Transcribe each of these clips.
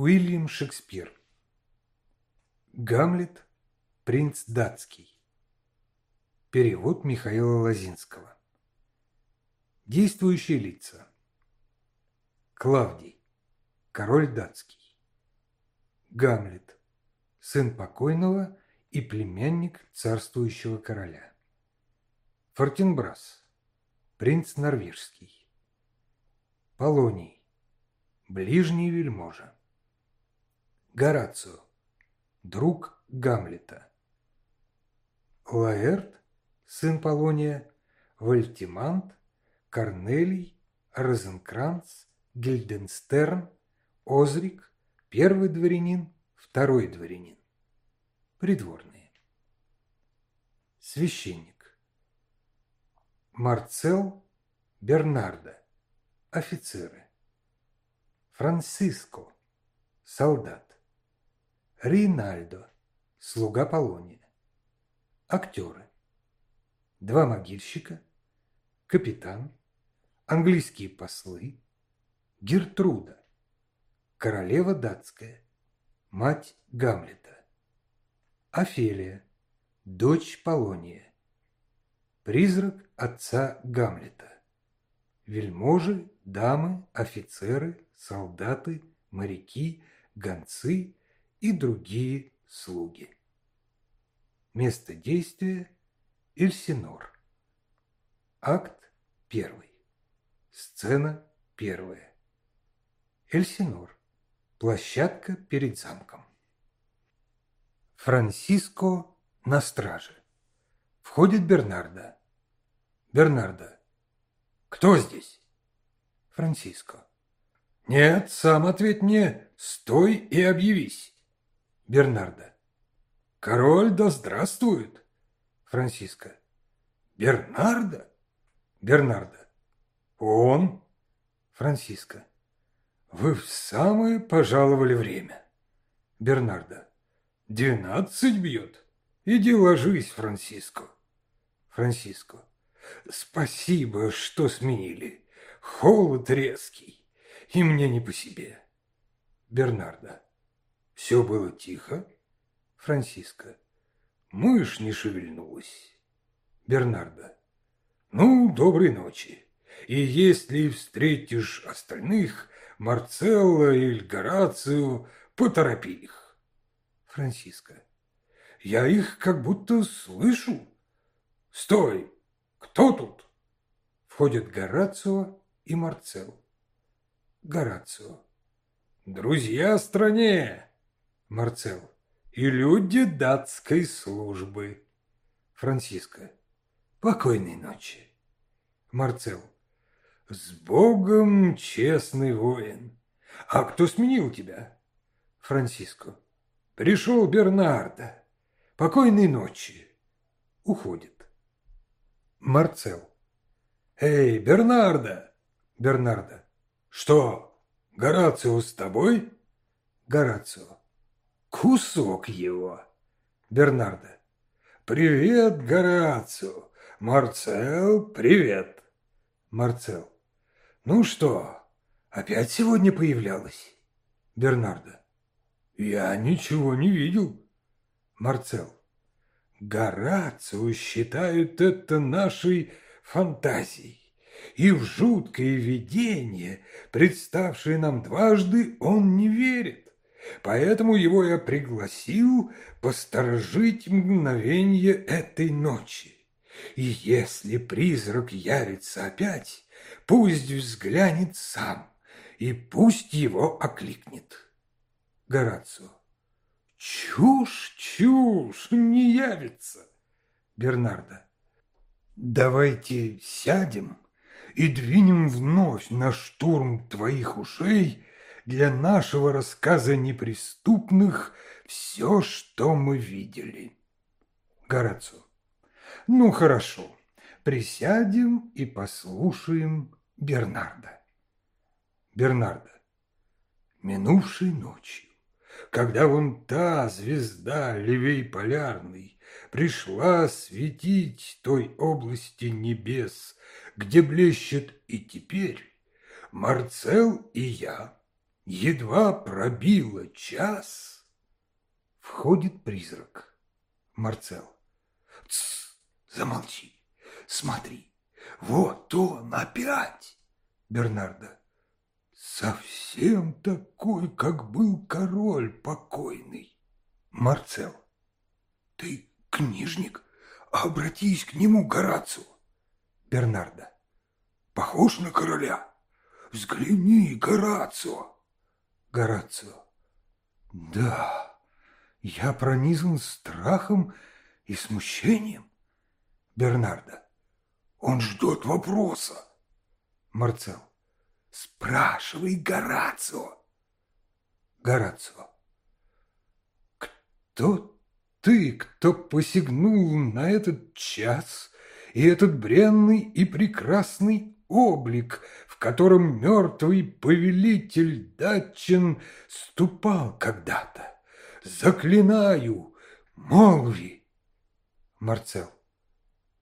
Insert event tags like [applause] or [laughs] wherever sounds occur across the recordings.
Уильям Шекспир. Гамлет. Принц датский. Перевод Михаила Лозинского. Действующие лица. Клавдий. Король датский. Гамлет. Сын покойного и племянник царствующего короля. Фортенбрас. Принц норвежский. Полоний. Ближний вельможа. Горацио. Друг Гамлета. Лаэрт, сын Полония, Вольтимант, Корнелий, Розенкранц, Гильденстерн, Озрик, первый дворянин, второй дворянин. Придворные. Священник. Марцел, Бернардо. Офицеры. Франциско. Солдат. Ринальдо, слуга Полония. Актеры. Два могильщика, капитан, английские послы, Гертруда, королева датская, мать Гамлета. Офелия, дочь Полония. Призрак отца Гамлета. Вельможи, дамы, офицеры, солдаты, моряки, гонцы и другие слуги. Место действия – Эльсинор. Акт первый. Сцена первая. Эльсинор. Площадка перед замком. Франсиско на страже. Входит Бернардо. Бернардо. Кто здесь? Франциско. Нет, сам ответь мне. Стой и объявись. Бернардо. Король да здравствует. Франциско. Бернардо? Бернардо. Он? Франциско. Вы в самое пожаловали время. Бернардо. Двенадцать бьет. Иди ложись, Франциско. Франциско. Спасибо, что сменили. Холод резкий, и мне не по себе. Бернардо. Все было тихо. Франциско. Мышь не шевельнулась. Бернардо. Ну, доброй ночи. И если встретишь остальных, Марцелла или Горацио, поторопи их. Франциско. Я их как будто слышу. Стой! Кто тут? Входят Горацио и Марцелл. Горацио. Друзья стране! Марцел. И люди датской службы. Франциско. Покойной ночи. Марцел. С Богом, честный воин. А кто сменил тебя? Франциско. Пришел Бернардо. Покойной ночи. Уходит. Марцел. Эй, Бернардо! Бернардо. Что, Горацио с тобой? Горацио. Кусок его. Бернардо. Привет, Горацио. Марцел, привет. Марцел. Ну что, опять сегодня появлялась? Бернардо. Я ничего не видел. Марцел. Горацио считают это нашей фантазией. И в жуткое видение, представшее нам дважды, он не верит. Поэтому его я пригласил посторожить мгновенье этой ночи. И если призрак явится опять, пусть взглянет сам, и пусть его окликнет. Горацио. Чушь, чушь, не явится. Бернардо. Давайте сядем и двинем вновь на штурм твоих ушей для нашего рассказа неприступных все, что мы видели. Горацио. Ну, хорошо. Присядем и послушаем Бернарда. Бернарда. Минувшей ночью, когда вон та звезда левей полярный пришла светить той области небес, где блещет и теперь Марцел и я Едва пробило час. Входит призрак. Марцел. Тсс, замолчи. Смотри, вот он опять. Бернардо. Совсем такой, как был король покойный. Марцел. Ты книжник? Обратись к нему, Горацио. Бернардо. Похож на короля? Взгляни, Горацио. Горацио. Да, я пронизан страхом и смущением. Бернардо. Он ждет вопроса. Марцел. Спрашивай Горацио. Горацио. Кто ты, кто посягнул на этот час и этот бренный и прекрасный облик, в котором мертвый повелитель датчин ступал когда-то? Заклинаю, молви. Марцел.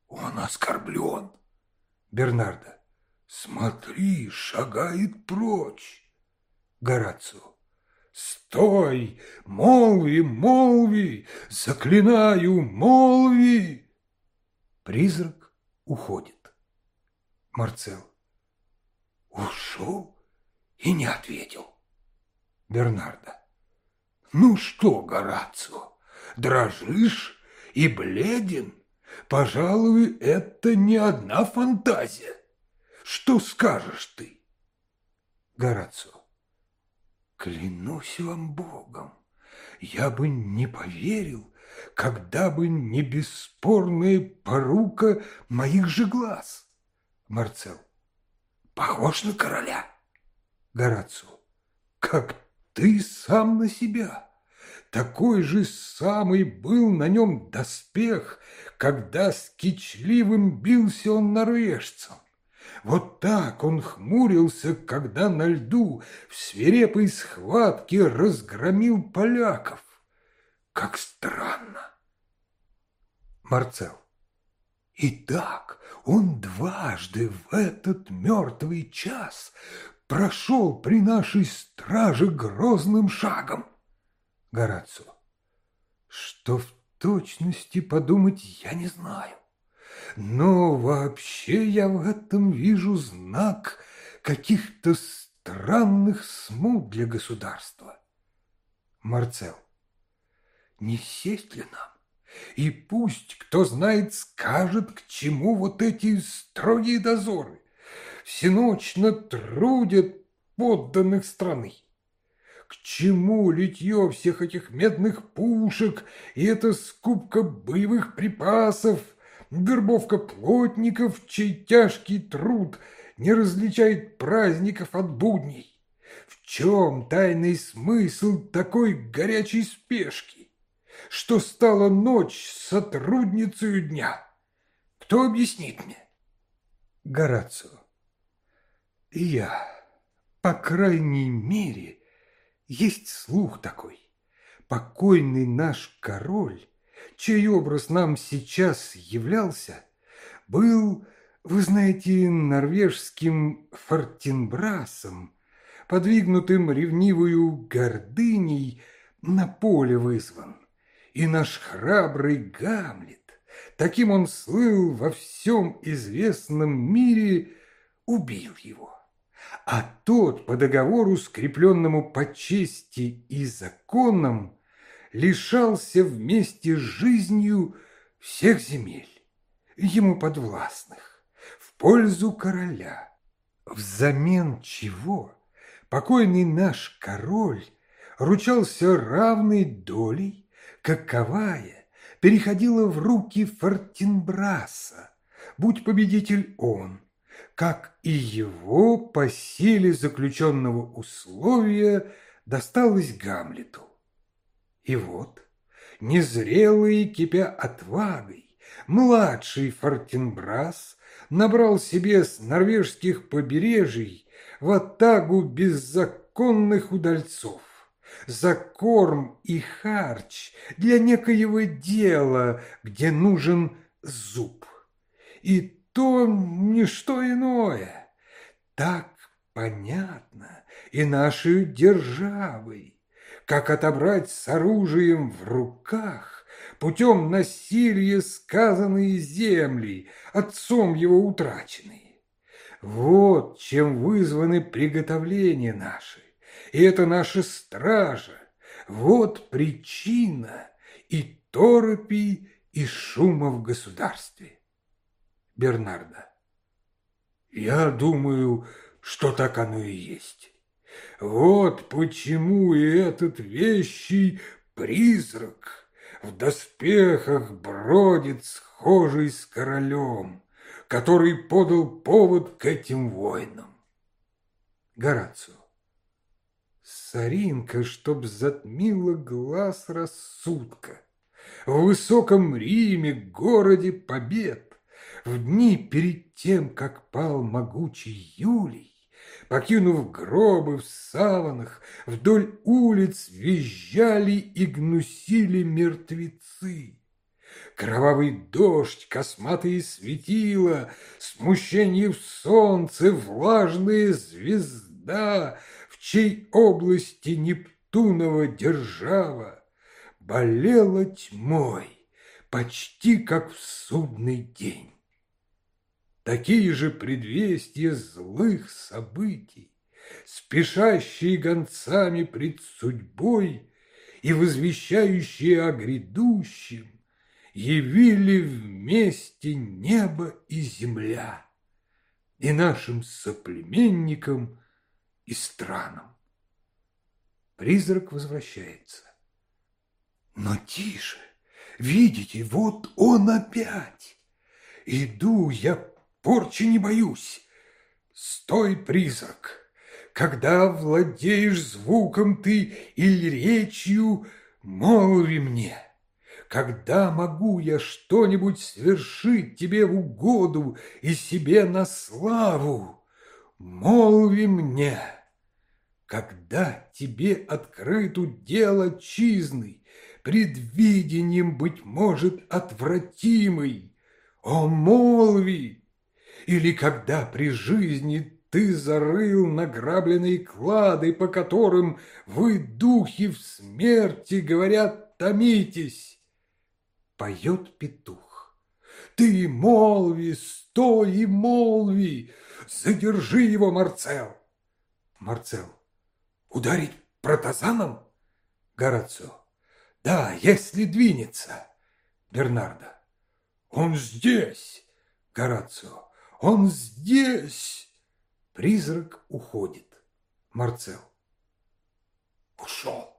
Он оскорблен. Бернардо. Смотри, шагает прочь. Горацио. Стой! Молви, молви! Заклинаю, молви! Призрак уходит. Марцел. Ушел и не ответил. Бернардо. Ну что, Горацио, дрожишь и бледен? Пожалуй, это не одна фантазия. Что скажешь ты? Горацио. Клянусь вам Богом, я бы не поверил, когда бы не бесспорная порука моих же глаз. Марцел. Похож на короля. Горацио. Как ты сам на себя. Такой же самый был на нем доспех, когда с кичливым бился он норвежцем. Вот так он хмурился, когда на льду в свирепой схватке разгромил поляков. Как странно. Марцел. Итак, он дважды в этот мертвый час прошел при нашей страже грозным шагом. Горацио. Что в точности подумать я не знаю. Но вообще я в этом вижу знак каких-то странных смут для государства. Марцел. Не сесть ли нам? И пусть, кто знает, скажет, к чему вот эти строгие дозоры. Всеночно трудят подданных страны. К чему литье всех этих медных пушек и эта скупка боевых припасов – вербовка плотников, чей тяжкий труд не различает праздников от будней. В чем тайный смысл такой горячей спешки, что стала ночь сотрудницей дня? Кто объяснит мне? Горацио. Я, по крайней мере, есть слух такой. Покойный наш король чей образ нам сейчас являлся, был, вы знаете, норвежским фортинбрасом, подвигнутым ревнивую гордыней на поле вызван. И наш храбрый Гамлет, таким он слыл во всем известном мире, убил его. А тот, по договору, скрепленному по чести и законам, лишался вместе с жизнью всех земель, ему подвластных, в пользу короля, взамен чего покойный наш король ручался равной долей, каковая переходила в руки Фортинбраса, будь победитель он, как и его по силе заключенного условия досталось Гамлету. И вот, незрелый, кипя отвагой, младший Фортенбрас набрал себе с норвежских побережий в атагу беззаконных удальцов за корм и харч для некоего дела, где нужен зуб. И то не что иное. Так понятно и нашей державой, как отобрать с оружием в руках путем насилия сказанные земли, отцом его утраченные. Вот чем вызваны приготовления наши, и это наша стража, вот причина и торопи, и шума в государстве. Бернарда. Я думаю, что так оно и есть. Вот почему и этот вещий призрак в доспехах бродит схожий с королем, который подал повод к этим войнам. Горацио. Саринка, чтоб затмила глаз рассудка. В высоком Риме, городе побед, в дни перед тем, как пал могучий Юлий, Покинув гробы в саванах, вдоль улиц визжали и гнусили мертвецы. Кровавый дождь, косматые светила, Смущение в солнце, влажная звезда, чей области Нептунова держава Болела тьмой, почти как в судный день. Такие же предвестия злых событий, Спешащие гонцами пред судьбой И возвещающие о грядущем, Явили вместе небо и земля И нашим соплеменникам и странам. Призрак возвращается. Но тише, видите, вот он опять. Иду я порчи не боюсь. Стой, призрак, когда владеешь звуком ты или речью, молви мне. Когда могу я что-нибудь свершить тебе в угоду и себе на славу, молви мне. Когда тебе открыт удел отчизны, предвидением, быть может, отвратимый, о, молви! Или когда при жизни ты зарыл награбленные клады, по которым вы, духи в смерти, говорят, томитесь. Поет петух. Ты молви, стой и молви, задержи его, Марцел. Марцел. Ударить протазаном? Горацио. Да, если двинется. Бернардо. Он здесь. Горацио. Он здесь!» Призрак уходит. Марцел. Ушел.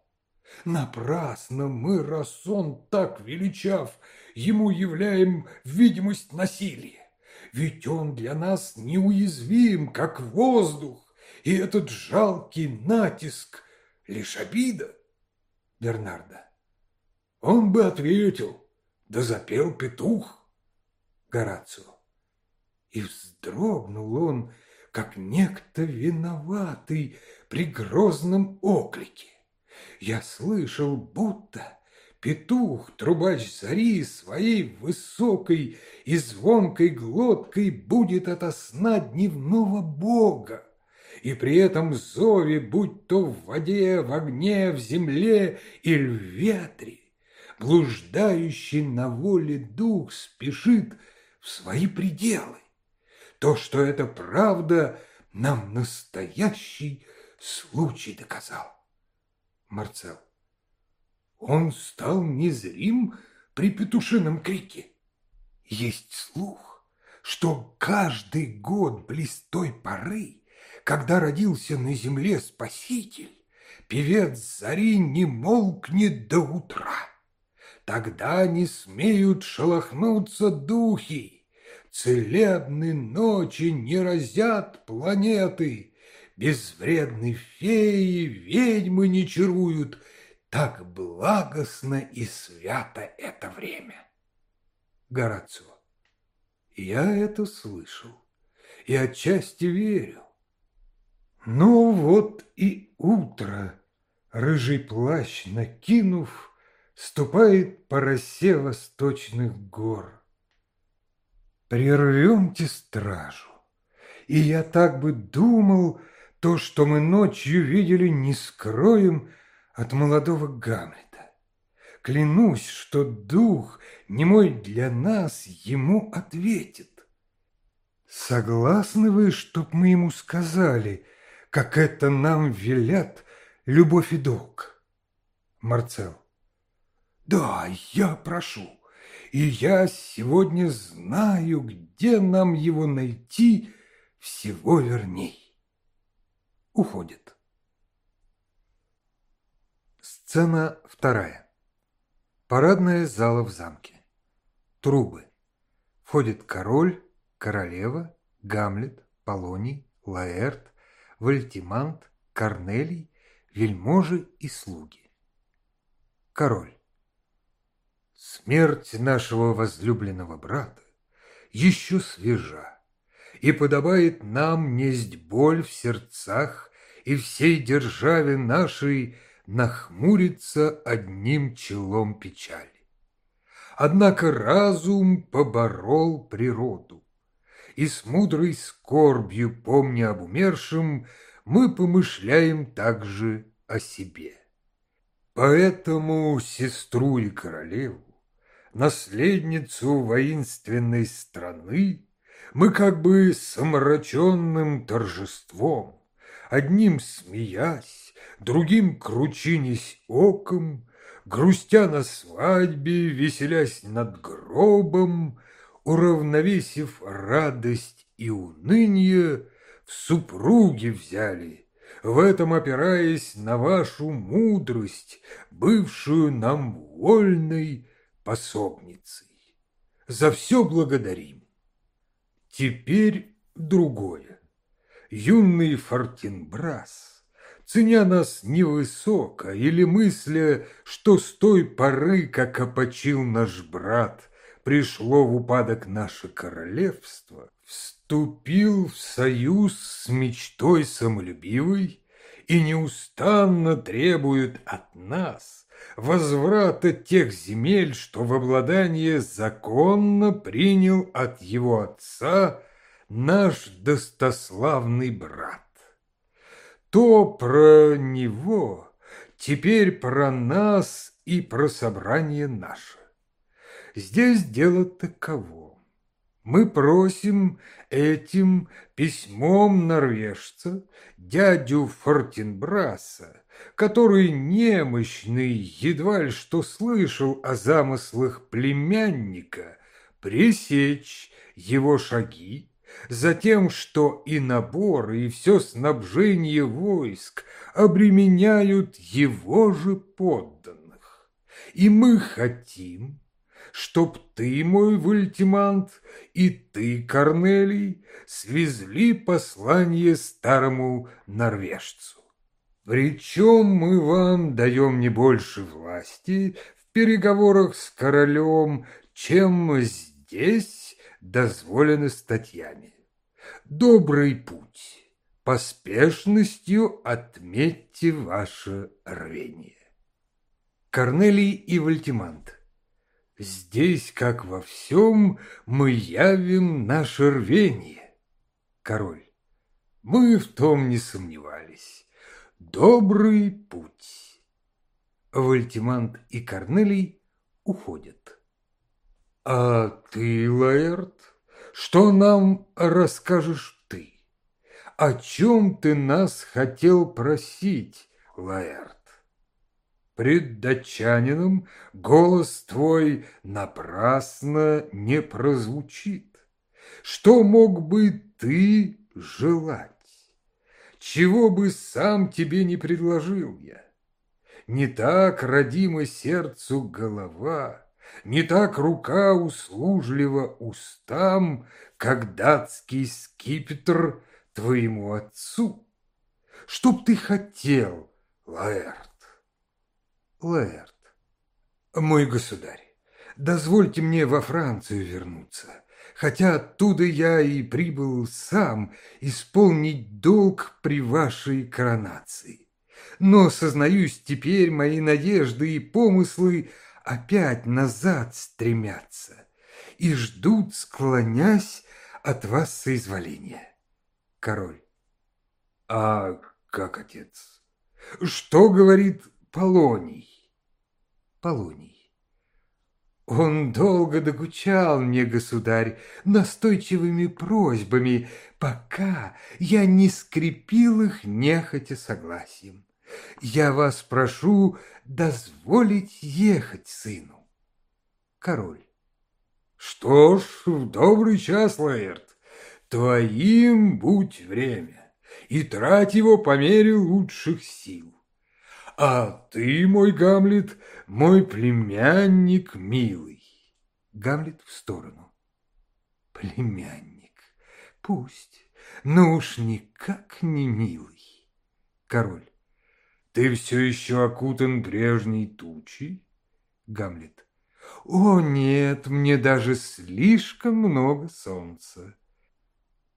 Напрасно мы, Расон, так величав, ему являем видимость насилия. Ведь он для нас неуязвим, как воздух, и этот жалкий натиск — лишь обида. Бернарда. Он бы ответил, да запел петух. Горацио. И вздрогнул он, как некто виноватый при грозном оклике. Я слышал, будто петух, трубач зари, своей высокой и звонкой глоткой будет ото сна дневного бога. И при этом зове, будь то в воде, в огне, в земле или в ветре, блуждающий на воле дух спешит в свои пределы. То, что это правда, нам настоящий случай доказал. Марцел. Он стал незрим при петушином крике. Есть слух, что каждый год близ той поры, когда родился на земле Спаситель, певец зари не молкнет до утра. Тогда не смеют шелохнуться духи, Целебны ночи не разят планеты, Безвредны феи, ведьмы не чаруют, Так благостно и свято это время. Горацио. Я это слышал и отчасти верю. Ну вот и утро, рыжий плащ накинув, Ступает по росе восточных гор. Прервемте стражу. И я так бы думал, то, что мы ночью видели, не скроем от молодого Гамлета. Клянусь, что дух немой для нас ему ответит. Согласны вы, чтоб мы ему сказали, как это нам велят любовь и долг? Марцел. Да, я прошу. И я сегодня знаю, где нам его найти всего верней. Уходит. Сцена вторая. Парадная зала в замке. Трубы. Входит король, королева, Гамлет, Полоний, Лаэрт, Вальтимант, Корнелий, вельможи и слуги. Король. Смерть нашего возлюбленного брата еще свежа, и подобает нам несть боль в сердцах и всей державе нашей нахмуриться одним челом печали. Однако разум поборол природу, и с мудрой скорбью, помня об умершем, мы помышляем также о себе. Поэтому сестру и королеву наследницу воинственной страны, мы как бы с омраченным торжеством, одним смеясь, другим кручинясь оком, грустя на свадьбе, веселясь над гробом, уравновесив радость и уныние, в супруги взяли, в этом опираясь на вашу мудрость, бывшую нам вольной пособницей. За все благодарим. Теперь другое. Юный Фортинбрас, ценя нас невысоко или мысля, что с той поры, как опочил наш брат, пришло в упадок наше королевство, вступил в союз с мечтой самолюбивой и неустанно требует от нас возврата тех земель, что в обладание законно принял от его отца наш достославный брат. То про него, теперь про нас и про собрание наше. Здесь дело таково. Мы просим этим письмом норвежца дядю Фортенбраса который немощный едва ли что слышал о замыслах племянника, пресечь его шаги, затем, что и набор, и все снабжение войск обременяют его же подданных. И мы хотим, чтоб ты, мой Вальтимант, и ты, Корнелий, свезли послание старому норвежцу. Причем мы вам даем не больше власти в переговорах с королем, чем здесь дозволено статьями. Добрый путь, поспешностью отметьте ваше рвение. Корнелий и Вальтимант. Здесь, как во всем, мы явим наше рвение. Король. Мы в том не сомневались. Добрый путь. Вальтимант и Корнелий уходят. А ты, Лаэрт, что нам расскажешь ты? О чем ты нас хотел просить, Лаэрт? Пред датчанином голос твой напрасно не прозвучит. Что мог бы ты желать? чего бы сам тебе не предложил я. Не так родима сердцу голова, не так рука услужлива устам, как датский скипетр твоему отцу. Чтоб ты хотел, Лаэрт? Лаэрт, мой государь, дозвольте мне во Францию вернуться хотя оттуда я и прибыл сам исполнить долг при вашей коронации. Но, сознаюсь, теперь мои надежды и помыслы опять назад стремятся и ждут, склонясь от вас соизволения. Король. А как отец? Что говорит Полоний? Полоний. Он долго докучал мне, государь, настойчивыми просьбами, пока я не скрепил их нехотя согласием. Я вас прошу дозволить ехать сыну. Король. Что ж, в добрый час, Лаэрт, твоим будь время, и трать его по мере лучших сил. А ты, мой Гамлет, мой племянник милый. Гамлет в сторону. Племянник, пусть, но уж никак не милый. Король. Ты все еще окутан прежней тучей? Гамлет. О, нет, мне даже слишком много солнца.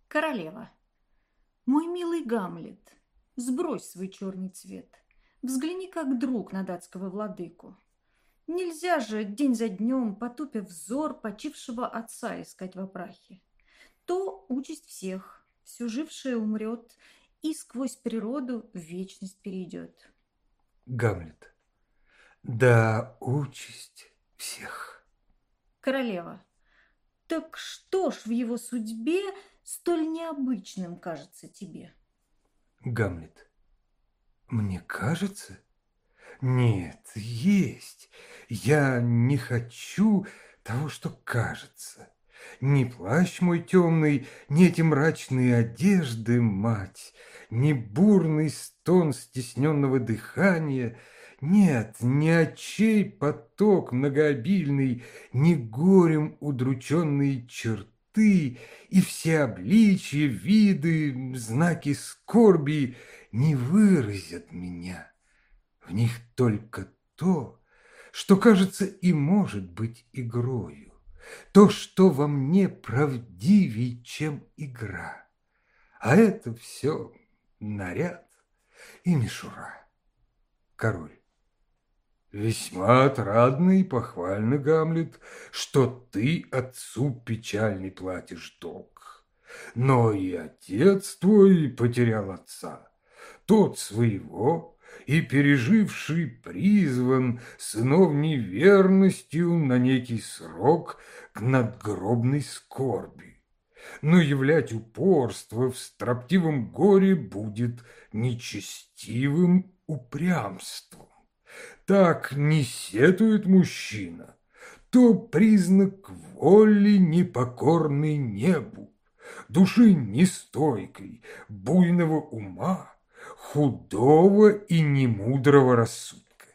Королева. Мой милый Гамлет, сбрось свой черный цвет. Взгляни как друг на датского владыку. Нельзя же день за днем, потупив взор почившего отца, искать в опрахе. То участь всех, все жившее умрет, и сквозь природу в вечность перейдет. Гамлет. Да, участь всех. Королева. Так что ж в его судьбе столь необычным кажется тебе? Гамлет. Мне кажется? Нет, есть. Я не хочу того, что кажется. Ни плащ мой темный, ни эти мрачные одежды, мать, ни бурный стон стесненного дыхания, нет, ни очей поток многообильный, ни горем удрученные черты и все обличия, виды, знаки скорби — не выразят меня. В них только то, что кажется и может быть игрою, то, что во мне правдивее, чем игра. А это все наряд и мишура. Король. Весьма отрадно и похвально, Гамлет, что ты отцу печальный платишь долг. Но и отец твой потерял отца тот своего, и переживший призван сынов неверностью на некий срок к надгробной скорби. Но являть упорство в строптивом горе будет нечестивым упрямством. Так не сетует мужчина, то признак воли непокорной небу, души нестойкой, буйного ума, худого и немудрого рассудка.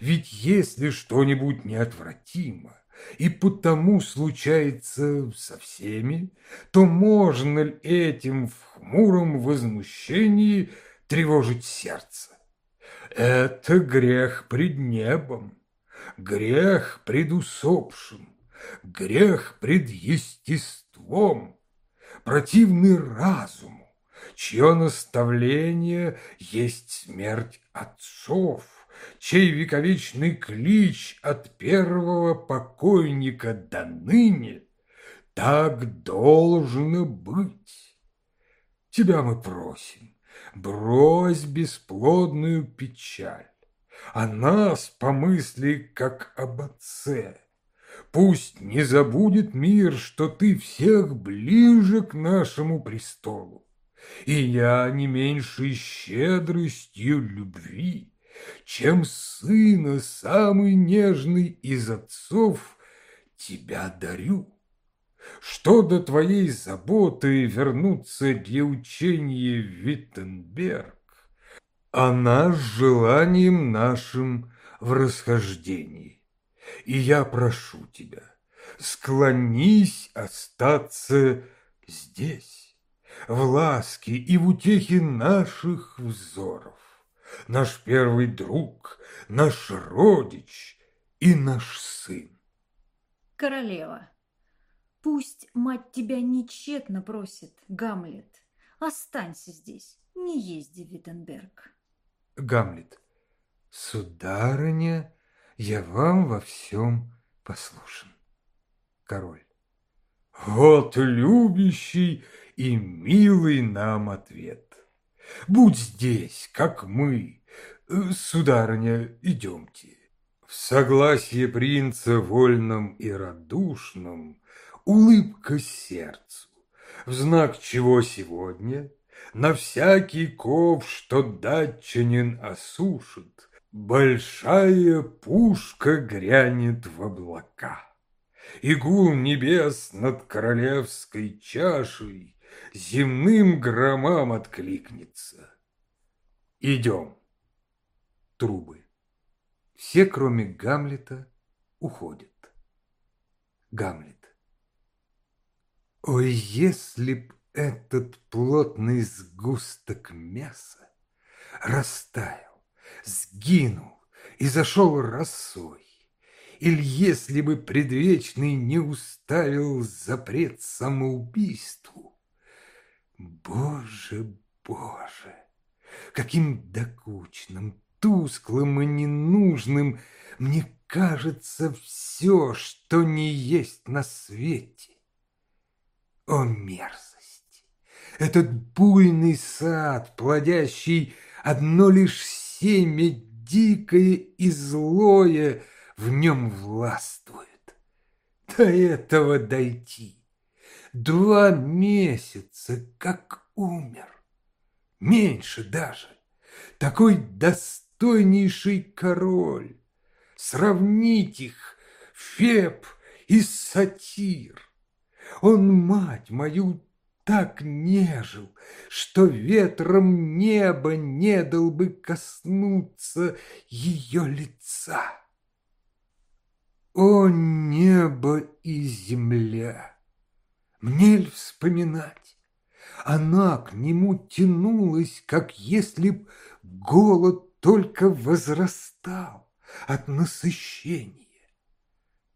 Ведь если что-нибудь неотвратимо и потому случается со всеми, то можно ли этим в хмуром возмущении тревожить сердце? Это грех пред небом, грех пред усопшим, грех пред естеством, противный разуму чье наставление есть смерть отцов, чей вековечный клич от первого покойника до ныне так должно быть. Тебя мы просим, брось бесплодную печаль, о нас помысли, как об отце. Пусть не забудет мир, что ты всех ближе к нашему престолу и я не меньшей щедростью любви, чем сына самый нежный из отцов тебя дарю. Что до твоей заботы вернуться для учения в Виттенберг, она с желанием нашим в расхождении. И я прошу тебя, склонись остаться здесь в ласке и в утехе наших взоров. Наш первый друг, наш родич и наш сын. Королева, пусть мать тебя нечетно просит, Гамлет. Останься здесь, не езди в Виттенберг. Гамлет, сударыня, я вам во всем послушен. Король. Вот любящий и милый нам ответ. Будь здесь, как мы. Э, сударыня, идемте. В согласие принца вольном и радушном Улыбка сердцу, в знак чего сегодня На всякий ков, что датчанин осушит, Большая пушка грянет в облака. И гул небес над королевской чашей Земным громам откликнется. Идем. Трубы. Все, кроме Гамлета, уходят. Гамлет. Ой, если б этот плотный сгусток мяса растаял, сгинул и зашел росой, или если бы предвечный не уставил запрет самоубийству, Боже, Боже, каким докучным, тусклым и ненужным мне кажется все, что не есть на свете. О, мерзость! Этот буйный сад, плодящий одно лишь семя дикое и злое, в нем властвует. До этого дойти. Два месяца, как умер. Меньше даже. Такой достойнейший король. Сравнить их, Феб и Сатир. Он мать мою так нежил, что ветром неба не дал бы коснуться ее лица. О небо и земля! Мне ль вспоминать? Она к нему тянулась, как если б голод только возрастал от насыщения.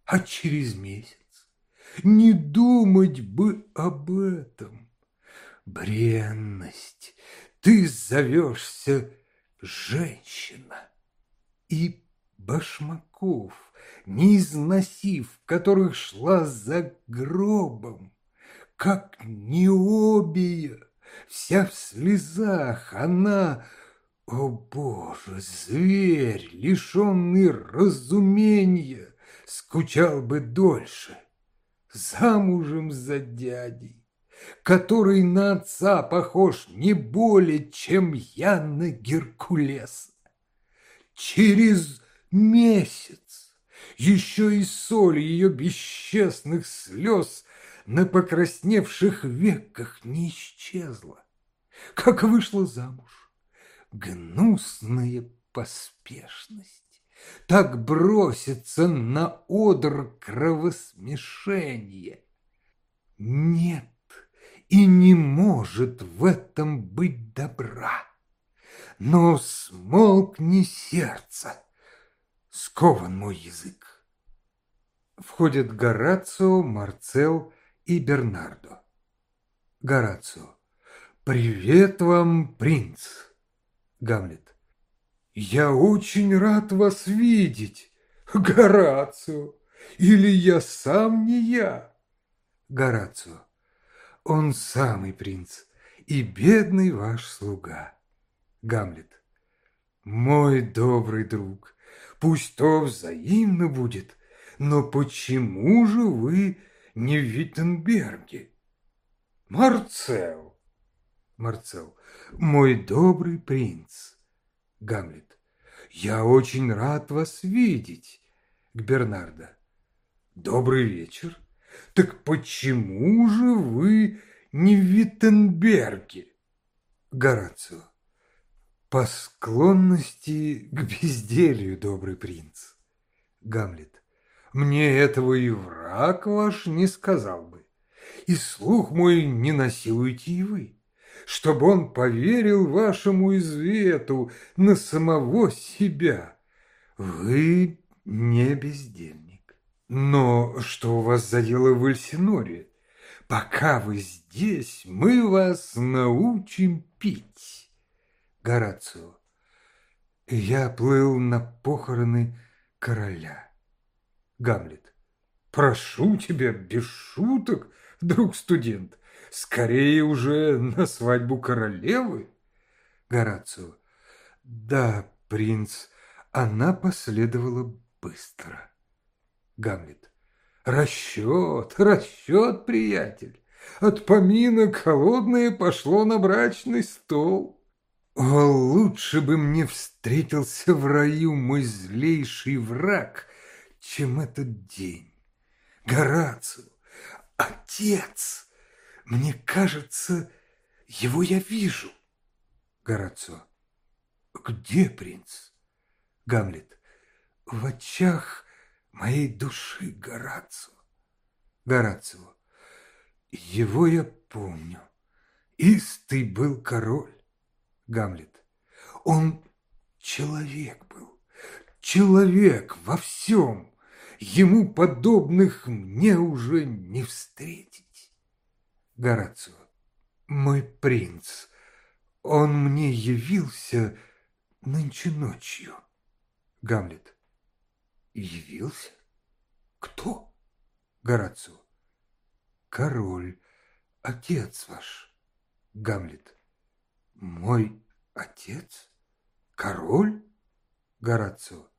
А через месяц не думать бы об этом. Бренность, ты зовешься женщина. И башмаков, не износив, которых шла за гробом, как необия, вся в слезах, она, о боже, зверь, лишенный разумения, скучал бы дольше замужем за дядей, который на отца похож не более, чем я на Геркулеса. Через месяц еще и соль ее бесчестных слез на покрасневших веках не исчезла, как вышла замуж. Гнусная поспешность так бросится на одр кровосмешения. Нет и не может в этом быть добра. Но смолкни сердце, скован мой язык. Входят Горацио, Марцел и Бернардо. Горацио. Привет вам, принц. Гамлет. «Я очень рад вас видеть, Горацио, или я сам не я?» Горацио. «Он самый принц и бедный ваш слуга». Гамлет. «Мой добрый друг, пусть то взаимно будет, но почему же вы не в Виттенберге?» Марцел. Марцел. «Мой добрый принц». Гамлет. «Я очень рад вас видеть!» К Бернардо. «Добрый вечер! Так почему же вы не в Виттенберге?» Горацио. «По склонности к безделью, добрый принц!» Гамлет. «Мне этого и враг ваш не сказал бы, и слух мой не насилуете и вы чтобы он поверил вашему извету на самого себя. Вы не бездельник. Но что у вас за дело в Эльсиноре? Пока вы здесь, мы вас научим пить. Горацио. Я плыл на похороны короля. Гамлет. Прошу тебя, без шуток, друг студент. Скорее уже на свадьбу королевы. Горацио. Да, принц, она последовала быстро. Гамлет. Расчет, расчет, приятель. От поминок холодное пошло на брачный стол. О, лучше бы мне встретился в раю мой злейший враг, чем этот день. Горацио, отец, мне кажется, его я вижу. Горацио. Где принц? Гамлет. В очах моей души, Горацио. Горацио. Его я помню. Истый был король. Гамлет. Он человек был. Человек во всем. Ему подобных мне уже не встретить. Горацио. Мой принц, он мне явился нынче ночью. Гамлет. Явился? Кто? Горацио. Король, отец ваш. Гамлет. Мой отец? Король? Горацио.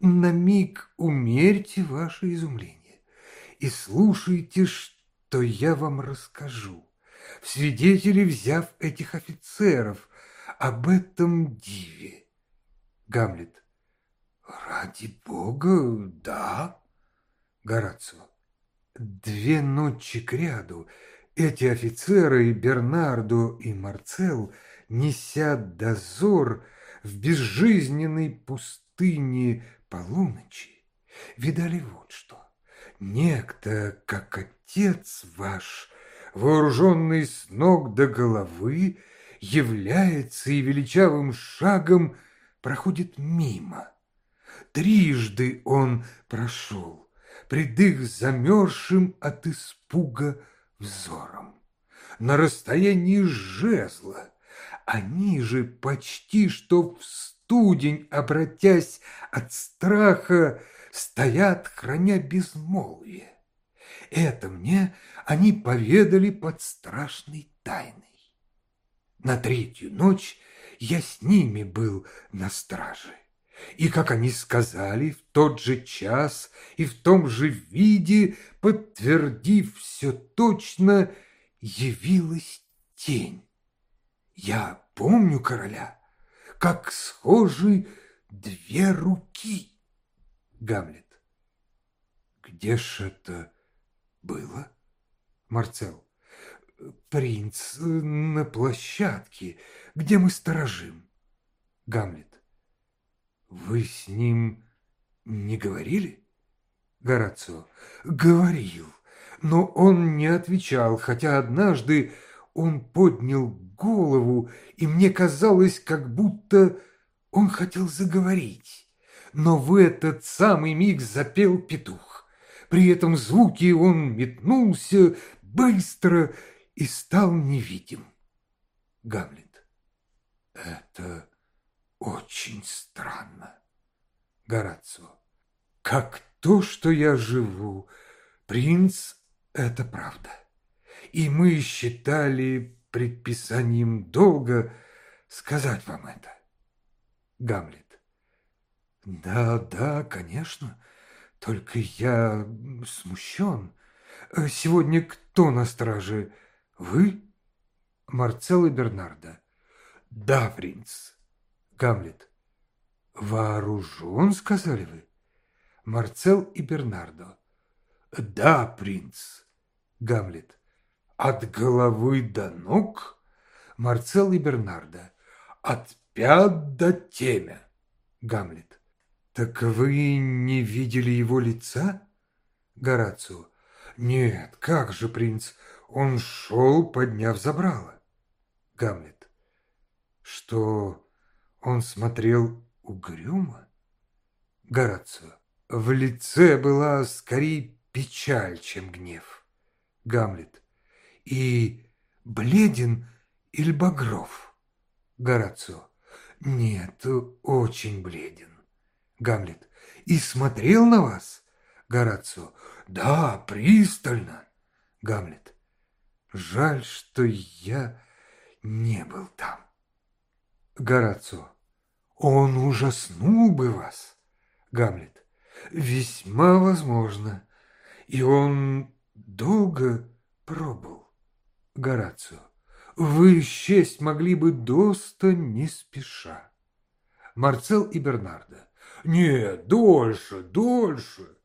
На миг умерьте ваше изумление и слушайте, что я вам расскажу, в свидетели взяв этих офицеров об этом диве. Гамлет. Ради бога, да. Горацио. Две ночи кряду эти офицеры, Бернардо и Марцел, неся дозор в безжизненной пустыне полуночи, видали вот что. Некто, как отец ваш, вооруженный с ног до головы, является и величавым шагом проходит мимо. Трижды он прошел, пред их замерзшим от испуга взором. На расстоянии жезла, они же почти что в студень, обратясь от страха, стоят, храня безмолвие. Это мне они поведали под страшной тайной. На третью ночь я с ними был на страже. И, как они сказали, в тот же час и в том же виде, подтвердив все точно, явилась тень. Я помню короля, как схожи две руки. Гамлет. Где ж это было? Марцел. Принц на площадке, где мы сторожим. Гамлет. Вы с ним не говорили? Горацио. Говорил, но он не отвечал, хотя однажды он поднял голову, и мне казалось, как будто он хотел заговорить. Но в этот самый миг запел петух. При этом звуке он метнулся быстро и стал невидим. Гамлет. Это очень странно. Горацио. Как то, что я живу. Принц — это правда. И мы считали предписанием долга сказать вам это. Гамлет. Да, да, конечно. Только я смущен. Сегодня кто на страже? Вы? Марцел и Бернарда. Да, принц. Гамлет. Вооружен, сказали вы? Марцел и Бернардо. Да, принц. Гамлет. От головы до ног? Марцел и Бернардо. От пят до темя. Гамлет. Так вы не видели его лица? Горацио. Нет, как же, принц, он шел, подняв забрало. Гамлет. Что он смотрел угрюмо. Горацио. В лице была скорее печаль, чем гнев. Гамлет. И бледен или багров? Горацио. Нет, очень бледен. Гамлет. И смотрел на вас? Горацио. Да, пристально. Гамлет. Жаль, что я не был там. Горацио. Он ужаснул бы вас. Гамлет. Весьма возможно. И он долго пробыл. Горацио. Вы счесть могли бы доста не спеша. Марцел и Бернардо. Нет, дольше, дольше.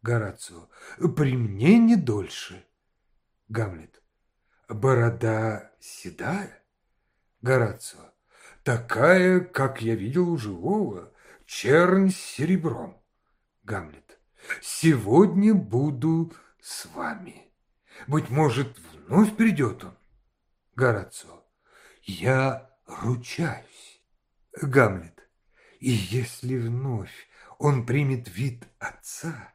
Горацио. При мне не дольше. Гамлет. Борода седая? Горацио. Такая, как я видел у живого, чернь с серебром. Гамлет. Сегодня буду с вами. Быть может, вновь придет он. Горацио. Я ручаюсь. Гамлет. И если вновь он примет вид отца,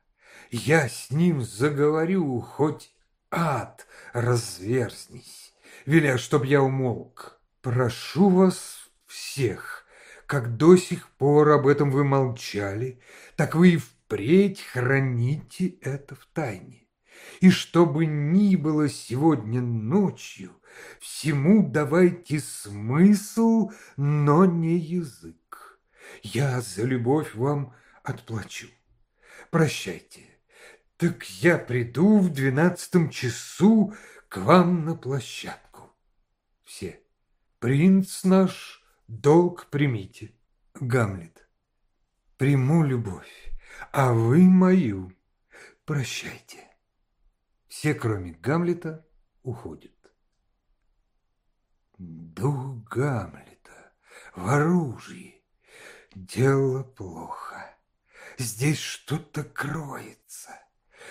я с ним заговорю, хоть ад разверзнись, веля, чтоб я умолк. Прошу вас всех, как до сих пор об этом вы молчали, так вы и впредь храните это в тайне. И что бы ни было сегодня ночью, всему давайте смысл, но не язык. Я за любовь вам отплачу. Прощайте. Так я приду в двенадцатом часу к вам на площадку. Все. Принц наш, долг примите. Гамлет. Приму любовь, а вы мою. Прощайте. Все, кроме Гамлета, уходят. Дух Гамлета в оружии. Дело плохо. Здесь что-то кроется.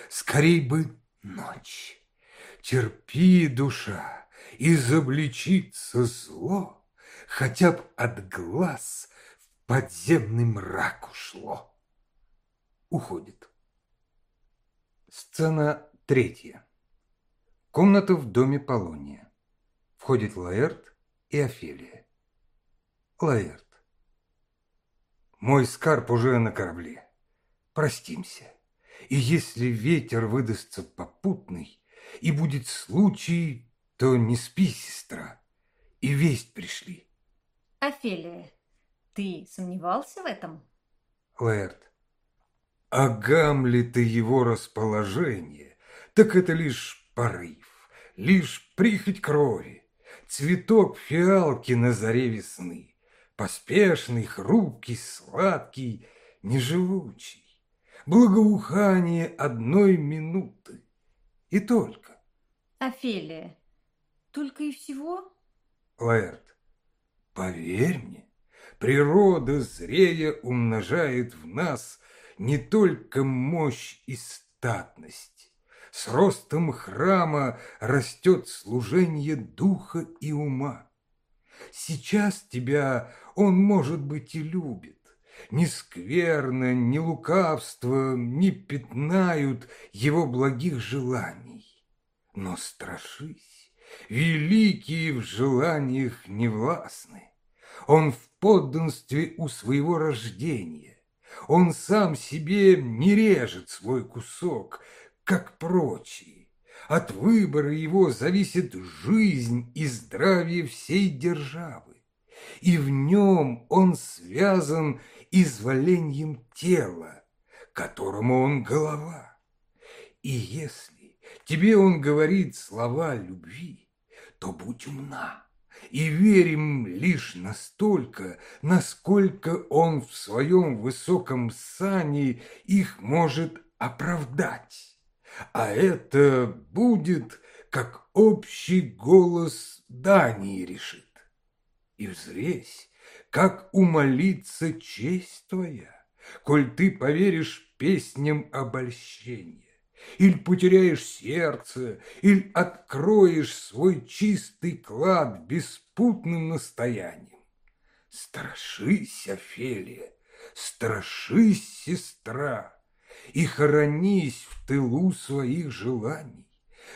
Скорей бы ночь. Терпи, душа, изобличится зло, Хотя б от глаз в подземный мрак ушло. Уходит. Сцена третья. Комната в доме Полония. Входит Лаэрт и Офелия. Лаэрт. Мой скарб уже на корабле. Простимся. И если ветер выдастся попутный, и будет случай, то не спи, сестра, и весть пришли. Офелия, ты сомневался в этом? Лаэрт. А Гамлет и его расположение, так это лишь порыв, лишь прихоть крови, цветок фиалки на заре весны, поспешный, хрупкий, сладкий, неживучий благоухание одной минуты. И только. Офелия, только и всего? Лаэрт, поверь мне, природа зрея умножает в нас не только мощь и статность. С ростом храма растет служение духа и ума. Сейчас тебя он, может быть, и любит, ни скверно, ни лукавство не пятнают его благих желаний. Но страшись, великие в желаниях не властны. Он в подданстве у своего рождения. Он сам себе не режет свой кусок, как прочие. От выбора его зависит жизнь и здравие всей державы. И в нем он связан изволением тела, которому он голова. И если тебе он говорит слова любви, то будь умна и верим лишь настолько, насколько он в своем высоком сане их может оправдать. А это будет, как общий голос Дании решит. И взресь, как умолится честь твоя, коль ты поверишь песням обольщения, или потеряешь сердце, или откроешь свой чистый клад беспутным настоянием. Страшись, Офелия, страшись, сестра, и хоронись в тылу своих желаний,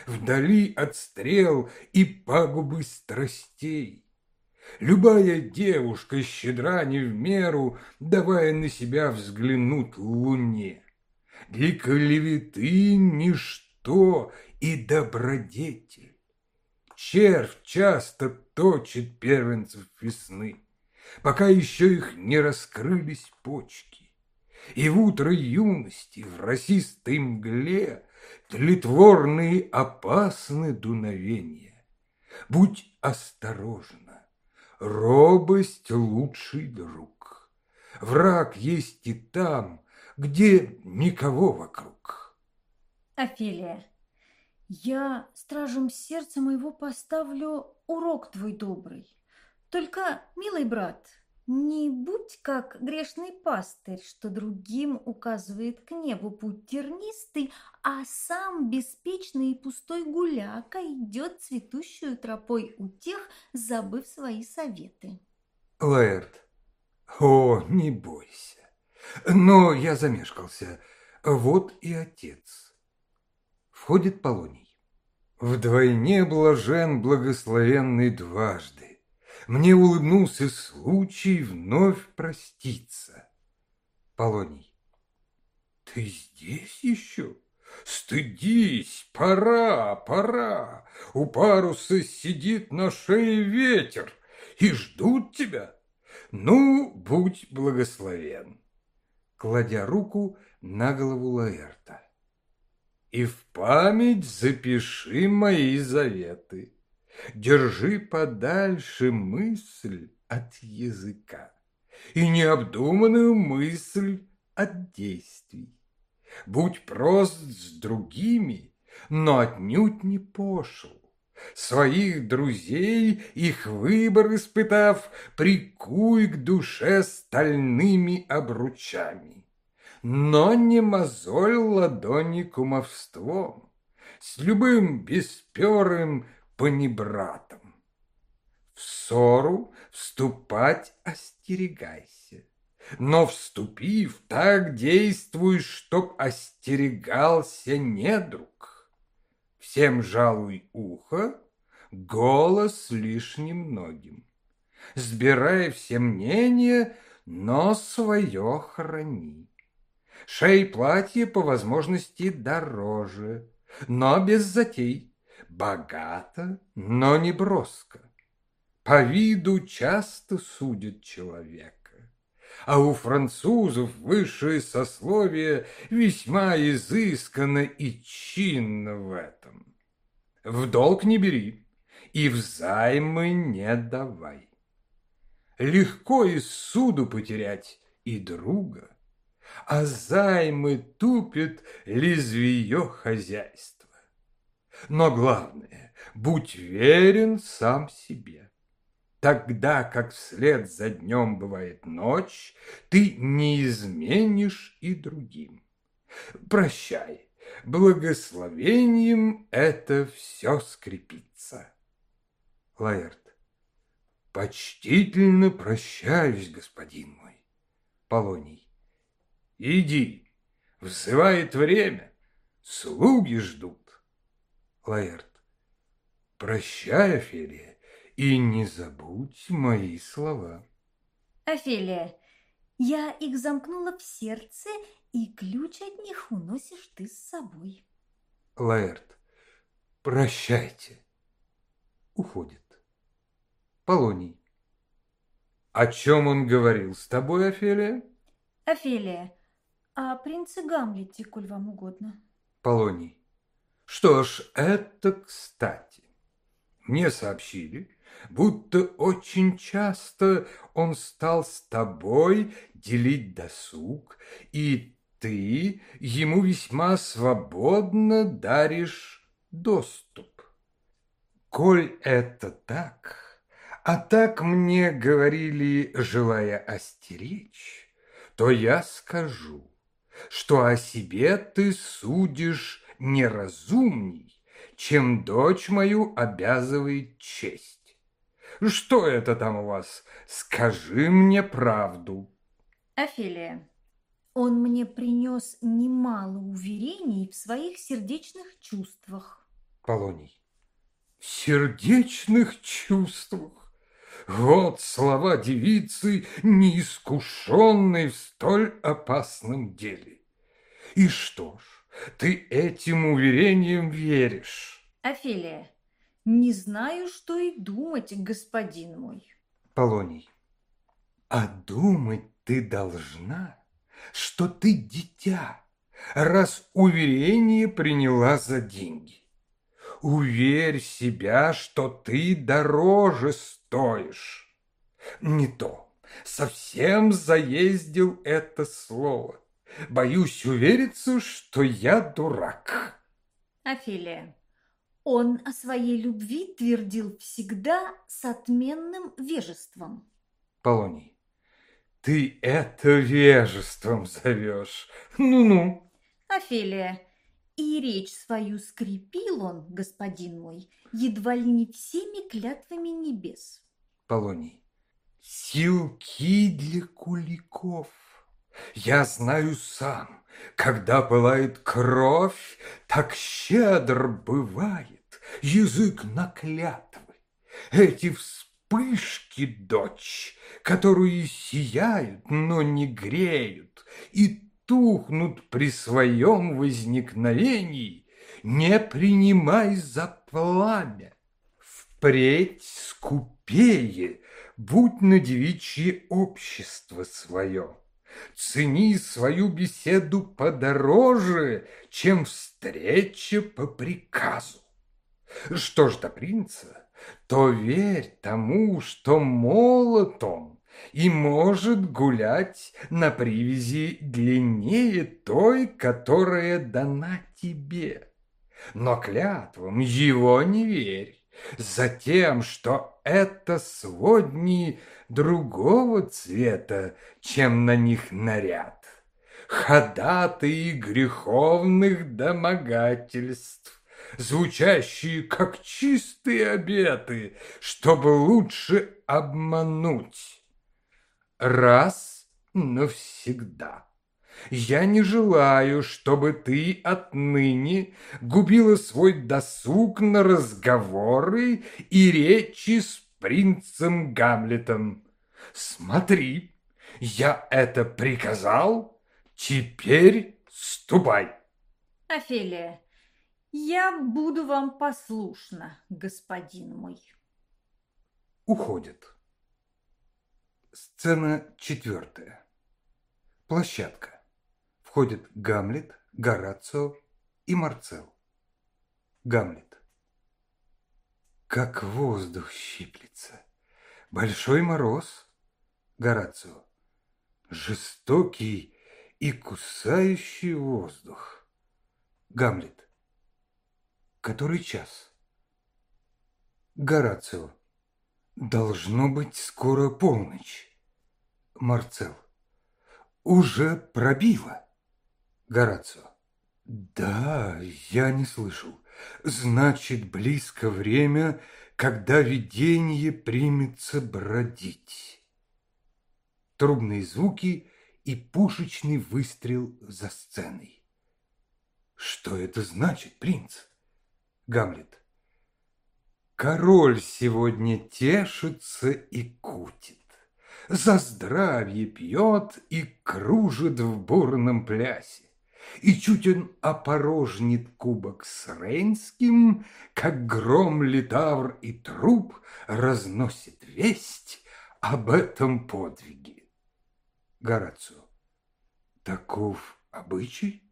вдали от стрел и пагубы страстей, Любая девушка щедра не в меру, давая на себя взглянуть луне. Для клеветы ничто и добродетель. Червь часто точит первенцев весны. пока еще их не раскрылись почки. И в утро юности в росистой мгле тлетворные опасны дуновения. Будь осторожна, робость лучший друг. Враг есть и там, где никого вокруг. Офелия, я стражем сердца моего поставлю урок твой добрый. Только, милый брат, не будь как грешный пастырь, что другим указывает к небу путь тернистый, а сам беспечный и пустой гуляка идет цветущую тропой у тех, забыв свои советы. Лаэрт, о, не бойся. Но я замешкался. Вот и отец. Входит Полоний. Вдвойне блажен благословенный дважды. Мне улыбнулся случай вновь проститься. Полоний. Ты здесь еще? Стыдись, пора, пора. У паруса сидит на шее ветер, и ждут тебя. Ну, будь благословен. Кладя руку на голову Лаэрта и в память запиши мои заветы. Держи подальше мысль от языка и необдуманную мысль от действий. Будь прост с другими, но отнюдь не пошел. Своих друзей, их выбор испытав, прикуй к душе стальными обручами но не мозоль ладони кумовством, с любым бесперым понебратом. В ссору вступать остерегайся, но, вступив, так действуй, чтоб остерегался недруг. Всем жалуй ухо, голос лишним многим. Сбирай все мнения, но свое храни. Шей платье по возможности дороже, но без затей, богато, но не броско. По виду часто судят человека, а у французов высшее сословие весьма изысканно и чинно в этом. В долг не бери и взаймы не давай. Легко и суду потерять и друга, а займы тупит лезвие хозяйства. Но главное, будь верен сам себе. Тогда, как вслед за днем бывает ночь, ты не изменишь и другим. Прощай, благословением это все скрепится. Лаэрт, почтительно прощаюсь, господин мой. Полоний, Иди, взывает время, слуги ждут. Лаэрт, прощай, Офелия, и не забудь мои слова. Офелия, я их замкнула в сердце, и ключ от них уносишь ты с собой. Лаэрт, прощайте. Уходит. Полоний. О чем он говорил с тобой, Офелия? Офелия, а принце Гамлете, коль вам угодно. Полоний. Что ж, это кстати. Мне сообщили, будто очень часто он стал с тобой делить досуг, и ты ему весьма свободно даришь доступ. Коль это так, а так мне говорили, желая остеречь, то я скажу, что о себе ты судишь неразумней, чем дочь мою обязывает честь. Что это там у вас? Скажи мне правду. Офелия, он мне принес немало уверений в своих сердечных чувствах. Полоний. Сердечных чувствах? Вот слова девицы, неискушенной в столь опасном деле. И что ж, ты этим уверением веришь? Офелия, не знаю, что и думать, господин мой. Полоний. А думать ты должна, что ты дитя, раз уверение приняла за деньги. Уверь себя, что ты дороже стоишь. Не то, совсем заездил это слово. Боюсь увериться, что я дурак. Офелия, он о своей любви твердил всегда с отменным вежеством. Полоний, ты это вежеством зовешь. Ну-ну. Офелия, и речь свою скрепил он, господин мой, едва ли не всеми клятвами небес. Полоний, силки для куликов. Я знаю сам, когда пылает кровь, так щедр бывает язык на клятвы. Эти вспышки, дочь, которые сияют, но не греют, и тухнут при своем возникновении, не принимай за пламя. Впредь скупее, будь на девичье общество свое. Цени свою беседу подороже, чем встреча по приказу. Что ж до принца, то верь тому, что молод он, и может гулять на привязи длиннее той, которая дана тебе. Но клятвам его не верь, за тем, что это сводни другого цвета, чем на них наряд. Ходатые греховных домогательств, звучащие как чистые обеты, чтобы лучше обмануть. Раз навсегда. Я не желаю, чтобы ты отныне губила свой досуг на разговоры и речи с принцем Гамлетом. Смотри, я это приказал, теперь ступай. Офелия, я буду вам послушна, господин мой. Уходит. Сцена четвертая. Площадка. Входят Гамлет, Горацио и Марцел. Гамлет. Как воздух щиплется. Большой мороз. Горацио. Жестокий и кусающий воздух. Гамлет. Который час? Горацио. Должно быть скоро полночь. Марцел. Уже пробило. Горацио. Да, я не слышал. Значит, близко время, когда видение примется бродить. Трубные звуки и пушечный выстрел за сценой. Что это значит, принц? Гамлет. Король сегодня тешится и кутит, За здравие пьет и кружит в бурном плясе. И чуть он опорожнит кубок с Рейнским, Как гром литавр и труп разносит весть Об этом подвиге. Горацио. Таков обычай?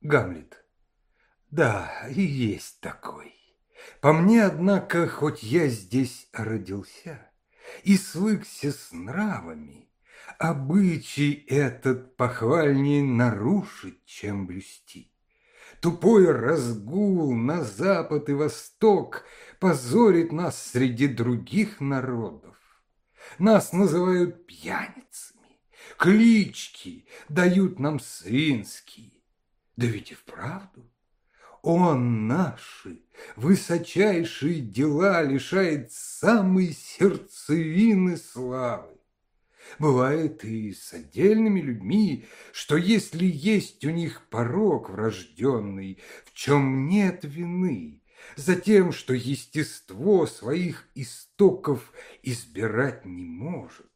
Гамлет. Да, и есть такой. По мне, однако, хоть я здесь родился и свыкся с нравами, обычай этот похвальней нарушить, чем блюсти. Тупой разгул на запад и восток позорит нас среди других народов. Нас называют пьяницами, клички дают нам свинские. Да ведь и вправду он наши высочайшие дела лишает самой сердцевины славы. Бывает и с отдельными людьми, что если есть у них порог врожденный, в чем нет вины, за тем, что естество своих истоков избирать не может,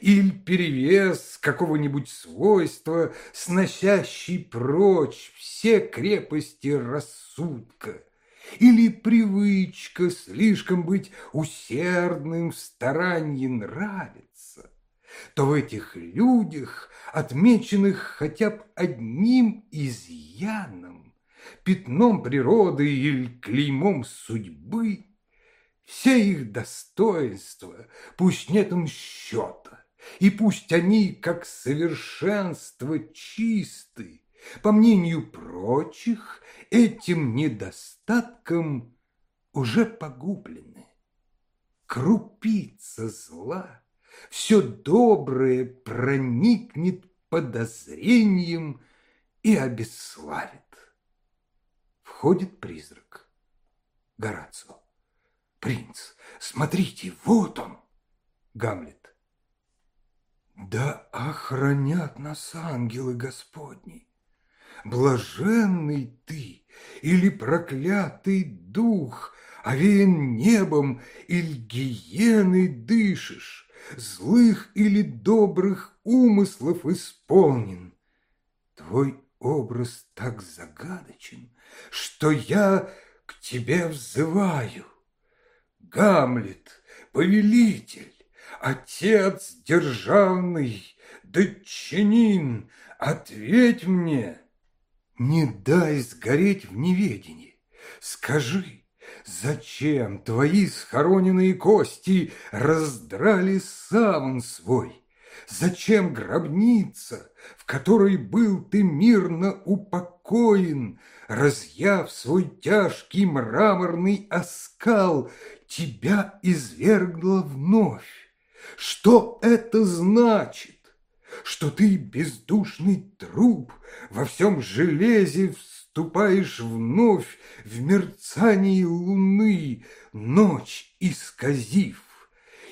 или перевес какого-нибудь свойства, сносящий прочь все крепости рассудка, или привычка слишком быть усердным в старании нравится, то в этих людях, отмеченных хотя бы одним изъяном, пятном природы или клеймом судьбы, все их достоинства, пусть нет им счета, и пусть они, как совершенство, чисты, по мнению прочих, этим недостатком уже погублены. Крупица зла, все доброе проникнет подозрением и обесславит. Входит призрак. Горацио. Принц, смотрите, вот он. Гамлет. Да охранят нас ангелы Господни. Блаженный ты или проклятый дух, Овеян небом или гиеной дышишь, Злых или добрых умыслов исполнен. Твой образ так загадочен, Что я к тебе взываю. Гамлет, повелитель, Отец державный, дочинин, Ответь мне, не дай сгореть в неведении. Скажи, зачем твои схороненные кости раздрали саван свой? Зачем гробница, в которой был ты мирно упокоен, разъяв свой тяжкий мраморный оскал, тебя извергла вновь? Что это значит? что ты, бездушный труп, во всем железе вступаешь вновь в мерцании луны, ночь исказив.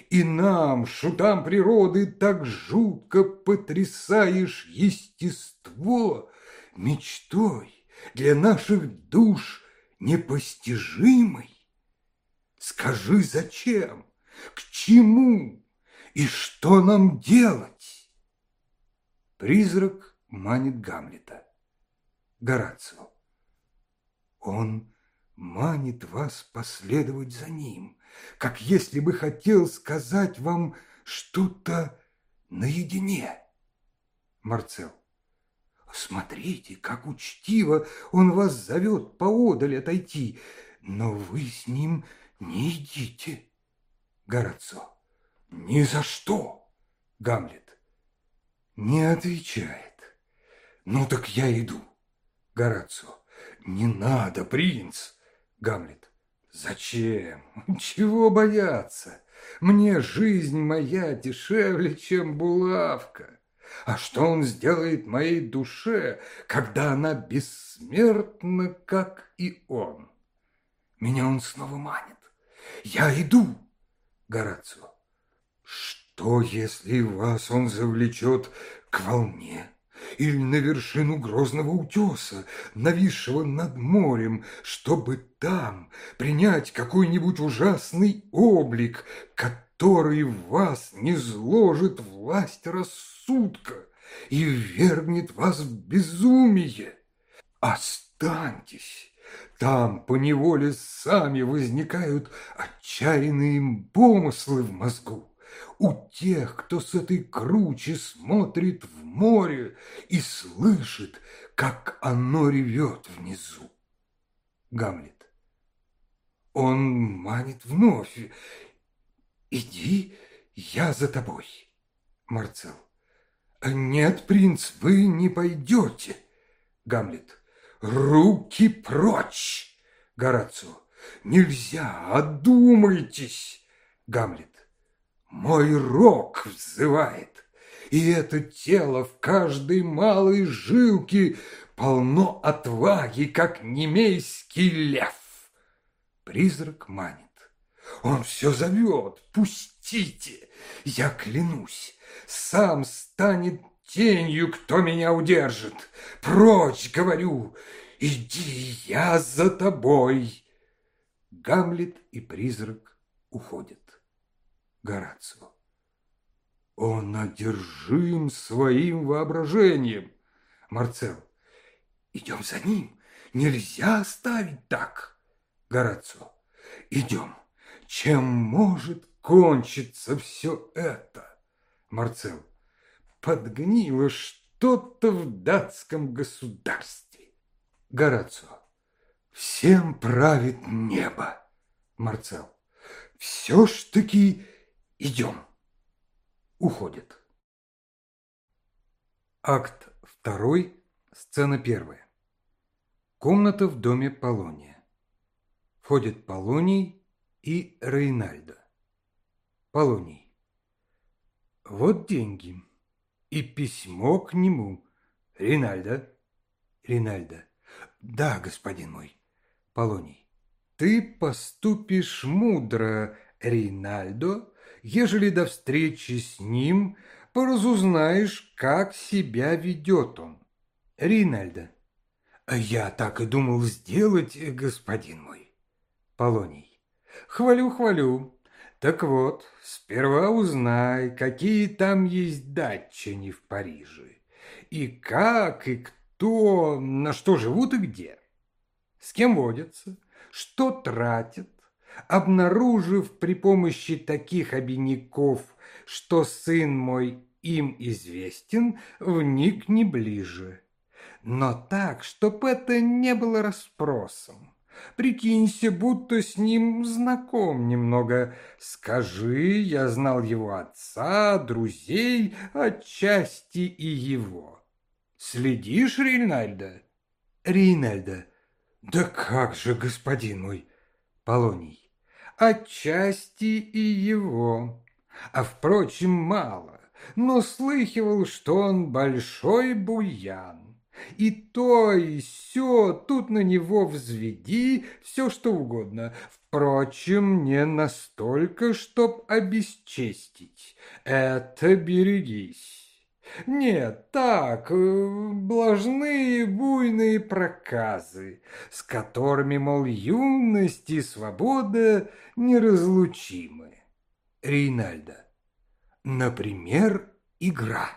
И нам, шутам природы, так жутко потрясаешь естество мечтой для наших душ непостижимой. Скажи, зачем, к чему и что нам делать? Призрак манит Гамлета. Горацио. Он манит вас последовать за ним, как если бы хотел сказать вам что-то наедине. Марцел. Смотрите, как учтиво он вас зовет поодаль отойти, но вы с ним не идите. Горацио. Ни за что. Гамлет не отвечает. Ну так я иду. Горацио. Не надо, принц. Гамлет. Зачем? [laughs] Чего бояться? Мне жизнь моя дешевле, чем булавка. А что он сделает моей душе, когда она бессмертна, как и он? Меня он снова манит. Я иду, Горацио. Что? Если вас он завлечет к волне или на вершину грозного утеса, нависшего над морем, чтобы там принять какой-нибудь ужасный облик, который вас не зложит власть рассудка и вергнет вас в безумие? Останьтесь, там поневоле сами возникают отчаянные помыслы в мозгу у тех, кто с этой кручи смотрит в море и слышит, как оно ревет внизу. Гамлет. Он манит вновь. Иди, я за тобой. Марцел. Нет, принц, вы не пойдете. Гамлет. Руки прочь. Горацио. Нельзя, одумайтесь. Гамлет. Мой рок взывает, и это тело в каждой малой жилке полно отваги, как немейский лев. Призрак манит. Он все зовет, пустите, я клянусь, сам станет тенью, кто меня удержит. Прочь, говорю, иди, я за тобой. Гамлет и призрак уходят. Горацио. Он одержим своим воображением. Марцел. Идем за ним. Нельзя оставить так. Горацио. Идем. Чем может кончиться все это? Марцел. Подгнило что-то в датском государстве. Горацио. Всем правит небо. Марцел. Все ж таки идем. Уходит. Акт второй, сцена первая. Комната в доме Полония. Входит Полоний и Рейнальдо. Полоний. Вот деньги. И письмо к нему. Ринальдо. Ринальдо. Да, господин мой. Полоний. Ты поступишь мудро, Ринальдо, ежели до встречи с ним поразузнаешь, как себя ведет он. Ринальдо. Я так и думал сделать, господин мой. Полоний. Хвалю, хвалю. Так вот, сперва узнай, какие там есть датчане в Париже. И как, и кто, на что живут и где. С кем водятся, что тратят, обнаружив при помощи таких обиняков, что сын мой им известен, вникни ближе. Но так, чтоб это не было расспросом Прикинься, будто с ним знаком немного. Скажи, я знал его отца, друзей, отчасти и его. Следишь, Рейнальда? Рейнальда. Да как же, господин мой? Полоний. Отчасти и его. А, впрочем, мало. Но слыхивал, что он большой буян и то, и все, тут на него взведи все, что угодно. Впрочем, не настолько, чтоб обесчестить. Это берегись. Нет, так, э, блажные буйные проказы, с которыми, мол, юность и свобода неразлучимы. Рейнальда. Например, игра.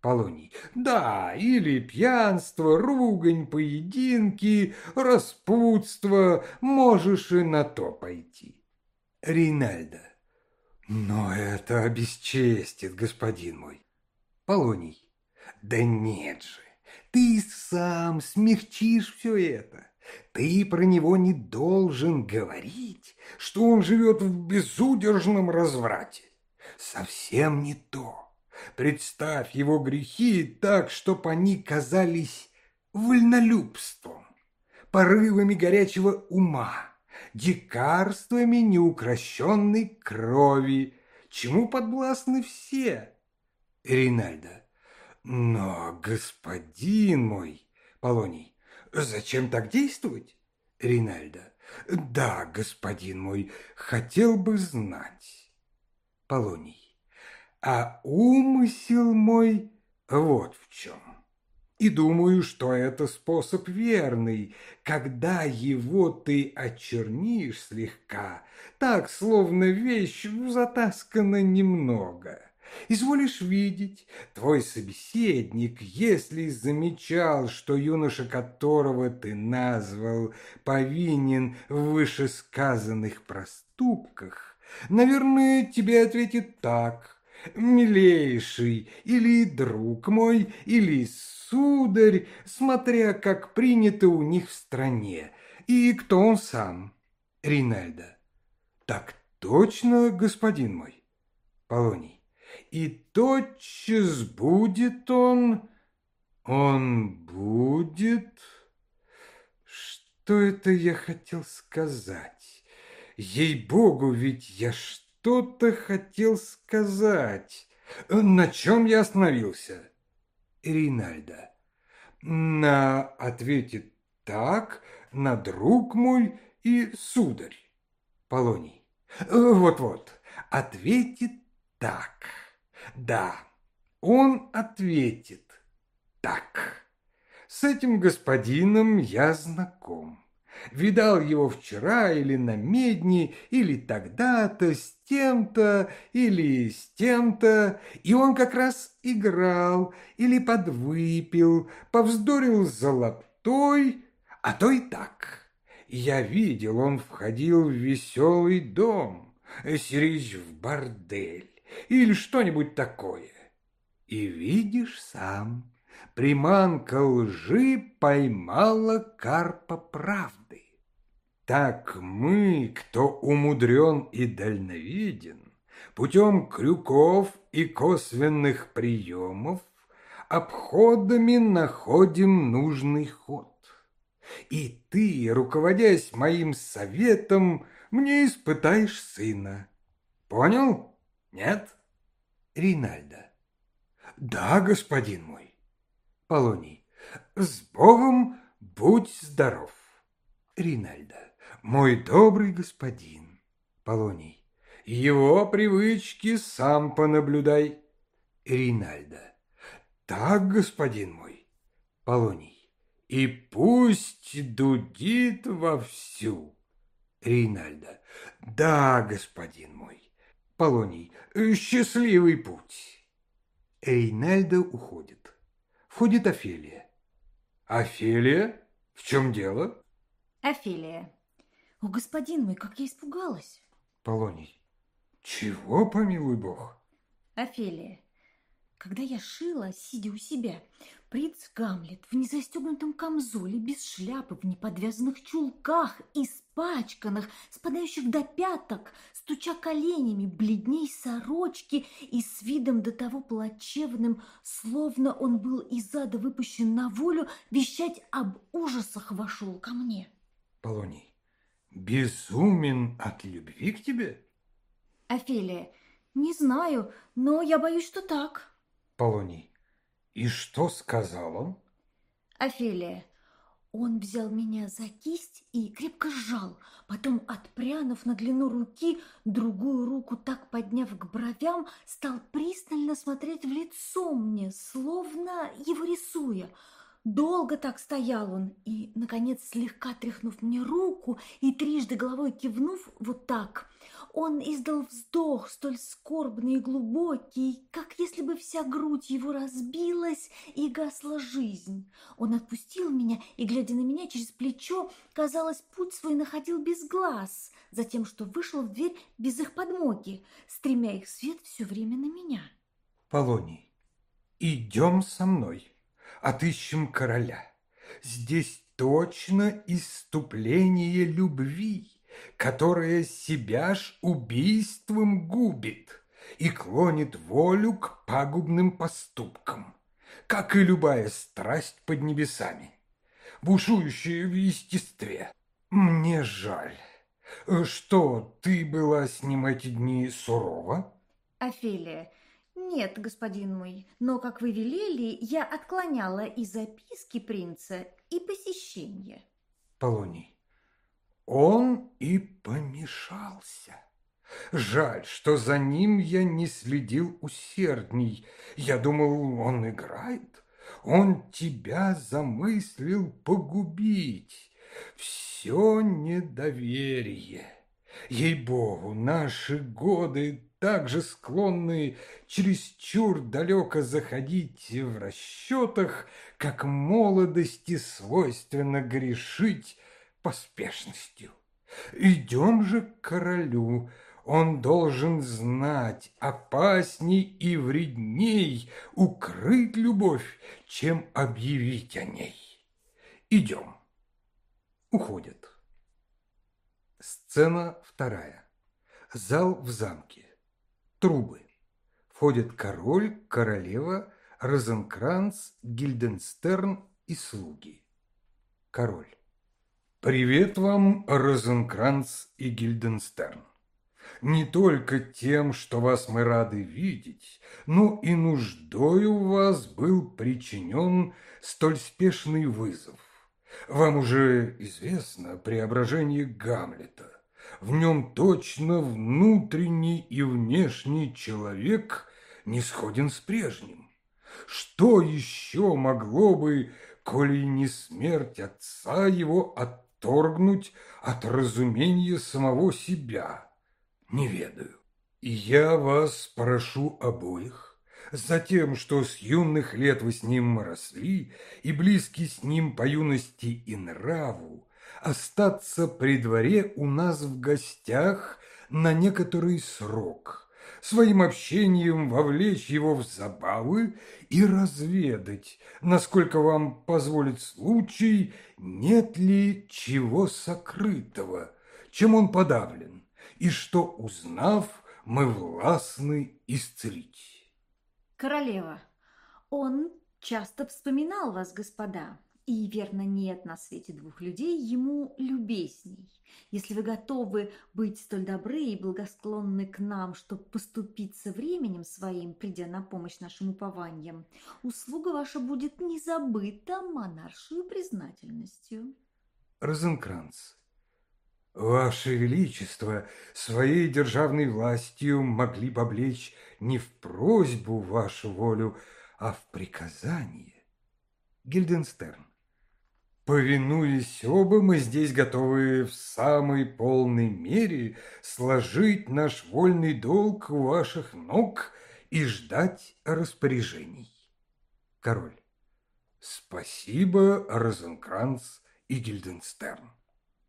Полоний. Да, или пьянство, ругань, поединки, распутство, можешь и на то пойти. Ринальда. Но это обесчестит, господин мой. Полоний. Да нет же, ты сам смягчишь все это. Ты про него не должен говорить, что он живет в безудержном разврате. Совсем не то. Представь его грехи так, чтоб они казались вольнолюбством, порывами горячего ума, дикарствами неукрощенной крови, чему подвластны все. Ринальда. Но, господин мой, Полоний, зачем так действовать? Ринальда. Да, господин мой, хотел бы знать. Полоний а умысел мой вот в чем. И думаю, что это способ верный, когда его ты очернишь слегка, так, словно вещь затаскана немного. Изволишь видеть, твой собеседник, если замечал, что юноша, которого ты назвал, повинен в вышесказанных проступках, наверное, тебе ответит так – милейший, или друг мой, или сударь, смотря как принято у них в стране, и кто он сам. Ринальда. Так точно, господин мой. Полоний. И тотчас будет он... Он будет... Что это я хотел сказать? Ей-богу, ведь я что что-то хотел сказать. На чем я остановился? Ринальда. На ответе так, на друг мой и сударь. Полоний. Вот-вот, ответит так. Да, он ответит так. С этим господином я знаком. Видал его вчера или на медне, или тогда-то, с тем-то, или с тем-то, и он как раз играл или подвыпил, повздорил за лаптой, а то и так. Я видел, он входил в веселый дом, сирич в бордель, или что-нибудь такое. И видишь сам, приманка лжи поймала карпа правды. Так мы, кто умудрен и дальновиден, путем крюков и косвенных приемов, обходами находим нужный ход. И ты, руководясь моим советом, мне испытаешь сына. Понял? Нет? Ринальда. Да, господин мой. Полоний. С Богом будь здоров. Ринальда. Мой добрый господин. Полоний. Его привычки сам понаблюдай. Ринальда. Так, господин мой. Полоний. И пусть дудит вовсю. Ринальда. Да, господин мой. Полоний. Счастливый путь. Рейнальдо уходит. Входит Офелия. Офелия? В чем дело? Офелия. О, господин мой, как я испугалась. Полоний. Чего, помилуй бог? Офелия. Когда я шила, сидя у себя, принц Гамлет в незастегнутом камзоле, без шляпы, в неподвязанных чулках, испачканных, спадающих до пяток, стуча коленями, бледней сорочки и с видом до того плачевным, словно он был из ада выпущен на волю, вещать об ужасах вошел ко мне. Полоний. Безумен от любви к тебе? Офелия. Не знаю, но я боюсь, что так. Полоний. И что сказал он? Офелия. Он взял меня за кисть и крепко сжал, потом, отпрянув на длину руки, другую руку так подняв к бровям, стал пристально смотреть в лицо мне, словно его рисуя. Долго так стоял он и, наконец, слегка тряхнув мне руку и трижды головой кивнув вот так, он издал вздох столь скорбный и глубокий, как если бы вся грудь его разбилась и гасла жизнь. Он отпустил меня и, глядя на меня через плечо, казалось, путь свой находил без глаз, затем, что вышел в дверь без их подмоги, стремя их свет все время на меня. Полоний, идем со мной отыщем короля. Здесь точно иступление любви, которая себя ж убийством губит и клонит волю к пагубным поступкам, как и любая страсть под небесами, бушующая в естестве. Мне жаль. Что, ты была с ним эти дни сурова? Офелия, «Нет, господин мой, но, как вы велели, я отклоняла и записки принца, и посещение». Полоний. Он и помешался. Жаль, что за ним я не следил усердней. Я думал, он играет. Он тебя замыслил погубить. Все недоверие. Ей-богу, наши годы также склонны чересчур далеко заходить в расчетах, как молодости свойственно грешить поспешностью. Идем же к королю, он должен знать опасней и вредней укрыть любовь, чем объявить о ней. Идем. Уходят. Сцена вторая. Зал в замке. Трубы. Входят король, королева, Розенкранц, Гильденстерн и слуги. Король. Привет вам, Розенкранц и Гильденстерн. Не только тем, что вас мы рады видеть, но и нуждою у вас был причинен столь спешный вызов. Вам уже известно преображение Гамлета. В нем точно внутренний и внешний человек не сходен с прежним. Что еще могло бы, коли не смерть отца его, отторгнуть от разумения самого себя? Не ведаю. И я вас прошу обоих, за тем, что с юных лет вы с ним росли и близки с ним по юности и нраву, остаться при дворе у нас в гостях на некоторый срок, своим общением вовлечь его в забавы и разведать, насколько вам позволит случай, нет ли чего сокрытого, чем он подавлен, и что, узнав, мы властны исцелить. Королева, он часто вспоминал вас, господа, и, верно, нет на свете двух людей ему любезней. Если вы готовы быть столь добры и благосклонны к нам, чтобы поступиться временем своим, придя на помощь нашим упованиям, услуга ваша будет не забыта монаршую признательностью. Розенкранц, Ваше Величество своей державной властью могли бы облечь не в просьбу вашу волю, а в приказание. Гильденстерн. Повинуясь оба, мы здесь готовы в самой полной мере сложить наш вольный долг у ваших ног и ждать распоряжений. Король. Спасибо, Розенкранц и Гильденстерн.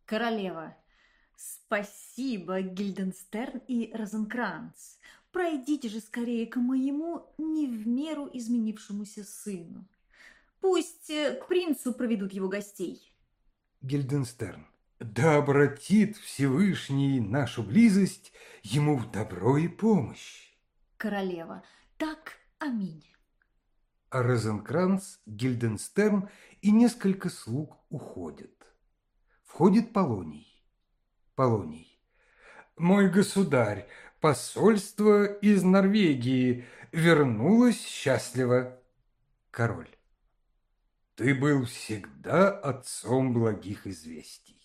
Королева. Спасибо, Гильденстерн и Розенкранц. Пройдите же скорее к моему не в меру изменившемуся сыну. Пусть э, к принцу проведут его гостей. Гильденстерн. Да обратит Всевышний нашу близость ему в добро и помощь. Королева. Так, аминь. А Розенкранц, Гильденстерн и несколько слуг уходят. Входит Полоний. Полоний. Мой государь, посольство из Норвегии вернулось счастливо. Король. Ты был всегда отцом благих известий.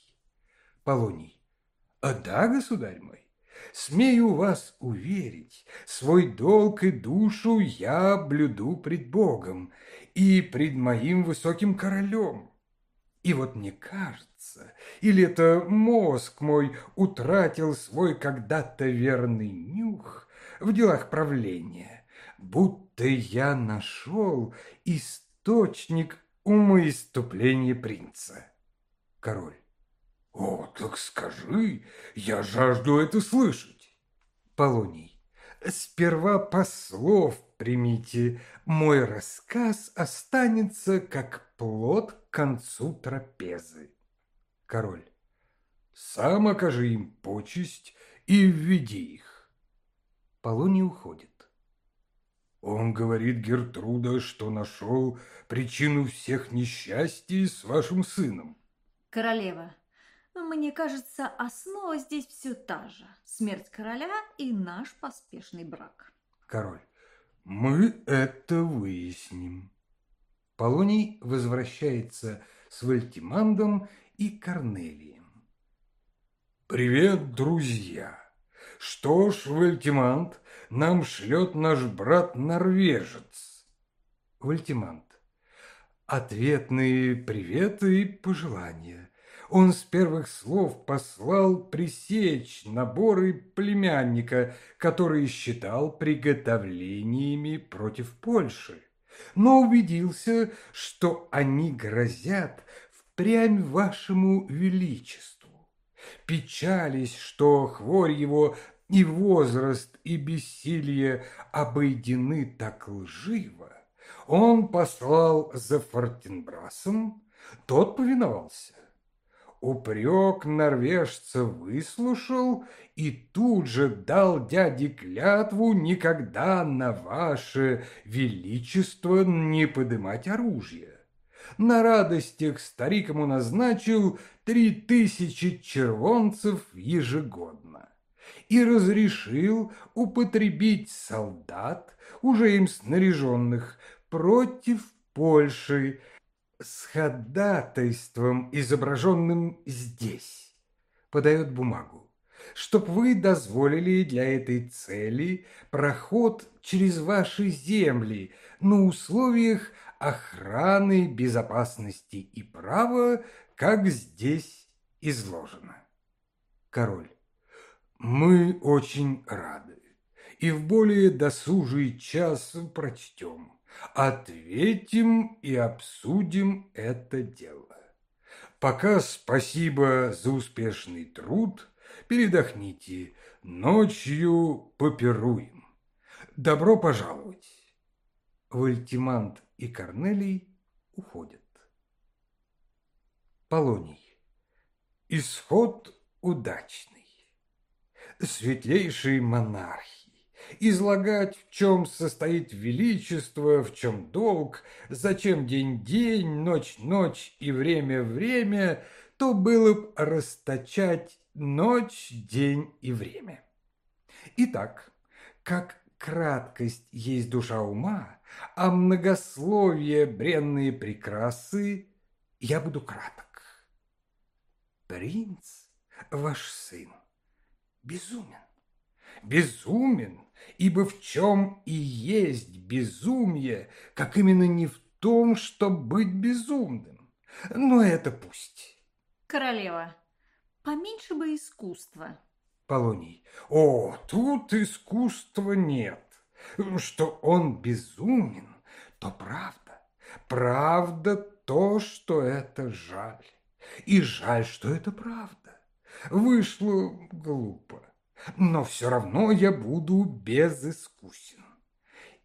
Полоний. А да, государь мой, смею вас уверить, свой долг и душу я блюду пред Богом и пред моим высоким королем. И вот мне кажется, или это мозг мой утратил свой когда-то верный нюх в делах правления, будто я нашел источник умоиступление принца. Король. О, так скажи, я жажду это слышать. Полоний. Сперва послов примите, мой рассказ останется как плод к концу трапезы. Король. Сам окажи им почесть и введи их. Полоний уходит. Он говорит Гертруда, что нашел причину всех несчастий с вашим сыном. Королева, мне кажется, основа здесь все та же. Смерть короля и наш поспешный брак. Король, мы это выясним. Полоний возвращается с Вальтимандом и Корнелием. Привет, друзья! Что ж, Вальтиманд, нам шлет наш брат-норвежец. Вальтиманд. Ответные приветы и пожелания. Он с первых слов послал пресечь наборы племянника, которые считал приготовлениями против Польши, но убедился, что они грозят впрямь вашему величеству. Печались, что хворь его и возраст, и бессилие обойдены так лживо, он послал за Фортенбрасом, тот повиновался. Упрек норвежца выслушал и тут же дал дяде клятву никогда на ваше величество не подымать оружие. На радостях старик ему назначил три тысячи червонцев ежегодно и разрешил употребить солдат, уже им снаряженных, против Польши с ходатайством, изображенным здесь. Подает бумагу, чтоб вы дозволили для этой цели проход через ваши земли на условиях охраны, безопасности и права, как здесь изложено. Король. Мы очень рады и в более досужий час прочтем, ответим и обсудим это дело. Пока спасибо за успешный труд, передохните, ночью попируем. Добро пожаловать. Вольтимант и Корнелий уходят. Полоний. Исход удачный. Светлейшие монархи, излагать, в чем состоит величество, в чем долг, зачем день-день, ночь-ночь и время-время, то было б расточать ночь, день и время. Итак, как краткость есть душа ума, а многословие бренные прекрасы, я буду краток. Принц, ваш сын, безумен. Безумен, ибо в чем и есть безумие, как именно не в том, что быть безумным. Но это пусть. Королева, поменьше бы искусства. Полоний. О, тут искусства нет. Что он безумен, то правда. Правда то, что это жаль. И жаль, что это правда. Вышло глупо, но все равно я буду безыскусен.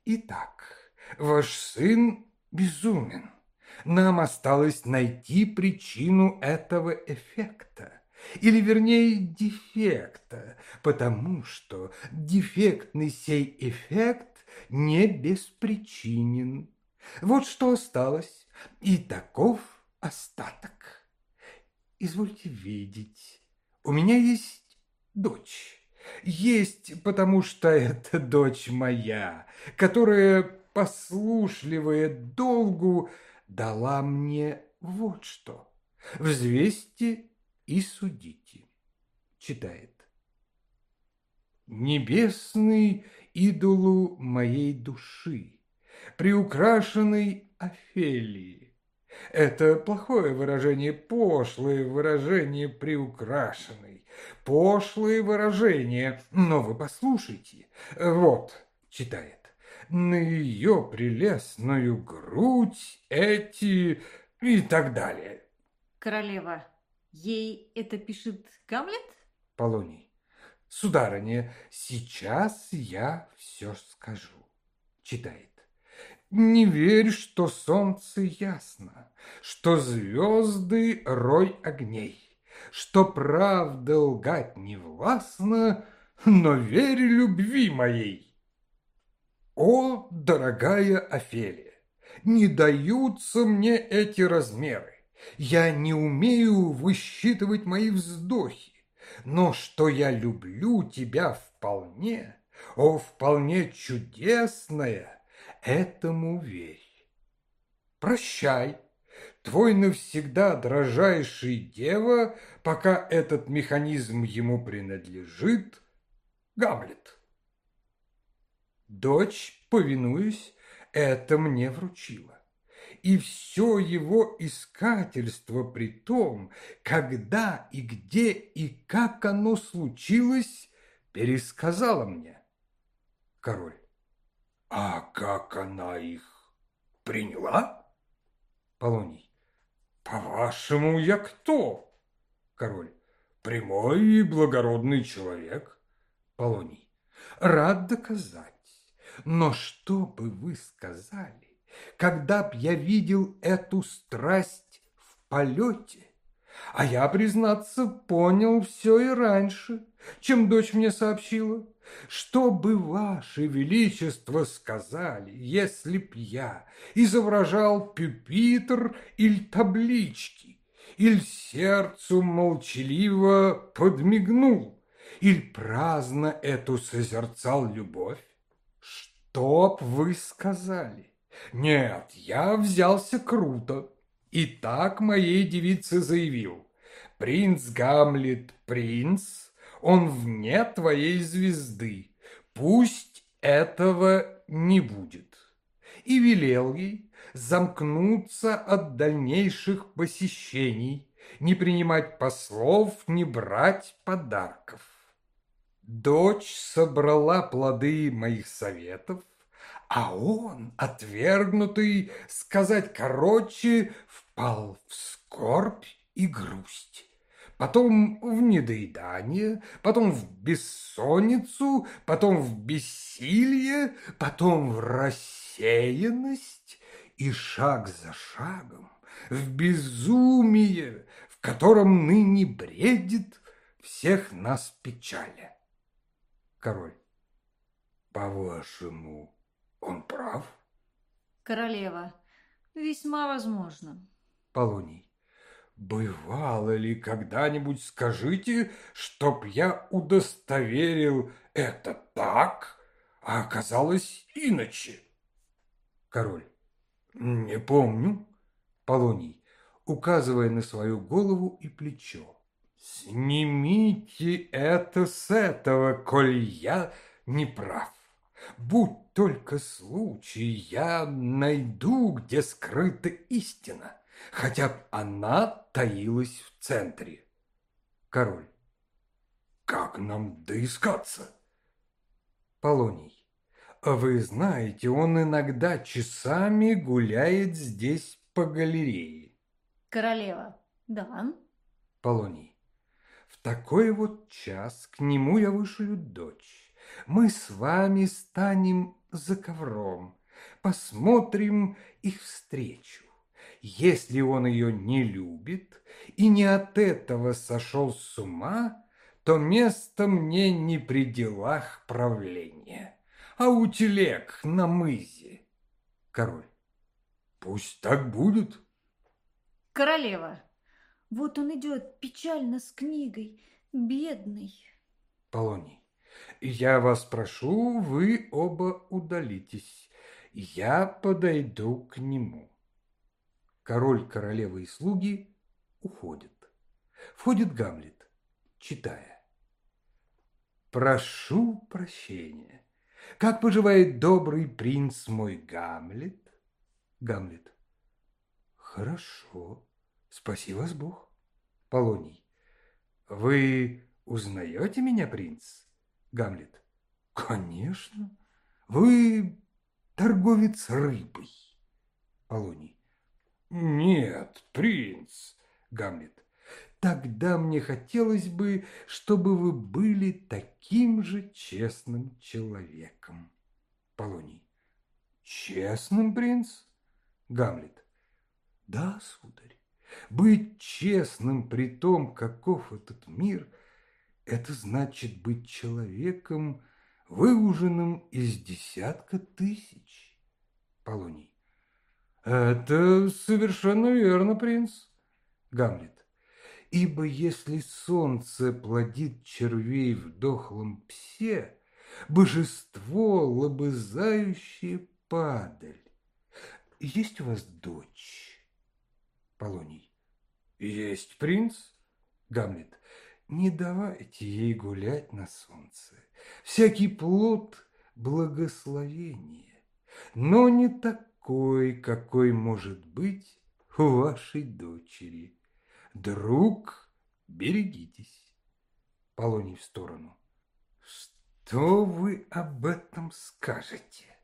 Итак, ваш сын безумен. Нам осталось найти причину этого эффекта или вернее дефекта, потому что дефектный сей эффект не беспричинен. Вот что осталось, и таков остаток. Извольте видеть, у меня есть дочь. Есть, потому что это дочь моя, которая, послушливая долгу, дала мне вот что. Взвесьте и судите. Читает. Небесный идолу моей души, приукрашенный Офелии. Это плохое выражение, пошлое выражение приукрашенный. Пошлое выражение, но вы послушайте. Вот, читает. На ее прелестную грудь эти и так далее. Королева, Ей это пишет Гамлет? Полоний. Сударыня, сейчас я все скажу. Читает. Не верь, что солнце ясно, что звезды рой огней, что правда лгать не властно, но верь любви моей. О, дорогая Офелия, не даются мне эти размеры. Я не умею высчитывать мои вздохи, но что я люблю тебя вполне, о, вполне чудесная, этому верь. Прощай, твой навсегда дрожайший дева, пока этот механизм ему принадлежит, Гамлет. Дочь, повинуюсь, это мне вручила и все его искательство при том, когда и где и как оно случилось, пересказала мне. Король. А как она их приняла? Полоний. По-вашему, я кто? Король. Прямой и благородный человек. Полоний. Рад доказать. Но что бы вы сказали, когда б я видел эту страсть в полете. А я, признаться, понял все и раньше, чем дочь мне сообщила. Что бы ваше величество сказали, если б я изображал пюпитр или таблички, или сердцу молчаливо подмигнул, или праздно эту созерцал любовь? Что б вы сказали? Нет, я взялся круто. И так моей девице заявил. Принц Гамлет, принц, он вне твоей звезды. Пусть этого не будет. И велел ей замкнуться от дальнейших посещений, не принимать послов, не брать подарков. Дочь собрала плоды моих советов, а он, отвергнутый, сказать короче, впал в скорбь и грусть. потом в недоедание, потом в бессонницу, потом в бессилие, потом в рассеянность и шаг за шагом в безумие, в котором ныне бредит всех нас печаля. Король. По-вашему, он прав? Королева. Весьма возможно. Полоний. Бывало ли когда-нибудь, скажите, чтоб я удостоверил это так, а оказалось иначе? Король. Не помню. Полоний, указывая на свою голову и плечо. Снимите это с этого, коль я не прав. Будь только случай, я найду, где скрыта истина, хотя б она таилась в центре. Король. Как нам доискаться? Полоний. Вы знаете, он иногда часами гуляет здесь по галерее. Королева. Да. Полоний. В такой вот час к нему я вышлю дочь. Мы с вами станем за ковром, посмотрим их встречу. Если он ее не любит и не от этого сошел с ума, то место мне не при делах правления, а у телег на мызе. Король. Пусть так будет. Королева. Вот он идет печально с книгой, бедный. Полоний. Я вас прошу, вы оба удалитесь. Я подойду к нему. Король, королева и слуги уходят. Входит Гамлет, читая. Прошу прощения. Как поживает добрый принц мой Гамлет? Гамлет. Хорошо. Спаси вас Бог. Полоний. Вы узнаете меня, принц? Гамлет. Конечно. Вы торговец рыбой. Полоний. Нет, принц. Гамлет. Тогда мне хотелось бы, чтобы вы были таким же честным человеком. Полоний. Честным, принц? Гамлет. Да, сударь, быть честным при том, каков этот мир, это значит быть человеком, выуженным из десятка тысяч. Полоний. Это совершенно верно, принц. Гамлет. Ибо если солнце плодит червей в дохлом псе, божество, лобызающее падаль. Есть у вас дочь? Полоний. Есть принц? Гамлет. Не давайте ей гулять на солнце. Всякий плод – благословение, но не такой, какой может быть у вашей дочери. Друг, берегитесь. Полоний в сторону. Что вы об этом скажете?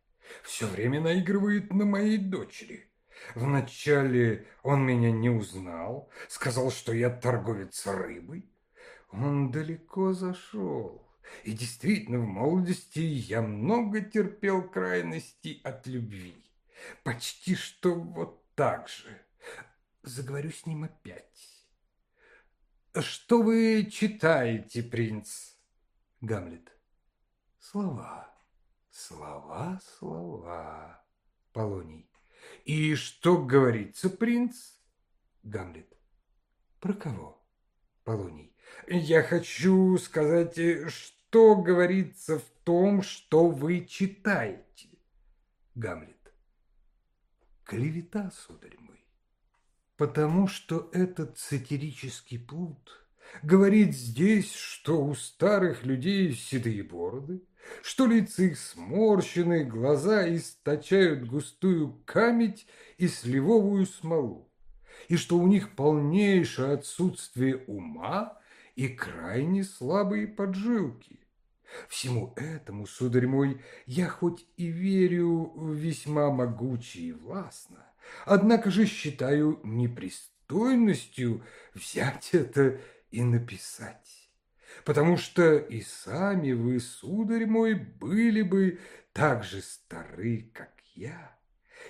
Все время наигрывает на моей дочери. Вначале он меня не узнал, сказал, что я торговец рыбой. Он далеко зашел. И действительно, в молодости я много терпел крайностей от любви. Почти что вот так же. Заговорю с ним опять. Что вы читаете, принц? Гамлет. Слова, слова, слова. Полоний. И что говорится, принц? Гамлет. Про кого? Полоний. Я хочу сказать, что говорится в том, что вы читаете. Гамлет. Клевета, сударь мой. Потому что этот сатирический плут говорит здесь, что у старых людей седые бороды, что лица их сморщены, глаза источают густую камедь и сливовую смолу, и что у них полнейшее отсутствие ума и крайне слабые поджилки. Всему этому, сударь мой, я хоть и верю весьма могуче и властно, однако же считаю непристойностью взять это и написать, потому что и сами вы, сударь мой, были бы так же стары, как я,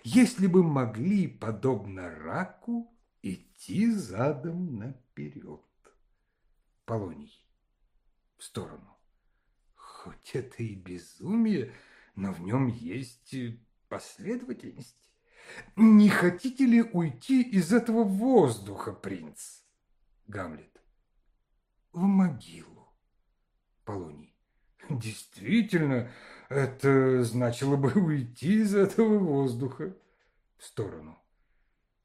если бы могли, подобно раку, идти задом наперед. Полоний. В сторону. Хоть это и безумие, но в нем есть последовательность. Не хотите ли уйти из этого воздуха, принц? Гамлет. В могилу. Полоний. Действительно, это значило бы уйти из этого воздуха. В сторону.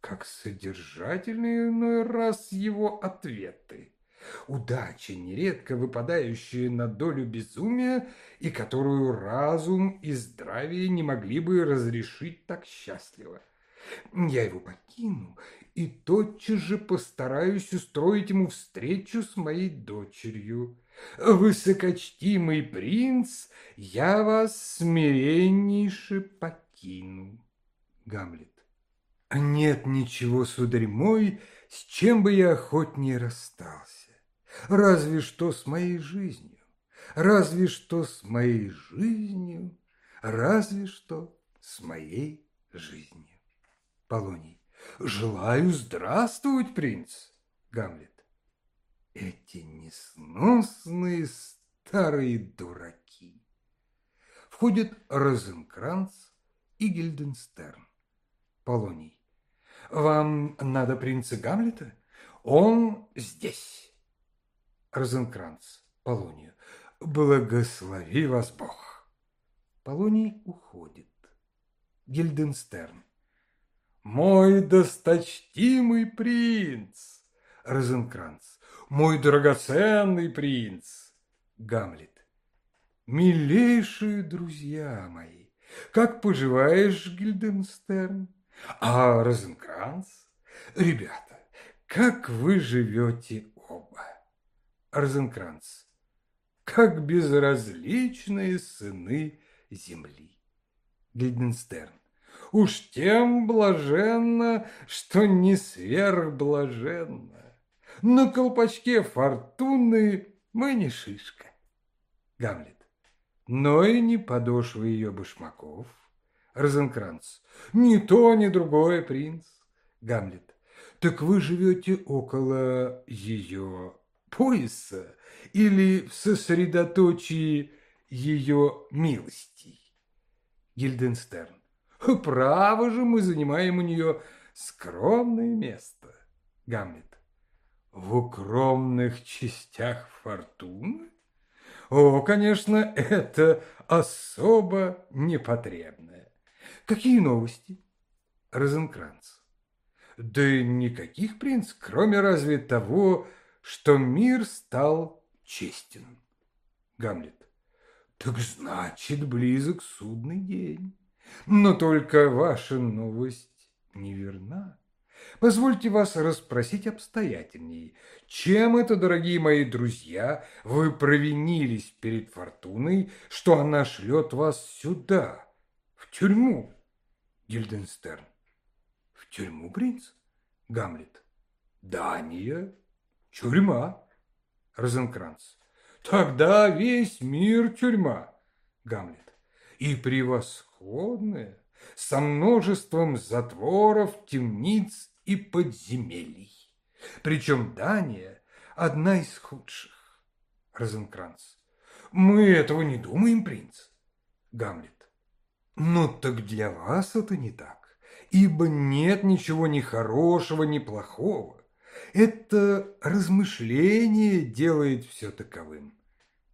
Как содержательный иной раз его ответы. Удача, нередко выпадающая на долю безумия, и которую разум и здравие не могли бы разрешить так счастливо. Я его покину и тотчас же постараюсь устроить ему встречу с моей дочерью. Высокочтимый принц, я вас смиреннейше покину. Гамлет. Нет ничего, сударь мой, с чем бы я охотнее расстался. Разве что с моей жизнью, разве что с моей жизнью, разве что с моей жизнью. Полоний. Желаю здравствовать, принц. Гамлет. Эти несносные старые дураки. Входит Розенкранц и Гильденстерн. Полоний. Вам надо принца Гамлета? Он здесь. Розенкранц Полонию. Благослови вас Бог. Полоний уходит. Гильденстерн. Мой досточтимый принц. Розенкранц. Мой драгоценный принц. Гамлет. Милейшие друзья мои, как поживаешь, Гильденстерн? А Розенкранц? Ребята, как вы живете? Розенкранц. Как безразличные сыны земли. Гильденстерн. Уж тем блаженно, что не сверхблаженно. На колпачке фортуны мы не шишка. Гамлет. Но и не подошвы ее башмаков. Розенкранц. Ни то, ни другое, принц. Гамлет. Так вы живете около ее пояса или в сосредоточии ее милостей? Гильденстерн. Право же мы занимаем у нее скромное место. Гамлет. В укромных частях фортуны? О, конечно, это особо непотребное. Какие новости? Розенкранц. Да никаких, принц, кроме разве того, что мир стал честен. Гамлет. Так значит, близок судный день. Но только ваша новость неверна. Позвольте вас расспросить обстоятельней. Чем это, дорогие мои друзья, вы провинились перед Фортуной, что она шлет вас сюда, в тюрьму? Гильденстерн. В тюрьму, принц? Гамлет. Дания Тюрьма. Розенкранц. Тогда весь мир тюрьма. Гамлет. И превосходная, со множеством затворов, темниц и подземелий. Причем Дания одна из худших. Розенкранц. Мы этого не думаем, принц. Гамлет. Ну так для вас это не так, ибо нет ничего ни хорошего, ни плохого. Это размышление делает все таковым.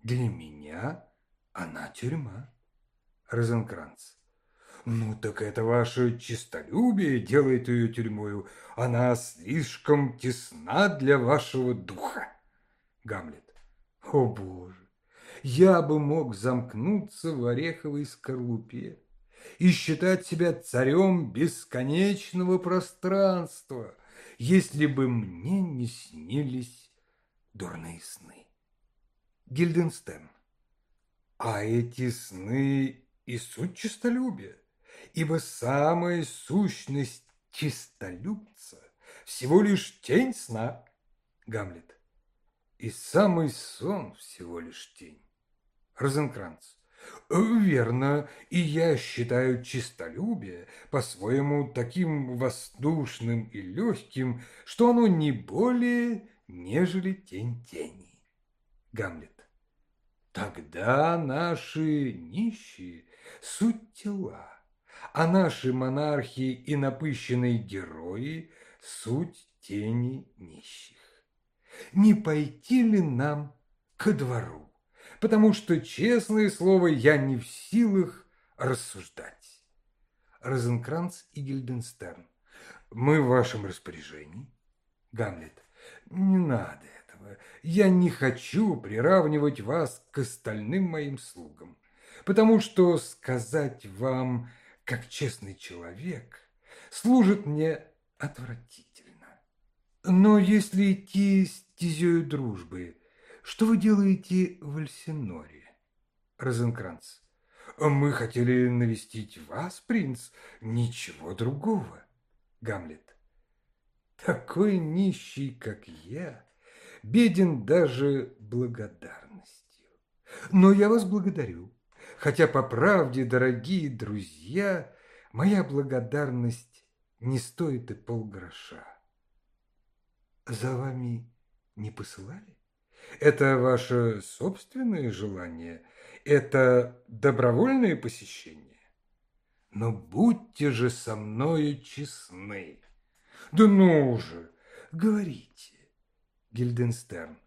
Для меня она тюрьма. Розенкранц. Ну, так это ваше честолюбие делает ее тюрьмою. Она слишком тесна для вашего духа. Гамлет. О, Боже! Я бы мог замкнуться в ореховой скорлупе и считать себя царем бесконечного пространства, если бы мне не снились дурные сны. Гильденстерн. А эти сны и суть честолюбия, ибо самая сущность честолюбца всего лишь тень сна. Гамлет. И самый сон всего лишь тень. Розенкранц. Верно, и я считаю чистолюбие по-своему таким воздушным и легким, что оно не более, нежели тень тени. Гамлет. Тогда наши нищие – суть тела, а наши монархи и напыщенные герои – суть тени нищих. Не пойти ли нам ко двору? Потому что, честное слово, я не в силах рассуждать. Розенкранц и Гильденстерн. Мы в вашем распоряжении. Гамлет. Не надо этого. Я не хочу приравнивать вас к остальным моим слугам, потому что сказать вам, как честный человек, служит мне отвратительно. Но если идти стезею дружбы, что вы делаете в Альсиноре? Розенкранц. Мы хотели навестить вас, принц, ничего другого. Гамлет. Такой нищий, как я, беден даже благодарностью. Но я вас благодарю, хотя, по правде, дорогие друзья, моя благодарность не стоит и полгроша. За вами не посылали? Это ваше собственное желание? Это добровольное посещение? Но будьте же со мною честны. Да ну же, говорите. Гильденстерн.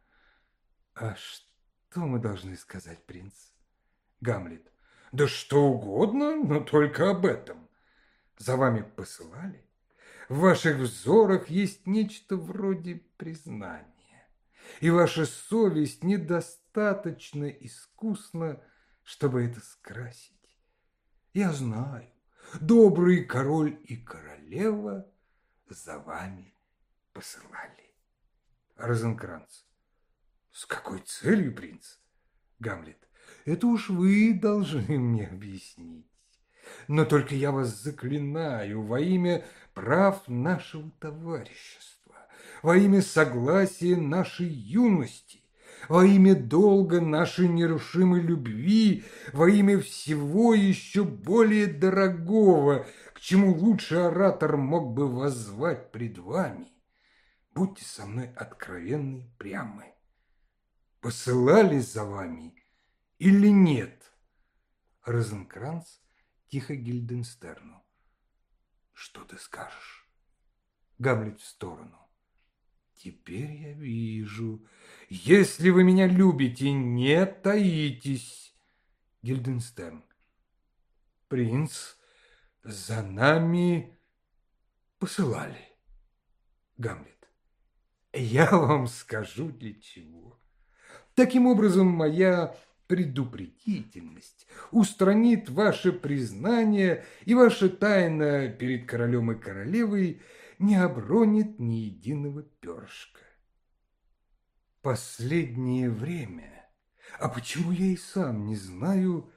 А что мы должны сказать, принц? Гамлет. Да что угодно, но только об этом. За вами посылали? В ваших взорах есть нечто вроде признания. И ваша совесть недостаточно искусна, чтобы это скрасить. Я знаю, добрый король и королева за вами посылали. Розенкранц. С какой целью, принц? Гамлет. Это уж вы должны мне объяснить. Но только я вас заклинаю во имя прав нашего товарищества, во имя согласия нашей юности, во имя долга нашей нерушимой любви, во имя всего еще более дорогого, к чему лучший оратор мог бы воззвать пред вами. Будьте со мной откровенны и прямы. Посылали за вами или нет? Розенкранц тихо Гильденстерну. Что ты скажешь? Гамлет в сторону. Теперь я вижу. Если вы меня любите, не таитесь. Гильденстерн. Принц, за нами посылали. Гамлет. Я вам скажу для чего. Таким образом, моя предупредительность устранит ваше признание, и ваша тайна перед королем и королевой не обронит ни единого перышка. Последнее время, а почему я и сам не знаю,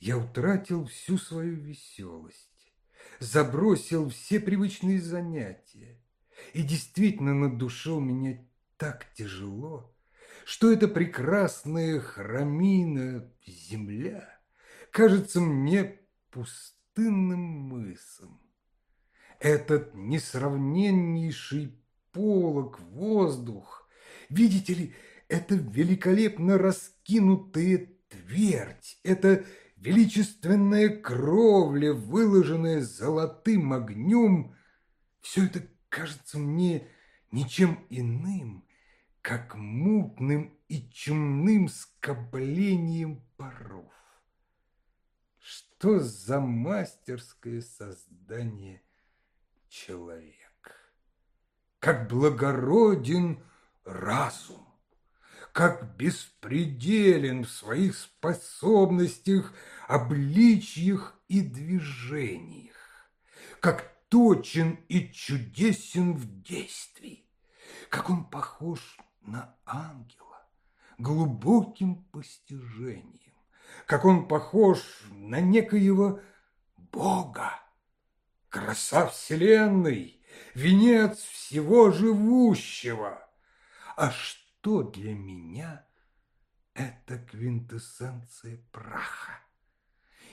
я утратил всю свою веселость, забросил все привычные занятия, и действительно на душе у меня так тяжело, что эта прекрасная храмина, земля, кажется мне пустынным мысом. Этот несравненнейший полог, воздух, видите ли, это великолепно раскинутая твердь, это величественная кровля, выложенная золотым огнем, все это кажется мне ничем иным, как мутным и чумным скоплением паров. Что за мастерское создание человек? Как благороден разум, как беспределен в своих способностях, обличьях и движениях, как точен и чудесен в действии, как он похож на ангела глубоким постижением, как он похож на некоего Бога, краса Вселенной, венец всего живущего. А что для меня это квинтэссенция праха.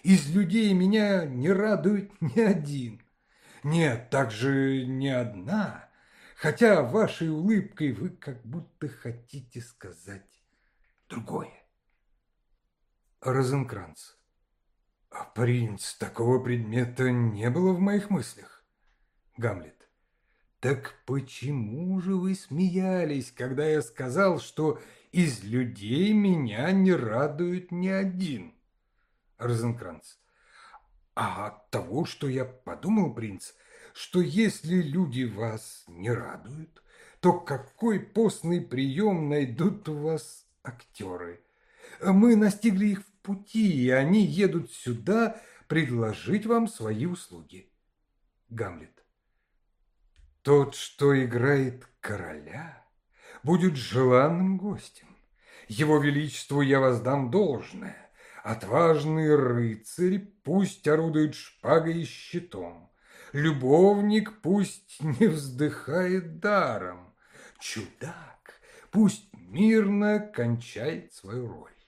Из людей меня не радует ни один. Нет, также ни одна, хотя вашей улыбкой вы как будто хотите сказать другое. Розенкранц. А принц, такого предмета не было в моих мыслях. Гамлет. Так почему же вы смеялись, когда я сказал, что из людей меня не радует ни один? Розенкранц. А от того, что я подумал, принц, что если люди вас не радуют, то какой постный прием найдут у вас актеры? Мы настигли их пути, и они едут сюда предложить вам свои услуги. Гамлет. Тот, что играет короля, будет желанным гостем. Его величеству я воздам должное. Отважный рыцарь пусть орудует шпагой и щитом. Любовник пусть [laughs] не вздыхает даром. Чудак пусть мирно кончает свою роль.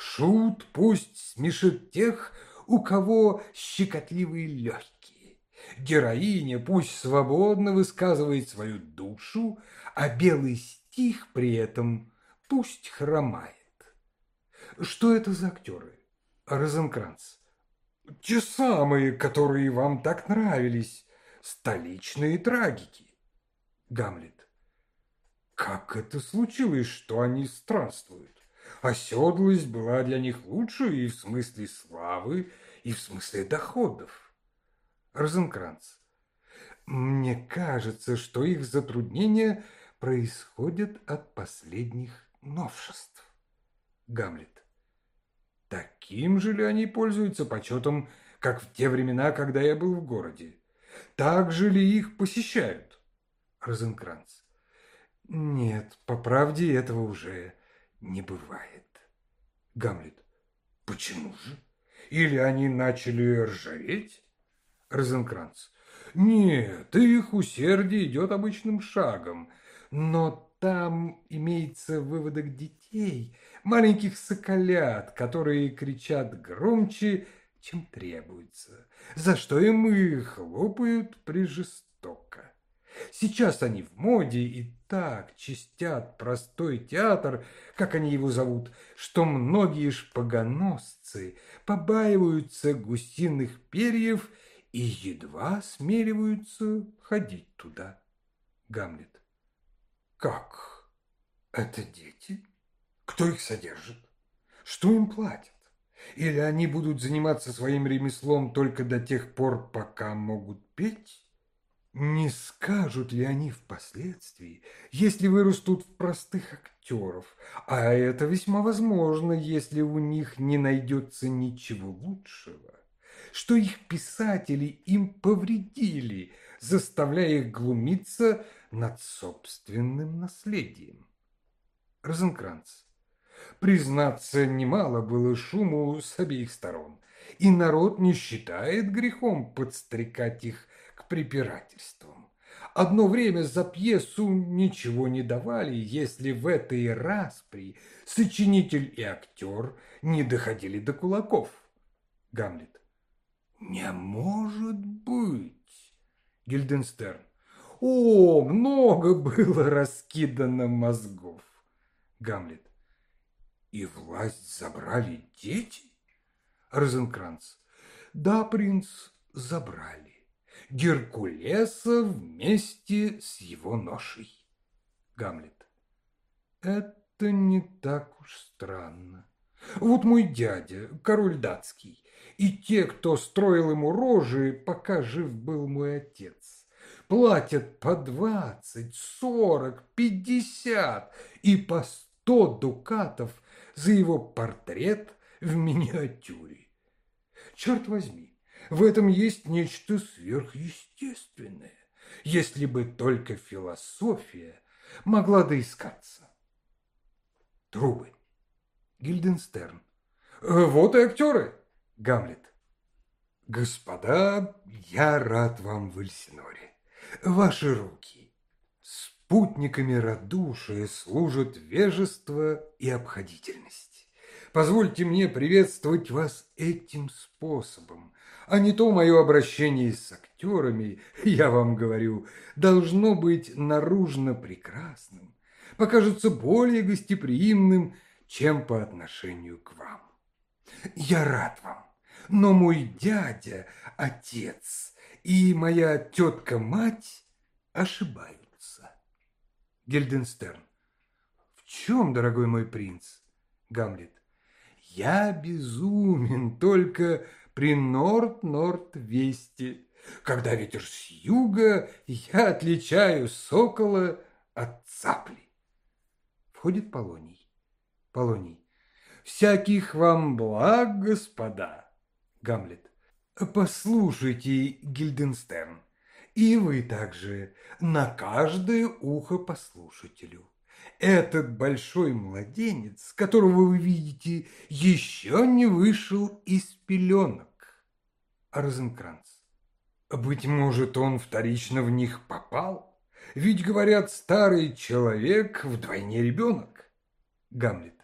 Шут пусть смешит тех, у кого щекотливые легкие. Героиня пусть свободно высказывает свою душу, а белый стих при этом пусть хромает. Что это за актеры? Розенкранц. Те самые, которые вам так нравились, столичные трагики. Гамлет. Как это случилось, что они странствуют? Оседлость была для них лучше и в смысле славы, и в смысле доходов. Розенкранц. Мне кажется, что их затруднения происходят от последних новшеств. Гамлет. Таким же ли они пользуются почетом, как в те времена, когда я был в городе? Так же ли их посещают? Розенкранц. Нет, по правде этого уже не бывает. Гамлет. Почему же? Или они начали ржаветь? Розенкранц. Нет, их усердие идет обычным шагом, но там имеется выводок детей, маленьких соколят, которые кричат громче, чем требуется, за что им и хлопают прижестоко. Сейчас они в моде и так чистят простой театр, как они его зовут, что многие шпагоносцы побаиваются гусиных перьев и едва смеливаются ходить туда. Гамлет. Как? Это дети? Кто их содержит? Что им платят? Или они будут заниматься своим ремеслом только до тех пор, пока могут петь? Не скажут ли они впоследствии, если вырастут в простых актеров, а это весьма возможно, если у них не найдется ничего лучшего, что их писатели им повредили, заставляя их глумиться над собственным наследием. Розенкранц. Признаться, немало было шуму с обеих сторон, и народ не считает грехом подстрекать их препирательствам. Одно время за пьесу ничего не давали, если в этой распри сочинитель и актер не доходили до кулаков. Гамлет. Не может быть. Гильденстерн. О, много было раскидано мозгов. Гамлет. И власть забрали дети? Розенкранц. Да, принц, забрали. Геркулеса вместе с его ношей. Гамлет. Это не так уж странно. Вот мой дядя, король датский, и те, кто строил ему рожи, пока жив был мой отец. Платят по двадцать, сорок, пятьдесят и по сто дукатов за его портрет в миниатюре. Черт возьми, в этом есть нечто сверхъестественное, если бы только философия могла доискаться. Трубы. Гильденстерн. Вот и актеры. Гамлет. Господа, я рад вам в Эльсиноре. Ваши руки. Спутниками радушия служат вежество и обходительность. Позвольте мне приветствовать вас этим способом, а не то мое обращение с актерами, [laughs] я вам говорю, должно быть наружно прекрасным, покажется более гостеприимным, чем по отношению к вам. Я рад вам, но мой дядя, отец и моя тетка-мать ошибаются. Гильденстерн. В чем, дорогой мой принц? Гамлет. Я безумен только при Норд-Норд-Весте. Когда ветер с юга, я отличаю сокола от цапли. Входит Полоний. Полоний. Всяких вам благ, господа. Гамлет. Послушайте, Гильденстерн, и вы также на каждое ухо послушателю. Этот большой младенец, которого вы видите, еще не вышел из пеленок. Розенкранц. Быть может, он вторично в них попал? Ведь, говорят, старый человек вдвойне ребенок. Гамлет.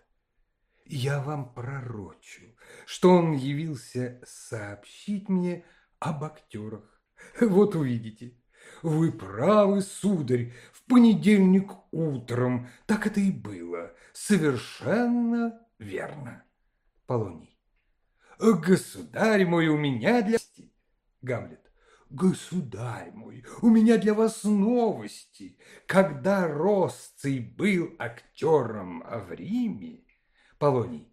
Я вам пророчу, что он явился сообщить мне об актерах. Вот увидите. Вы правы, сударь, в понедельник утром. Так это и было. Совершенно верно. Полоний. Государь мой, у меня для... Гамлет. Государь мой, у меня для вас новости. Когда Росций был актером в Риме, Полоний.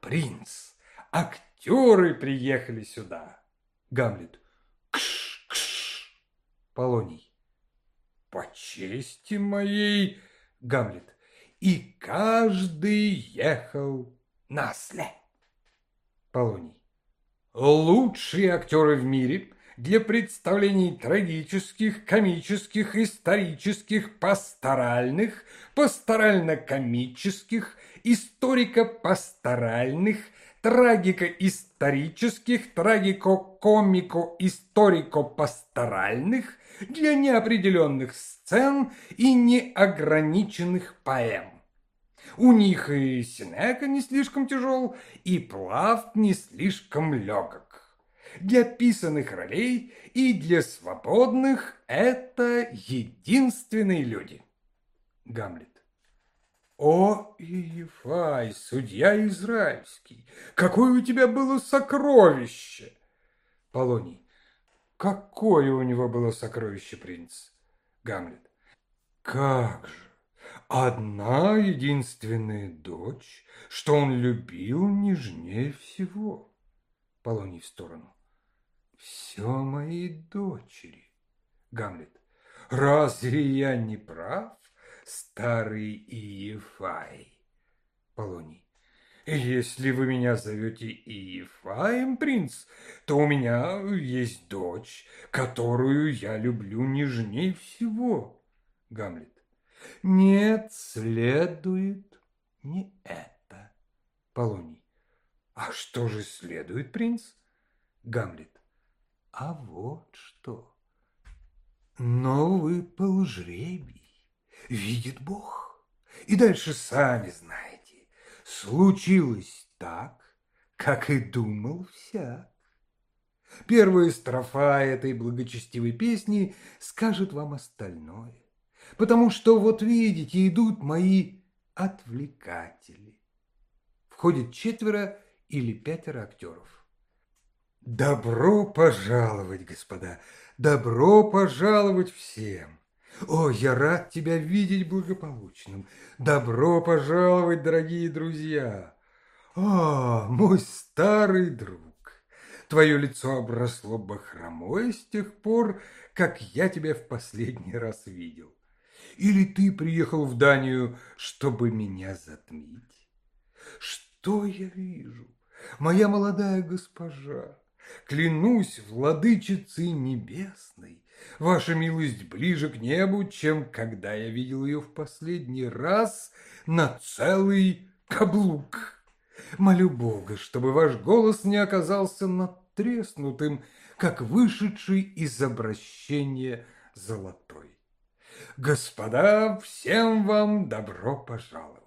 Принц, актеры приехали сюда. Гамлет. Кш, кш. Полоний. По чести моей, Гамлет. И каждый ехал на след. Полоний. Лучшие актеры в мире для представлений трагических, комических, исторических, пасторальных, пасторально-комических, историко-пасторальных, трагико-исторических, трагико-комико-историко-пасторальных для неопределенных сцен и неограниченных поэм. У них и Синека не слишком тяжел, и Плафт не слишком легок. Для писанных ролей и для свободных это единственные люди. Гамлет. О, Иефай, судья израильский, какое у тебя было сокровище! Полоний. Какое у него было сокровище, принц? Гамлет. Как же! Одна единственная дочь, что он любил нежнее всего. Полоний в сторону. Все мои дочери. Гамлет. Разве я не прав, старый Иефай? Полоний. Если вы меня зовете Иефаем, принц, то у меня есть дочь, которую я люблю нежнее всего. Гамлет. Нет, следует не это. Полоний. А что же следует, принц? Гамлет. А вот что. Но выпал видит Бог. И дальше сами знаете, случилось так, как и думал всяк. Первая строфа этой благочестивой песни скажет вам остальное потому что, вот видите, идут мои отвлекатели. Входит четверо или пятеро актеров. Добро пожаловать, господа, добро пожаловать всем. О, я рад тебя видеть благополучным. Добро пожаловать, дорогие друзья. О, мой старый друг. Твое лицо обросло бахромой с тех пор, как я тебя в последний раз видел. Или ты приехал в Данию, чтобы меня затмить? Что я вижу? Моя молодая госпожа, клянусь владычицей небесной, ваша милость ближе к небу, чем когда я видел ее в последний раз на целый каблук. Молю Бога, чтобы ваш голос не оказался надтреснутым, как вышедший из обращения золотой. Господа, всем вам добро пожаловать.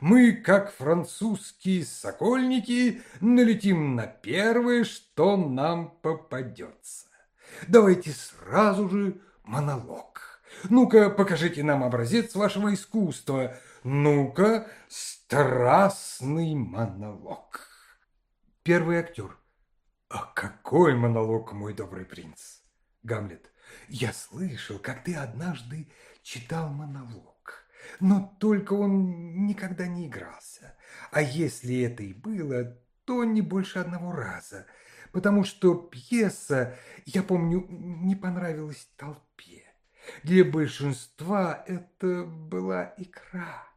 Мы, как французские сокольники, налетим на первое, что нам попадется. Давайте сразу же монолог. Ну-ка, покажите нам образец вашего искусства. Ну-ка, страстный монолог. Первый актер. А какой монолог, мой добрый принц? Гамлет. Я слышал, как ты однажды читал монолог, но только он никогда не игрался. А если это и было, то не больше одного раза, потому что пьеса, я помню, не понравилась толпе. Для большинства это была игра.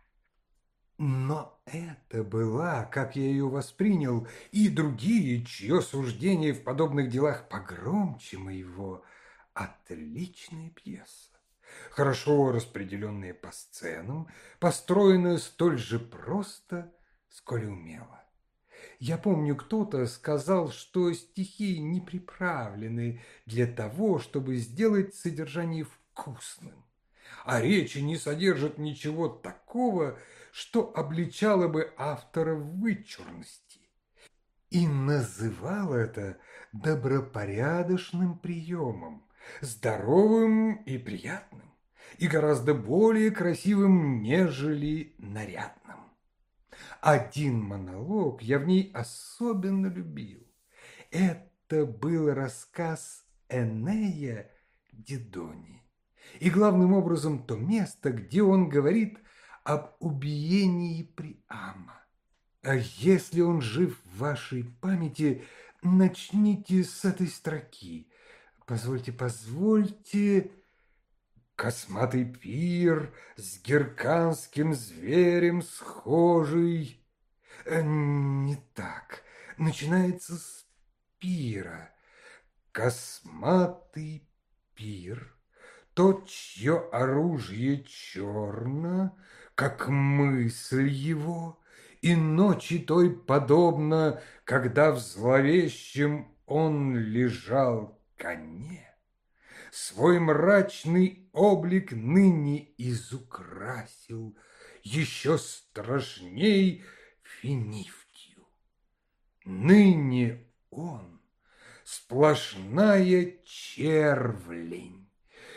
Но это была, как я ее воспринял, и другие, чье суждение в подобных делах погромче моего – Отличная пьеса, хорошо распределенная по сценам, построенная столь же просто, сколь умело. Я помню, кто-то сказал, что стихи не приправлены для того, чтобы сделать содержание вкусным, а речи не содержат ничего такого, что обличало бы автора в вычурности. И называл это добропорядочным приемом, здоровым и приятным, и гораздо более красивым, нежели нарядным. Один монолог я в ней особенно любил. Это был рассказ Энея Дидони. И главным образом то место, где он говорит об убиении Приама. А если он жив в вашей памяти, начните с этой строки – Позвольте, позвольте. Косматый пир с герканским зверем схожий. Э, не так. Начинается с пира. Косматый пир, тот, чье оружие черно, как мысль его, и ночи той подобно, когда в зловещем он лежал коне. Свой мрачный облик ныне изукрасил еще страшней финифтью. Ныне он сплошная червлень,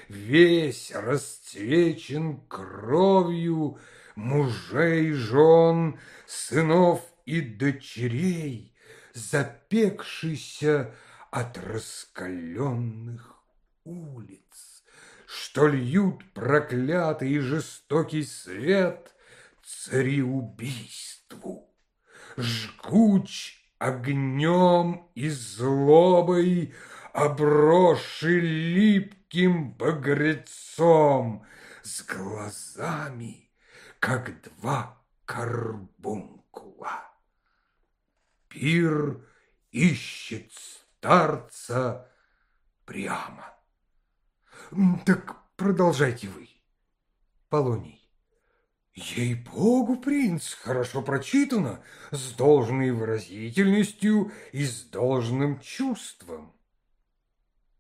весь расцвечен кровью мужей, жен, сынов и дочерей, запекшийся от раскаленных улиц, Что льют проклятый и жестокий свет цареубийству. Жгуч огнем и злобой, обросший липким багрецом, С глазами, как два карбункула. Пир ищет старца прямо. Так продолжайте вы. Полоний. Ей-богу, принц, хорошо прочитано, с должной выразительностью и с должным чувством.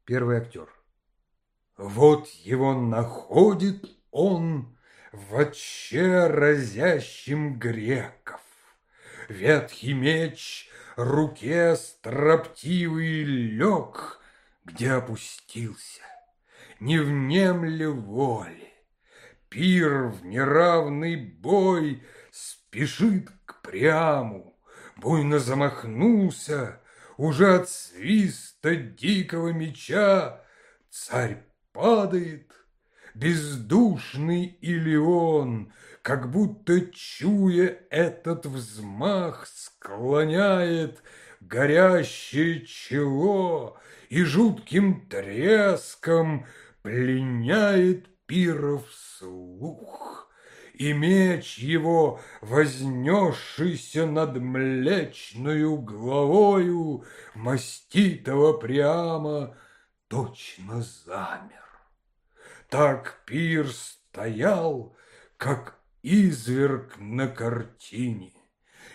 Первый актер. Вот его находит он в разящим греков. Ветхий меч руке строптивый лег, где опустился, не внемля воли. Пир в неравный бой спешит к пряму, буйно замахнулся, уже от свиста дикого меча царь падает, бездушный Илеон как будто чуя этот взмах, склоняет горящее чело и жутким треском пленяет пиров слух. И меч его, вознесшийся над млечную головою, маститого прямо, точно замер. Так пир стоял, как изверг на картине,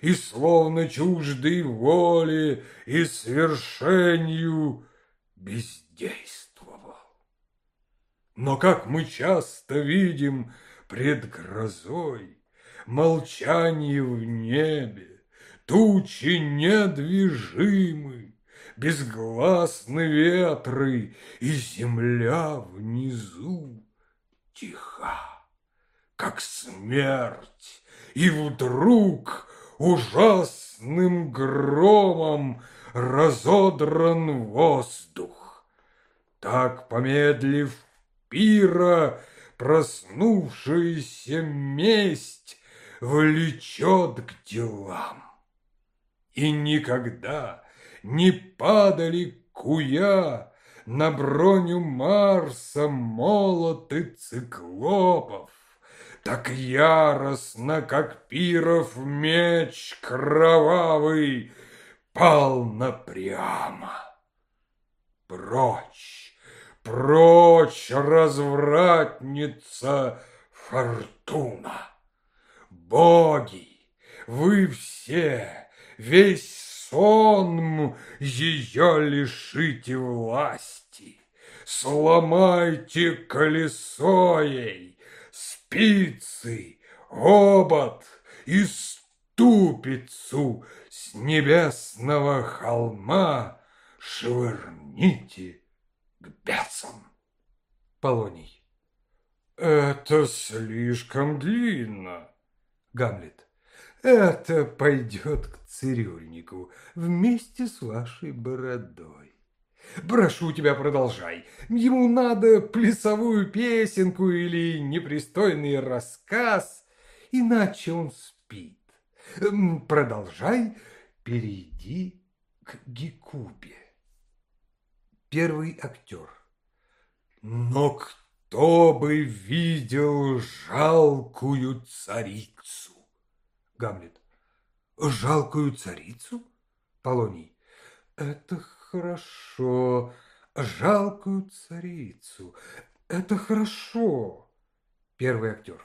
И словно чуждый воли и свершению бездействовал. Но как мы часто видим пред грозой, Молчание в небе, тучи недвижимы, Безгласны ветры, и земля внизу тиха, как смерть, и вдруг ужасным громом разодран воздух. Так, помедлив пира, проснувшаяся месть влечет к делам. И никогда не падали куя на броню Марса молоты циклопов, так яростно, как пиров меч кровавый, пал напрямо. Прочь, прочь, развратница фортуна! Боги, вы все, весь сон ее лишите власти, сломайте колесо ей, спицы, обод и ступицу с небесного холма швырните к бесам. Полоний. Это слишком длинно. Гамлет. Это пойдет к цирюльнику вместе с вашей бородой. Прошу тебя, продолжай. Ему надо плясовую песенку или непристойный рассказ, иначе он спит. Продолжай, перейди к Гекубе. Первый актер. Но кто бы видел жалкую царицу? Гамлет. Жалкую царицу? Полоний. Это хорошо. Жалкую царицу. Это хорошо. Первый актер.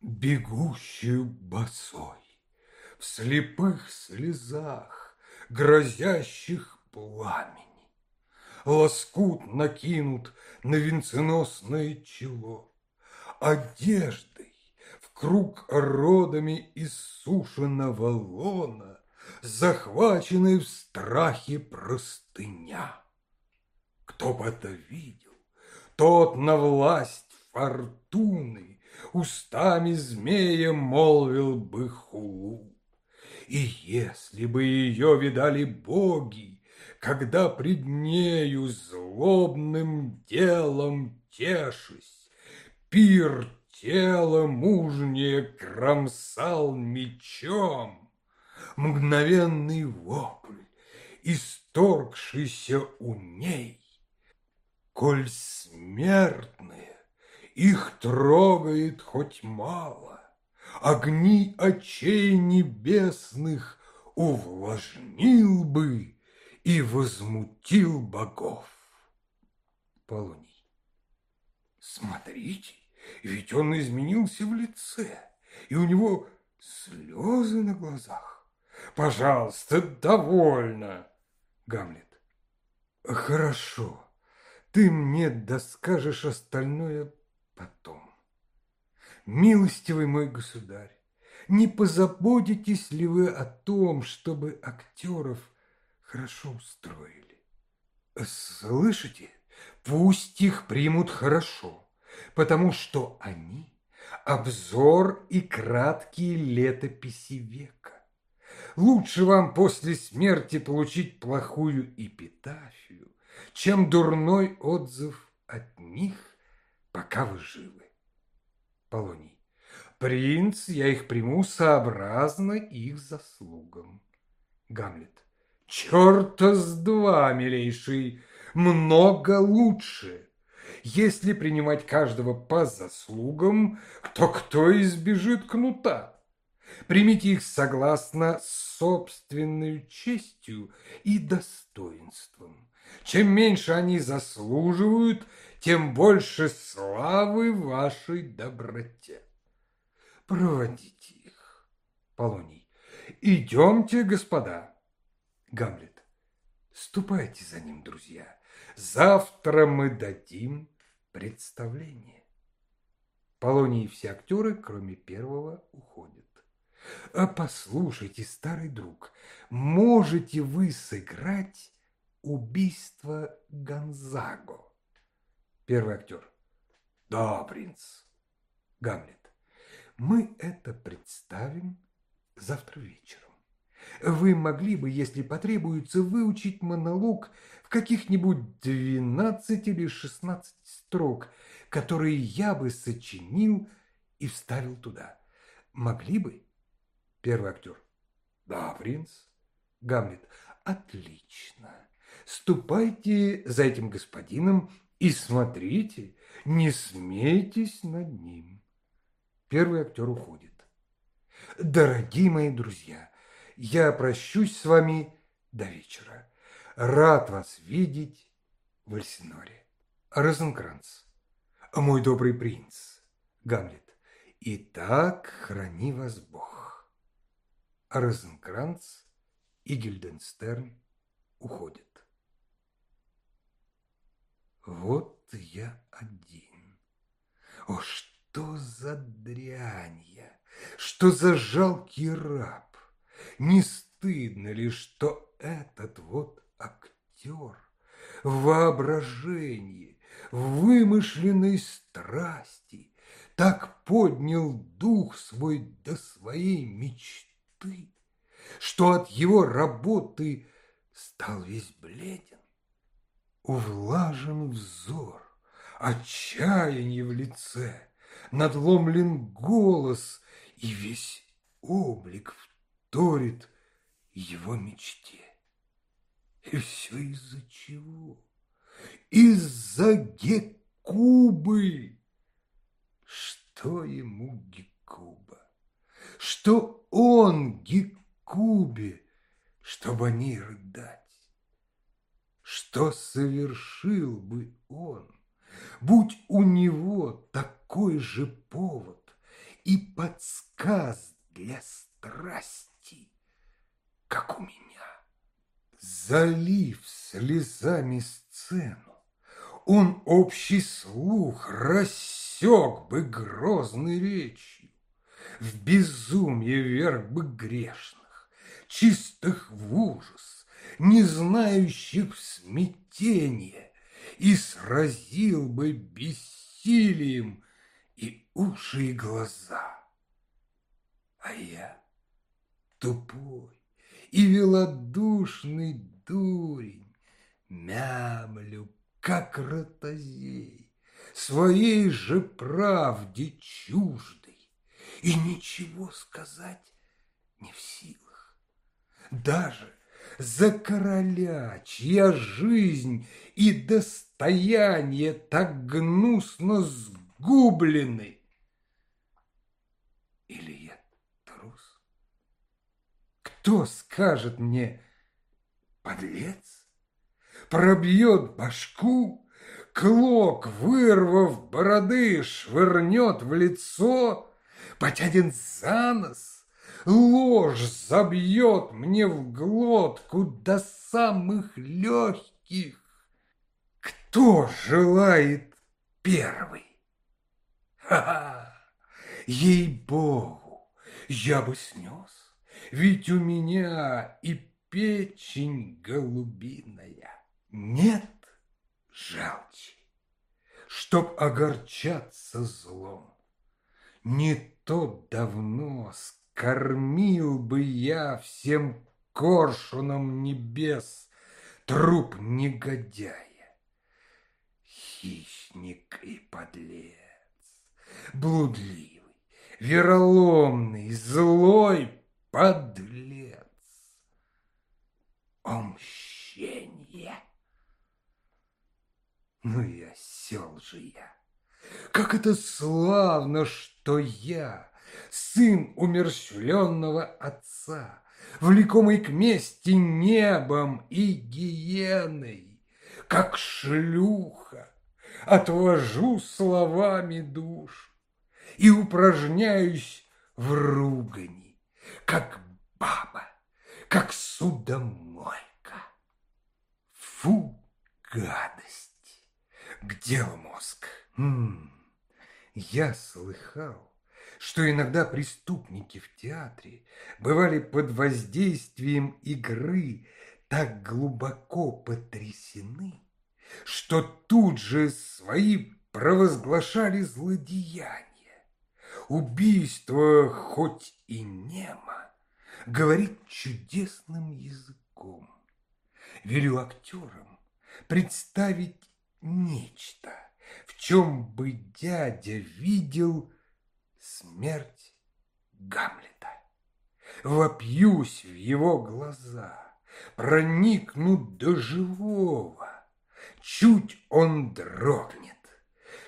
Бегущую босой, в слепых слезах, грозящих пламени. Лоскут накинут на венценосное чело, Одеждой в круг родами иссушенного лона, Захваченной в страхе простыня. Кто бы это видел, тот на власть фортуны Устами змея молвил бы хулу. И если бы ее видали боги, Когда пред нею злобным делом тешись, Пир тело мужнее кромсал мечом, Мгновенный вопль, исторгшийся у ней, Коль смертные их трогает хоть мало, Огни очей небесных увлажнил бы И возмутил богов. Полоний. Смотрите, ведь он изменился в лице, И у него слезы на глазах. Пожалуйста, довольно. Гамлет. Хорошо, ты мне доскажешь остальное потом. Милостивый мой государь, не позаботитесь ли вы о том, чтобы актеров хорошо устроили? Слышите? Пусть их примут хорошо, потому что они – обзор и краткие летописи века. Лучше вам после смерти получить плохую эпитафию, чем дурной отзыв от них, пока вы живы. Полоний. Принц, я их приму сообразно их заслугам. Гамлет. Черта с два, милейший, много лучше. Если принимать каждого по заслугам, то кто избежит кнута? Примите их согласно собственной честью и достоинством. Чем меньше они заслуживают, тем больше славы вашей доброте. Проводите их. Полоний. Идемте, господа. Гамлет. Ступайте за ним, друзья. Завтра мы дадим представление. Полоний и все актеры, кроме первого, уходят. А послушайте, старый друг, можете вы сыграть убийство Гонзаго? Первый актер. Да, принц. Гамлет. Мы это представим завтра вечером. Вы могли бы, если потребуется, выучить монолог в каких-нибудь 12 или 16 строк, которые я бы сочинил и вставил туда. Могли бы? Первый актер. Да, принц. Гамлет. Отлично. Ступайте за этим господином и смотрите, не смейтесь над ним. Первый актер уходит. Дорогие мои друзья, я прощусь с вами до вечера. Рад вас видеть в Эльсиноре. Розенкранц. Мой добрый принц. Гамлет. Итак, храни вас Бог. Розенкранц и Гильденстерн уходят. Вот я один. О, что за дрянь я! Что за жалкий раб! Не стыдно ли, что этот вот актер в воображении, в вымышленной страсти так поднял дух свой до своей мечты, что от его работы стал весь бледен, увлажен взор, отчаяние в лице, надломлен голос, и весь облик вторит его мечте. И все из-за чего? Из-за Гекубы. Что ему Гекуба? Что он Гекубе, чтобы о ней рыдать? Что совершил бы он, будь у него такой же повод и подсказ для страсти, как у меня? Залив слезами сцену, он общий слух рассек бы грозной речью, в безумие вверх бы грешных, чистых в ужас, не знающих в смятение, и сразил бы бессилием и уши, и глаза. А я тупой и велодушный дурень, мямлю, как ротозей, своей же правде чуждой, и ничего сказать не в силах. Даже за короля, чья жизнь и достояние так гнусно сгублены. Или я трус? Кто скажет мне, подлец? Пробьет башку, клок, вырвав бороды, швырнет в лицо, потянет за нос, Ложь забьет мне в глотку до самых легких. Кто желает первый? Ха-ха! Ей-богу, я бы снес, ведь у меня и печень голубиная. Нет жалчи, чтоб огорчаться злом. Не то давно Кормил бы я всем коршуном небес Труп негодяя, хищник и подлец, Блудливый, вероломный, злой подлец. О мщение! Ну и осел же я! Как это славно, что я сын умерщвленного отца, влекомый к мести небом и гиеной, как шлюха, отвожу словами душу и упражняюсь в ругани, как баба, как судомойка. Фу, гадость! Где мозг? М я слыхал, что иногда преступники в театре бывали под воздействием игры так глубоко потрясены, что тут же свои провозглашали злодеяния. Убийство хоть и немо, говорит чудесным языком. Велю актерам представить нечто, в чем бы дядя видел смерть Гамлета. Вопьюсь в его глаза, проникну до живого, чуть он дрогнет.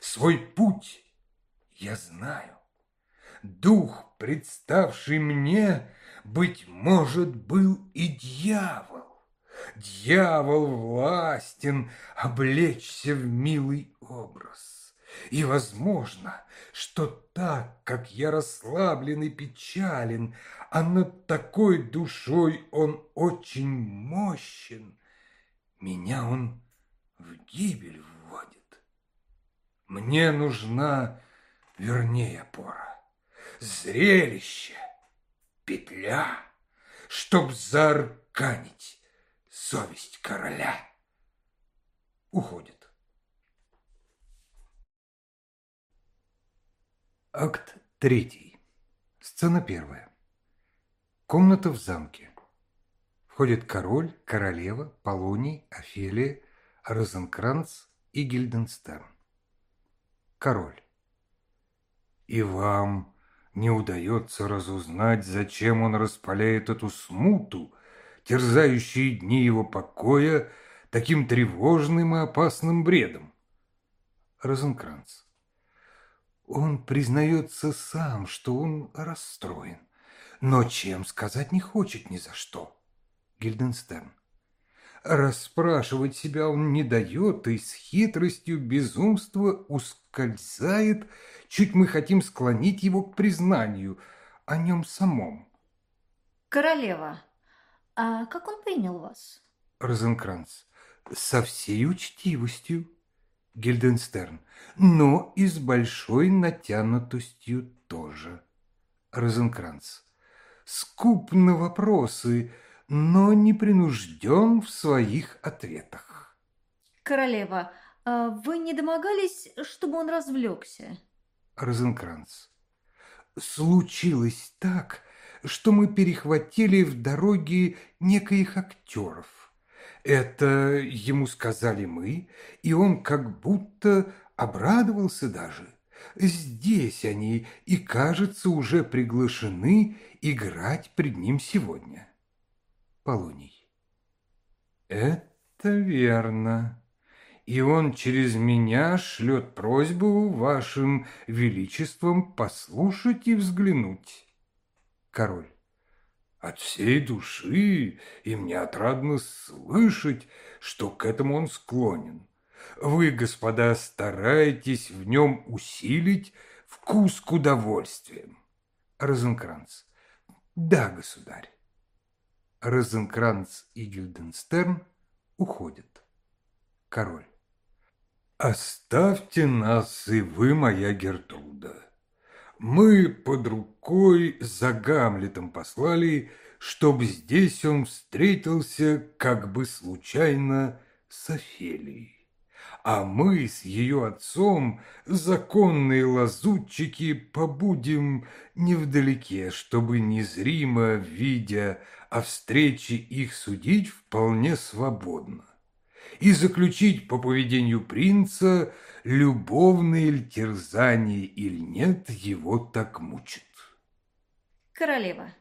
Свой путь я знаю. Дух, представший мне, быть может, был и дьявол. Дьявол властен облечься в милый образ. И возможно, что так, как я расслаблен и печален, а над такой душой он очень мощен, меня он в гибель вводит. Мне нужна, вернее, опора, зрелище, петля, чтоб заарканить совесть короля. Уходит. Акт третий. Сцена первая. Комната в замке. Входит король, королева, Полоний, Офелия, Розенкранц и Гильденстерн. Король. И вам не удается разузнать, зачем он распаляет эту смуту, терзающие дни его покоя, таким тревожным и опасным бредом. Розенкранц. Он признается сам, что он расстроен, но чем сказать не хочет ни за что. Гильденстерн. Расспрашивать себя он не дает и с хитростью безумства ускользает, чуть мы хотим склонить его к признанию о нем самом. Королева, а как он принял вас? Розенкранц. Со всей учтивостью. Гильденстерн. Но и с большой натянутостью тоже. Розенкранц. Скуп на вопросы, но не принужден в своих ответах. Королева, а вы не домогались, чтобы он развлекся? Розенкранц. Случилось так, что мы перехватили в дороге некоих актеров. Это ему сказали мы, и он как будто обрадовался даже. Здесь они и, кажется, уже приглашены играть пред ним сегодня. Полоний. Это верно. И он через меня шлет просьбу вашим величеством послушать и взглянуть. Король. От всей души, и мне отрадно слышать, что к этому он склонен. Вы, господа, стараетесь в нем усилить вкус к удовольствиям. Розенкранц. Да, государь. Розенкранц и Гильденстерн уходят. Король. Оставьте нас и вы, моя Гертруда. Мы под рукой за Гамлетом послали, чтоб здесь он встретился как бы случайно с Офелией. А мы с ее отцом, законные лазутчики, побудем невдалеке, чтобы незримо, видя о встрече их судить вполне свободно и заключить по поведению принца, любовное ли терзание или нет его так мучит. Королева,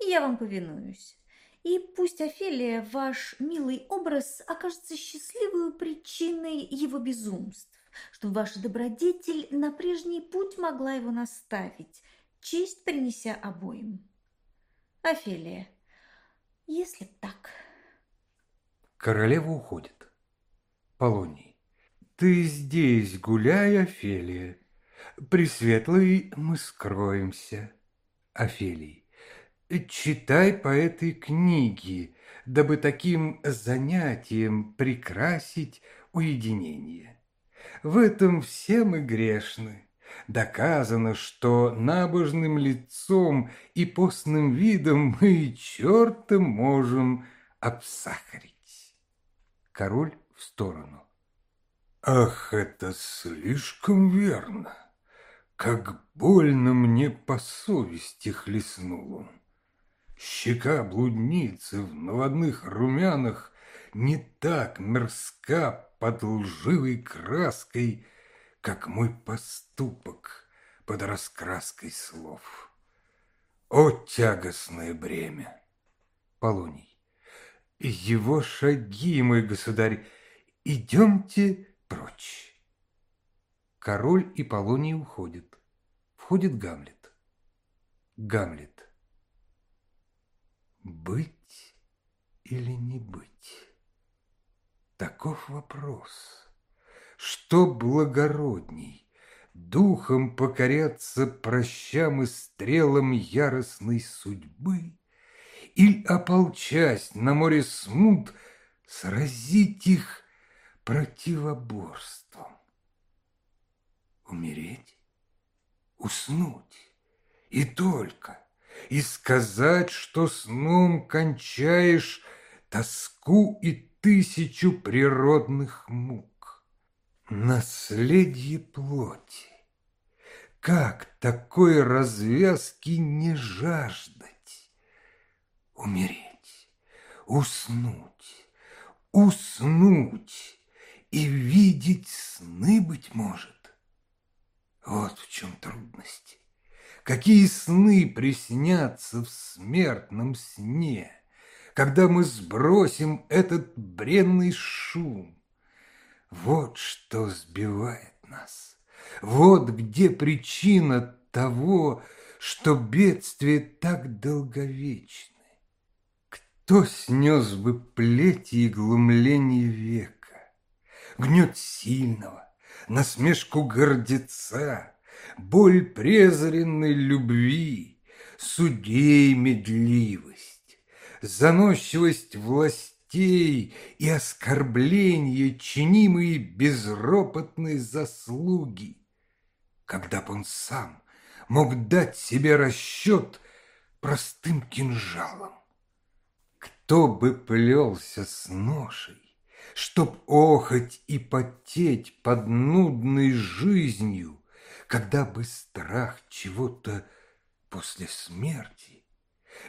я вам повинуюсь. И пусть Офелия, ваш милый образ, окажется счастливой причиной его безумств, чтобы ваша добродетель на прежний путь могла его наставить, честь принеся обоим. Офелия, если так... Королева уходит. Полоний. Ты здесь гуляй, Офелия. Пресветлый мы скроемся. Офелий. Читай по этой книге, дабы таким занятием прекрасить уединение. В этом все мы грешны. Доказано, что набожным лицом и постным видом мы черта можем обсахарить. Король в сторону. Ах, это слишком верно. Как больно мне по совести хлестнул он. Щека блудницы в наводных румянах не так мерзка под лживой краской, как мой поступок под раскраской слов. О, тягостное бремя! Полоний. Его шаги, мой государь, идемте прочь. Король и Полоний уходят. Входит Гамлет. Гамлет. Быть или не быть? Таков вопрос. Что благородней, духом покоряться прощам и стрелам яростной судьбы, Иль, ополчась на море смут, сразить их противоборством? Умереть, уснуть и только, и сказать, что сном кончаешь тоску и тысячу природных мук. Наследие плоти. Как такой развязки не жаждать? Умереть, уснуть, уснуть и видеть сны, быть может. Вот в чем трудности. Какие сны приснятся в смертном сне, когда мы сбросим этот бренный шум, вот что сбивает нас. Вот где причина того, что бедствие так долговечны. Кто снес бы плети и глумление века, Гнет сильного, насмешку гордеца, Боль презренной любви, судей медливость, Заносчивость власти, честей и оскорбления, чинимые безропотной заслуги. Когда б он сам мог дать себе расчет простым кинжалом. Кто бы плелся с ношей, Чтоб охоть и потеть под нудной жизнью, Когда бы страх чего-то после смерти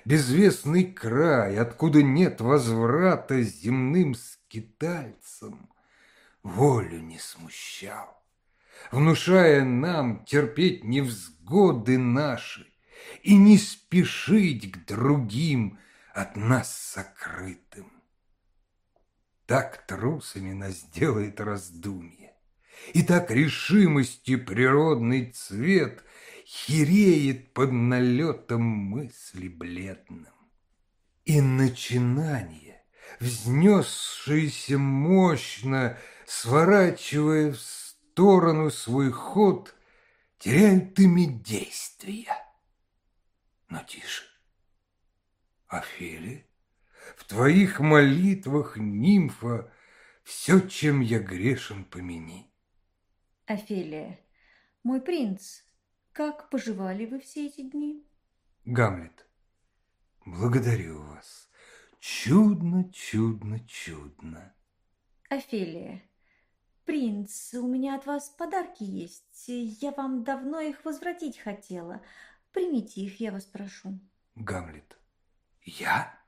безвестный край, откуда нет возврата земным скитальцам, волю не смущал, внушая нам терпеть невзгоды наши и не спешить к другим от нас сокрытым. Так трусами нас делает раздумье, и так решимостью природный цвет хереет под налетом мысли бледным. И начинание, взнесшееся мощно, сворачивая в сторону свой ход, теряют ими действия. Но тише. Офелия, в твоих молитвах, нимфа, все, чем я грешен, помяни. Офелия, мой принц, как поживали вы все эти дни? Гамлет. Благодарю вас. Чудно, чудно, чудно. Офелия. Принц, у меня от вас подарки есть. Я вам давно их возвратить хотела. Примите их, я вас прошу. Гамлет. Я?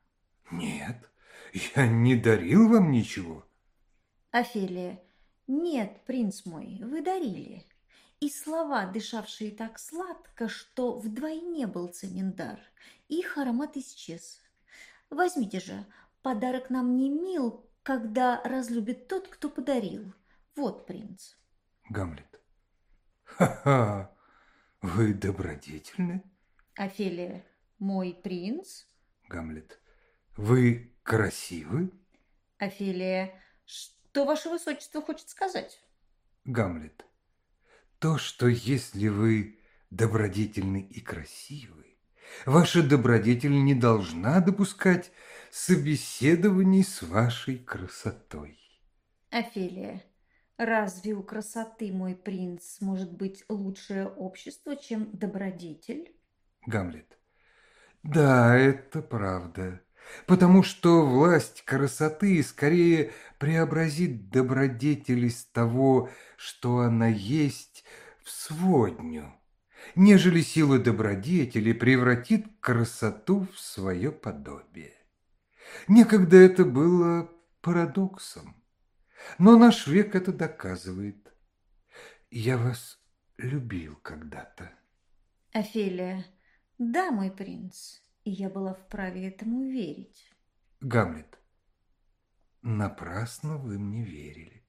Нет, я не дарил вам ничего. Офелия. Нет, принц мой, вы дарили и слова, дышавшие так сладко, что вдвойне был ценен дар. Их аромат исчез. Возьмите же, подарок нам не мил, когда разлюбит тот, кто подарил. Вот принц. Гамлет. Ха-ха, вы добродетельны? Офелия. Мой принц? Гамлет. Вы красивы? Офелия. Что ваше высочество хочет сказать? Гамлет то, что если вы добродетельны и красивы, ваша добродетель не должна допускать собеседований с вашей красотой. Офелия, Разве у красоты, мой принц, может быть лучшее общество, чем добродетель? Гамлет. Да, это правда. Потому что власть красоты скорее преобразит добродетель из того, что она есть, в сводню, нежели сила добродетели превратит красоту в свое подобие. Некогда это было парадоксом. Но наш век это доказывает. Я вас любил когда-то. Офелия, да, мой принц, и я была вправе этому верить. Гамлет, напрасно вы мне верили.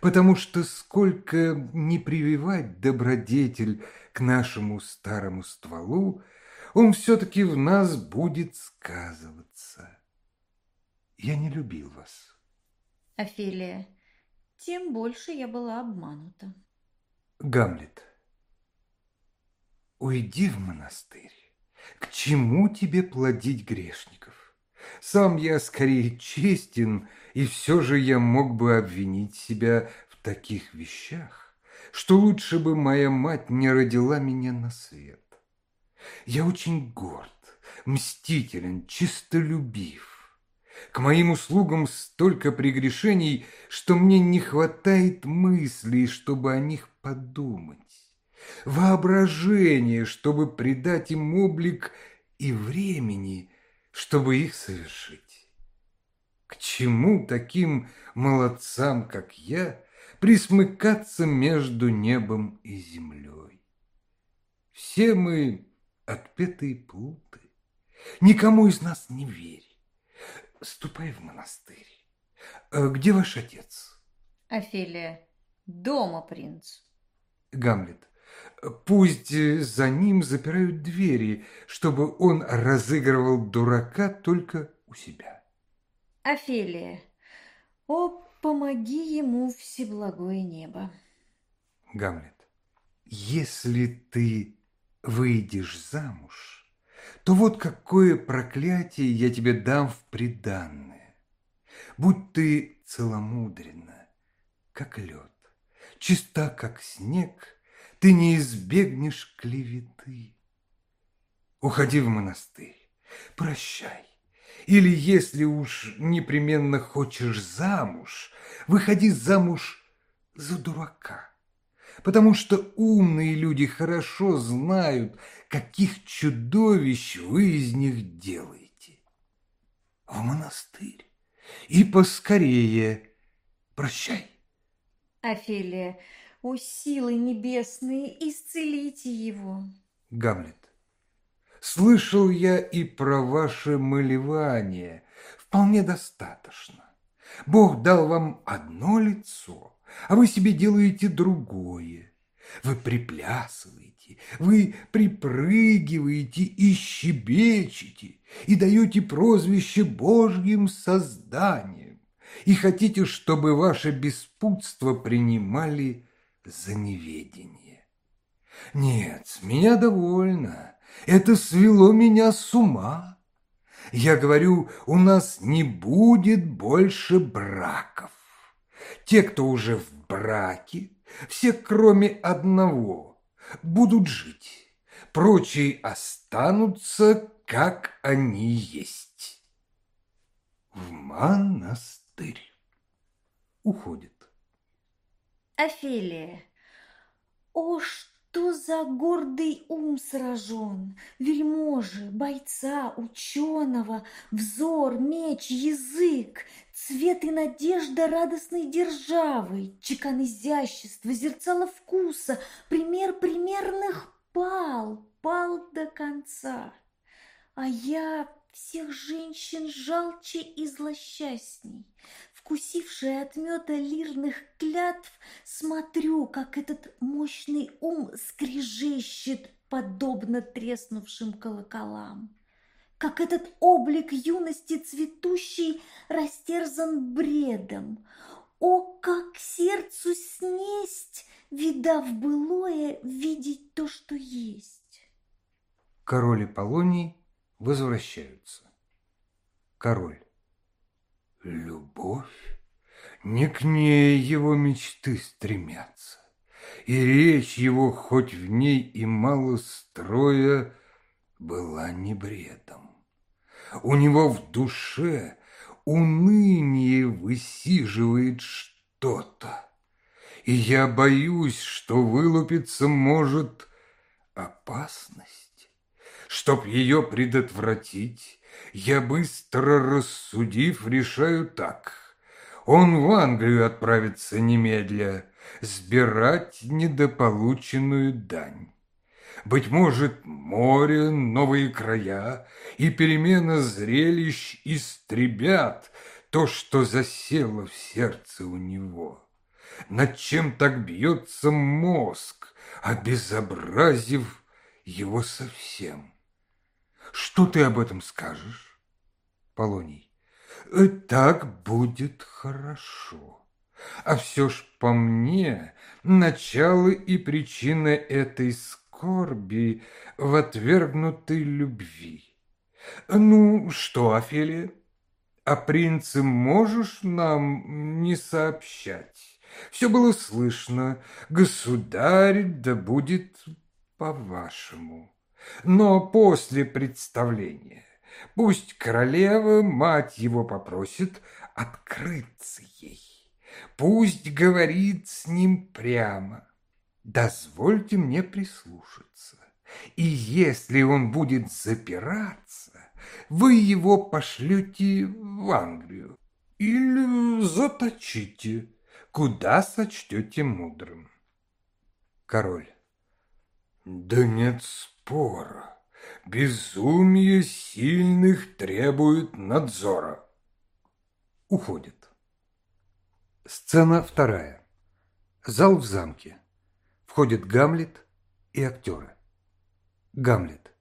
Потому что сколько не прививать добродетель к нашему старому стволу, он все-таки в нас будет сказываться. Я не любил вас. Офелия, тем больше я была обманута. Гамлет, уйди в монастырь. К чему тебе плодить грешников? Сам я скорее честен, и все же я мог бы обвинить себя в таких вещах, что лучше бы моя мать не родила меня на свет. Я очень горд, мстителен, чистолюбив. К моим услугам столько прегрешений, что мне не хватает мыслей, чтобы о них подумать. Воображение, чтобы придать им облик и времени, чтобы их совершить. К чему таким молодцам, как я, присмыкаться между небом и землей? Все мы отпетые плуты, никому из нас не верь ступай в монастырь. Э, где ваш отец? Офелия, дома, принц. Гамлет, пусть за ним запирают двери, чтобы он разыгрывал дурака только у себя. Офелия, о, помоги ему всеблагое небо. Гамлет, если ты выйдешь замуж, то вот какое проклятие я тебе дам в приданное. Будь ты целомудренна, как лед, чиста, как снег, ты не избегнешь клеветы. Уходи в монастырь, прощай. Или, если уж непременно хочешь замуж, выходи замуж за дурака потому что умные люди хорошо знают, каких чудовищ вы из них делаете. В монастырь. И поскорее. Прощай. Офелия, о силы небесные, исцелите его. Гамлет. Слышал я и про ваше малевание. Вполне достаточно. Бог дал вам одно лицо, а вы себе делаете другое. Вы приплясываете, вы припрыгиваете и щебечете, и даете прозвище Божьим созданием, и хотите, чтобы ваше беспутство принимали за неведение. Нет, меня довольно, это свело меня с ума. Я говорю, у нас не будет больше браков. Те, кто уже в браке, все кроме одного, будут жить. Прочие останутся, как они есть. В монастырь. Уходит. Офелия, о, что за гордый ум сражен, Вельможи, бойца, ученого, Взор, меч, язык, Цвет и надежда радостной державы, Чекан изящества, зерцало вкуса, Пример примерных пал, пал до конца. А я всех женщин жалче и злосчастней, вкусившая от меда лирных клятв, смотрю, как этот мощный ум скрежещет, подобно треснувшим колоколам. Как этот облик юности цветущий растерзан бредом. О, как сердцу снесть, видав былое, видеть то, что есть. Король и Полоний возвращаются. Король. Любовь? не к ней его мечты стремятся, и речь его, хоть в ней и мало строя, была не бредом. У него в душе уныние высиживает что-то, и я боюсь, что вылупиться может опасность. Чтоб ее предотвратить, я быстро рассудив, решаю так. Он в Англию отправится немедля, сбирать недополученную дань. Быть может, море, новые края и перемена зрелищ истребят то, что засело в сердце у него. Над чем так бьется мозг, обезобразив его совсем. Что ты об этом скажешь, Полоний? Э, так будет хорошо. А все ж по мне, начало и причина этой скорби в отвергнутой любви. Ну, что, Офелия, о принце можешь нам не сообщать? Все было слышно. Государь, да будет по-вашему. Но после представления пусть королева, мать его попросит открыться ей. Пусть говорит с ним прямо. Дозвольте мне прислушаться. И если он будет запираться, вы его пошлете в Англию или заточите куда сочтете мудрым. Король. Да нет спора. Безумие сильных требует надзора. Уходит. Сцена вторая. Зал в замке. Входит Гамлет и актеры. Гамлет.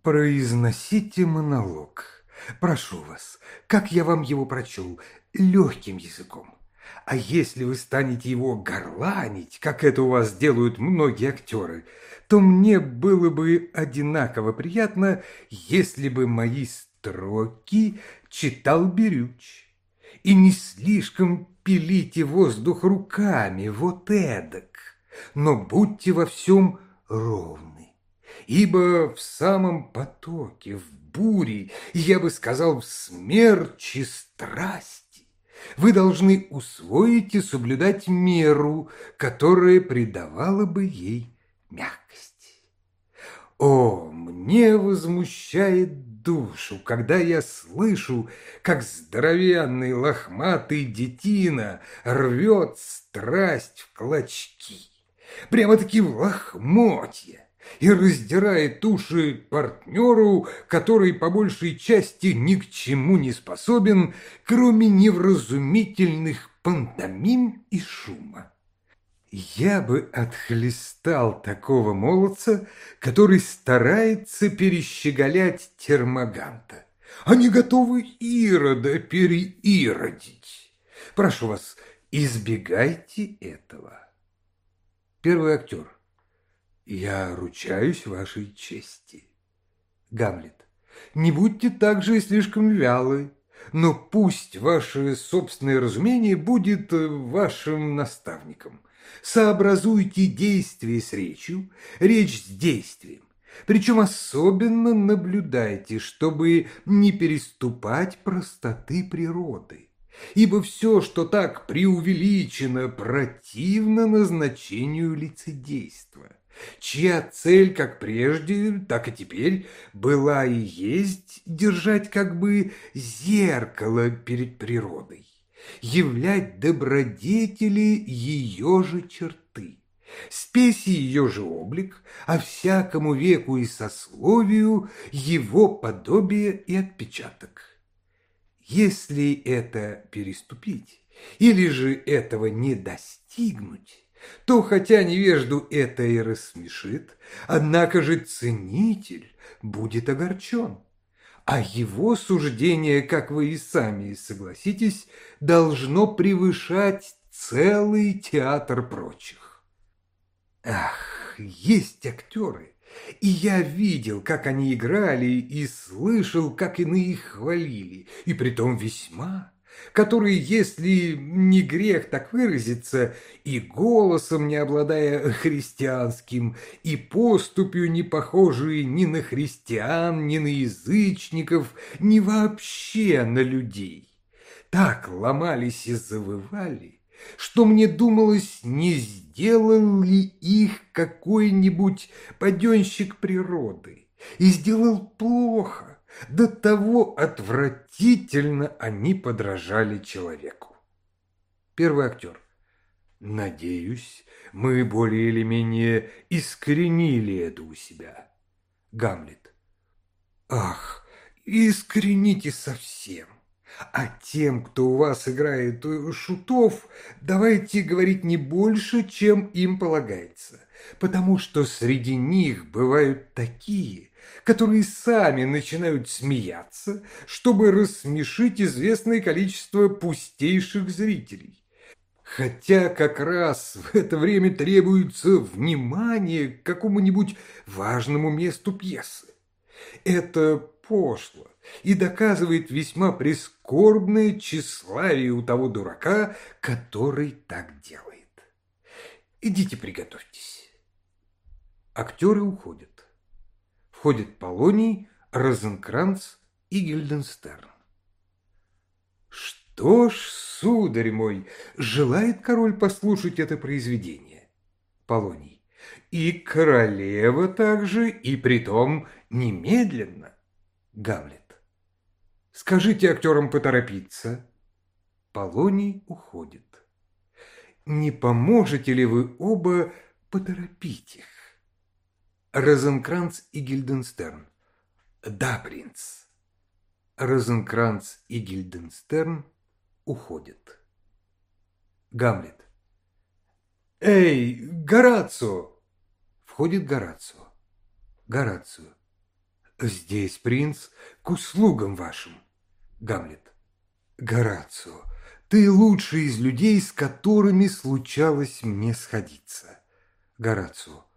Произносите монолог. Прошу вас, как я вам его прочел, легким языком. А если вы станете его горланить, как это у вас делают многие актеры, то мне было бы одинаково приятно, если бы мои строки читал Берюч. И не слишком пилите воздух руками, вот эдак, но будьте во всем ровны. Ибо в самом потоке, в буре, я бы сказал, в смерче страсть, вы должны усвоить и соблюдать меру, которая придавала бы ей мягкость. О, мне возмущает душу, когда я слышу, как здоровенный лохматый детина рвет страсть в клочки, прямо-таки в лохмотья и раздирает уши партнеру, который по большей части ни к чему не способен, кроме невразумительных пантомим и шума. Я бы отхлестал такого молодца, который старается перещеголять термоганта, не готовы Ирода переиродить. Прошу вас, избегайте этого. Первый актер. Я ручаюсь вашей чести. Гамлет. Не будьте также слишком вялы, но пусть ваше собственное разумение будет э, вашим наставником. Сообразуйте действие с речью, речь с действием. Причем особенно наблюдайте, чтобы не переступать простоты природы. Ибо все, что так преувеличено, противно назначению лицедейства чья цель как прежде, так и теперь была и есть держать как бы зеркало перед природой, являть добродетели ее же черты, спеси ее же облик, а всякому веку и сословию его подобие и отпечаток. Если это переступить, или же этого не достигнуть, то хотя невежду это и рассмешит, однако же ценитель будет огорчен. А его суждение, как вы и сами согласитесь, должно превышать целый театр прочих. Ах, есть актеры, и я видел, как они играли, и слышал, как иные их хвалили, и притом весьма которые, если не грех так выразиться, и голосом не обладая христианским, и поступью не похожие ни на христиан, ни на язычников, ни вообще на людей, так ломались и завывали, что мне думалось, не сделал ли их какой-нибудь паденщик природы, и сделал плохо, до того отвратительно они подражали человеку. Первый актер. Надеюсь, мы более или менее искоренили это у себя. Гамлет. Ах, искорените совсем. А тем, кто у вас играет шутов, давайте говорить не больше, чем им полагается, потому что среди них бывают такие, которые сами начинают смеяться, чтобы рассмешить известное количество пустейших зрителей. Хотя как раз в это время требуется внимание к какому-нибудь важному месту пьесы. Это пошло и доказывает весьма прискорбное тщеславие у того дурака, который так делает. Идите приготовьтесь. Актеры уходят входят Полоний, Розенкранц и Гильденстерн. Что ж, сударь мой, желает король послушать это произведение? Полоний. И королева также, и притом немедленно. Гамлет. Скажите актерам поторопиться. Полоний уходит. Не поможете ли вы оба поторопить их? Розенкранц и Гильденстерн. Да, принц. Розенкранц и Гильденстерн уходят. Гамлет. Эй, Горацио! Входит Горацио. Горацио. Здесь, принц, к услугам вашим. Гамлет. Горацио, ты лучший из людей, с которыми случалось мне сходиться. Горацио.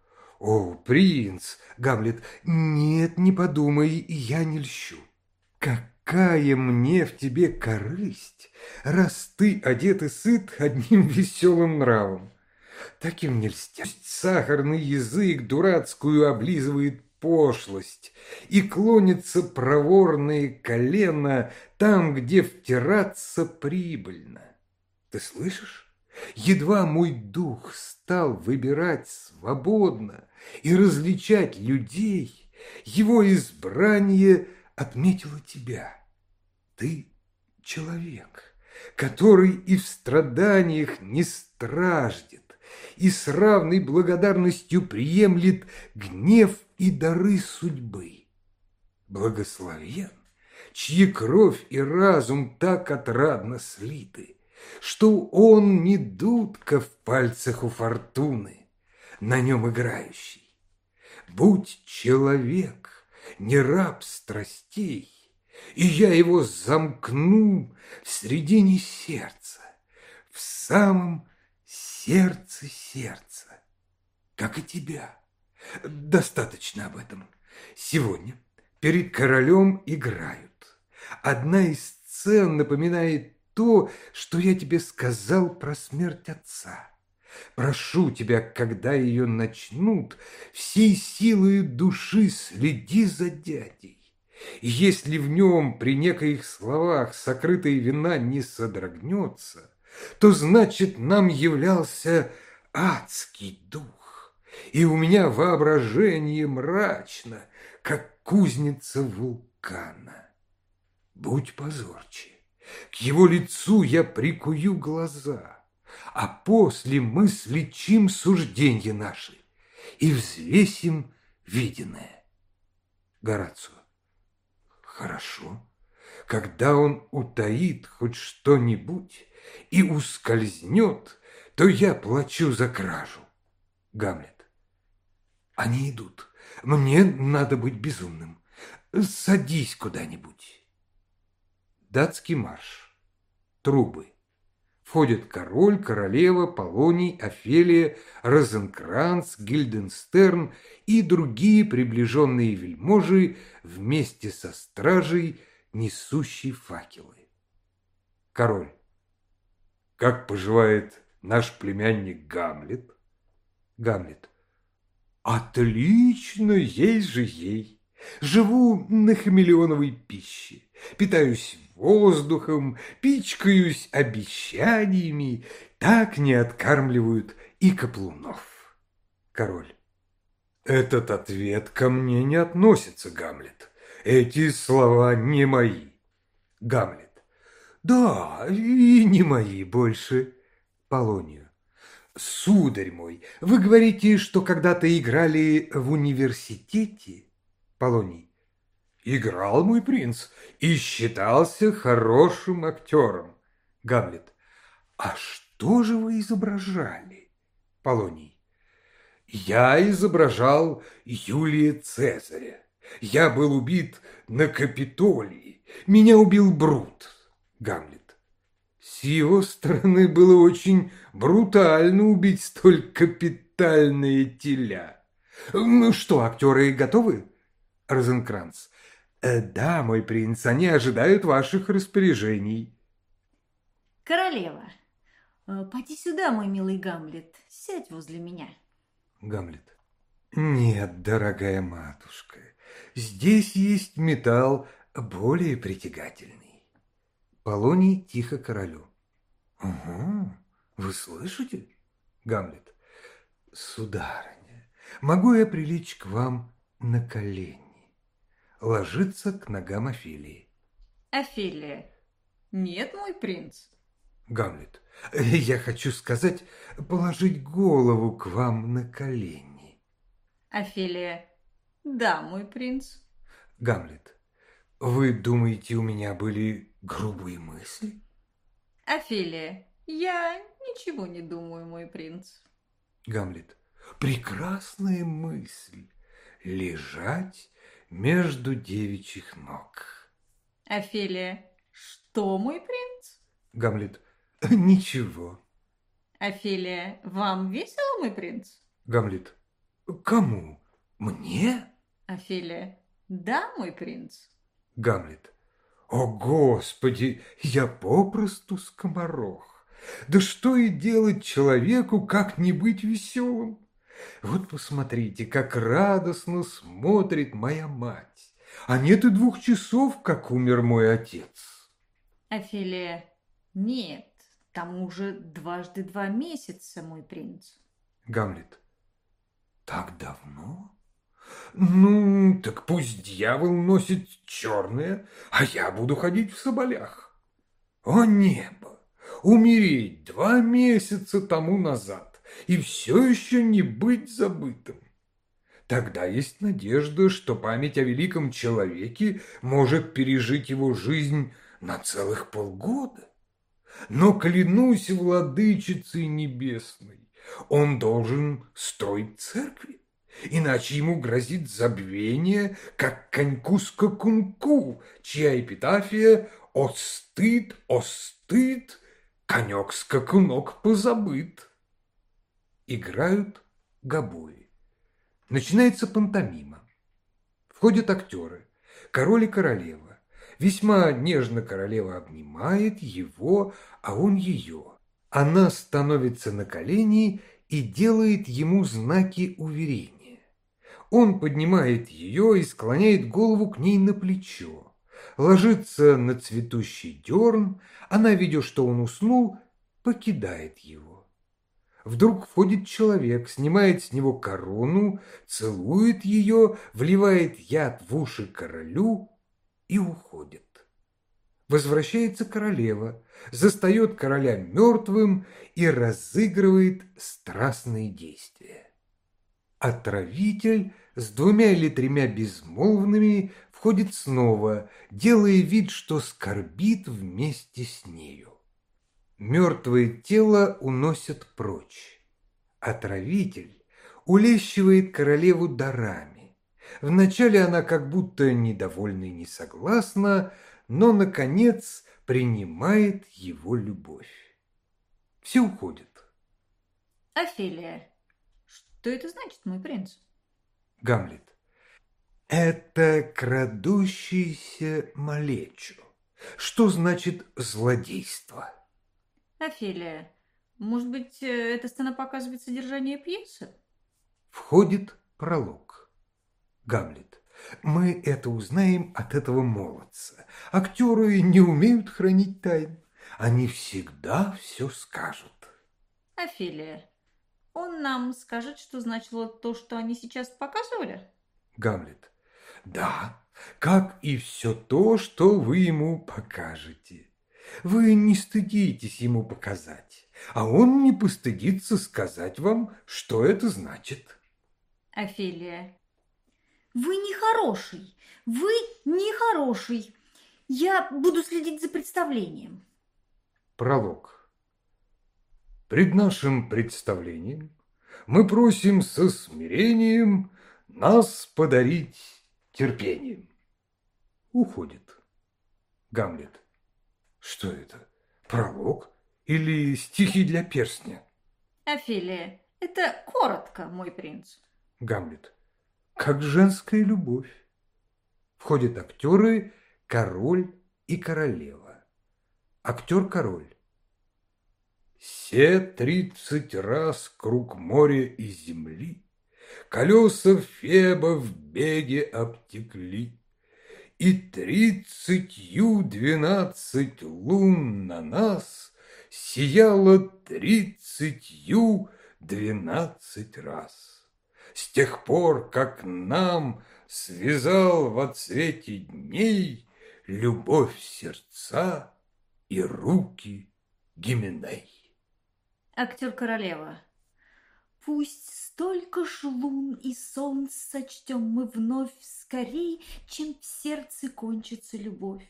«О, принц!» — Гамлет. «Нет, не подумай, я не льщу. Какая мне в тебе корысть, раз ты одет и сыт одним [laughs] веселым нравом. Таким не льстя. Сахарный язык дурацкую облизывает пошлость, и клонится проворные колено там, где втираться прибыльно. Ты слышишь? Едва мой дух стал выбирать свободно и различать людей, его избрание отметило тебя. Ты человек, который и в страданиях не страждет, и с равной благодарностью приемлет гнев и дары судьбы. Благословен, чьи кровь и разум так отрадно слиты, что он не дудка в пальцах у фортуны, на нем играющий. Будь человек, не раб страстей, и я его замкну в середине сердца, в самом сердце сердца, как и тебя. Достаточно об этом. Сегодня перед королем играют. Одна из сцен напоминает то, что я тебе сказал про смерть отца. Прошу тебя, когда ее начнут, всей силой души следи за дядей. Если в нем при некоих словах сокрытая вина не содрогнется, то значит нам являлся адский дух, и у меня воображение мрачно, как кузница вулкана. Будь позорче. К его лицу я прикую глаза, а после мы слечим сужденья наши и взвесим виденное. Горацио. Хорошо. Когда он утаит хоть что-нибудь и ускользнет, то я плачу за кражу. Гамлет. Они идут. Мне надо быть безумным. Садись куда-нибудь. Датский марш. Трубы. Входят король, королева, Полоний, Офелия, Розенкранц, Гильденстерн и другие приближенные вельможи вместе со стражей, несущей факелы. Король. Как поживает наш племянник Гамлет? Гамлет. Отлично, есть же ей. Живу на хамелеоновой пище, питаюсь воздухом, пичкаюсь обещаниями, так не откармливают и каплунов. Король. Этот ответ ко мне не относится, Гамлет. Эти слова не мои. Гамлет. Да, и не мои больше. Полонию. Сударь мой, вы говорите, что когда-то играли в университете? Полоний. Играл мой принц и считался хорошим актером. Гамлет. А что же вы изображали? Полоний. Я изображал Юлия Цезаря. Я был убит на Капитолии. Меня убил Брут. Гамлет. С его стороны было очень брутально убить столь капитальные теля. Ну что, актеры готовы? Розенкранц. «Э, «Да, мой принц, они ожидают ваших распоряжений». Королева, э, поди сюда, мой милый Гамлет, сядь возле меня. Гамлет. «Нет, дорогая матушка, здесь есть металл более притягательный». Полоний тихо королю. «Угу, вы слышите?» Гамлет. «Сударыня, могу я прилечь к вам на колени?» Ложится к ногам Офелии. Офелия. Нет, мой принц. Гамлет. Я хочу сказать, положить голову к вам на колени. Офелия. Да, мой принц. Гамлет. Вы думаете, у меня были грубые мысли? Офелия. Я ничего не думаю, мой принц. Гамлет. Прекрасная мысль. Лежать между девичьих ног. Офелия, что, мой принц? Гамлет, [laughs] ничего. Офелия, вам весело, мой принц? Гамлет, кому? Мне? Офелия, да, мой принц. Гамлет, о, Господи, я попросту скоморох. Да что и делать человеку, как не быть веселым? Вот посмотрите, как радостно смотрит моя мать. А нет и двух часов, как умер мой отец. Офелия, нет, тому уже дважды два месяца, мой принц. Гамлет, так давно? Ну, так пусть дьявол носит черное, а я буду ходить в соболях. О небо! Умереть два месяца тому назад! И все еще не быть забытым. Тогда есть надежда, что память о великом человеке может пережить его жизнь на целых полгода. Но клянусь владычицей небесной, он должен строить церкви, иначе ему грозит забвение, как коньку скакунку, чья эпитафия «О стыд, о стыд, конек-скакунок позабыт» играют гобои. Начинается пантомима. Входят актеры. Король и королева. Весьма нежно королева обнимает его, а он ее. Она становится на колени и делает ему знаки уверения. Он поднимает ее и склоняет голову к ней на плечо. Ложится на цветущий дерн, она, видя, что он уснул, покидает его. Вдруг входит человек, снимает с него корону, целует ее, вливает яд в уши королю и уходит. Возвращается королева, застает короля мертвым и разыгрывает страстные действия. Отравитель с двумя или тремя безмолвными входит снова, делая вид, что скорбит вместе с нею. Мертвое тело уносят прочь. Отравитель улещивает королеву дарами. Вначале она как будто недовольна и не согласна, но, наконец, принимает его любовь. Все уходят. Офелия, что это значит, мой принц? Гамлет. Это крадущийся малечу. Что значит злодейство? Офелия, может быть, э, эта сцена показывает содержание пьесы? Входит пролог. Гамлет. Мы это узнаем от этого молодца. Актеры не умеют хранить тайн. Они всегда все скажут. Офелия, он нам скажет, что значило то, что они сейчас показывали? Гамлет. Да, как и все то, что вы ему покажете. Вы не стыдитесь ему показать, а он не постыдится сказать вам, что это значит. Офелия. Вы нехороший, вы нехороший. Я буду следить за представлением. Пролог. Пред нашим представлением мы просим со смирением нас подарить терпением. Уходит. Гамлет. Что это? Пролог или стихи для перстня? Офелия, это коротко, мой принц. Гамлет. Как женская любовь. Входят актеры король и королева. Актер-король. Все тридцать раз круг моря и земли Колеса Феба в беге обтекли, И тридцатью двенадцать лун на нас Сияло тридцатью двенадцать раз. С тех пор, как нам связал во цвете дней Любовь сердца и руки Гименей. Актер королева. Пусть столько ж лун и солнц сочтем мы вновь скорей, чем в сердце кончится любовь.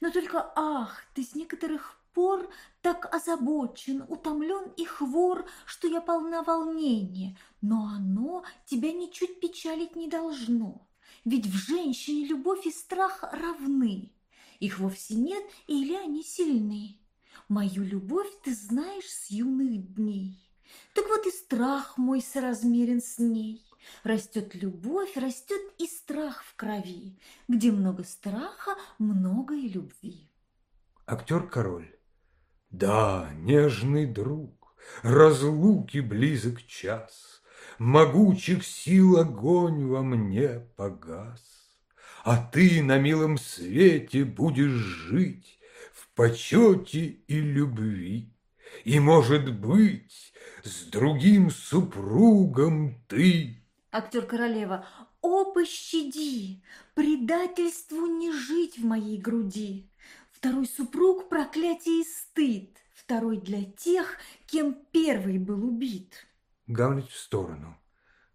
Но только, ах, ты с некоторых пор так озабочен, утомлен и хвор, что я полна волнения, но оно тебя ничуть печалить не должно. Ведь в женщине любовь и страх равны. Их вовсе нет, или они сильны. Мою любовь ты знаешь с юных дней. Так вот и страх мой соразмерен с ней. Растет любовь, растет и страх в крови. Где много страха, много и любви. Актер-король. Да, нежный друг, разлуки близок час, Могучих сил огонь во мне погас. А ты на милом свете будешь жить В почете и любви. И, может быть, с другим супругом ты... Актер королева. О, пощади! Предательству не жить в моей груди. Второй супруг – проклятие и стыд. Второй для тех, кем первый был убит. Гамлет в сторону.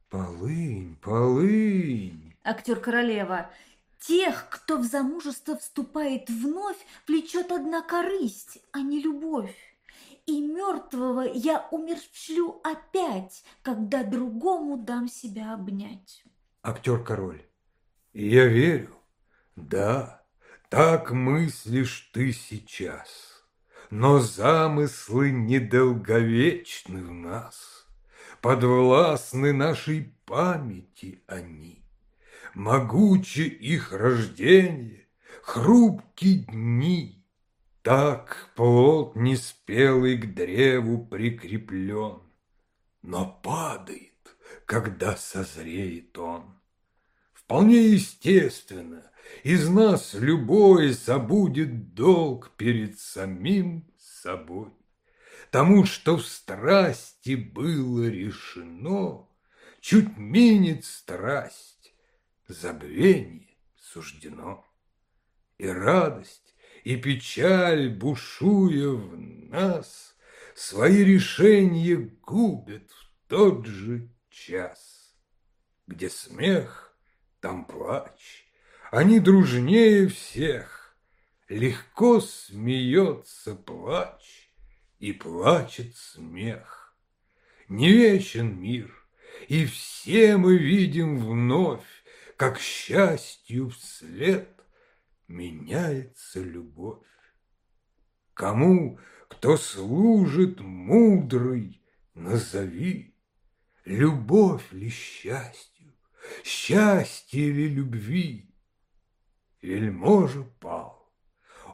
Полынь, полынь. Актер королева. Тех, кто в замужество вступает вновь, влечет одна корысть, а не любовь. И мертвого я умерщвлю опять, когда другому дам себя обнять. Актер-король. Я верю. Да, так мыслишь ты сейчас. Но замыслы недолговечны в нас. Подвластны нашей памяти они. Могуче их рождение, хрупкие дни — так плод неспелый к древу прикреплен, Но падает, когда созреет он. Вполне естественно, из нас любой Забудет долг перед самим собой. Тому, что в страсти было решено, Чуть минет страсть, забвение суждено. И радость и печаль, бушуя в нас, Свои решения губят в тот же час. Где смех, там плач, они дружнее всех, Легко смеется плач и плачет смех. Не вечен мир, и все мы видим вновь, Как счастью вслед меняется любовь. Кому, кто служит мудрый, назови, Любовь ли счастью, счастье ли любви? Вельможа пал,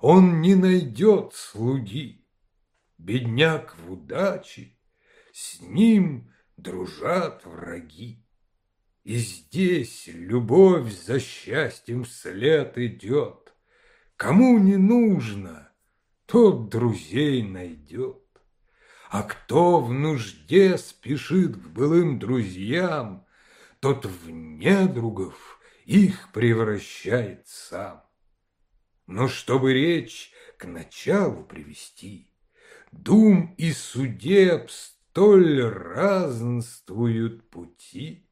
он не найдет слуги. Бедняк в удаче, с ним дружат враги. И здесь любовь за счастьем вслед идет. Кому не нужно, тот друзей найдет. А кто в нужде спешит к былым друзьям, Тот в недругов их превращает сам. Но чтобы речь к началу привести, Дум и судеб столь разнствуют пути,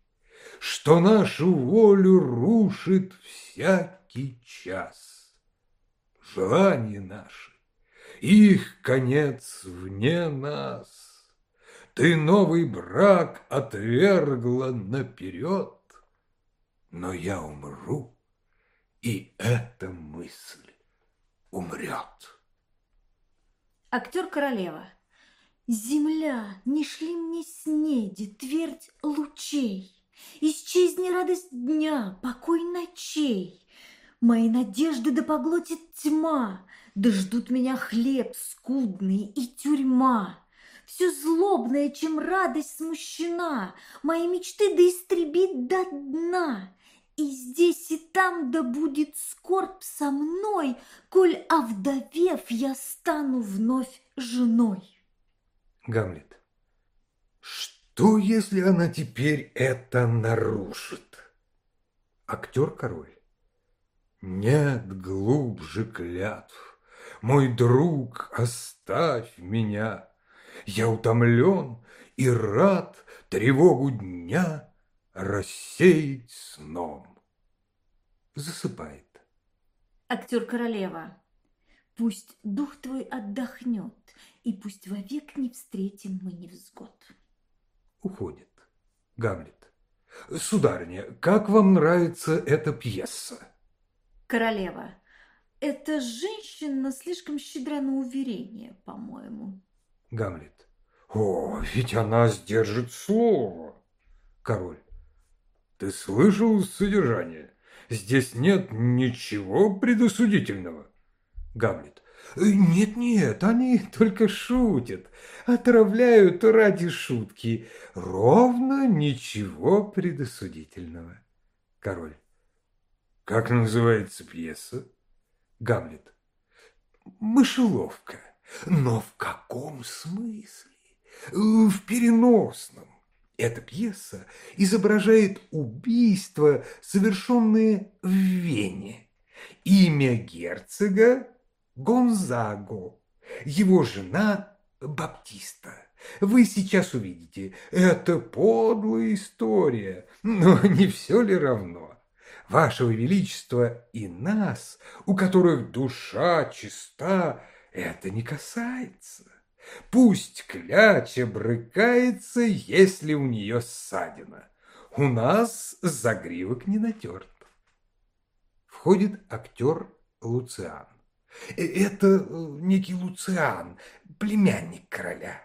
Что нашу волю рушит всякий час. Желания наши, их конец вне нас. Ты новый брак отвергла наперед, Но я умру, и эта мысль умрет. Актер королева. Земля, не шли мне снеди, твердь лучей. Исчезни радость дня, покой ночей. Мои надежды да поглотит тьма, Да ждут меня хлеб скудный и тюрьма. Все злобное, чем радость смущена, Мои мечты да истребит до дна. И здесь и там да будет скорбь со мной, Коль, овдовев, я стану вновь женой. Гамлет. Что, если она теперь это нарушит? Актер-король. Нет глубже клятв. Мой друг, оставь меня. Я утомлен и рад тревогу дня рассеять сном. Засыпает. Актер королева. Пусть дух твой отдохнет, и пусть вовек не встретим мы невзгод. Уходит. Гамлет. Сударыня, как вам нравится эта пьеса? Королева. Эта женщина слишком щедра на уверение, по-моему. Гамлет. О, ведь она сдержит слово. Король. Ты слышал содержание? Здесь нет ничего предосудительного. Гамлет. Нет-нет, они только шутят, отравляют ради шутки. Ровно ничего предосудительного. Король. Как называется пьеса? Гамлет. Мышеловка. Но в каком смысле? В переносном. Эта пьеса изображает убийства, совершенные в Вене. Имя герцога Гонзаго, его жена Баптиста. Вы сейчас увидите, это подлая история, но не все ли равно? Вашего Величества и нас, у которых душа чиста, это не касается. Пусть кляча брыкается, если у нее ссадина. У нас загривок не натерт. Входит актер Луциан. Э, это э, некий Луциан, племянник короля.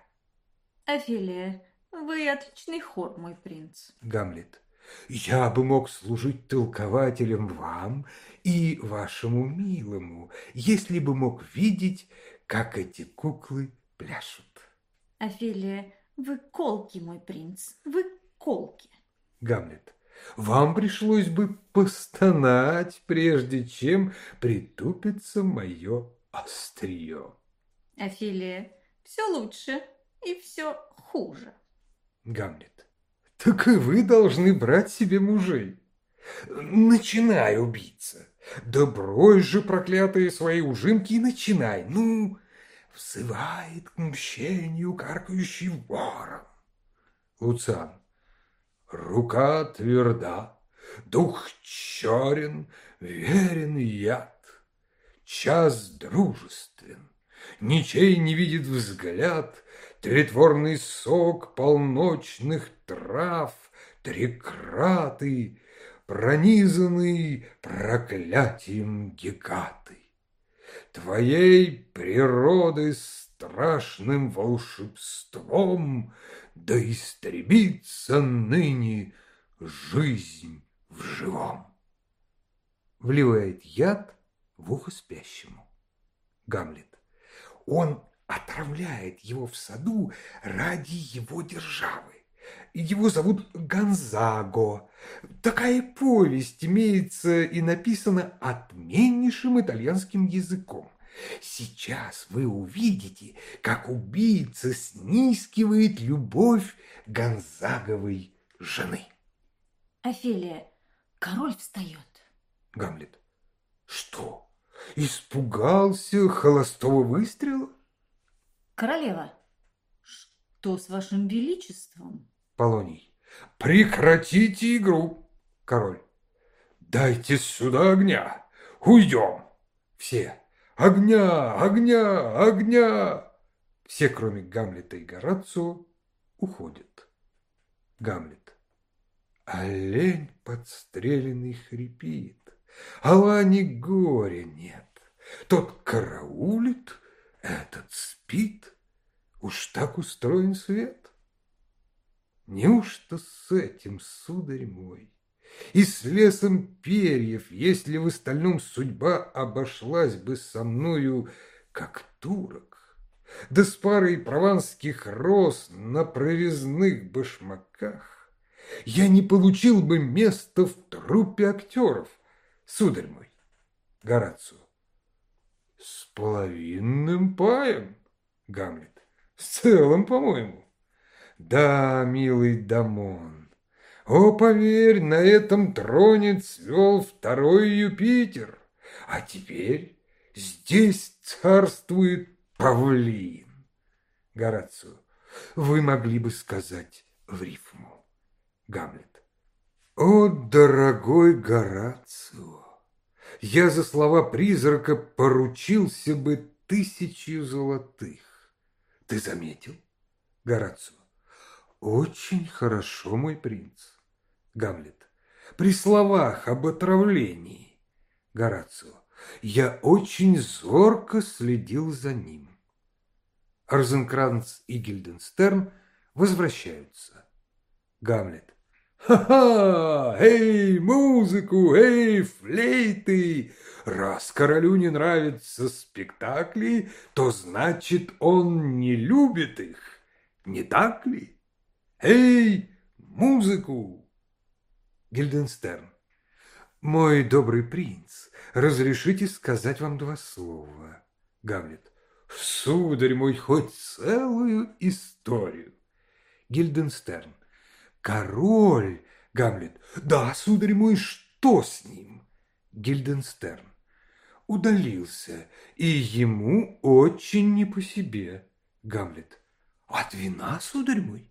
Офелия, вы отличный хор, мой принц. Гамлет. Я бы мог служить толкователем вам и вашему милому, если бы мог видеть, как эти куклы пляшут. Офелия, вы колки, мой принц, вы колки. Гамлет. Вам пришлось бы постонать, прежде чем притупится мое острие. Офелия, все лучше и все хуже. Гамлет. Так и вы должны брать себе мужей. Начинай, убийца. Да брось же проклятые свои ужимки и начинай. Ну, взывает к мщению каркающий ворон. Луцан. Рука тверда, дух черен, верен яд. Час дружествен, ничей не видит взгляд, Тлетворный сок полночных трав, Трекраты, пронизанный проклятием Гекаты. Твоей природы страшным волшебством Да истребится ныне жизнь в живом. Вливает яд в ухо спящему. Гамлет. Он отравляет его в саду ради его державы. Его зовут Гонзаго. Такая повесть имеется и написана отменнейшим итальянским языком. Сейчас вы увидите, как убийца снискивает любовь Гонзаговой жены. Офелия, король встает. Гамлет. Что? Испугался холостого выстрела? Королева, что с вашим величеством? Полоний. Прекратите игру. Король. Дайте сюда огня. Уйдем. Все. Огня, огня, огня. Все, кроме Гамлета и Горацио, уходят. Гамлет. Олень подстреленный хрипит, а Лани горя нет. Тот караулит, этот спит. Уж так устроен свет. Неужто с этим, сударь мой, и с лесом перьев, если в остальном судьба обошлась бы со мною, как турок, да с парой прованских роз на прорезных башмаках, я не получил бы места в труппе актеров, сударь мой, Горацио. С половинным паем, Гамлет, с целым, по-моему. Да, милый Дамон, о, поверь, на этом троне цвел второй Юпитер, а теперь здесь царствует павлин. Горацио, вы могли бы сказать в рифму. Гамлет. О, дорогой Горацио, я за слова призрака поручился бы тысячью золотых. Ты заметил? Горацио. Очень хорошо, мой принц. Гамлет. При словах об отравлении. Горацио. Я очень зорко следил за ним. Розенкранц и Гильденстерн возвращаются. Гамлет. Ха-ха! Эй, музыку! Эй, флейты! Раз королю не нравятся спектакли, то значит он не любит их. Не так ли? Эй, музыку! Гильденстерн. Мой добрый принц, разрешите сказать вам два слова. Гамлет. Сударь мой, хоть целую историю. Гильденстерн. Король. Гамлет. Да, сударь мой, что с ним? Гильденстерн. Удалился, и ему очень не по себе. Гамлет. От вина, сударь мой?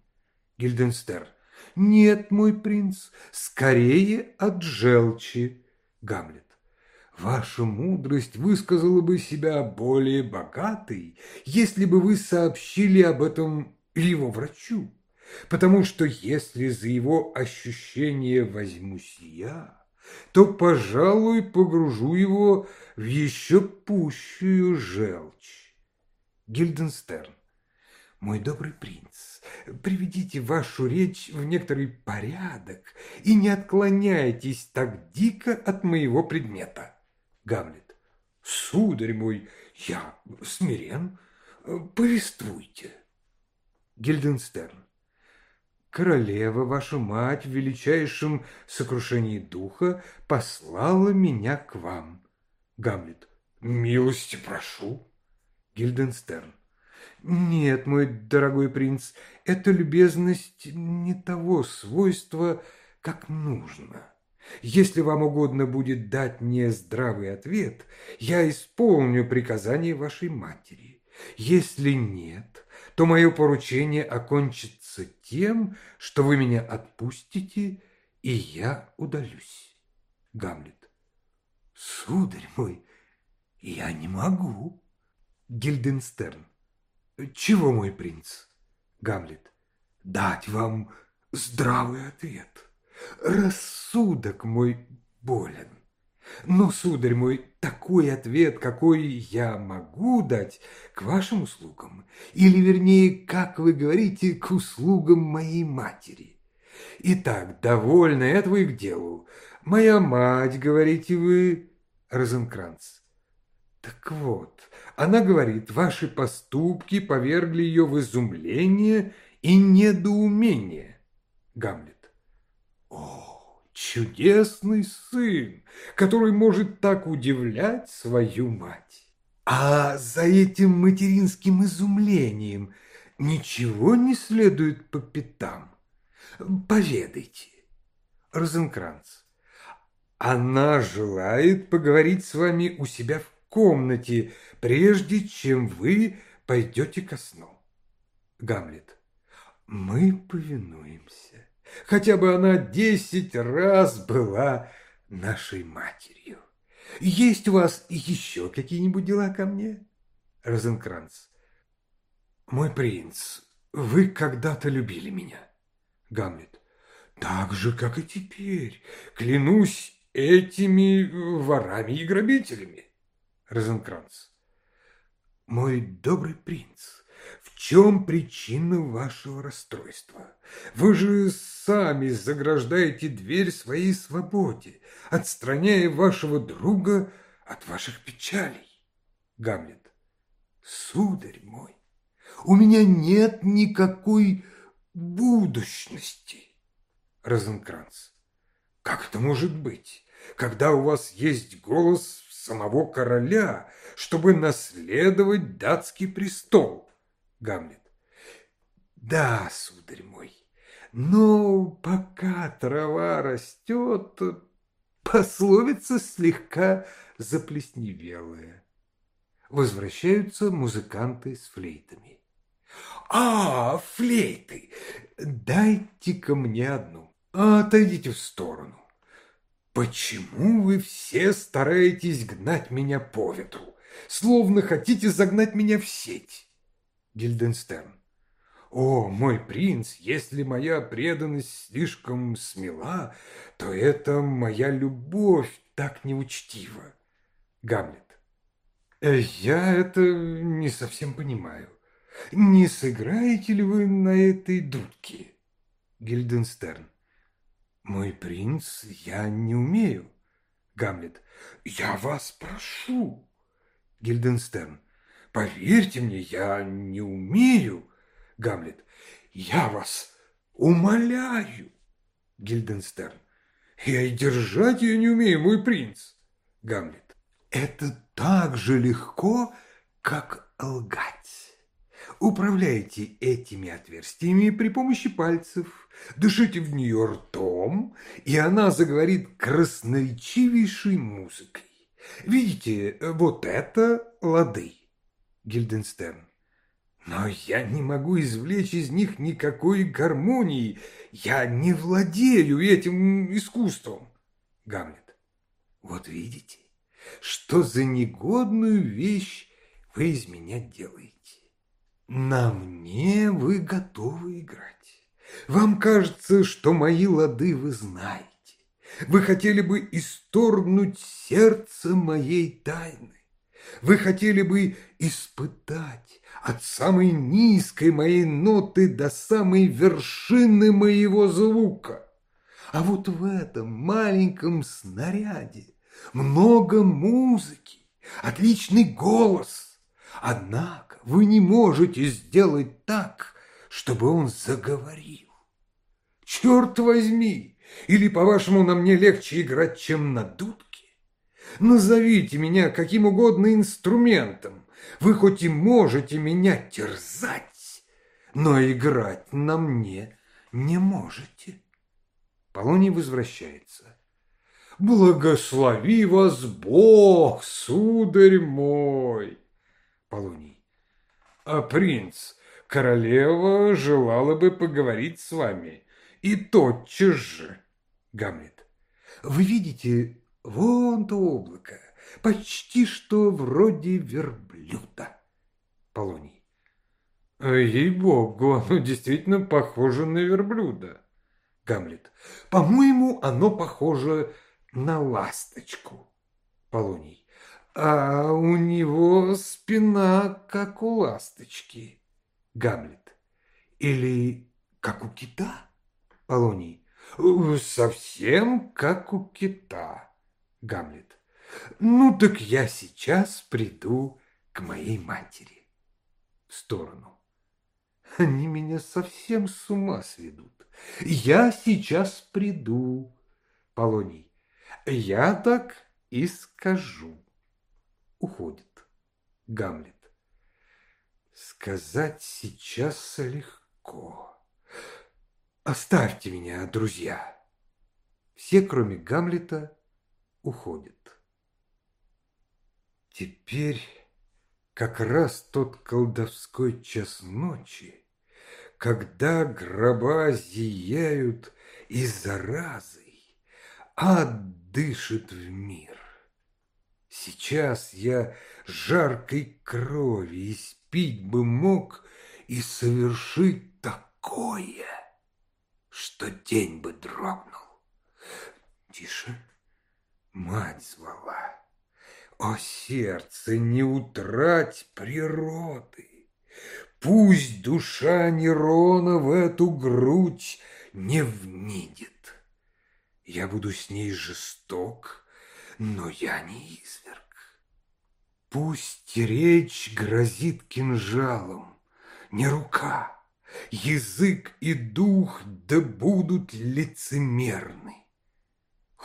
Гильденстерн. Нет, мой принц, скорее от желчи. Гамлет. Ваша мудрость высказала бы себя более богатой, если бы вы сообщили об этом его врачу. Потому что если за его ощущение возьмусь я, то, пожалуй, погружу его в еще пущую желчь. Гильденстерн. Мой добрый принц, приведите вашу речь в некоторый порядок и не отклоняйтесь так дико от моего предмета. Гамлет. Сударь мой, я смирен, повествуйте. Гильденстерн. Королева, ваша мать, в величайшем сокрушении духа послала меня к вам. Гамлет. Милости прошу. Гильденстерн. Нет, мой дорогой принц, эта любезность не того свойства, как нужно. Если вам угодно будет дать мне здравый ответ, я исполню приказание вашей матери. Если нет, то мое поручение окончится тем, что вы меня отпустите, и я удалюсь. Гамлет. Сударь мой, я не могу. Гильденстерн. Чего, мой принц? Гамлет. Дать вам здравый ответ. Рассудок мой болен. Но, сударь мой, такой ответ, какой я могу дать к вашим услугам, или, вернее, как вы говорите, к услугам моей матери. Итак, довольно этого и к делу. Моя мать, говорите вы, Розенкранц. Так вот, она говорит, ваши поступки повергли ее в изумление и недоумение. Гамлет. О, чудесный сын, который может так удивлять свою мать. А за этим материнским изумлением ничего не следует по пятам. Поведайте. Розенкранц. Она желает поговорить с вами у себя в комнате, прежде чем вы пойдете ко сну. Гамлет. Мы повинуемся. Хотя бы она десять раз была нашей матерью. Есть у вас еще какие-нибудь дела ко мне? Розенкранц. Мой принц, вы когда-то любили меня. Гамлет. Так же, как и теперь. Клянусь этими ворами и грабителями. Розенкранц. Мой добрый принц, в чем причина вашего расстройства? Вы же сами заграждаете дверь своей свободе, отстраняя вашего друга от ваших печалей. Гамлет. Сударь мой, у меня нет никакой будущности. Розенкранц. Как это может быть, когда у вас есть голос самого короля, чтобы наследовать датский престол? Гамлет. Да, сударь мой, но пока трава растет, пословица слегка заплесневелая. Возвращаются музыканты с флейтами. «А, флейты! Дайте-ка мне одну. Отойдите в сторону. Почему вы все стараетесь гнать меня по ветру, словно хотите загнать меня в сеть?» Гильденстерн. «О, мой принц, если моя преданность слишком смела, то это моя любовь так неучтива». Гамлет. «Я это не совсем понимаю. Не сыграете ли вы на этой дудке? Гильденстерн. Мой принц, я не умею. Гамлет. Я вас прошу. Гильденстерн. Поверьте мне, я не умею. Гамлет. Я вас умоляю. Гильденстерн. Я и держать ее не умею, мой принц. Гамлет. Это так же легко, как лгать. Управляйте этими отверстиями при помощи пальцев, дышите в нее ртом, и она заговорит красноречивейшей музыкой. Видите, вот это лады. Гильденстерн. Но я не могу извлечь из них никакой гармонии. Я не владею этим искусством. Гамлет. Вот видите, что за негодную вещь вы из меня делаете. На мне вы готовы играть. Вам кажется, что мои лады вы знаете. Вы хотели бы исторгнуть сердце моей тайны. Вы хотели бы испытать от самой низкой моей ноты до самой вершины моего звука. А вот в этом маленьком снаряде много музыки, отличный голос. Однако вы не можете сделать так, чтобы он заговорил. Черт возьми! Или, по-вашему, на мне легче играть, чем на дудке? Назовите меня каким угодно инструментом. Вы хоть и можете меня терзать, но играть на мне не можете. Полоний возвращается. Благослови вас Бог, сударь мой! Полоний. А принц, королева желала бы поговорить с вами. И тотчас же. Гамлет. Вы видите, вон то облако, почти что вроде верблюда. Полоний. Ей-богу, оно действительно похоже на верблюда. Гамлет. По-моему, оно похоже на ласточку. Полоний а у него спина, как у ласточки. Гамлет. Или как у кита? Полоний. Совсем как у кита. Гамлет. Ну, так я сейчас приду к моей матери. В сторону. Они меня совсем с ума сведут. Я сейчас приду. Полоний. Я так и скажу. Уходит. Гамлет. Сказать сейчас легко. Оставьте меня, друзья. Все, кроме Гамлета, уходят. Теперь как раз тот колдовской час ночи, когда гроба зияют и заразой, ад дышит в мир. Сейчас я жаркой крови испить бы мог и совершить такое, что день бы дрогнул. Тише, мать звала. О, сердце, не утрать природы! Пусть душа Нерона в эту грудь не внидит. Я буду с ней жесток, но я не изверг. Пусть речь грозит кинжалом, не рука, Язык и дух да будут лицемерны.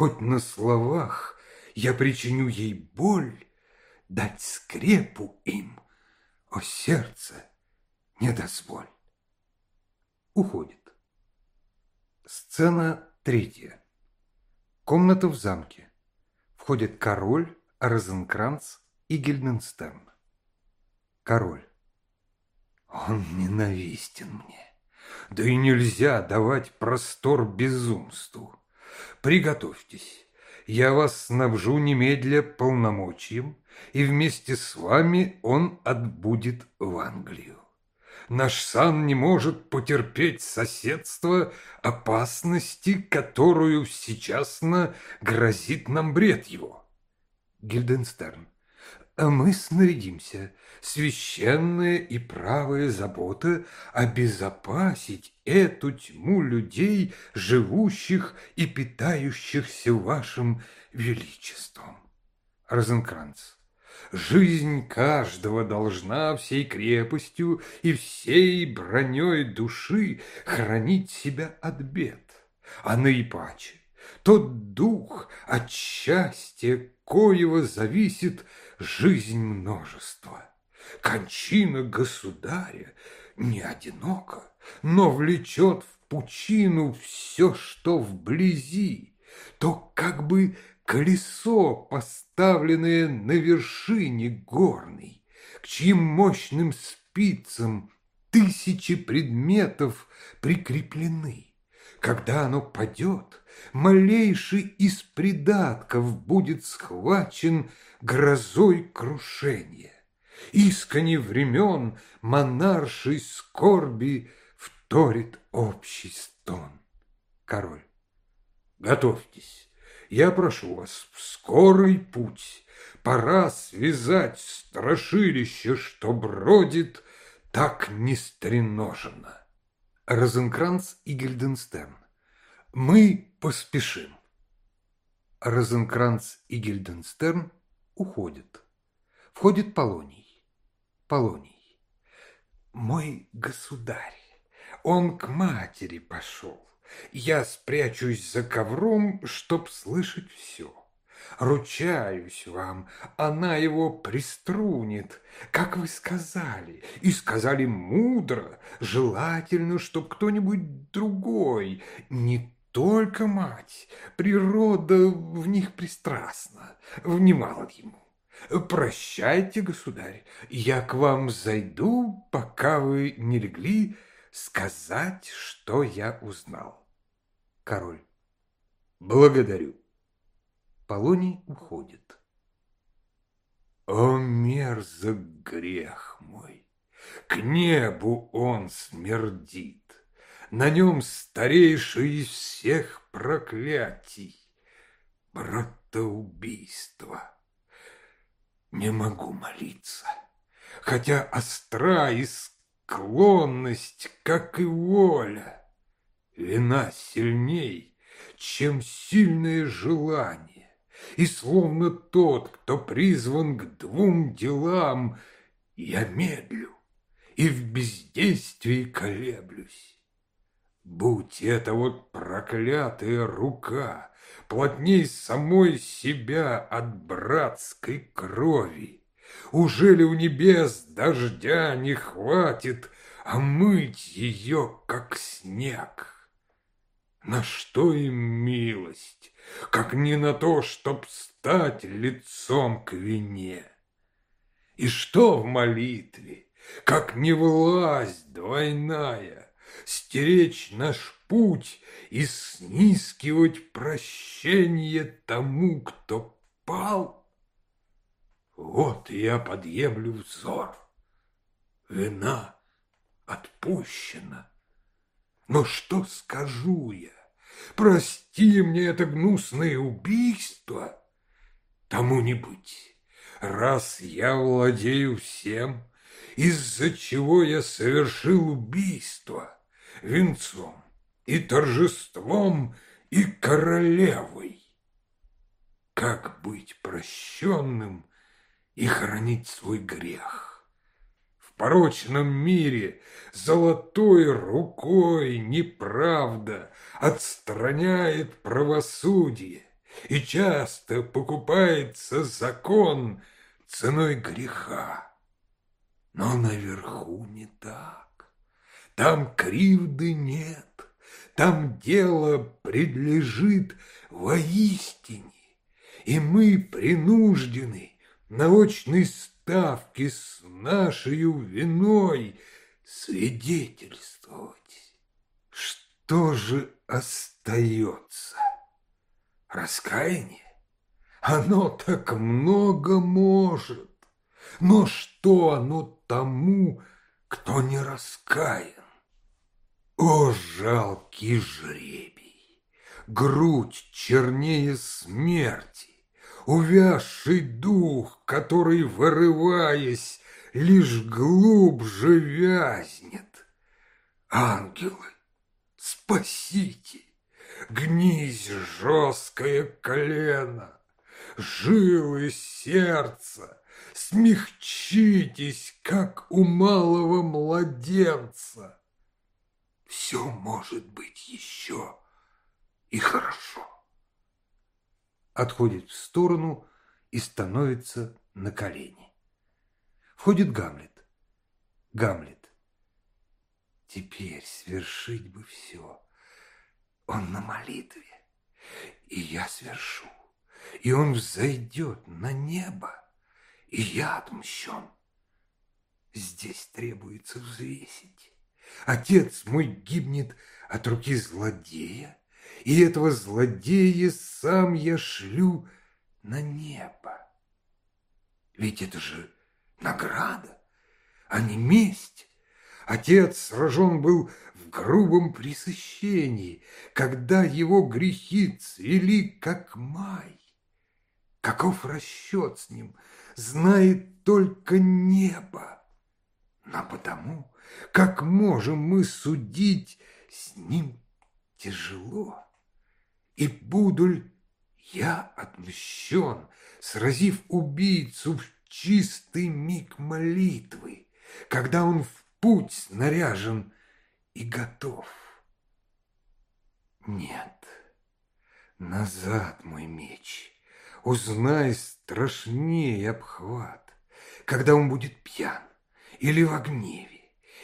Хоть на словах я причиню ей боль, Дать скрепу им, о сердце, не дозволь. Уходит. Сцена третья. Комната в замке. Входит король, Розенкранц и Гильденстерн. Король. Он ненавистен мне. Да и нельзя давать простор безумству. Приготовьтесь я вас снабжу немедля полномочием, и вместе с вами он отбудет в Англию. Наш сан не может потерпеть соседство опасности, которую сейчас грозит нам бред его. Гильденстерн. А мы снарядимся. Священная и правая забота обезопасить эту тьму людей, живущих и питающихся вашим величеством. Розенкранц. Жизнь каждого должна всей крепостью и всей броней души хранить себя от бед, а наипаче тот дух от счастья, коего зависит жизнь множества. Кончина государя не одинока, но влечет в пучину все, что вблизи, то как бы колесо, поставленное на вершине горной, к чьим мощным спицам тысячи предметов прикреплены. Когда оно падет, малейший из придатков будет схвачен грозой крушения. Искони времен монаршей скорби вторит общий стон. Король. Готовьтесь, я прошу вас, в скорый путь. Пора связать страшилище, что бродит так нестреноженно. Розенкранц и Гильденстерн. Мы поспешим. Розенкранц и Гильденстерн уходят. Входит Полоний. Полоний. Мой государь, он к матери пошел. Я спрячусь за ковром, чтоб слышать все. Ручаюсь вам, она его приструнит, как вы сказали, и сказали мудро, желательно, чтоб кто-нибудь другой, не только мать, природа в них пристрастна, внимала ему. Прощайте, государь, я к вам зайду, пока вы не легли, сказать, что я узнал. Король. Благодарю. Полоний уходит. О, мерзок грех мой! К небу он смердит. На нем старейший из всех проклятий — братоубийство. Не могу молиться, хотя остра и склонность, как и воля. Вина сильней, чем сильное желание И словно тот, кто призван к двум делам, я медлю и в бездействии колеблюсь. Будь это вот проклятая рука, плотней самой себя от братской крови, Уже ли у небес дождя не хватит, а мыть ее, как снег? На что им милость, как не на то, чтоб стать лицом к вине? И что в молитве, как не власть двойная, Стеречь наш путь и снискивать прощение тому, кто пал? Вот я подъемлю взор, вина отпущена. Но что скажу я? Прости мне это гнусное убийство. Тому не быть. Раз я владею всем, из-за чего я совершил убийство, венцом и торжеством и королевой. Как быть прощенным и хранить свой грех? В порочном мире золотой рукой неправда отстраняет правосудие, и часто покупается закон ценой греха. Но наверху не так. Там кривды нет, там дело предлежит воистине, и мы принуждены на очной ставке с нашей виной свидетельствовать. Что же остается? Раскаяние? Оно так много может. Но что оно тому, кто не раскаян? О, жалкий жребий! Грудь чернее смерти, Увязший дух, который, вырываясь, Лишь глубже вязнет. Ангелы, спасите! Гнись жесткое колено, жилы сердца, Смягчитесь, как у малого младенца. Все может быть еще и хорошо. Отходит в сторону и становится на колени. Входит Гамлет. Гамлет. Теперь свершить бы все. Он на молитве, и я свершу, и он взойдет на небо и я отмщен. Здесь требуется взвесить. Отец мой гибнет от руки злодея, и этого злодея сам я шлю на небо. Ведь это же награда, а не месть. Отец сражен был в грубом пресыщении, когда его грехи цвели, как май. Каков расчет с ним – знает только небо. Но потому, как можем мы судить, с ним тяжело. И буду ль я отмщен, сразив убийцу в чистый миг молитвы, когда он в путь снаряжен и готов? Нет, назад мой меч — Узнай страшнее обхват, когда он будет пьян или в гневе,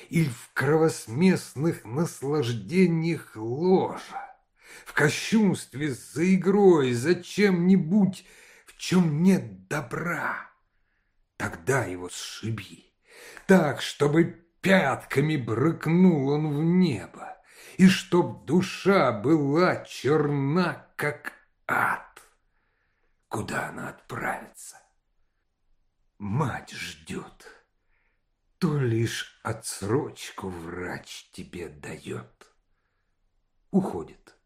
или в кровосмесных наслаждениях ложа, в кощунстве за игрой, за чем-нибудь, в чем нет добра. Тогда его сшиби, так, чтобы пятками брыкнул он в небо, и чтоб душа была черна, как ад куда она отправится. Мать ждет, то лишь отсрочку врач тебе дает. Уходит.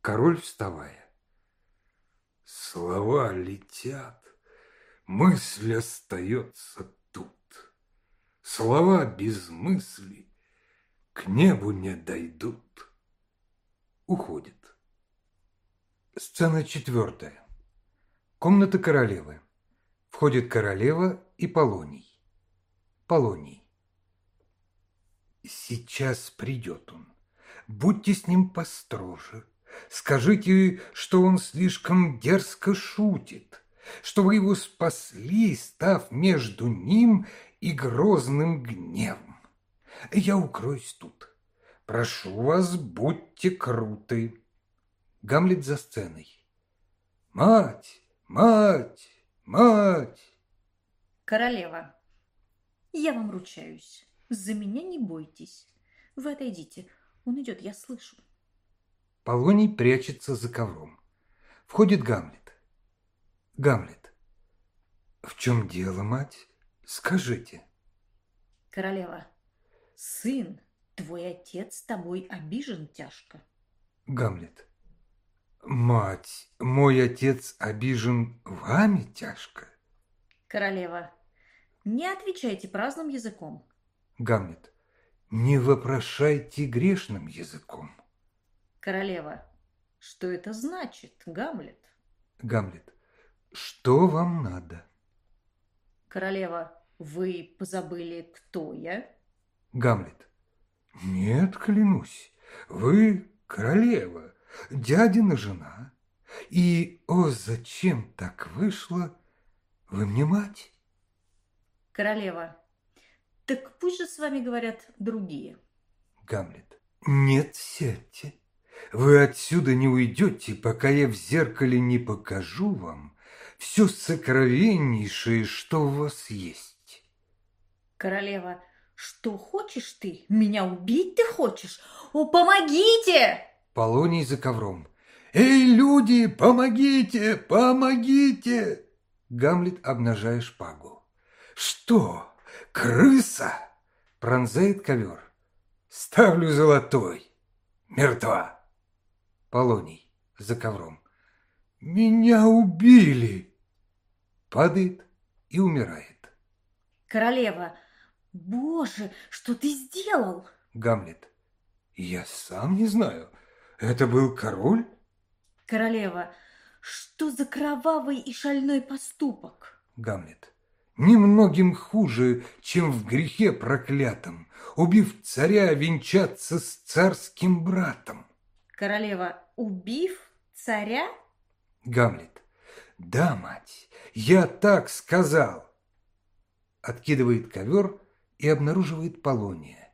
Король, вставая. Слова летят, мысль остается тут. Слова без мысли к небу не дойдут. Уходит. Сцена четвертая. Комната королевы. Входит королева и Полоний. Полоний. Сейчас придет он. Будьте с ним построже. Скажите, что он слишком дерзко шутит, что вы его спасли, став между ним и грозным гневом. Я укроюсь тут. Прошу вас, будьте круты. Гамлет за сценой. Мать, мать, мать. Королева. Я вам ручаюсь. За меня не бойтесь. Вы отойдите. Он идет, я слышу. Полоний прячется за ковром. Входит Гамлет. Гамлет. В чем дело, мать? Скажите. Королева. Сын, твой отец с тобой обижен тяжко. Гамлет. Мать, мой отец обижен вами тяжко. Королева. Не отвечайте праздным языком. Гамлет. Не вопрошайте грешным языком. Королева. Что это значит, Гамлет? Гамлет. Что вам надо? Королева. Вы позабыли, кто я? Гамлет. Нет, клянусь, вы королева, дядина жена. И, о, зачем так вышло, вы мне мать? Королева. Так пусть же с вами говорят другие. Гамлет. Нет, сядьте. Вы отсюда не уйдете, пока я в зеркале не покажу вам все сокровеннейшее, что у вас есть. Королева. Что хочешь ты? Меня убить ты хочешь? О, помогите! Полоний за ковром. Эй, люди, помогите, помогите! Гамлет, обнажая шпагу. Что? Крыса? Пронзает ковер. Ставлю золотой. Мертва. Полоний за ковром. Меня убили. Падает и умирает. Королева. Боже, что ты сделал? Гамлет. Я сам не знаю. Это был король? Королева. Что за кровавый и шальной поступок? Гамлет. Немногим хуже, чем в грехе проклятом, убив царя венчаться с царским братом. Королева. Убив царя? Гамлет. Да, мать, я так сказал. Откидывает ковер и обнаруживает Полония.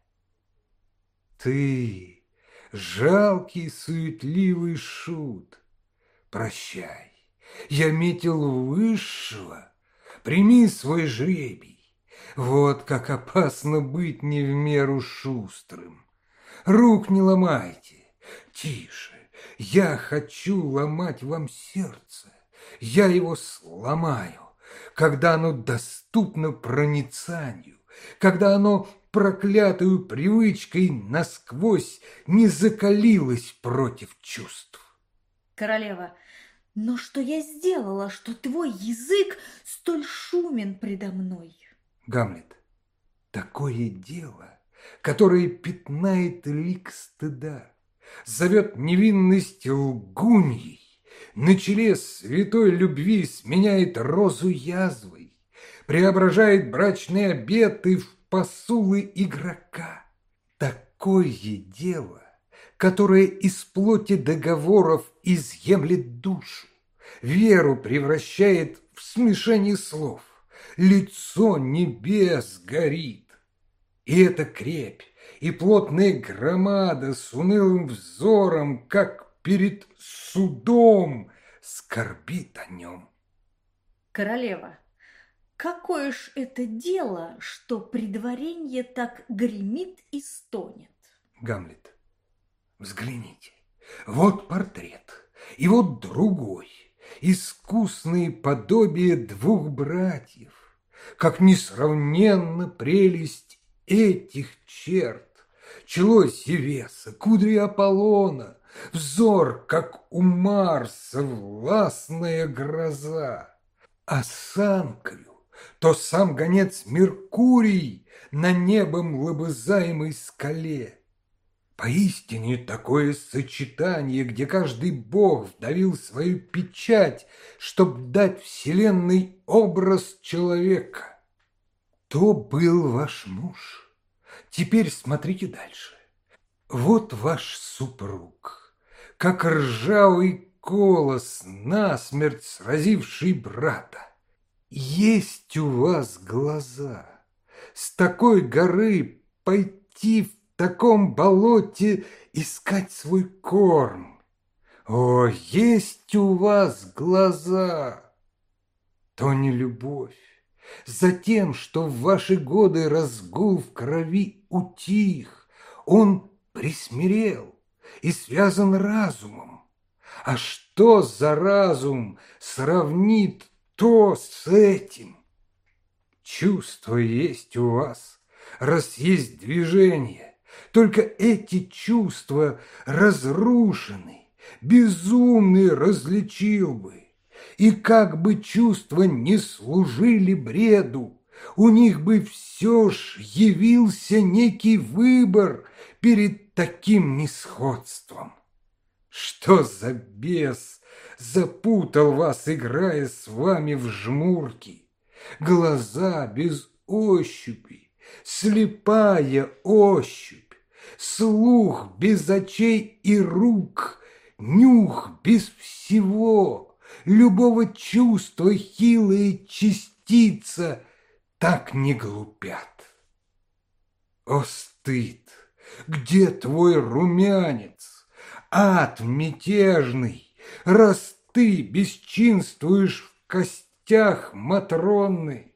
Ты, жалкий, суетливый шут, прощай. Я метил высшего, прими свой жребий. Вот как опасно быть не в меру шустрым. Рук не ломайте, тише, я хочу ломать вам сердце. Я его сломаю, когда оно доступно проницанию, когда оно проклятую привычкой насквозь не закалилось против чувств. Королева. Но что я сделала, что твой язык столь шумен предо мной? Гамлет. Такое дело, которое пятнает лик стыда, зовет невинность лгуньей, на челе святой любви сменяет розу язвой, преображает брачные обеты в посулы игрока. Такое дело, которое из плоти договоров изъемлет душу, веру превращает в смешение слов, лицо небес горит. И эта крепь, и плотная громада с унылым взором, как перед судом, скорбит о нем. Королева, какое ж это дело, что предваренье так гремит и стонет? Гамлет. Взгляните, вот портрет, и вот другой, искусные подобия двух братьев, как несравненно прелесть этих черт, чело Севеса, кудри Аполлона, взор, как у Марса, властная гроза, осанкою, то сам гонец Меркурий на небом лобызаемой скале, Поистине такое сочетание, где каждый бог вдавил свою печать, чтоб дать вселенной образ человека. То был ваш муж. Теперь смотрите дальше. Вот ваш супруг, как ржавый колос, насмерть сразивший брата. Есть у вас глаза. С такой горы пойти в таком болоте искать свой корм. О, есть у вас глаза! То не любовь. За тем, что в ваши годы разгул в крови утих, он присмирел и связан разумом. А что за разум сравнит то с этим? Чувство есть у вас, раз есть движение, только эти чувства разрушены, безумный различил. И как бы чувства не служили бреду, у них бы все ж явился некий выбор перед таким несходством. Что за бес запутал вас, играя с вами в жмурки? Глаза без ощупи, слепая ощупь слух без очей и рук, нюх без всего, любого чувства хилая частица так не глупят. О, стыд! Где твой румянец? Ад мятежный, раз ты бесчинствуешь в костях Матронны,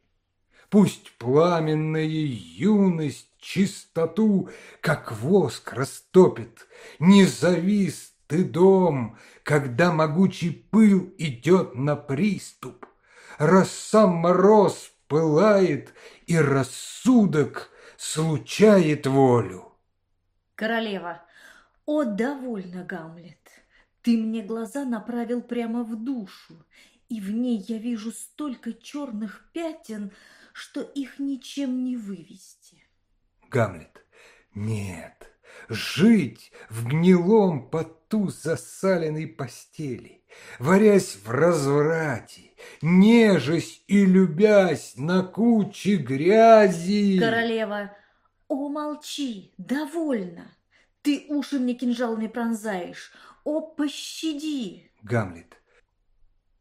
Пусть пламенная юность чистоту, как воск растопит. Не завис ты дом, когда могучий пыл идет на приступ. Раз сам мороз пылает, и рассудок случает волю. Королева, о, довольно, Гамлет. Ты мне глаза направил прямо в душу, и в ней я вижу столько черных пятен, что их ничем не вывести. Гамлет. Нет, жить в гнилом поту засаленной постели, Варясь в разврате, нежесть и любясь на куче грязи. Королева, о, молчи, довольно. Ты уши мне кинжалами пронзаешь. О, пощади. Гамлет.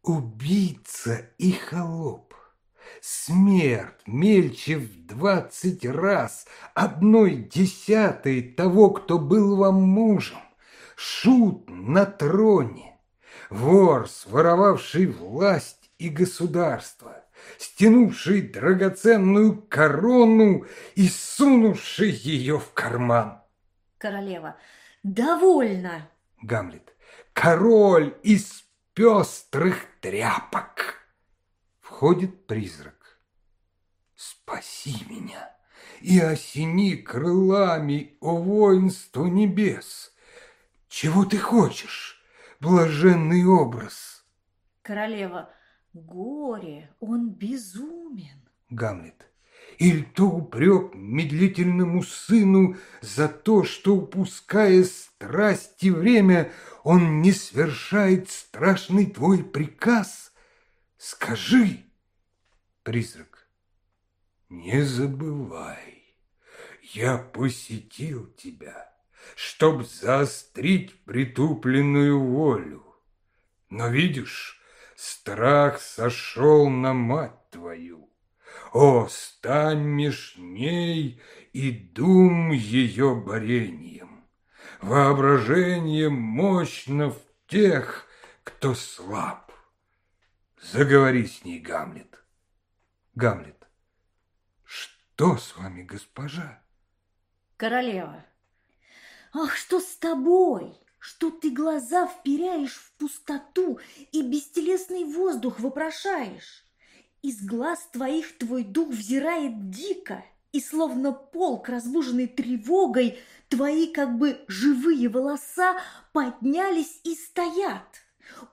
Убийца и холоп Смерть мельче в двадцать раз, одной десятой того, кто был вам мужем. Шут на троне, вор, своровавший власть и государство, стянувший драгоценную корону и сунувший ее в карман. Королева, довольно. Гамлет, король из пестрых тряпок. Входит призрак. Спаси меня и осени крылами, о воинство небес. Чего ты хочешь, блаженный образ? Королева, горе, он безумен. Гамлет. Иль то упрек медлительному сыну за то, что, упуская страсти время, он не свершает страшный твой приказ? Скажи, призрак, не забывай, я посетил тебя, чтоб заострить притупленную волю. Но видишь, страх сошел на мать твою. О, стань меж ней и дум ее борением. Воображение мощно в тех, кто слаб. Заговори с ней, Гамлет. Гамлет. Что с вами, госпожа? Королева. Ах, что с тобой? Что ты глаза вперяешь в пустоту и бестелесный воздух вопрошаешь? Из глаз твоих твой дух взирает дико, и словно полк, разбуженный тревогой, твои как бы живые волоса поднялись и стоят.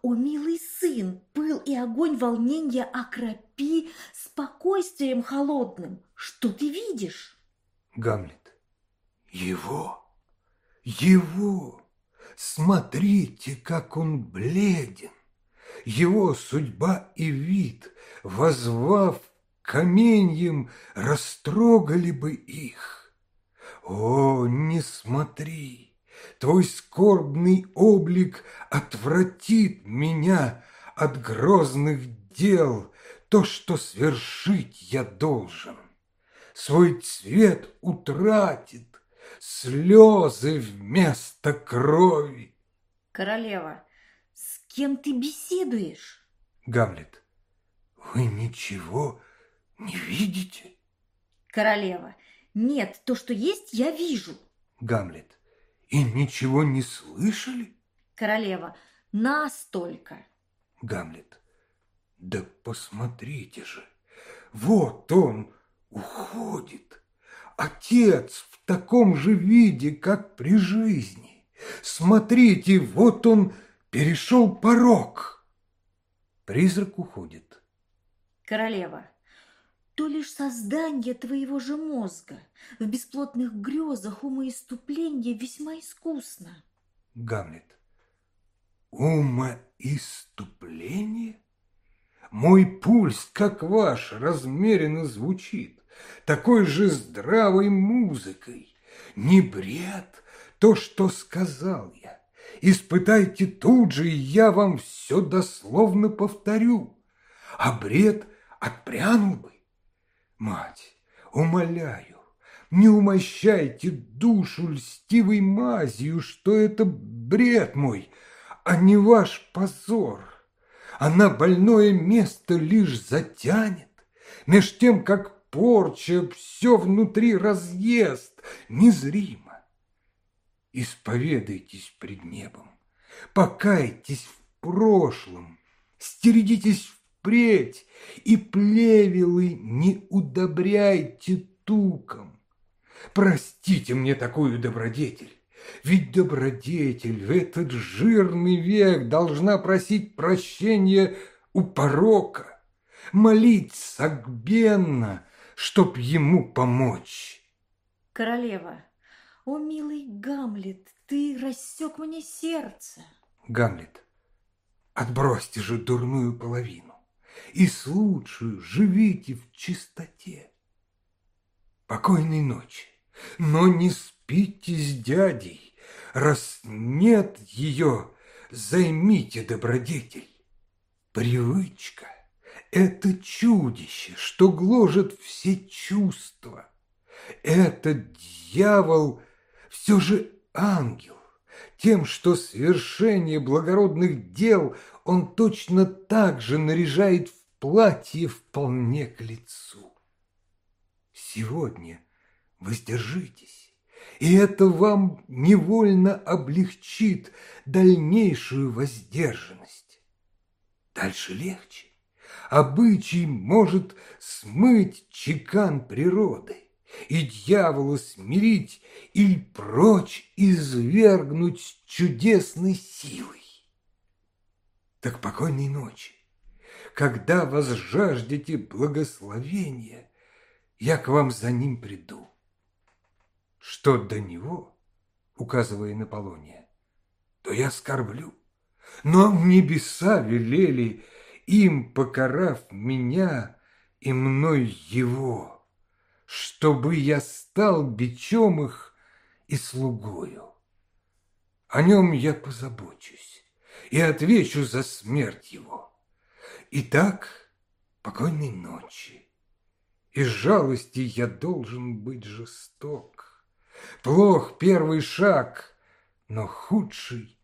О, милый сын, пыл и огонь волнения окропи спокойствием холодным. Что ты видишь? Гамлет. Его, Его, смотрите, как он бледен. Его судьба и вид, возвав каменьем, растрогали бы их. О, не смотри, твой скорбный облик отвратит меня от грозных дел, то, что свершить я должен. Свой цвет утратит, слезы вместо крови. Королева, кем ты беседуешь? Гамлет, вы ничего не видите? Королева, нет, то, что есть, я вижу. Гамлет, и ничего не слышали? Королева, настолько. Гамлет, да посмотрите же, вот он уходит. Отец в таком же виде, как при жизни. Смотрите, вот он перешел порог. Призрак уходит. Королева, то лишь создание твоего же мозга. В бесплотных грезах умоиступление весьма искусно. Гамлет. Умоиступление? Мой пульс, как ваш, размеренно звучит, такой же здравой музыкой. Не бред то, что сказал я. Испытайте тут же, и я вам все дословно повторю. А бред отпрянул бы. Мать, умоляю, не умощайте душу льстивой мазью, что это бред мой, а не ваш позор. Она больное место лишь затянет, меж тем, как порча все внутри разъест незримо. Исповедайтесь пред небом, покайтесь в прошлом, стередитесь впредь, и плевелы не удобряйте туком. Простите мне такую добродетель. Ведь добродетель в этот жирный век должна просить прощения у порока, молить согбенно, чтоб ему помочь. Королева, о милый Гамлет, ты рассек мне сердце. Гамлет, отбросьте же дурную половину и с лучшую живите в чистоте. Покойной ночи, но не спите с дядей, раз нет ее, займите добродетель. Привычка — это чудище, что гложет все чувства. Этот дьявол все же ангел, тем, что свершение благородных дел он точно так же наряжает в платье вполне к лицу. Сегодня воздержитесь и это вам невольно облегчит дальнейшую воздержанность. Дальше легче. Обычай может смыть чекан природы и дьявола смирить или прочь извергнуть чудесной силой. Так покойной ночи, когда возжаждете благословения, я к вам за ним приду. Что до него, указывая на Полония, то я скорблю. Но небеса велели им, покарав меня и мной его, чтобы я стал бичом их и слугою. О нем я позабочусь и отвечу за смерть его. Итак, покойной ночи. Из жалости я должен быть жесток. Плох первый шаг, но худший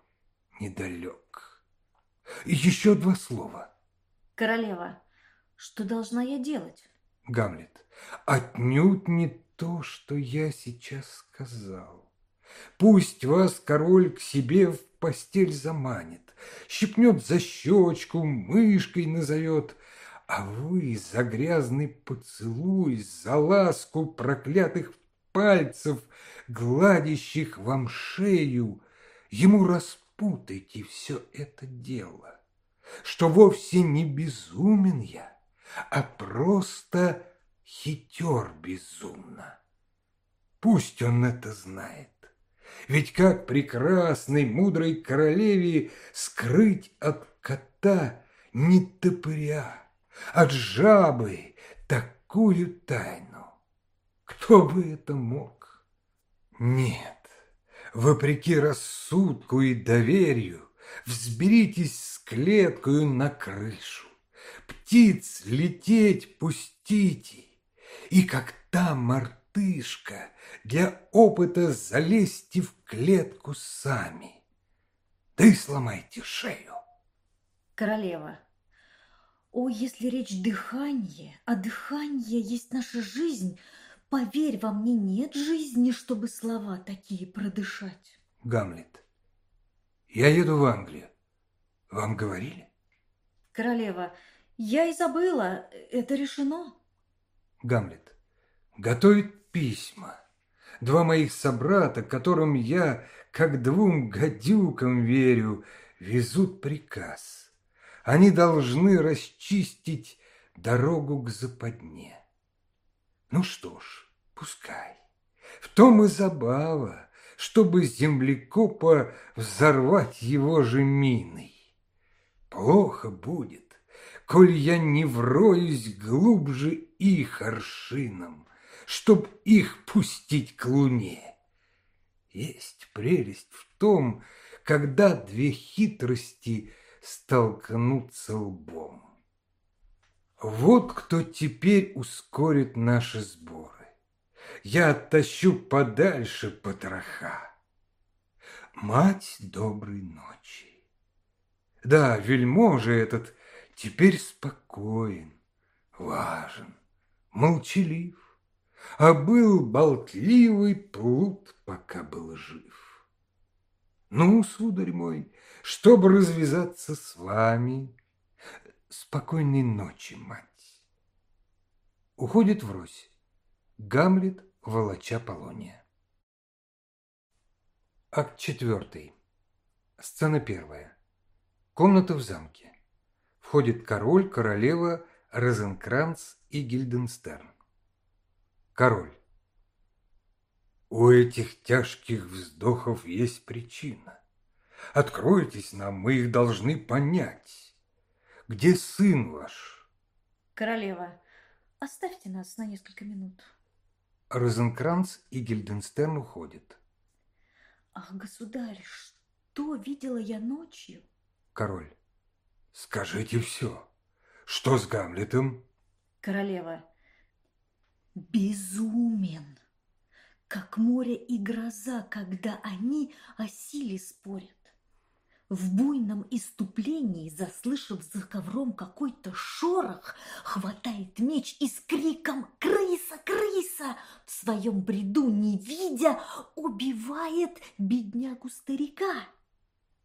недалек. Еще два слова. Королева, что должна я делать? Гамлет, отнюдь не то, что я сейчас сказал. Пусть вас король к себе в постель заманит, щипнет за щечку, мышкой назовет, а вы за грязный поцелуй, за ласку проклятых пальцев, гладящих вам шею, ему распутайте все это дело, что вовсе не безумен я, а просто хитер безумно. Пусть он это знает, Ведь как прекрасной, мудрой королеве скрыть от кота не топыря, от жабы такую тайну? Кто бы это мог? Нет, вопреки рассудку и доверию, взберитесь с клеткою на крышу, птиц лететь пустите, и как та мартышка для опыта залезьте в клетку сами, да и сломайте шею. Королева. О, если речь дыхание, а дыхание есть наша жизнь, поверь, во мне нет жизни, чтобы слова такие продышать. Гамлет. Я еду в Англию. Вам говорили? Королева. Я и забыла. Это решено. Гамлет. Готовит письма. Два моих собрата, которым я, как двум гадюкам верю, везут приказ. Они должны расчистить дорогу к западне. Ну что ж, пускай. В том и забава, чтобы землекопа взорвать его же миной. Плохо будет, коль я не вроюсь глубже их аршином, чтоб их пустить к луне. Есть прелесть в том, когда две хитрости столкнутся лбом. Вот кто теперь ускорит наши сборы. Я оттащу подальше потроха. Мать доброй ночи. Да, вельможа этот теперь спокоен, важен, молчалив, а был болтливый плут, пока был жив. Ну, сударь мой, чтобы развязаться с вами, спокойной ночи, мать. Уходит врозь. Гамлет, волоча Полония. Акт четвертый. Сцена первая. Комната в замке. Входит король, королева, Розенкранц и Гильденстерн. Король. У этих тяжких вздохов есть причина. Откройтесь нам, мы их должны понять. Где сын ваш? Королева, оставьте нас на несколько минут. Розенкранц и Гильденстерн уходят. Ах, государь, что видела я ночью? Король. Скажите все. Что с Гамлетом? Королева. Безумен. Как море и гроза, когда они о силе спорят. В буйном иступлении, заслышав за ковром какой-то шорох, хватает меч и с криком «Крыса! Крыса!» в своем бреду, не видя, убивает беднягу-старика.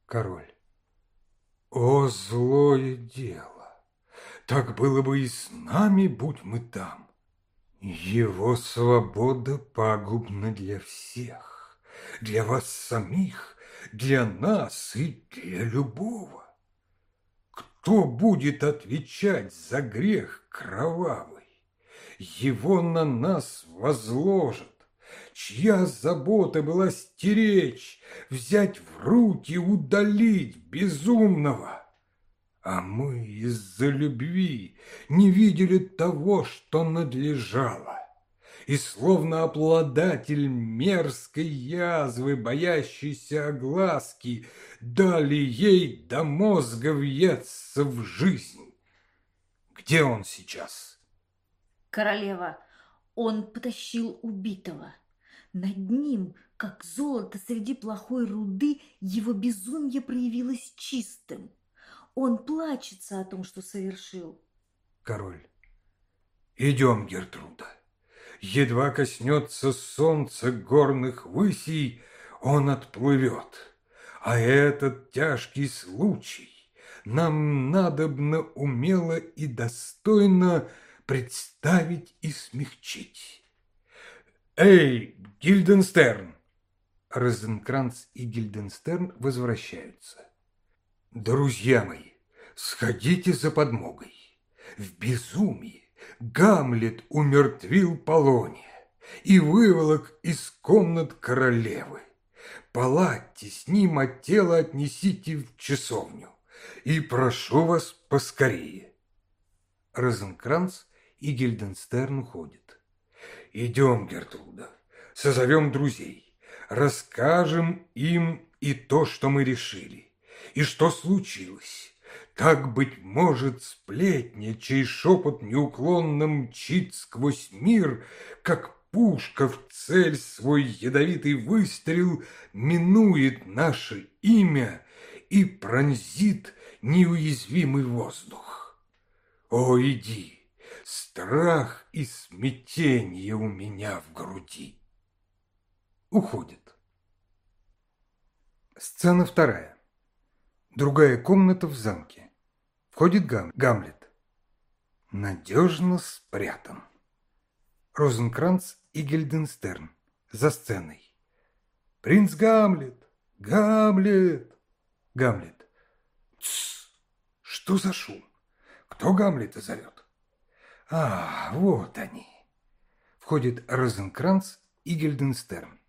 Король. О, злое дело! Так было бы и с нами, будь мы там. Его свобода пагубна для всех, для вас самих, для нас и для любого. Кто будет отвечать за грех кровавый? Его на нас возложат. Чья забота была стеречь, взять в руки, удалить безумного? А мы из-за любви не видели того, что надлежало и словно обладатель мерзкой язвы, боящийся огласки, дали ей до мозга въеться в жизнь. Где он сейчас? Королева, он потащил убитого. Над ним, как золото среди плохой руды, его безумие проявилось чистым. Он плачется о том, что совершил. Король. Идем, Гертруда. Едва коснется солнца горных высей, он отплывет. А этот тяжкий случай нам надобно умело и достойно представить и смягчить. Эй, Гильденстерн! Розенкранц и Гильденстерн возвращаются. Друзья мои, сходите за подмогой. В безумии Гамлет умертвил Полония и выволок из комнат королевы. Палатьте с ним, а тело отнесите в часовню. И прошу вас поскорее. Розенкранц и Гильденстерн уходят. Идем, Гертруда, созовем друзей, расскажем им и то, что мы решили, и что случилось. Так, быть может, сплетня, чей шепот неуклонно мчит сквозь мир, как пушка в цель свой ядовитый выстрел минует наше имя и пронзит неуязвимый воздух. О, иди, страх и смятение у меня в груди. Уходит. Сцена вторая. Другая комната в замке. Входит Гам... Гамлет. Надежно спрятан. Розенкранц и Гильденстерн за сценой. «Принц Гамлет! Гамлет!» Гамлет. «Тссс! Что за шум? Кто Гамлета зовет?» «А, вот они!» Входит Розенкранц и Гильденстерн.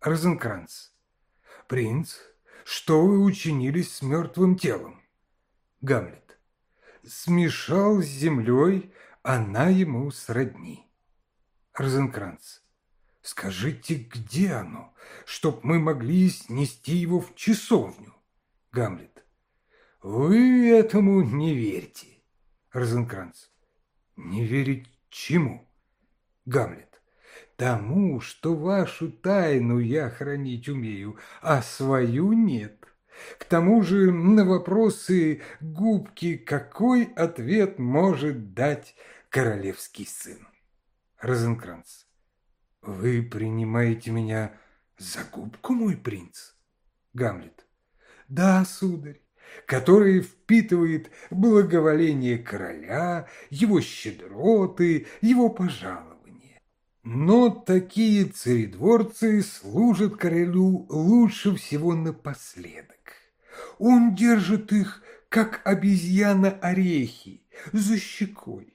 Розенкранц. «Принц, что вы учинились с мертвым телом?» Гамлет. «Смешал с землей, она ему сродни». Розенкранц. «Скажите, где оно, чтоб мы могли снести его в часовню?» Гамлет. «Вы этому не верьте». Розенкранц. «Не верить чему?» Гамлет. «Тому, что вашу тайну я хранить умею, а свою нет». К тому же на вопросы губки какой ответ может дать королевский сын? Розенкранц. Вы принимаете меня за губку, мой принц? Гамлет. Да, сударь, который впитывает благоволение короля, его щедроты, его пожалования. Но такие царедворцы служат королю лучше всего напоследок. Он держит их, как обезьяна орехи, за щекой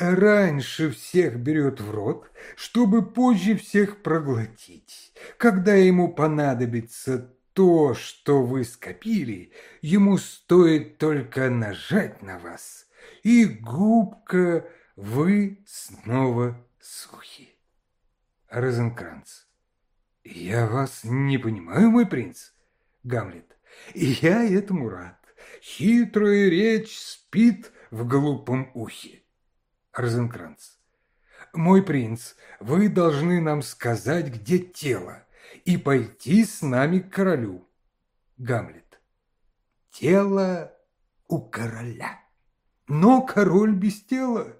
раньше всех берет в рот, чтобы позже всех проглотить. Когда ему понадобится то, что вы скопили, ему стоит только нажать на вас, и губка вы снова сухи. Розенкранц. Я вас не понимаю, мой принц. Гамлет. Я этому рад. Хитрая речь спит в глупом ухе. Розенкранц. «Мой принц, вы должны нам сказать, где тело, и пойти с нами к королю». Гамлет. «Тело у короля. Но король без тела.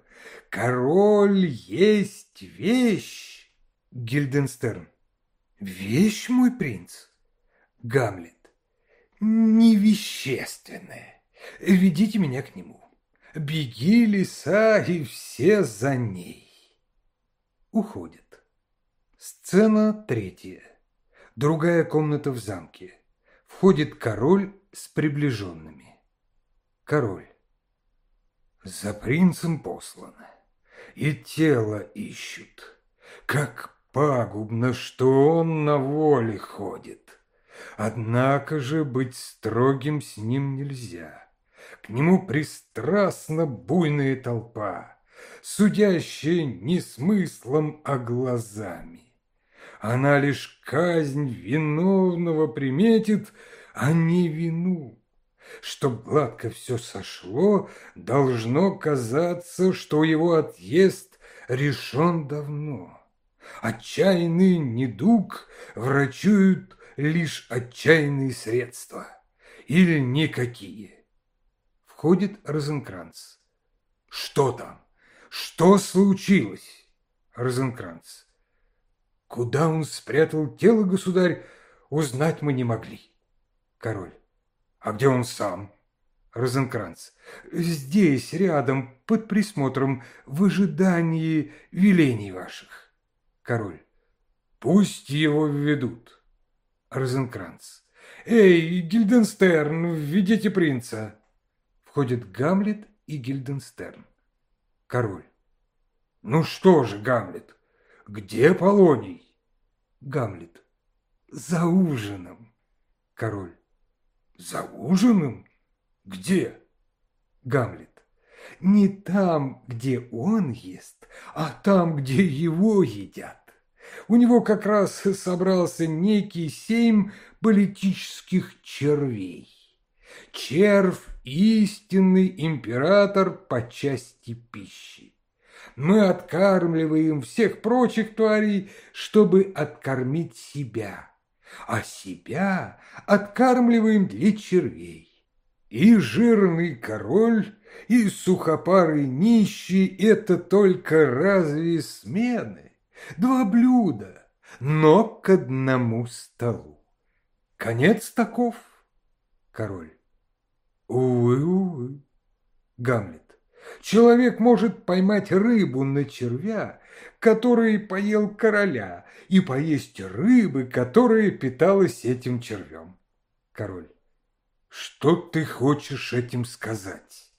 Король есть вещь». Гильденстерн. «Вещь, мой принц?» Гамлет. «Невещественная. Ведите меня к нему». Беги, лиса, и все за ней. Уходит. Сцена третья. Другая комната в замке. Входит король с приближенными. Король. За принцем послано. И тело ищут. Как пагубно, что он на воле ходит. Однако же быть строгим с ним нельзя. К нему пристрастна буйная толпа, Судящая не смыслом, а глазами. Она лишь казнь виновного приметит, а не вину. Чтоб гладко все сошло, должно казаться, что его отъезд решен давно. Отчаянный недуг врачуют лишь отчаянные средства или никакие. Входит Розенкранц. Что там? Что случилось? Розенкранц. Куда он спрятал тело, государь, узнать мы не могли. Король. А где он сам? Розенкранц. Здесь, рядом, под присмотром, в ожидании велений ваших. Король. Пусть его введут. Розенкранц. Эй, Гильденстерн, введите принца. Входят Гамлет и Гильденстерн. Король. Ну что же, Гамлет, где Полоний? Гамлет. за ужином. Король. За ужином? Где? Гамлет. Не там, где он ест, а там, где его едят. У него как раз собрался некий семь политических червей. Червь – истинный император по части пищи. Мы откармливаем всех прочих тварей, чтобы откормить себя, а себя откармливаем для червей. И жирный король, и сухопарый нищий – это только разве смены? Два блюда, но к одному столу. Конец таков, король. Увы, увы. Гамлет. Человек может поймать рыбу на червя, который поел короля, и поесть рыбы, которая питалась этим червем. Король. Что ты хочешь этим сказать?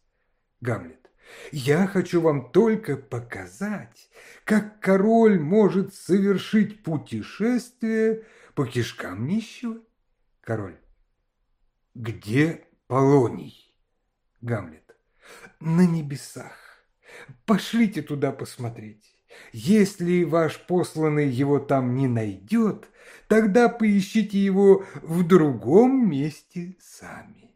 Гамлет. Я хочу вам только показать, как король может совершить путешествие по кишкам нищего. Король. Где Полоний. Гамлет. На небесах. Пошлите туда посмотреть. Если ваш посланный его там не найдет, тогда поищите его в другом месте сами.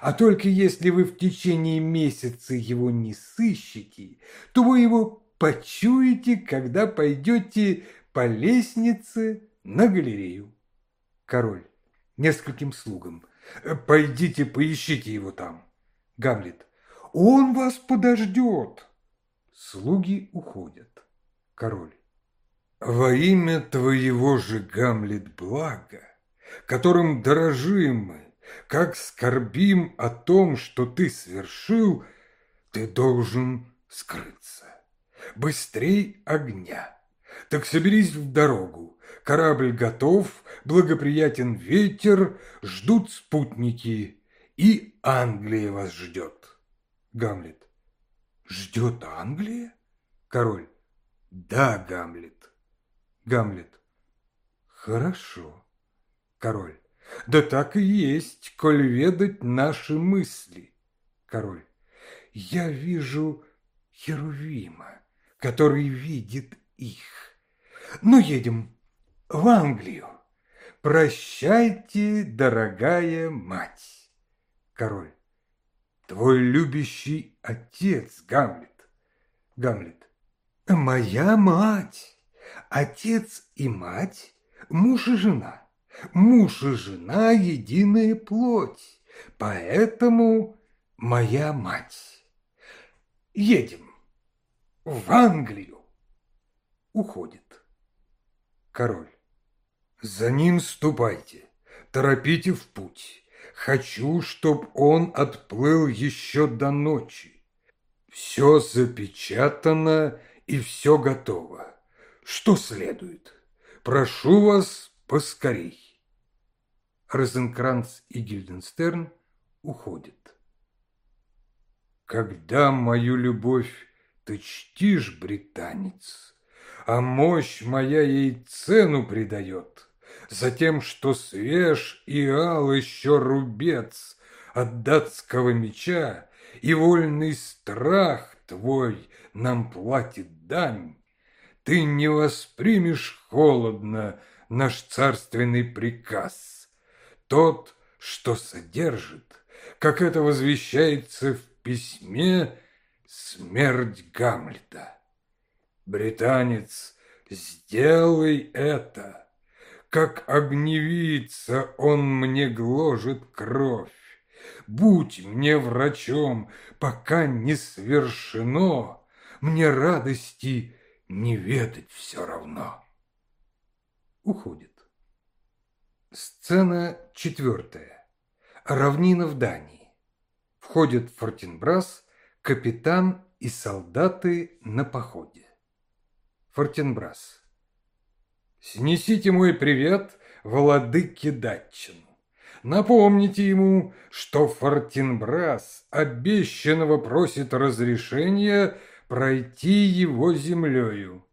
А только если вы в течение месяца его не сыщете, то вы его почуете, когда пойдете по лестнице на галерею. Король нескольким слугам – Пойдите, поищите его там. Гамлет. Он вас подождет. Слуги уходят. Король. Во имя твоего же, Гамлет, блага, которым дорожим мы, как скорбим о том, что ты свершил, ты должен скрыться. Быстрей огня. Так соберись в дорогу, Корабль готов, благоприятен ветер, ждут спутники, и Англия вас ждет. Гамлет. Ждет Англия? Король. Да, Гамлет. Гамлет. Хорошо. Король. Да так и есть, коль ведать наши мысли. Король. Я вижу Херувима, который видит их. Ну, едем в Англию. Прощайте, дорогая мать. Король. Твой любящий отец, Гамлет. Гамлет. Моя мать. Отец и мать, муж и жена. Муж и жена – единая плоть. Поэтому моя мать. Едем в Англию. Уходит. Король. За ним ступайте, торопите в путь. Хочу, чтоб он отплыл еще до ночи. Все запечатано и все готово. Что следует? Прошу вас поскорей. Розенкранц и Гильденстерн уходят. Когда мою любовь ты чтишь, британец, а мощь моя ей цену придает, за тем, что свеж и ал еще рубец от датского меча, и вольный страх твой нам платит дань. Ты не воспримешь холодно наш царственный приказ, тот, что содержит, как это возвещается в письме, смерть Гамлета. Британец, сделай это. Как огневица он мне гложет кровь. Будь мне врачом, пока не свершено, Мне радости не ведать все равно. Уходит. Сцена четвертая. Равнина в Дании. Входят Фортенбрас, капитан и солдаты на походе. Фортенбрас. Снесите мой привет владыке Датчину. Напомните ему, что Фортенбрас обещанного просит разрешения пройти его землею.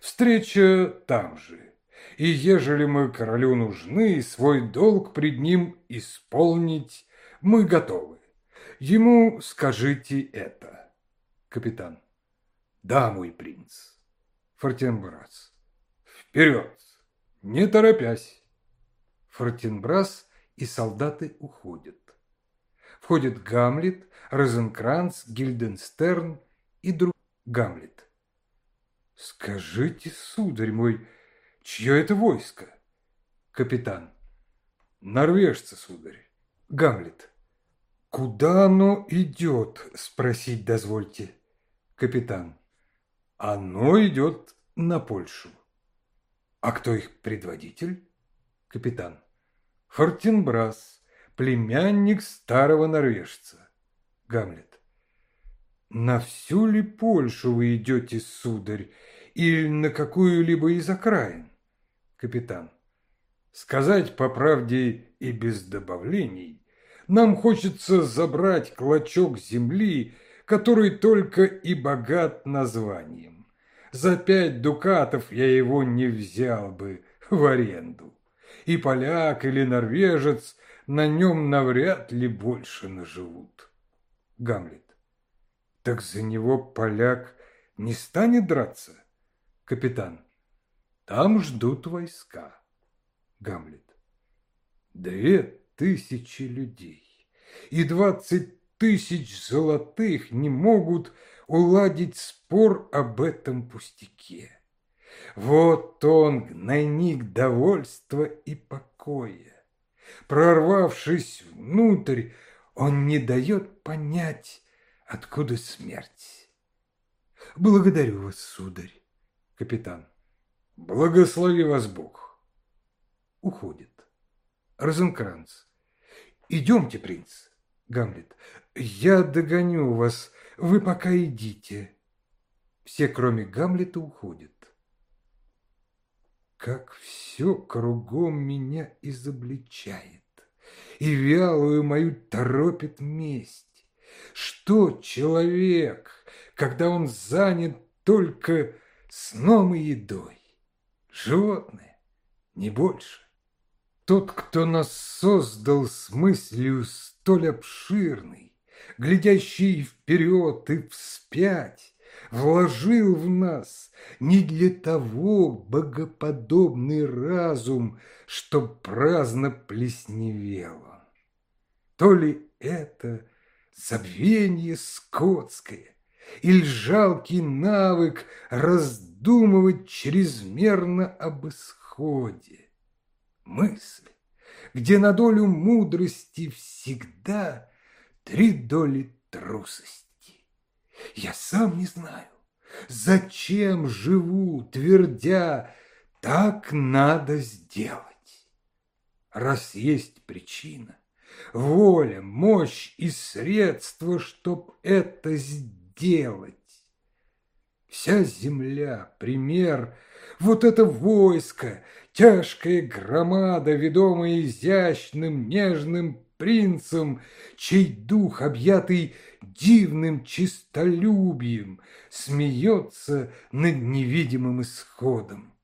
Встреча там же. И ежели мы королю нужны, свой долг пред ним исполнить мы готовы. Ему скажите это. Капитан. Да, мой принц. Фортенбрас. Вперед, не торопясь. Фортенбрас и солдаты уходят. Входят Гамлет, Розенкранц, Гильденстерн и друг Гамлет. Скажите, сударь мой, чье это войско? Капитан. Норвежцы, сударь. Гамлет. Куда оно идет, спросить дозвольте. Капитан. Оно идет на Польшу. А кто их предводитель? Капитан. Фортенбрас, племянник старого норвежца. Гамлет. На всю ли Польшу вы идете, сударь, или на какую-либо из окраин? Капитан. Сказать по правде и без добавлений, нам хочется забрать клочок земли, который только и богат названием. За пять дукатов я его не взял бы в аренду. И поляк или норвежец на нем навряд ли больше наживут. Гамлет. Так за него поляк не станет драться? Капитан. Там ждут войска. Гамлет. Две тысячи людей и двадцать тысяч золотых не могут уладить спор об этом пустяке. Вот он, гнойник довольства и покоя. Прорвавшись внутрь, он не дает понять, откуда смерть. Благодарю вас, сударь. Капитан. Благослови вас Бог. Уходит. Розенкранц. Идемте, принц. Гамлет. Я догоню вас. Вы пока идите. Все, кроме Гамлета, уходят. Как все кругом меня изобличает, И вялую мою торопит месть. Что человек, когда он занят только сном и едой? Животное, не больше. Тот, кто нас создал с мыслью столь обширной, Глядящий вперед и вспять, Вложил в нас не для того богоподобный разум, Чтоб праздно плесневело. То ли это забвение скотское, Или жалкий навык раздумывать чрезмерно об исходе мысль, где на долю мудрости всегда три доли трусости. Я сам не знаю, зачем живу, твердя, так надо сделать. Раз есть причина, воля, мощь и средства, чтоб это сделать. Вся земля – пример, вот это войско, тяжкая громада, ведомая изящным, нежным принцем, чей дух, объятый дивным чистолюбием, смеется над невидимым исходом,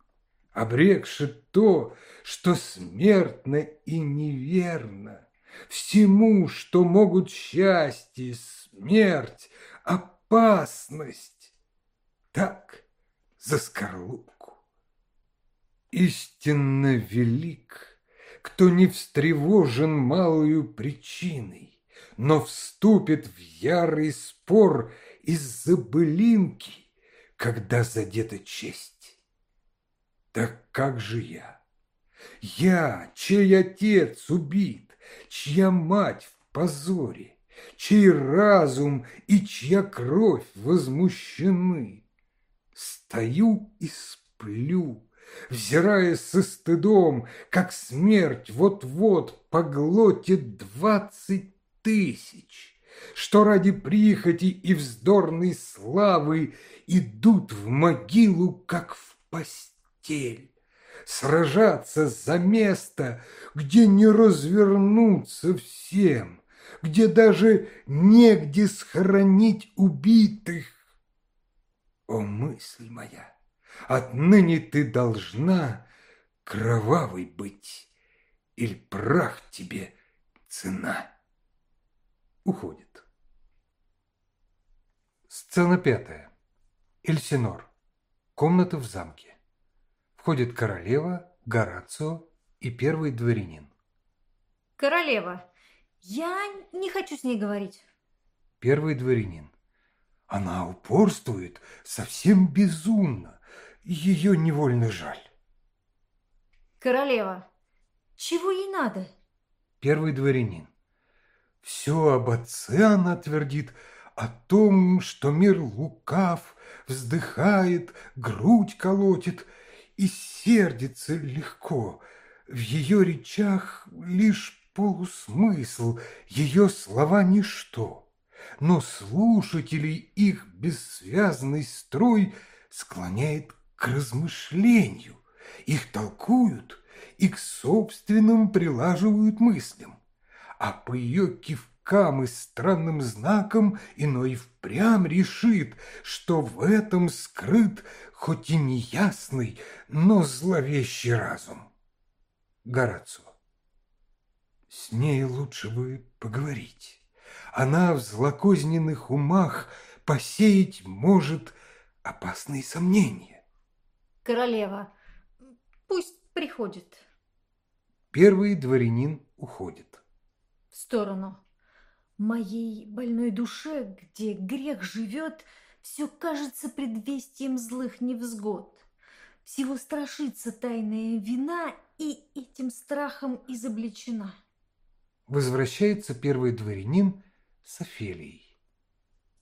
обрекши то, что смертно и неверно, всему, что могут счастье, смерть, опасность. Так за скорлупу. Истинно велик, кто не встревожен малою причиной, но вступит в ярый спор из-за былинки, когда задета честь. Так как же я? Я, чей отец убит, чья мать в позоре, чей разум и чья кровь возмущены, стою и сплю, взирая со стыдом, как смерть вот-вот поглотит двадцать тысяч, что ради прихоти и вздорной славы идут в могилу, как в постель, сражаться за место, где не развернуться всем, где даже негде схоронить убитых. О, мысль моя! Отныне ты должна кровавый быть, или прах тебе цена. Уходит. Сцена пятая. Эльсинор. Комната в замке. Входит королева, Горацио и первый дворянин. Королева, я не хочу с ней говорить. Первый дворянин. Она упорствует совсем безумно. Ее невольно жаль. Королева, чего ей надо? Первый дворянин. Все об отце она твердит, о том, что мир лукав, вздыхает, грудь колотит и сердится легко. В ее речах лишь полусмысл, ее слова ничто но слушателей их бессвязный строй склоняет к размышлению. Их толкуют и к собственным прилаживают мыслям. А по ее кивкам и странным знакам иной впрямь решит, что в этом скрыт хоть и неясный, но зловещий разум. Горацио. С ней лучше бы поговорить она в злокозненных умах посеять может опасные сомнения. Королева, пусть приходит. Первый дворянин уходит. В сторону. Моей больной душе, где грех живет, все кажется предвестием злых невзгод. Всего страшится тайная вина, и этим страхом изобличена. Возвращается первый дворянин с Офелией.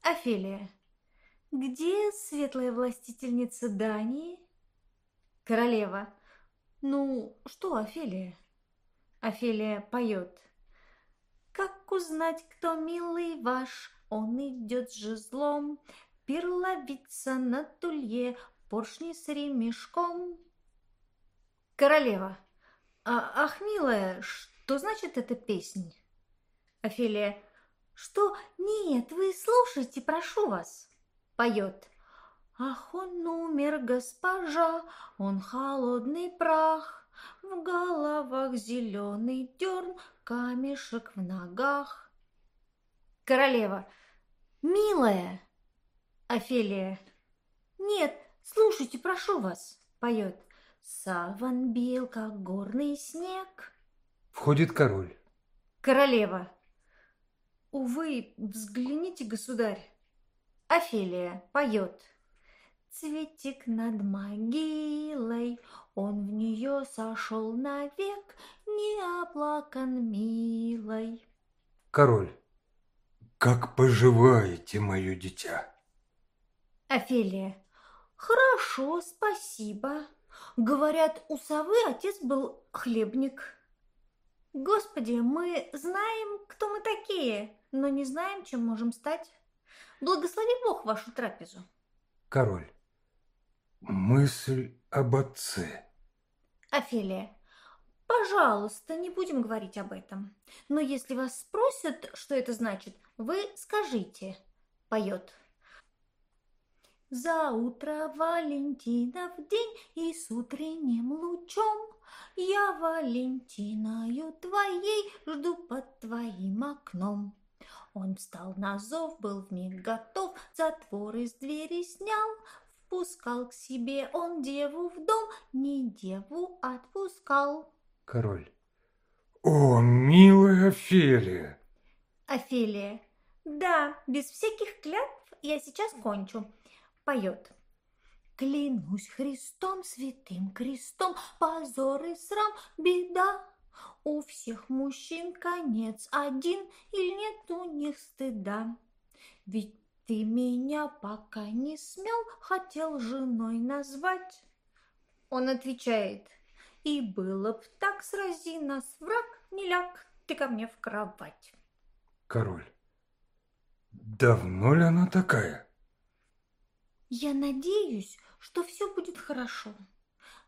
Офелия, где светлая властительница Дании? Королева. Ну, что Офелия? Офелия поет. Как узнать, кто милый ваш? Он идет с жезлом, перловица на тулье, поршни с ремешком. Королева. А, ах, милая, что значит эта песня? Офелия что «Нет, вы слушайте, прошу вас», поет. Ах, он умер, госпожа, он холодный прах, В головах зеленый дерн, камешек в ногах. Королева. Милая. Офелия. Нет, слушайте, прошу вас, поет. Саван бил, как горный снег. Входит король. Королева. Увы, взгляните, государь. Офелия поет. Цветик над могилой, он в нее сошел навек, не оплакан милой. Король. Как поживаете, мое дитя? Офелия. Хорошо, спасибо. Говорят, у совы отец был хлебник. Господи, мы знаем, кто мы такие, но не знаем, чем можем стать. Благослови Бог вашу трапезу. Король. Мысль об отце. Офелия. Пожалуйста, не будем говорить об этом. Но если вас спросят, что это значит, вы скажите. Поет. За утро Валентина в день и с утренним лучом я Валентиною твоей жду под твоим окном. Он встал на зов, был вмиг готов, затвор из двери снял, Впускал к себе он деву в дом, не деву отпускал. Король. О, милая Офелия! Офелия. Да, без всяких клятв я сейчас кончу поет. Клянусь Христом, святым крестом, позор и срам, беда. У всех мужчин конец один, или нет у них стыда. Ведь ты меня пока не смел, хотел женой назвать. Он отвечает, и было б так, срази нас враг, не ляг ты ко мне в кровать. Король, давно ли она такая? Я надеюсь, что все будет хорошо.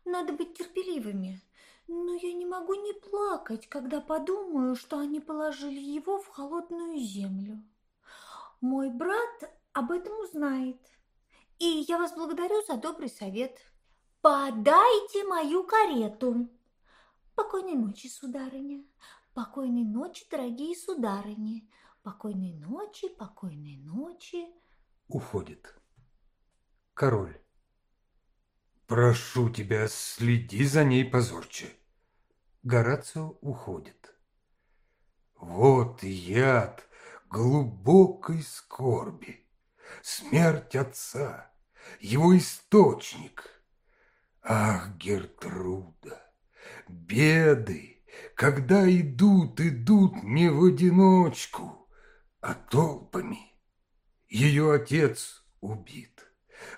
Надо быть терпеливыми. Но я не могу не плакать, когда подумаю, что они положили его в холодную землю. Мой брат об этом узнает. И я вас благодарю за добрый совет. Подайте мою карету. Покойной ночи, сударыня. Покойной ночи, дорогие сударыни. Покойной ночи, покойной ночи. Уходит. Король. Прошу тебя, следи за ней позорче. Горацио уходит. Вот яд глубокой скорби, смерть отца, его источник. Ах, Гертруда, беды, когда идут, идут не в одиночку, а толпами. Ее отец убит,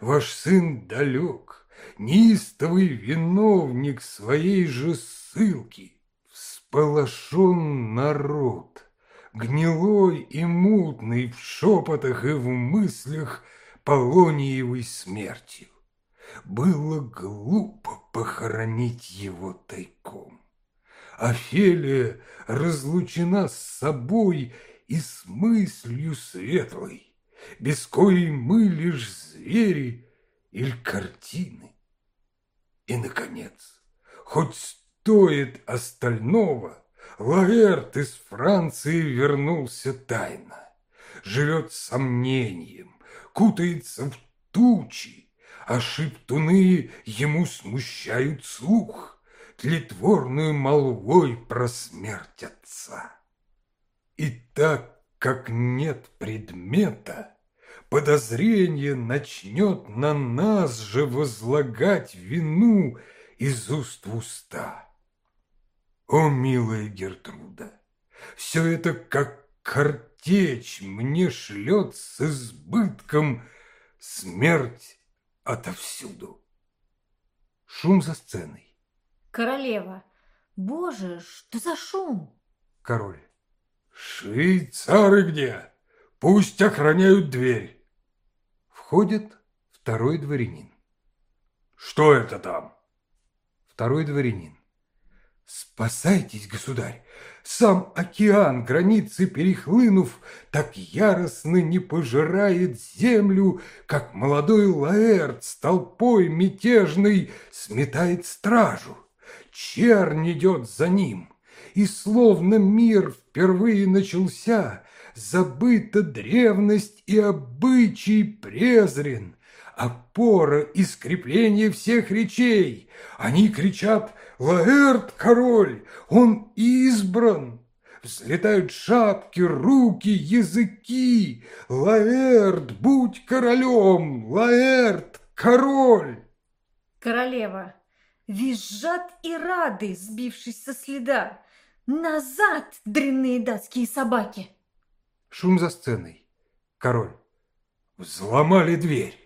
ваш сын далек, неистовый виновник своей же ссылки. Всполошен народ, гнилой и мутный в шепотах и в мыслях Полониевой смертью. Было глупо похоронить его тайком. Офелия разлучена с собой и с мыслью светлой, без коей мы лишь звери или картины. И, наконец, хоть стоит остального, Лаэрт из Франции вернулся тайно, живет сомнением, кутается в тучи, а шептуны ему смущают слух тлетворную молвой про смерть отца. И так как нет предмета, подозрение начнет на нас же возлагать вину из уст в уста. О, милая Гертруда, все это как картечь мне шлет с избытком смерть отовсюду. Шум за сценой. Королева. Боже, что за шум? Король. Швейцары где? Пусть охраняют дверь. Входит второй дворянин. Что это там? Второй дворянин. Спасайтесь, государь! Сам океан, границы перехлынув, так яростно не пожирает землю, как молодой Лаэрт с толпой мятежной сметает стражу чернь идет за ним, и словно мир впервые начался, забыта древность и обычай презрен, опора и скрепление всех речей. Они кричат «Лаэрт, король! Он избран!» Взлетают шапки, руки, языки. Лаэрт, будь королем! Лаэрт, король! Королева, Визжат и рады, сбившись со следа. Назад, дрянные датские собаки! Шум за сценой. Король. Взломали дверь.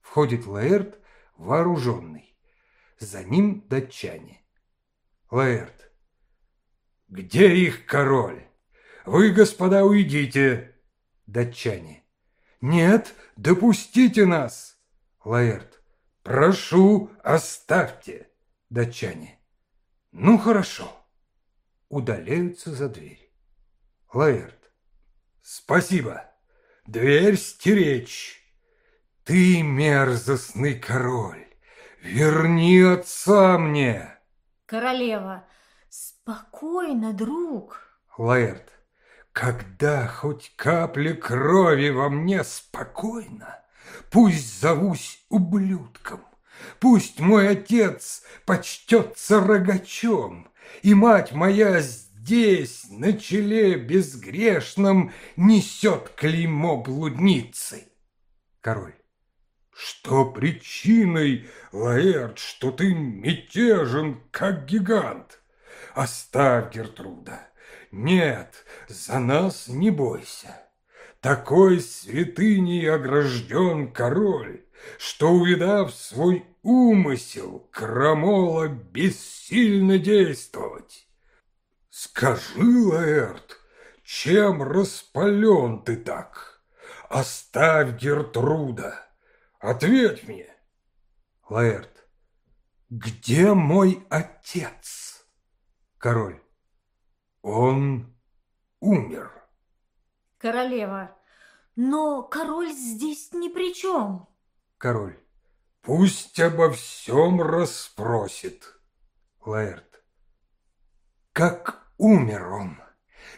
Входит Лаэрт, вооруженный. За ним датчане. Лаэрт. Где их король? Вы, господа, уйдите. Датчане. Нет, допустите нас. Лаэрт. «Прошу, оставьте!» Датчане. «Ну, хорошо!» Удаляются за дверь. Лаэрт. «Спасибо! Дверь стеречь! Ты, мерзостный король, верни отца мне!» Королева. «Спокойно, друг!» Лаэрт. «Когда хоть капля крови во мне спокойно, Пусть зовусь ублюдком, пусть мой отец почтется рогачом, И мать моя здесь, на челе безгрешном, Несет клеймо блудницы. Король. Что причиной, Лаэрт, что ты мятежен, как гигант? Оставь, Гертруда. Нет, за нас не бойся. Такой святыней огражден король, Что, увидав свой умысел, Крамола бессильно действовать. Скажи, Лаэрт, чем распален ты так? Оставь Гертруда, ответь мне. Лаэрт, где мой отец? Король, он умер. Королева. Но король здесь ни при чем. Король. Пусть обо всем расспросит. Лаэрт. Как умер он,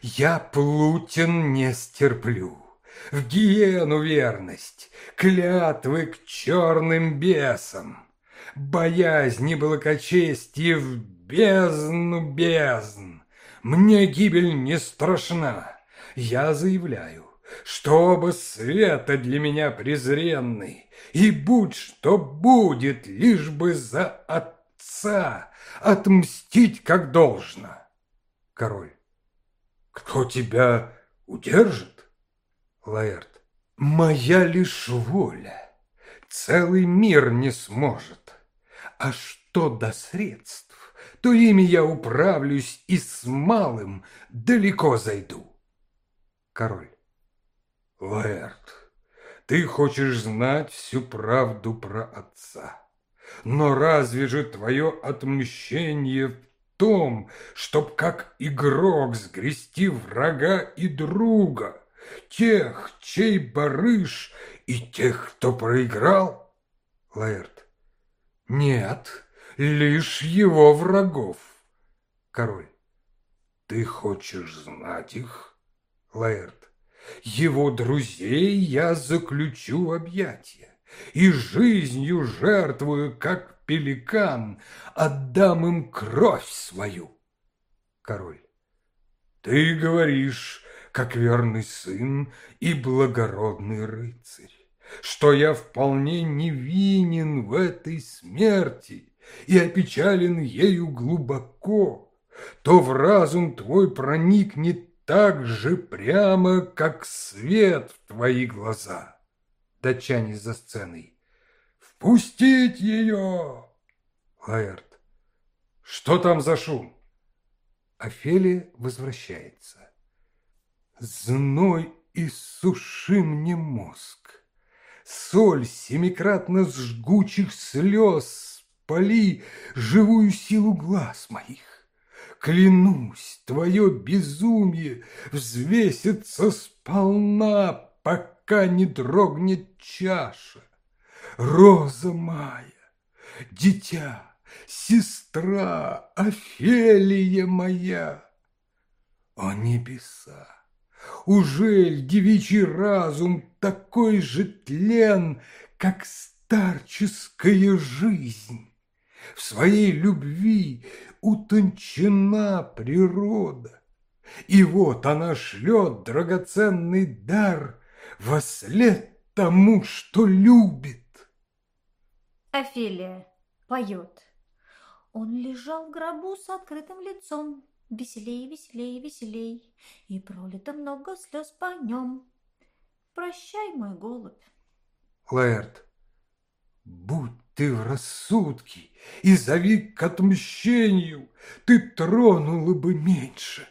я Плутин не стерплю. В гиену верность, клятвы к черным бесам, Боязни благочестие в бездну бездн. Мне гибель не страшна, я заявляю, чтобы света для меня презренный, И будь что будет, лишь бы за отца Отмстить как должно. Король. Кто тебя удержит? Лаэрт. Моя лишь воля. Целый мир не сможет. А что до средств, то ими я управлюсь и с малым далеко зайду. Король. Лаэрт, ты хочешь знать всю правду про отца. Но разве же твое отмщение в том, чтоб как игрок сгрести врага и друга, тех, чей барыш, и тех, кто проиграл? Лаэрт. Нет, лишь его врагов. Король. Ты хочешь знать их? Лаэрт. Его друзей я заключу объятия и жизнью жертвую, как пеликан, отдам им кровь свою. Король. Ты говоришь, как верный сын и благородный рыцарь, что я вполне невинен в этой смерти и опечален ею глубоко, то в разум твой проникнет так же прямо, как свет в твои глаза. Датчане за сценой. Впустить ее! Лаэрт. Что там за шум? Офелия возвращается. Зной иссуши мне мозг. Соль семикратно с жгучих слез Спали живую силу глаз моих. Клянусь, твое безумие взвесится сполна, пока не дрогнет чаша. Роза моя, дитя, сестра, Офелия моя. О небеса! Ужель девичий разум такой же тлен, как старческая жизнь? В своей любви утончена природа. И вот она шлет драгоценный дар во след тому, что любит. Офелия поет. Он лежал в гробу с открытым лицом, Веселей, веселей, веселей, И пролито много слез по нем. Прощай, мой голубь. Лаэрт, будь ты в рассудке и зови к отмщению, ты тронула бы меньше.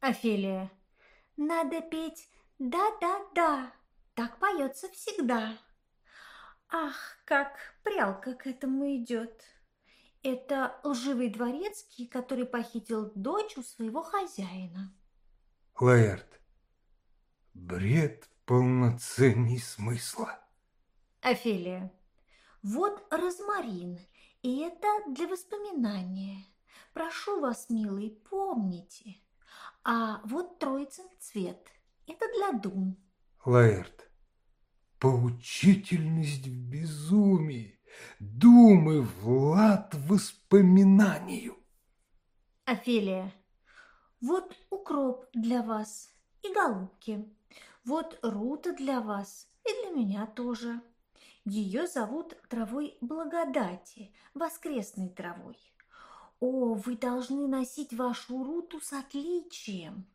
Офелия. Надо петь «да-да-да», так поется всегда. Ах, как прялка к этому идет. Это лживый дворецкий, который похитил дочь у своего хозяина. Лаэрт. Бред полноценней смысла. Офелия. Вот розмарин, и это для воспоминания. Прошу вас, милый, помните. А вот троицын цвет, это для дум. Лаэрт, поучительность в безумии, думы Влад воспоминанию. Офелия, вот укроп для вас и голубки. Вот рута для вас и для меня тоже. Ее зовут травой благодати, воскресной травой. О, вы должны носить вашу руту с отличием.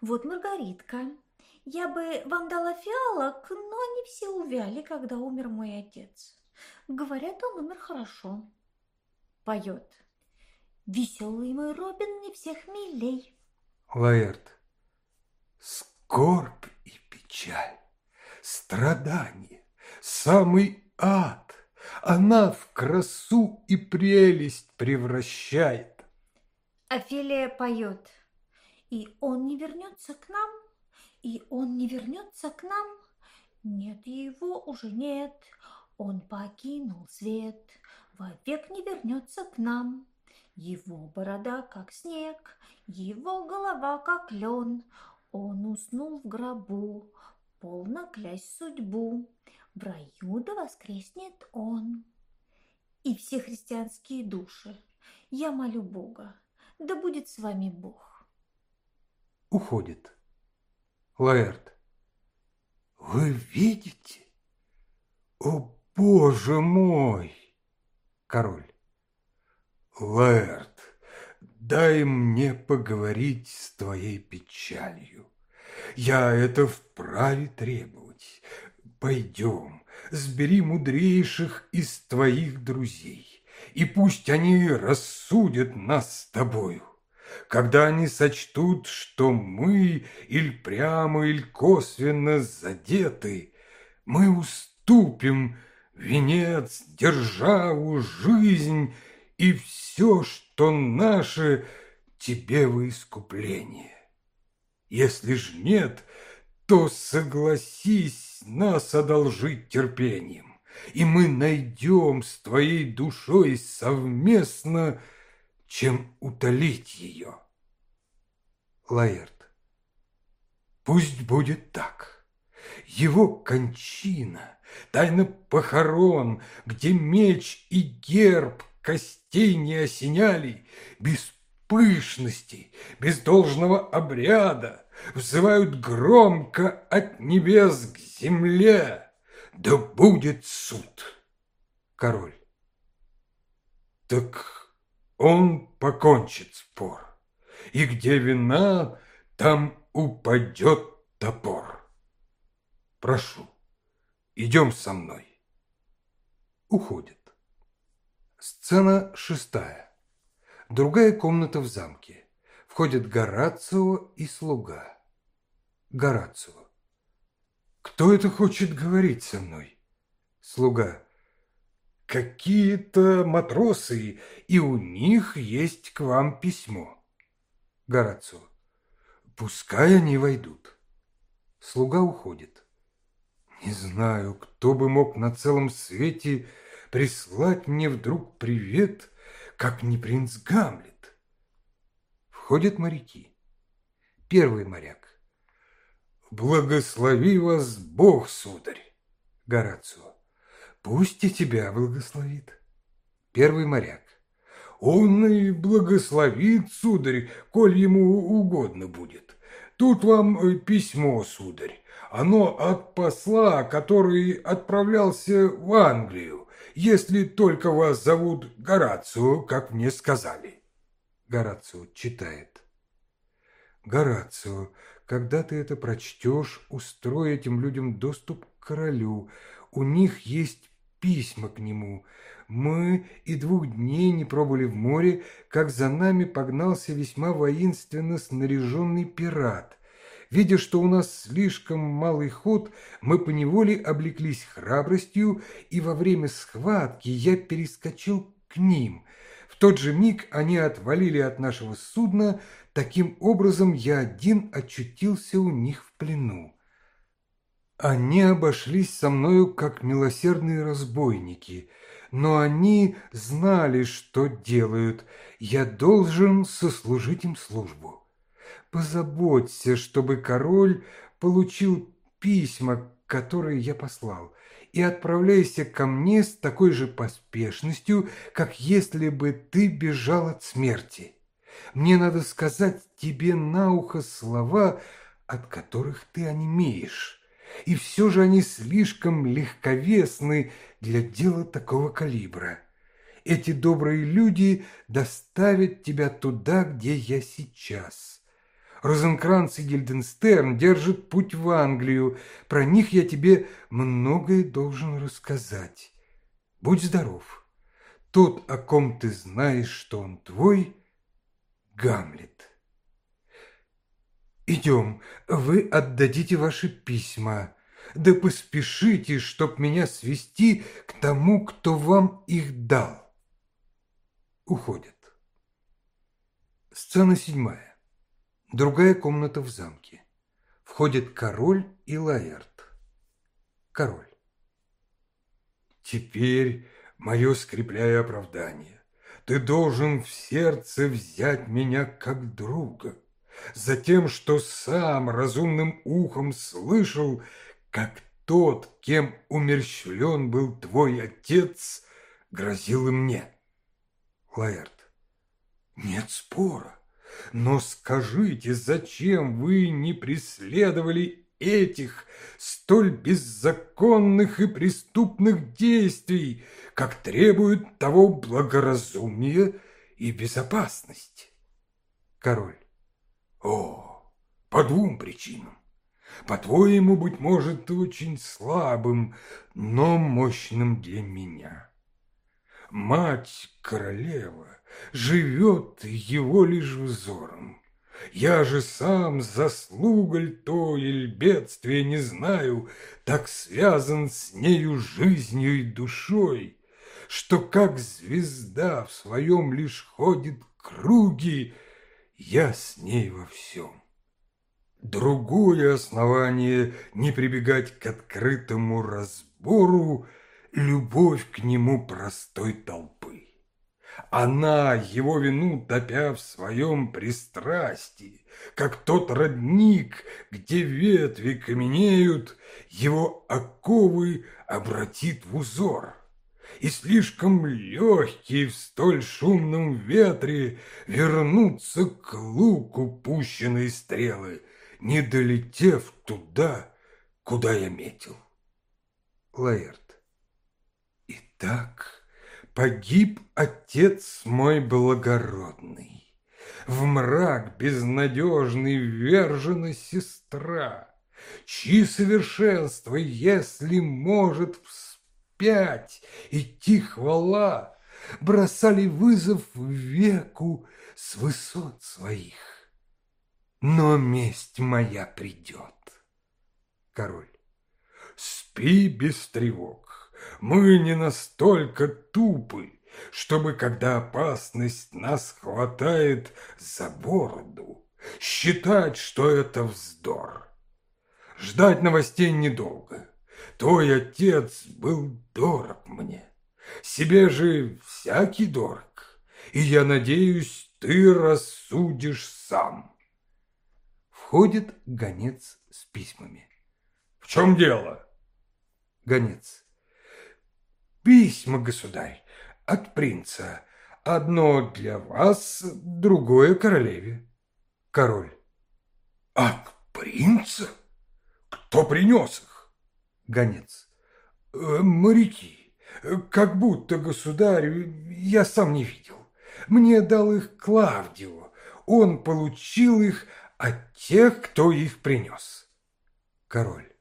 Вот Маргаритка. Я бы вам дала фиалок, но они все увяли, когда умер мой отец. Говорят, он умер хорошо. Поет. Веселый мой Робин не всех милей. Лаэрт. Скорбь и печаль, страдания самый ад. Она в красу и прелесть превращает. Офелия поет. И он не вернется к нам, и он не вернется к нам. Нет, его уже нет. Он покинул свет, вовек не вернется к нам. Его борода, как снег, его голова, как лен. Он уснул в гробу, полно клясть судьбу. В раю да воскреснет он. И все христианские души, я молю Бога, да будет с вами Бог. Уходит. Лаэрт. Вы видите? О, Боже мой! Король. Лаэрт, дай мне поговорить с твоей печалью. Я это вправе требовать. Пойдем, сбери мудрейших из твоих друзей, и пусть они рассудят нас с тобою. Когда они сочтут, что мы или прямо, или косвенно задеты, мы уступим венец, державу, жизнь и все, что наше, тебе во искупление. Если ж нет, то согласись нас одолжить терпением, и мы найдем с твоей душой совместно, чем утолить ее. Лаэрт. Пусть будет так. Его кончина, тайна похорон, где меч и герб костей не осеняли, без пышности, без должного обряда, взывают громко от небес к земле. Да будет суд. Король. Так он покончит спор, и где вина, там упадет топор. Прошу, идем со мной. Уходит. Сцена шестая. Другая комната в замке. Входят Горацио и слуга. Горацио. Кто это хочет говорить со мной? Слуга. Какие-то матросы, и у них есть к вам письмо. Горацио. Пускай они войдут. Слуга уходит. Не знаю, кто бы мог на целом свете прислать мне вдруг привет как не принц Гамлет. Входят моряки. Первый моряк. Благослови вас Бог, сударь. Горацио. Пусть и тебя благословит. Первый моряк. Он и благословит, сударь, коль ему угодно будет. Тут вам э, письмо, сударь. Оно от посла, который отправлялся в Англию если только вас зовут Горацио, как мне сказали». Горацио читает. «Горацио, когда ты это прочтешь, устрой этим людям доступ к королю. У них есть письма к нему. Мы и двух дней не пробыли в море, как за нами погнался весьма воинственно снаряженный пират. Видя, что у нас слишком малый ход, мы поневоле облеклись храбростью, и во время схватки я перескочил к ним. В тот же миг они отвалили от нашего судна, таким образом я один очутился у них в плену. Они обошлись со мною, как милосердные разбойники, но они знали, что делают. Я должен сослужить им службу позаботься, чтобы король получил письма, которые я послал, и отправляйся ко мне с такой же поспешностью, как если бы ты бежал от смерти. Мне надо сказать тебе на ухо слова, от которых ты онемеешь, и все же они слишком легковесны для дела такого калибра. Эти добрые люди доставят тебя туда, где я сейчас». Розенкранц и Гильденстерн держат путь в Англию. Про них я тебе многое должен рассказать. Будь здоров. Тот, о ком ты знаешь, что он твой, Гамлет. Идем, вы отдадите ваши письма. Да поспешите, чтоб меня свести к тому, кто вам их дал. Уходят. Сцена седьмая. Другая комната в замке. Входит король и Лаэрт. Король. Теперь, мое скрепляя оправдание, ты должен в сердце взять меня как друга, за тем, что сам разумным ухом слышал, как тот, кем умерщвлен был твой отец, грозил и мне. Лаэрт. Нет спора. Но скажите, зачем вы не преследовали этих столь беззаконных и преступных действий, как требуют того благоразумия и безопасности? Король. О, по двум причинам. По-твоему, быть может, очень слабым, но мощным для меня. Мать королева живет его лишь взором. Я же сам заслуголь то или бедствие не знаю, так связан с нею жизнью и душой, что как звезда в своем лишь ходит круги, я с ней во всем. Другое основание не прибегать к открытому разбору – любовь к нему простой толпы. Она, его вину топя в своем пристрастии, как тот родник, где ветви каменеют, его оковы обратит в узор. И слишком легкие в столь шумном ветре вернутся к луку пущенные стрелы, не долетев туда, куда я метил. Лаэрт. Итак, погиб отец мой благородный. В мрак безнадежный вержена сестра, Чьи совершенства, если может вспять идти хвала, Бросали вызов веку с высот своих. Но месть моя придет. Король. Спи без тревог. Мы не настолько тупы, чтобы, когда опасность нас хватает за бороду, считать, что это вздор. Ждать новостей недолго. Твой отец был дорог мне. Себе же всякий дорог. И я надеюсь, ты рассудишь сам. Входит гонец с письмами. «В чем дело?» Гонец. «Письма, государь, от принца. Одно для вас, другое королеве». Король. «От принца? Кто принес их?» Гонец. «Э, «Моряки. Как будто, государь, я сам не видел. Мне дал их Клавдио. Он получил их от тех, кто их принес. Король.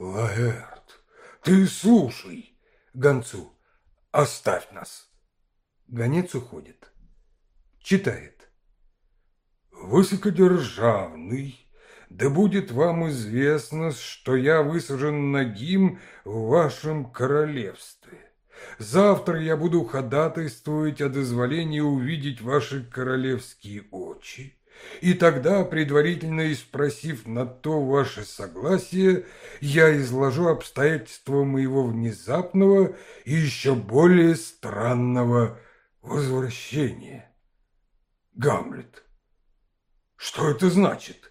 Лаэрт, ты слушай. Гонцу. Оставь нас. Гонец уходит. Читает. Высокодержавный, да будет вам известно, что я высажен нагим в вашем королевстве. Завтра я буду ходатайствовать о дозволении увидеть ваши королевские очи и тогда, предварительно испросив на то ваше согласие, я изложу обстоятельства моего внезапного и еще более странного возвращения. Гамлет. Что это значит?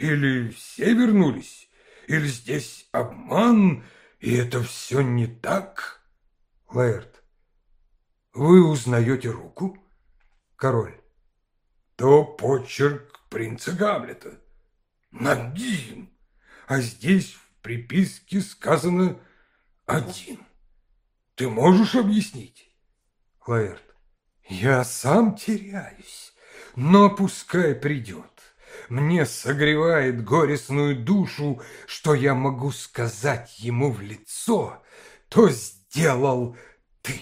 Или все вернулись? Или здесь обман, и это все не так? Лаэрт. Вы узнаете руку? Король то почерк принца Гамлета. Надин. А здесь в приписке сказано один. Ты можешь объяснить? Лаэрт. Я сам теряюсь, но пускай придет. Мне согревает горестную душу, что я могу сказать ему в лицо, то сделал ты.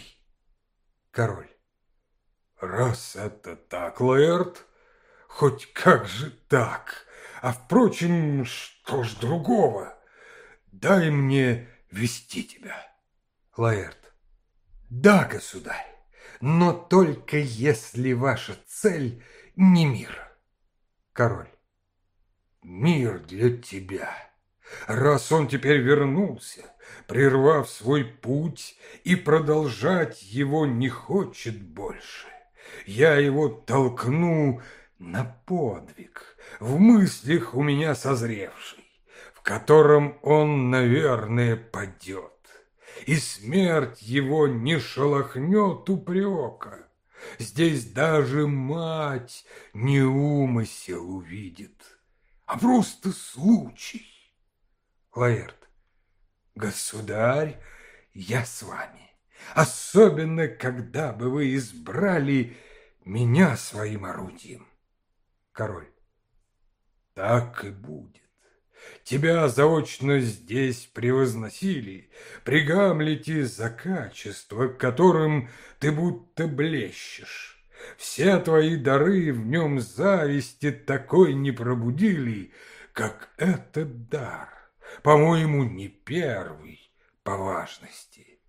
Король. Раз это так, Лаэрт, Хоть как же так? А впрочем, что ж другого? Дай мне вести тебя. Лаэрт. Да, государь, но только если ваша цель не мир. Король. Мир для тебя. Раз он теперь вернулся, прервав свой путь, и продолжать его не хочет больше, я его толкну на подвиг, в мыслях у меня созревший, в котором он, наверное, падет, и смерть его не шелохнет упрека. Здесь даже мать не умысел увидит, а просто случай. Лаэрт, государь, я с вами, особенно когда бы вы избрали меня своим орудием. Король, так и будет. Тебя заочно здесь превозносили, при за качество, которым ты будто блещешь. Все твои дары в нем зависти такой не пробудили, как этот дар, по-моему, не первый по важности.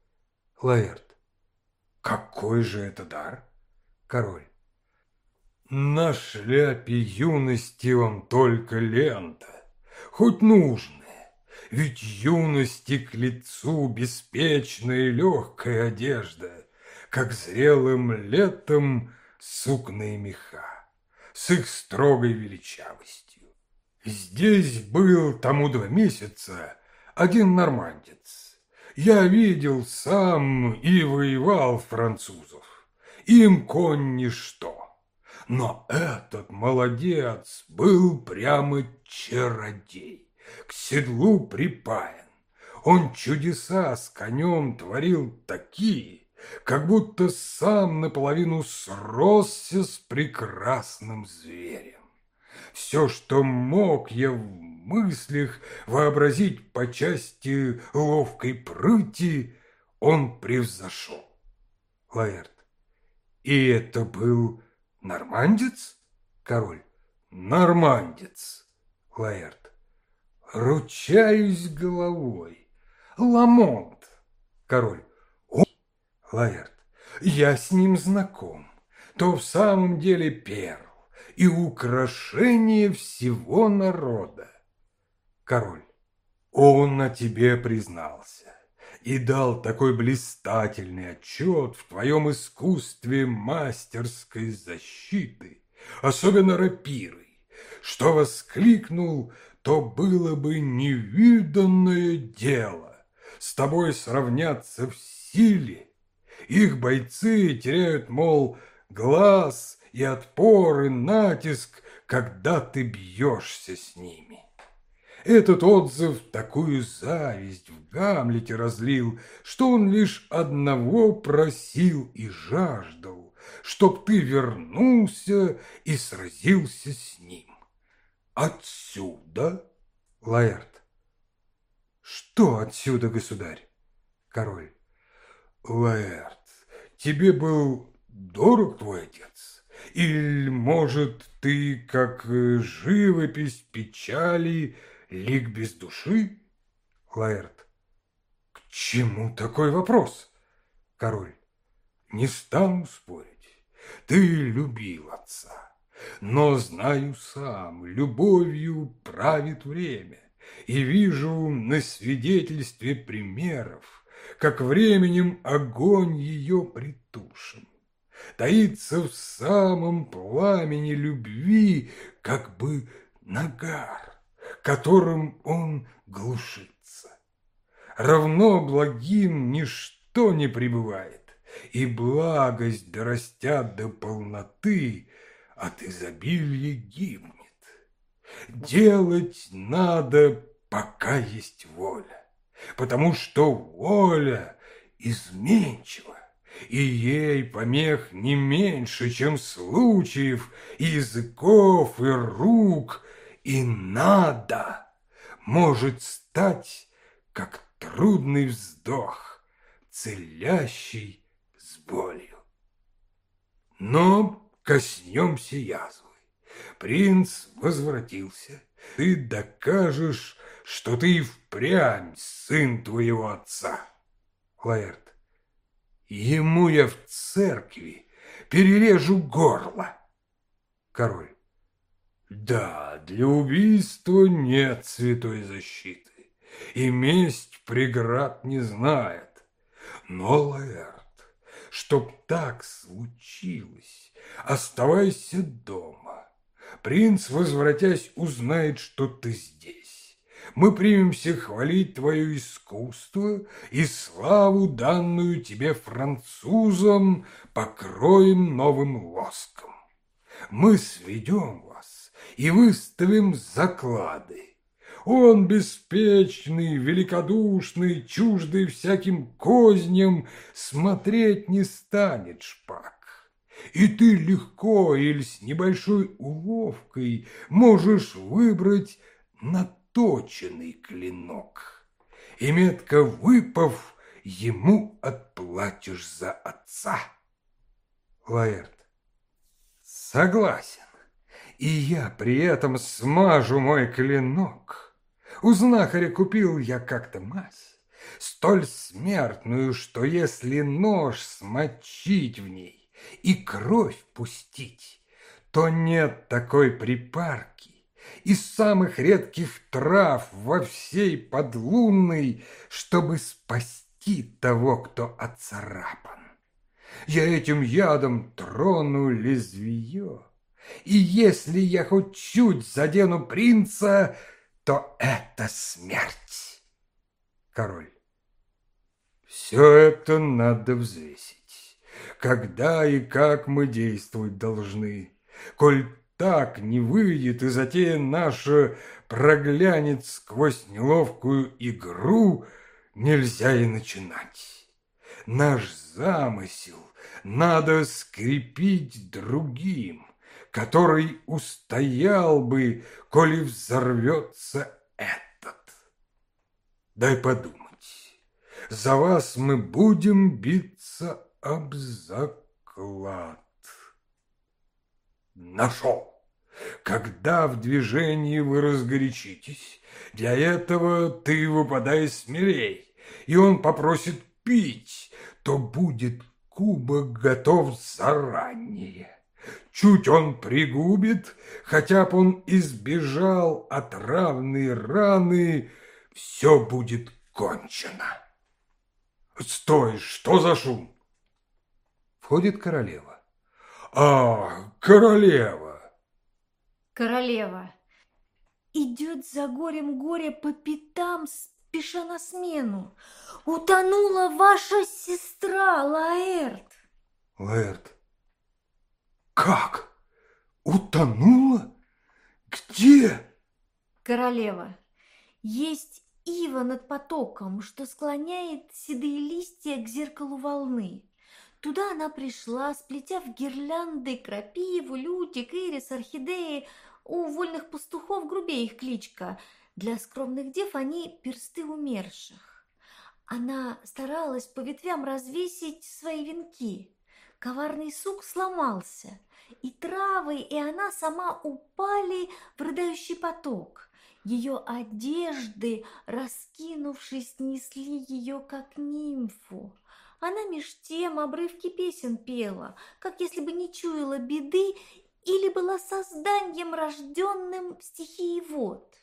Лаэрт, какой же это дар? Король, на шляпе юности он только лента, хоть нужная, ведь юности к лицу беспечная легкая одежда, как зрелым летом сукные меха, с их строгой величавостью. Здесь был тому два месяца один нормандец. Я видел сам и воевал французов. Им конь ничто. Но этот молодец был прямо чародей, к седлу припаян. Он чудеса с конем творил такие, как будто сам наполовину сросся с прекрасным зверем. Все, что мог я в мыслях вообразить по части ловкой прыти, он превзошел. Лаэрт. И это был Нормандец? Король. Нормандец. Лаэрт. Ручаюсь головой. Ламонт. Король. О, Лаэрт. Я с ним знаком. То в самом деле перл и украшение всего народа. Король. Он о тебе признался и дал такой блистательный отчет в твоем искусстве мастерской защиты, особенно рапирой, что воскликнул, то было бы невиданное дело с тобой сравняться в силе. Их бойцы теряют, мол, глаз и отпор и натиск, когда ты бьешься с ними. Этот отзыв такую зависть в Гамлете разлил, что он лишь одного просил и жаждал, чтоб ты вернулся и сразился с ним. Отсюда, Лаэрт. Что отсюда, государь? Король. Лаэрт, тебе был дорог твой отец? Или, может, ты, как живопись печали, лик без души? Лаэрт. К чему такой вопрос? Король. Не стану спорить. Ты любил отца. Но знаю сам, любовью правит время. И вижу на свидетельстве примеров, как временем огонь ее притушен. Таится в самом пламени любви, как бы нагар которым он глушится. Равно благим ничто не пребывает, и благость дорастят до полноты, от изобилия гибнет. Делать надо, пока есть воля, потому что воля изменчива, и ей помех не меньше, чем случаев, языков и рук, и надо может стать, как трудный вздох, целящий с болью. Но коснемся язвы. Принц возвратился. Ты докажешь, что ты впрямь сын твоего отца. Лаэрт. Ему я в церкви перережу горло. Король. Да, для убийства нет святой защиты. и месть преград не знает. Но, Лаэрт, чтоб так случилось, оставайся дома. Принц, возвратясь, узнает, что ты здесь. Мы примемся хвалить твое искусство и славу, данную тебе французам, покроем новым лоском. Мы сведем вас и выставим заклады. Он беспечный, великодушный, чуждый всяким козням, смотреть не станет шпак. И ты легко или с небольшой уловкой можешь выбрать наточенный клинок. И метко выпав, ему отплатишь за отца. Лаэрт. Согласен. И я при этом смажу мой клинок. У знахаря купил я как-то мазь, столь смертную, что если нож смочить в ней и кровь пустить, то нет такой припарки из самых редких трав во всей подлунной, чтобы спасти того, кто оцарапан. Я этим ядом трону лезвие, и если я хоть чуть задену принца, то это смерть. Король. Все это надо взвесить. Когда и как мы действовать должны. Коль так не выйдет, и затея наша проглянет сквозь неловкую игру, нельзя и начинать. Наш замысел надо скрепить другим, который устоял бы, коли взорвется этот. Дай подумать. За вас мы будем биться об заклад. Нашел. Когда в движении вы разгорячитесь, для этого ты выпадай смелей, и он попросит пить, то будет кубок готов заранее. Чуть он пригубит, хотя б он избежал отравной раны, все будет кончено. Стой, что за шум? Входит королева. А, королева! Королева. Идет за горем горе по пятам, спеша на смену. Утонула ваша сестра, Лаэрт. Лаэрт. Как? Утонула? Где? Королева. Есть ива над потоком, что склоняет седые листья к зеркалу волны. Туда она пришла, сплетя в гирлянды крапиву, лютик, ирис, орхидеи. У вольных пастухов грубее их кличка. Для скромных дев они персты умерших. Она старалась по ветвям развесить свои венки. Коварный сук сломался, и травы, и она сама упали в рыдающий поток. Ее одежды, раскинувшись, несли ее, как нимфу. Она меж тем обрывки песен пела, как если бы не чуяла беды или была созданием, рожденным стихией вод.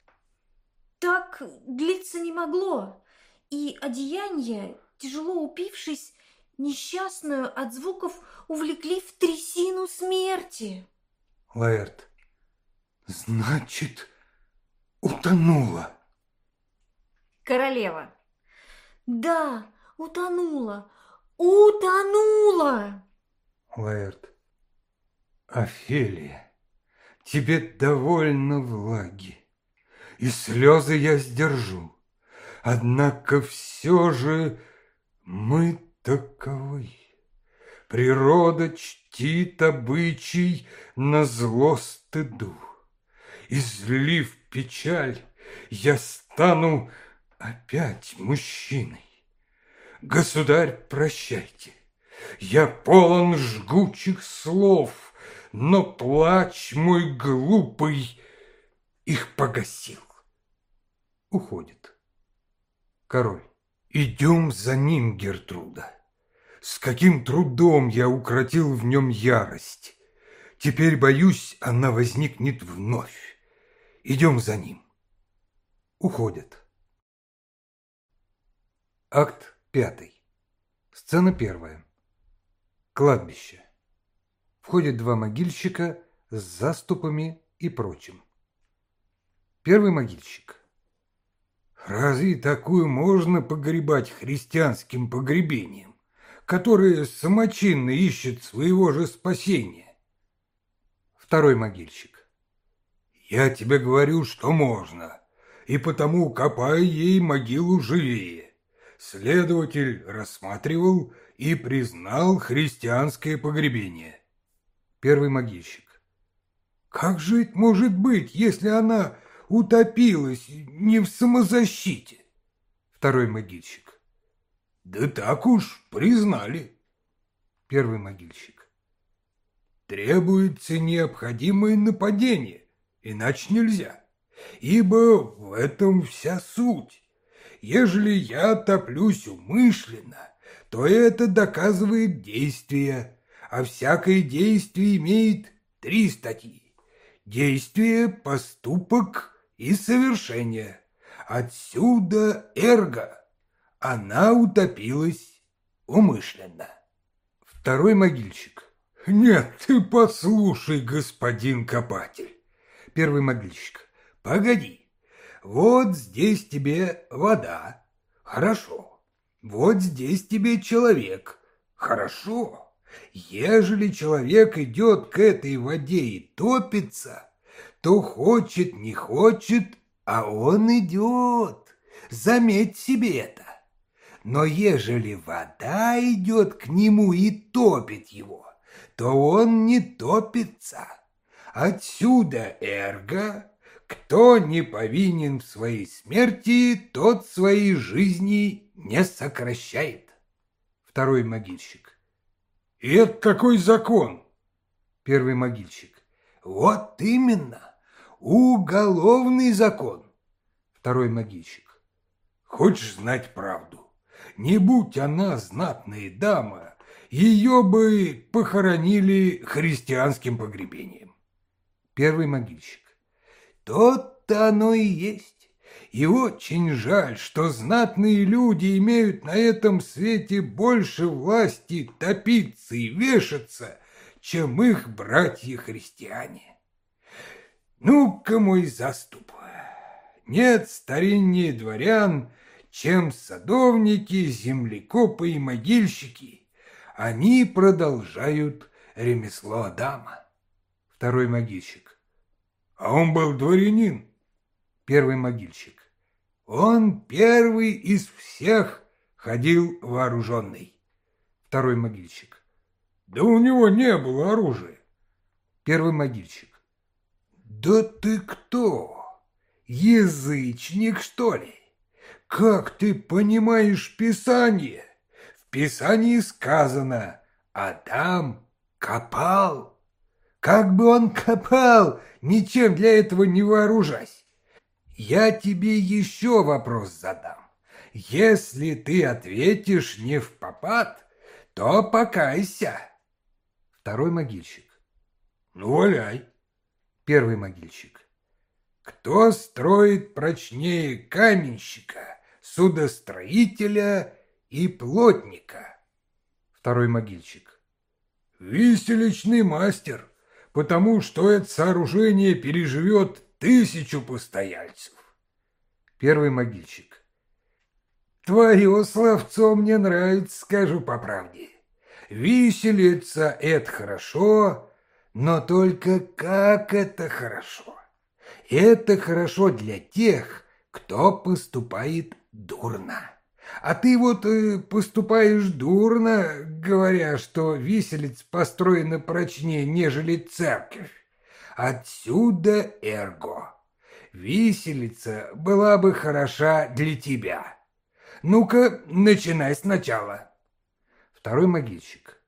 Так длиться не могло, и одеяние, тяжело упившись, несчастную от звуков увлекли в трясину смерти. Лаэрт. Значит, утонула. Королева. Да, утонула, утонула. Лаэрт. Офелия, тебе довольно влаги, и слезы я сдержу. Однако все же мы таковы. Природа чтит обычай на зло стыду. Излив печаль, я стану опять мужчиной. Государь, прощайте, я полон жгучих слов, но плач мой глупый их погасил. Уходит. Король. Идем за ним, Гертруда. С каким трудом я укротил в нем ярость. Теперь, боюсь, она возникнет вновь. Идем за ним. Уходят. Акт пятый. Сцена первая. Кладбище. Входят два могильщика с заступами и прочим. Первый могильщик. Разве такую можно погребать христианским погребением, которое самочинно ищет своего же спасения? Второй могильщик. Я тебе говорю, что можно, и потому копай ей могилу живее. Следователь рассматривал и признал христианское погребение. Первый могильщик. Как это может быть, если она утопилась не в самозащите? Второй могильщик. Да так уж признали. Первый могильщик. Требуется необходимое нападение, иначе нельзя, ибо в этом вся суть. Ежели я топлюсь умышленно, то это доказывает действие, а всякое действие имеет три статьи. Действие, поступок и совершение. Отсюда эрго. Она утопилась умышленно. Второй могильщик. Нет, ты послушай, господин копатель. Первый могильщик. Погоди. Вот здесь тебе вода. Хорошо. Вот здесь тебе человек. Хорошо. Ежели человек идет к этой воде и топится, то хочет, не хочет, а он идет. Заметь себе это. Но ежели вода идет к нему и топит его, то он не топится. Отсюда эрго, кто не повинен в своей смерти, тот своей жизни не сокращает. Второй могильщик. И это какой закон? Первый могильщик. Вот именно, уголовный закон. Второй могильщик. Хочешь знать правду? Не будь она знатная дама, ее бы похоронили христианским погребением. Первый могильщик. Тот-то оно и есть. И очень жаль, что знатные люди имеют на этом свете больше власти топиться и вешаться, чем их братья-христиане. Ну-ка, мой заступ, нет стариннее дворян, чем садовники, землекопы и могильщики. Они продолжают ремесло Адама. Второй могильщик. А он был дворянин. Первый могильщик. Он первый из всех ходил вооруженный. Второй могильщик. Да у него не было оружия. Первый могильщик. Да ты кто? Язычник, что ли? Как ты понимаешь Писание? В Писании сказано «Адам копал». Как бы он копал, ничем для этого не вооружась. Я тебе еще вопрос задам. Если ты ответишь не в попад, то покайся. Второй могильщик. Ну, валяй. Первый могильщик. Кто строит прочнее каменщика, судостроителя и плотника? Второй могильщик. Виселичный мастер, потому что это сооружение переживет тысячу постояльцев. Первый могильщик. Твое словцо мне нравится, скажу по правде. Виселица — это хорошо, но только как это хорошо? Это хорошо для тех, кто поступает дурно. А ты вот э, поступаешь дурно, говоря, что виселица построена прочнее, нежели церковь. Отсюда эрго. Виселица была бы хороша для тебя. Ну-ка, начинай сначала. Второй могильщик.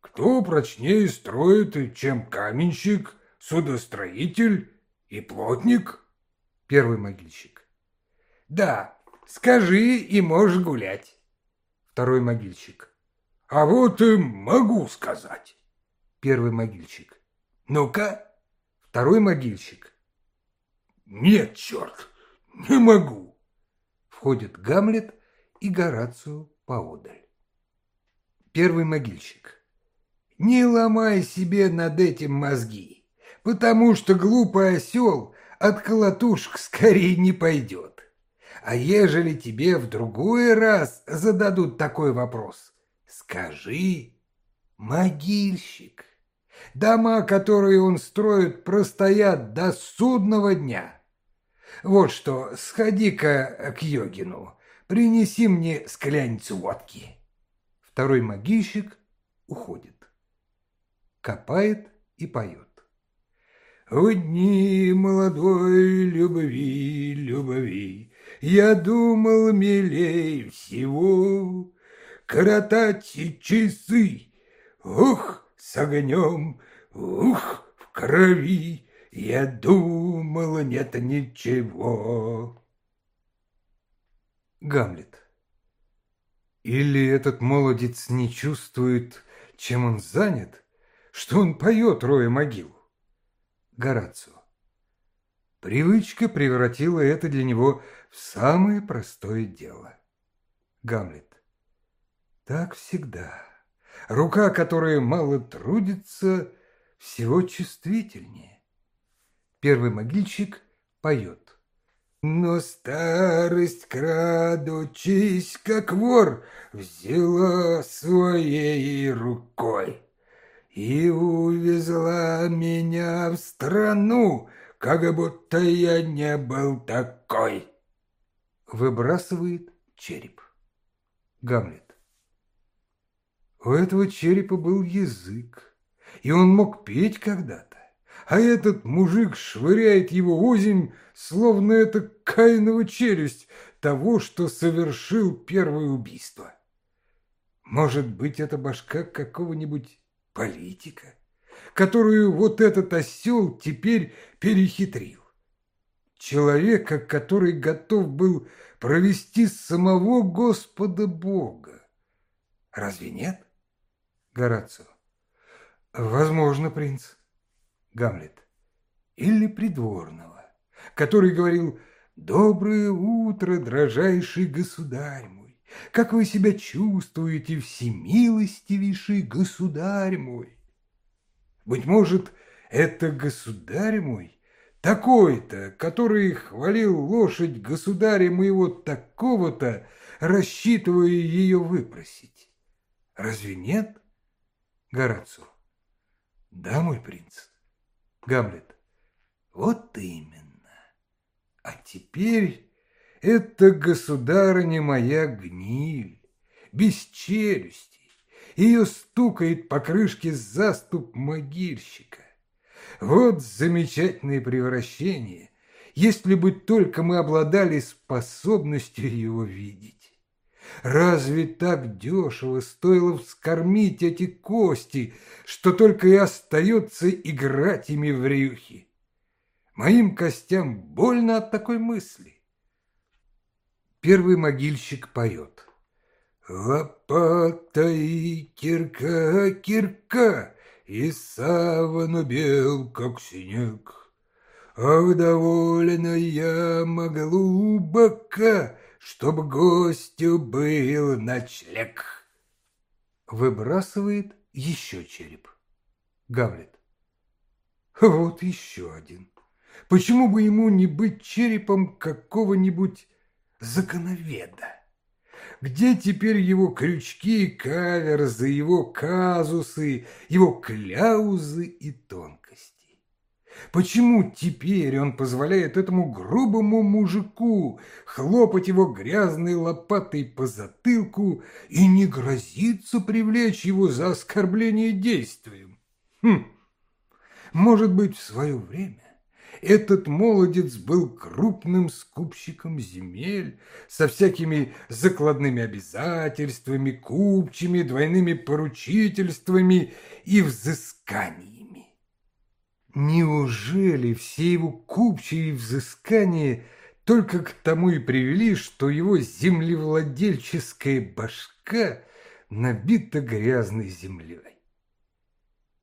Кто прочнее строит, чем каменщик, судостроитель и плотник? Первый могильщик. Да, скажи, и можешь гулять. Второй могильщик. А вот и могу сказать. Первый могильщик. Ну-ка, второй могильщик. Нет, черт, не могу. Входит Гамлет и Горацию поодаль. Первый могильщик. Не ломай себе над этим мозги, потому что глупый осел от колотушек скорее не пойдет. А ежели тебе в другой раз зададут такой вопрос, скажи «могильщик». Дома, которые он строит, простоят до судного дня. Вот что, сходи-ка к Йогину, принеси мне скляницу водки. Второй могильщик уходит. Копает и поет. В дни молодой любви, любви, Я думал милей всего Коротать часы, ух, с огнем, ух, в крови, Я думал, нет ничего. Гамлет. Или этот молодец не чувствует, чем он занят, что он поет, роя могилу? Горацио. Привычка превратила это для него в самое простое дело. Гамлет. Так всегда. Рука, которая мало трудится, всего чувствительнее. Первый могильщик поет. Но старость, крадучись, как вор, взяла своей рукой и увезла меня в страну, как будто я не был такой. Выбрасывает череп. Гамлет. У этого черепа был язык, и он мог петь когда-то а этот мужик швыряет его озимь, словно это каинова челюсть того, что совершил первое убийство. Может быть, это башка какого-нибудь политика, которую вот этот осел теперь перехитрил. Человека, который готов был провести самого Господа Бога. Разве нет? Горацио. Возможно, принц. Гамлет, или придворного, который говорил «Доброе утро, дрожайший государь мой! Как вы себя чувствуете, всемилостивейший государь мой?» Быть может, это государь мой, такой-то, который хвалил лошадь государя моего такого-то, рассчитывая ее выпросить. Разве нет, Горацио? Да, мой принц. Гамлет. Вот именно. А теперь это государыня моя гниль, без челюсти. Ее стукает по крышке заступ могильщика. Вот замечательное превращение, если бы только мы обладали способностью его видеть. Разве так дешево стоило вскормить эти кости, что только и остается играть ими в рюхи? Моим костям больно от такой мысли. Первый могильщик поет. Лопата и кирка, кирка, и савану бел, как снег. Ах, довольна я глубоко, чтоб гостю был ночлег. Выбрасывает еще череп. Гавлет. Вот еще один. Почему бы ему не быть черепом какого-нибудь законоведа? Где теперь его крючки, каверзы, его казусы, его кляузы и тонкости? Почему теперь он позволяет этому грубому мужику хлопать его грязной лопатой по затылку и не грозится привлечь его за оскорбление действием? Хм, может быть, в свое время этот молодец был крупным скупщиком земель со всякими закладными обязательствами, купчими, двойными поручительствами и взысканиями. Неужели все его купчие взыскания только к тому и привели, что его землевладельческая башка набита грязной землей?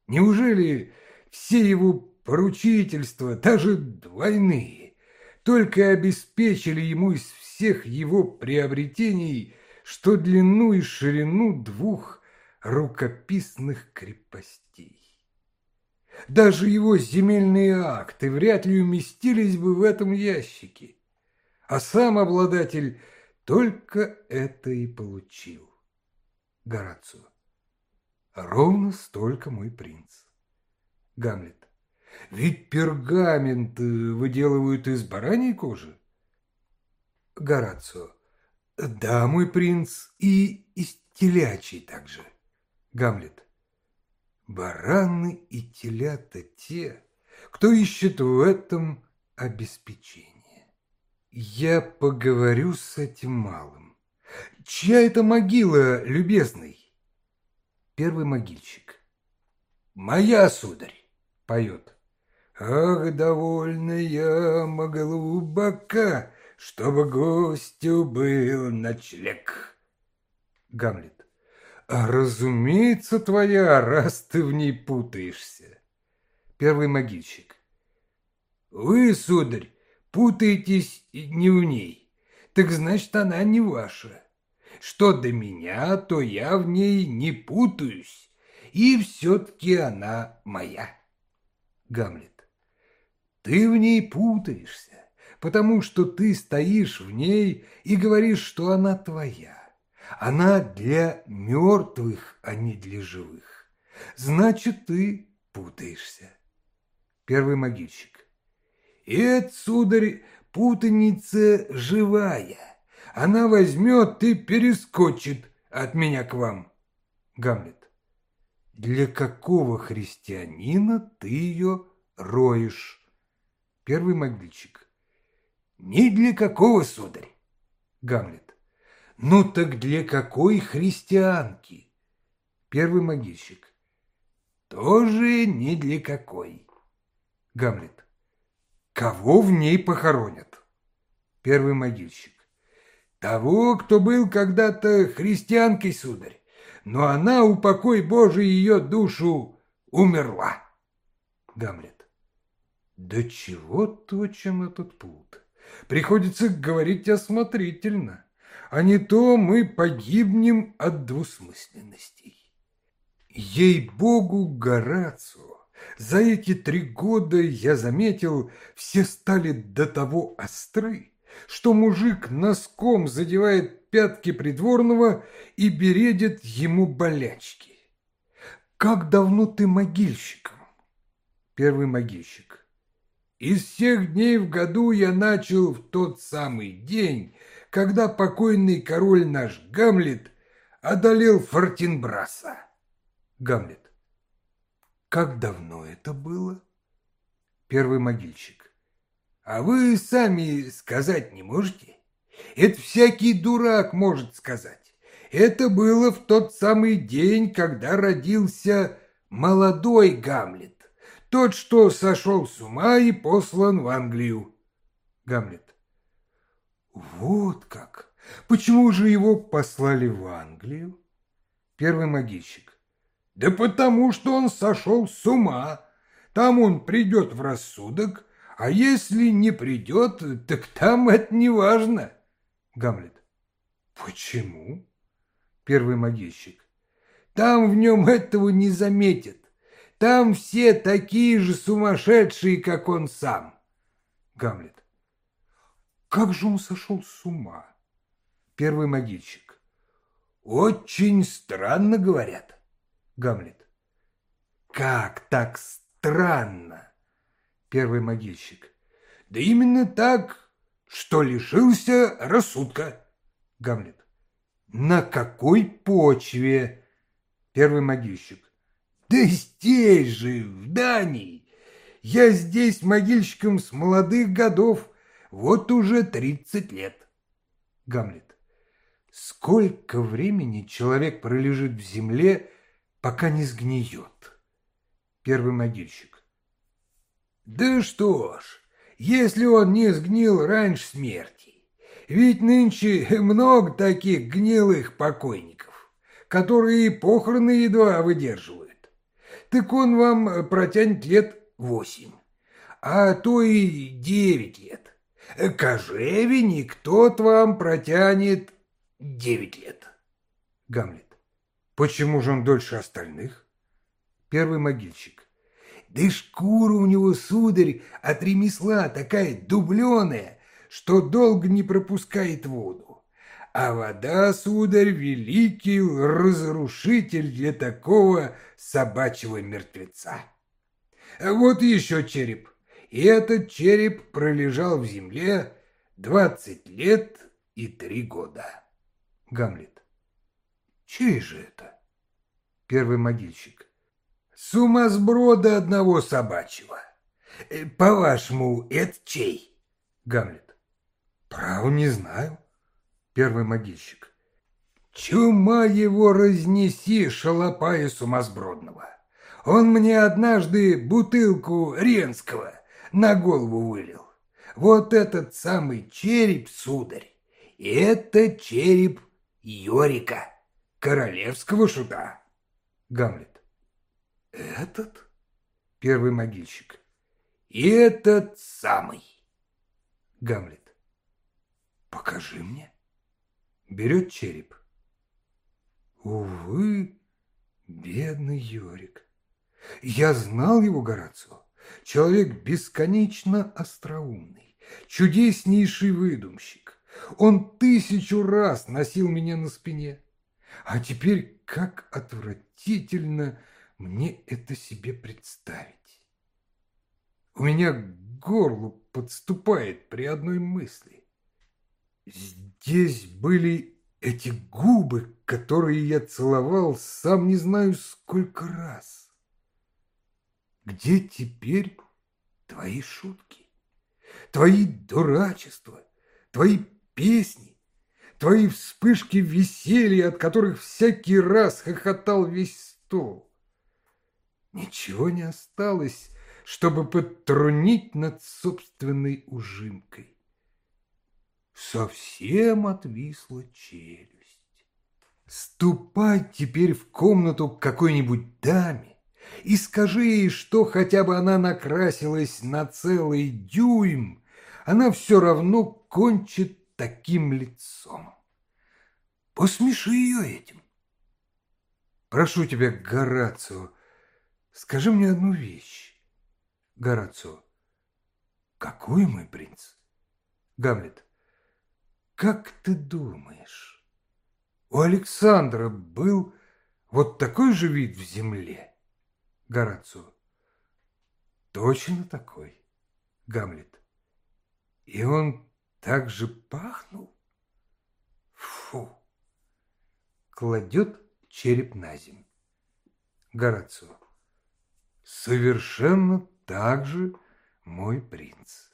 Неужели все его поручительства, даже двойные, только обеспечили ему из всех его приобретений что длину и ширину двух рукописных крепостей. Даже его земельные акты вряд ли уместились бы в этом ящике, а сам обладатель только это и получил. Горацио. Ровно столько мой принц. Гамлет. Ведь пергамент выделывают из бараньей кожи. Горацио. Да, мой принц, и из телячьей также. Гамлет. Бараны и телята те, кто ищет в этом обеспечение. Я поговорю с этим малым. Чья это могила, любезный? Первый могильщик. Моя, сударь, поет. Ах, довольно яма глубока, чтобы гостю был ночлег. Гамлет. А разумеется, твоя, раз ты в ней путаешься. Первый могильщик. Вы, сударь, путаетесь не в ней, так значит, она не ваша. Что до меня, то я в ней не путаюсь, и все-таки она моя. Гамлет. Ты в ней путаешься, потому что ты стоишь в ней и говоришь, что она твоя. Она для мертвых, а не для живых. Значит, ты путаешься. Первый могильщик. Это, сударь, путаница живая. Она возьмет и перескочит от меня к вам. Гамлет. Для какого христианина ты ее роешь? Первый могильщик. Ни для какого, сударь. Гамлет. Ну так для какой христианки? Первый могильщик. Тоже ни для какой. Гамлет. Кого в ней похоронят? Первый могильщик. Того, кто был когда-то христианкой, сударь, но она, упокой Божий ее душу, умерла. Гамлет. Да чего точен этот плут? Приходится говорить осмотрительно, а не то мы погибнем от двусмысленностей. Ей-богу, Горацио, за эти три года, я заметил, все стали до того остры, что мужик носком задевает пятки придворного и бередит ему болячки. Как давно ты могильщиком? Первый могильщик. Из всех дней в году я начал в тот самый день, когда покойный король наш Гамлет одолел Фортинбраса. Гамлет. Как давно это было? Первый могильщик. А вы сами сказать не можете? Это всякий дурак может сказать. Это было в тот самый день, когда родился молодой Гамлет, тот, что сошел с ума и послан в Англию. Гамлет. Вот как! Почему же его послали в Англию? Первый могильщик. Да потому что он сошел с ума. Там он придет в рассудок, а если не придет, так там это не важно. Гамлет. Почему? Первый могильщик. Там в нем этого не заметят. Там все такие же сумасшедшие, как он сам. Гамлет. Как же он сошел с ума? Первый могильщик. Очень странно говорят. Гамлет. Как так странно? Первый могильщик. Да именно так, что лишился рассудка. Гамлет. На какой почве? Первый могильщик. Да здесь же, в Дании. Я здесь могильщиком с молодых годов, вот уже тридцать лет. Гамлет. Сколько времени человек пролежит в земле, пока не сгниет. Первый могильщик. Да что ж, если он не сгнил раньше смерти. Ведь нынче много таких гнилых покойников, которые похороны едва выдерживают. Так он вам протянет лет восемь, а то и девять лет. Кожевенник тот вам протянет девять лет. Гамлет. Почему же он дольше остальных? Первый могильщик. Да шкура у него, сударь, от ремесла такая дубленая, что долго не пропускает воду. А вода, сударь, великий разрушитель для такого собачьего мертвеца. Вот еще череп. И этот череп пролежал в земле двадцать лет и три года. Гамлет. Чей же это? Первый могильщик. Сумасброда одного собачьего. Э, по-вашему, это чей? Гамлет. Право не знаю. Первый могильщик. Чума его разнеси, шалопая сумасбродного. Он мне однажды бутылку Ренского на голову вылил. Вот этот самый череп, сударь, это череп Йорика, королевского шута. Гамлет. Этот? Первый могильщик. И этот самый. Гамлет. Покажи мне. Берет череп. Увы, бедный Йорик. Я знал его, Горацио. Человек бесконечно остроумный, чудеснейший выдумщик. Он тысячу раз носил меня на спине. А теперь как отвратительно мне это себе представить. У меня к горлу подступает при одной мысли. Здесь были эти губы, которые я целовал сам не знаю сколько раз. Где теперь твои шутки, твои дурачества, твои песни, твои вспышки веселья, от которых всякий раз хохотал весь стол? Ничего не осталось, чтобы подтрунить над собственной ужимкой. Совсем отвисла челюсть. Ступай теперь в комнату к какой-нибудь даме, и скажи ей, что хотя бы она накрасилась на целый дюйм, она все равно кончит таким лицом. Посмеши ее этим. Прошу тебя, Горацио, скажи мне одну вещь. Горацио. Какой мой принц? Гамлет. Как ты думаешь, у Александра был вот такой же вид в земле? Горацио. Точно такой, Гамлет. И он так же пахнул? Фу. Кладет череп на землю. Горацио. Совершенно так же мой принц.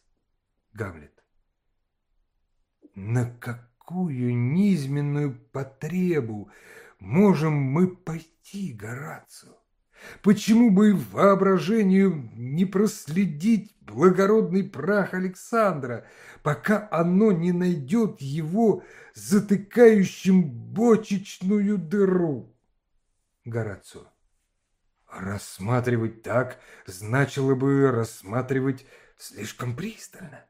Гамлет. На какую низменную потребу можем мы пойти, Горацио? Почему бы воображению не проследить благородный прах Александра, пока оно не найдет его затыкающим бочечную дыру? Горацио. Рассматривать так значило бы рассматривать слишком пристально.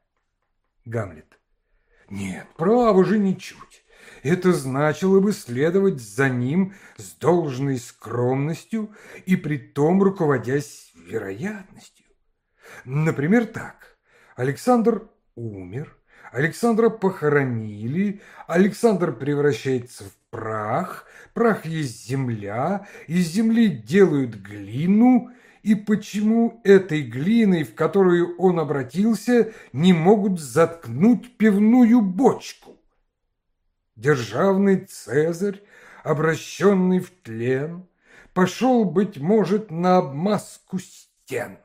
Гамлет. Нет, право же ничуть это значило бы следовать за ним с должной скромностью и при том руководясь вероятностью. Например, так. Александр умер, Александра похоронили, Александр превращается в прах, прах есть земля, из земли делают глину, и почему этой глиной, в которую он обратился, не могут заткнуть пивную бочку? Державный Цезарь, обращенный в тлен, Пошел, быть может, на обмазку стен.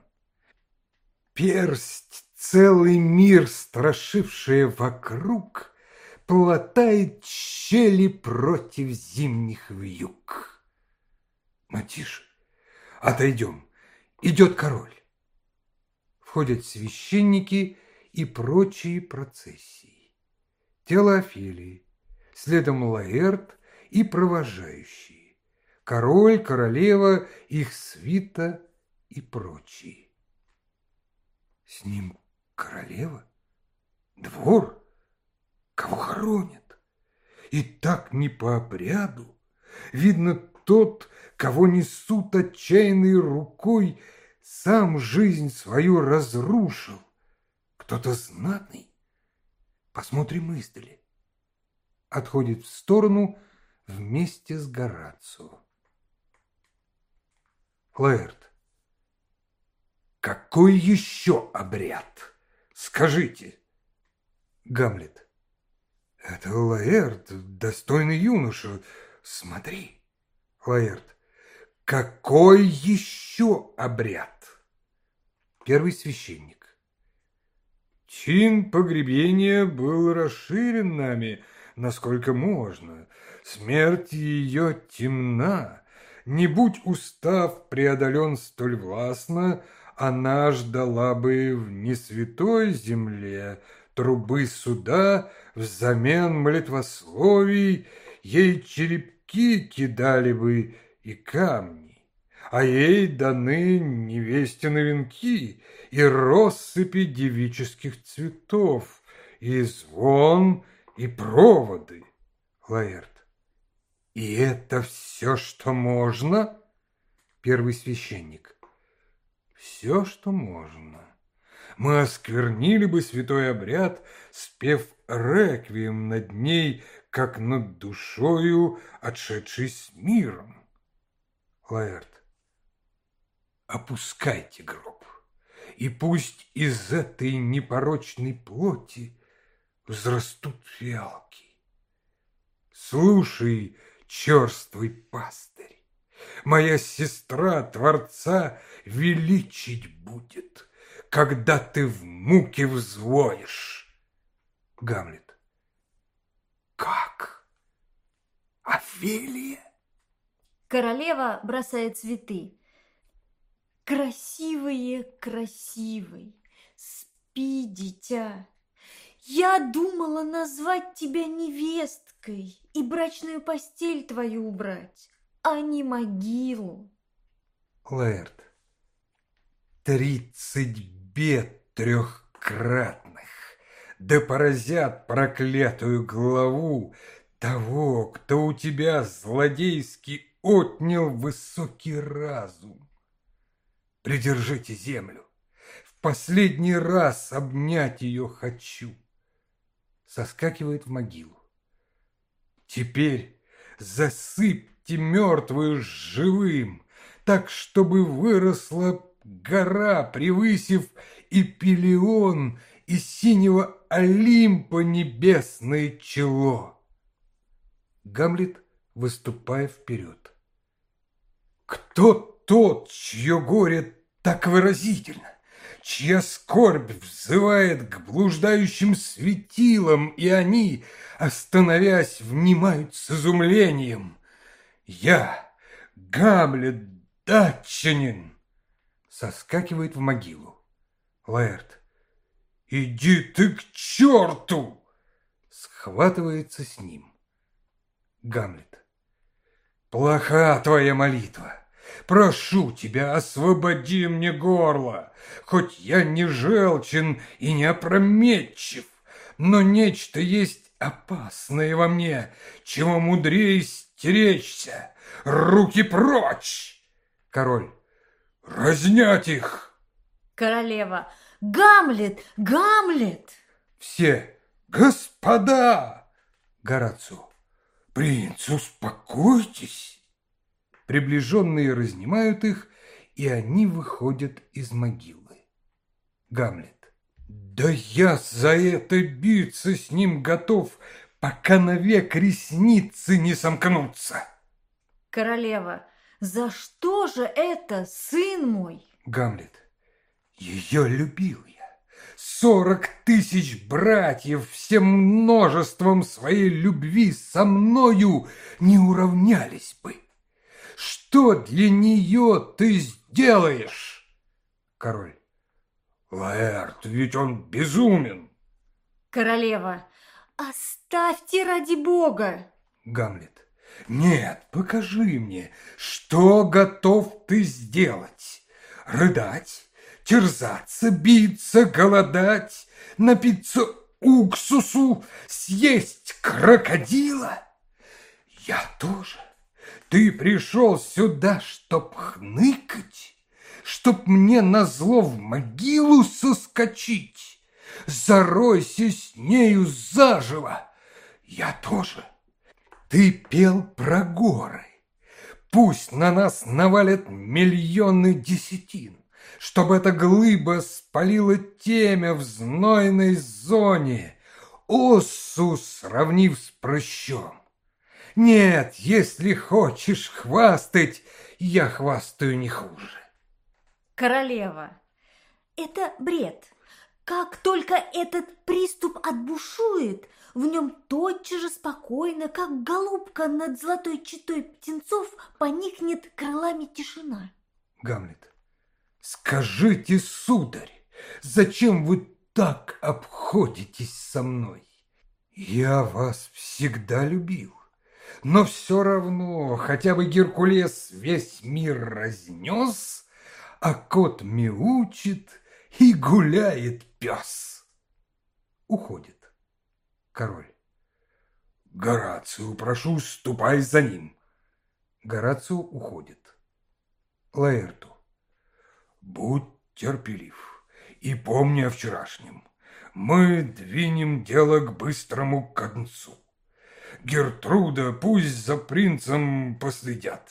Персть, целый мир, страшившая вокруг, Платает щели против зимних вьюг. Но тише, отойдем, идет король. Входят священники и прочие процессии. Тело Офелии, следом Лаэрт и провожающие, король, королева, их свита и прочие. С ним королева? Двор? Кого хоронят? И так не по обряду, Видно, тот, кого несут отчаянной рукой, сам жизнь свою разрушил. Кто-то знатный. Посмотрим издали. Отходит в сторону вместе с Горацио. Лаэрт. Какой еще обряд? Скажите. Гамлет. Это Лаэрт, достойный юноша. Смотри. Лаэрт. Какой еще обряд? Первый священник. Чин погребения был расширен нами, насколько можно. Смерть ее темна. Не будь устав преодолен столь властно, она ждала бы в несвятой земле трубы суда взамен молитвословий, ей черепки кидали бы и камни, а ей даны невестины венки и россыпи девических цветов, и звон, и проводы. Лаэрт. И это все, что можно? Первый священник. Все, что можно. Мы осквернили бы святой обряд, спев реквием над ней, как над душою, отшедшей с миром. Лаэрт. Опускайте гроб, и пусть из этой непорочной плоти взрастут фиалки. Слушай, черствый пастырь. Моя сестра Творца величить будет, когда ты в муке взвоишь. Гамлет. Как? Офелия? Королева бросает цветы. Красивые, красивый, спи, дитя. Я думала назвать тебя невесткой и брачную постель твою убрать, а не могилу. Лэрд, тридцать бед трехкратных, да поразят проклятую главу того, кто у тебя злодейски отнял высокий разум. Придержите землю, в последний раз обнять ее хочу. Соскакивает в могилу. Теперь засыпьте мертвую живым, так, чтобы выросла гора, превысив и пелион, и синего Олимпа небесное чело. Гамлет, выступая вперед. Кто тот, чье горе так выразительно? чья скорбь взывает к блуждающим светилам, и они, остановясь, внимают с изумлением. Я, Гамлет, датчанин, соскакивает в могилу. Лаэрт, иди ты к черту! Схватывается с ним. Гамлет, плоха твоя молитва. Прошу тебя, освободи мне горло, хоть я не желчен и не опрометчив, но нечто есть опасное во мне, чего мудрее стеречься. Руки прочь! Король. Разнять их! Королева. Гамлет! Гамлет! Все. Господа! Горацу. Принц, успокойтесь. Приближенные разнимают их, и они выходят из могилы. Гамлет. Да я за это биться с ним готов, пока навек ресницы не сомкнутся. Королева. За что же это, сын мой? Гамлет. Ее любил я. Сорок тысяч братьев всем множеством своей любви со мною не уравнялись бы. Что для нее ты сделаешь? Король. Лаэрт, ведь он безумен. Королева. Оставьте ради бога. Гамлет. Нет, покажи мне, что готов ты сделать. Рыдать, терзаться, биться, голодать, напиться уксусу, съесть крокодила? Я тоже Ты пришел сюда, чтоб хныкать, Чтоб мне назло в могилу соскочить. Заройся с нею заживо. Я тоже. Ты пел про горы. Пусть на нас навалят миллионы десятин, Чтобы эта глыба спалила темя в знойной зоне, Оссу сравнив с прыщом. Нет, если хочешь хвастать, я хвастаю не хуже. Королева. Это бред. Как только этот приступ отбушует, в нем тотчас же спокойно, как голубка над золотой читой птенцов, поникнет крылами тишина. Гамлет. Скажите, сударь, зачем вы так обходитесь со мной? Я вас всегда любил, но все равно хотя бы Геркулес весь мир разнес, а кот мяучит и гуляет пес. Уходит. Король. Горацию, прошу, ступай за ним. Горацио уходит. Лаэрту. Будь терпелив и помни о вчерашнем. Мы двинем дело к быстрому концу. Гертруда пусть за принцем последят.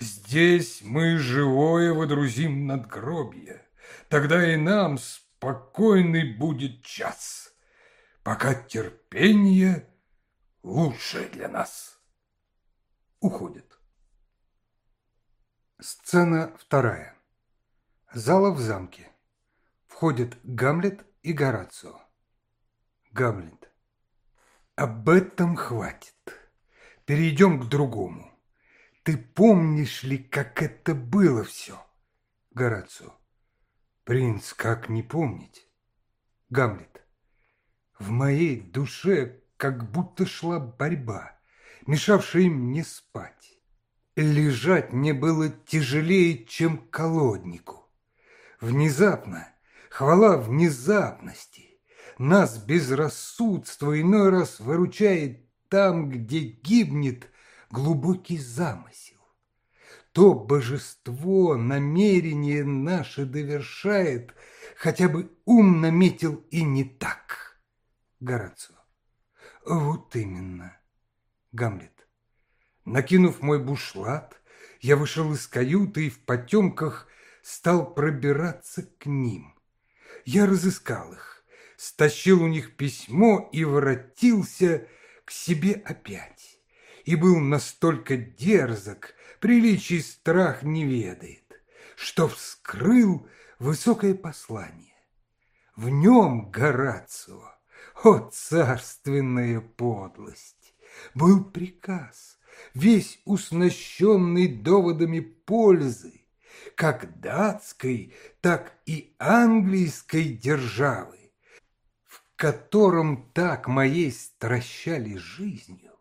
Здесь мы живое водрузим надгробье. Тогда и нам спокойный будет час пока терпение лучшее для нас. Уходит. Сцена вторая. Зала в замке. Входят Гамлет и Горацио. Гамлет. Об этом хватит. Перейдем к другому. Ты помнишь ли, как это было все? Горацио. Принц, как не помнить? Гамлет. В моей душе как будто шла борьба, мешавшая мне спать. Лежать мне было тяжелее, чем колоднику. Внезапно, хвала внезапности, нас безрассудство иной раз выручает там, где гибнет глубокий замысел. То божество намерение наше довершает, хотя бы ум наметил и не так. Горацио. Вот именно. Гамлет. Накинув мой бушлат, я вышел из каюты и в потемках стал пробираться к ним. Я разыскал их, стащил у них письмо и воротился к себе опять. И был настолько дерзок, приличий страх не ведает, что вскрыл высокое послание. В нем Горацио о, царственная подлость! Был приказ, весь уснащенный доводами пользы, как датской, так и английской державы, в котором так моей стращали жизнью,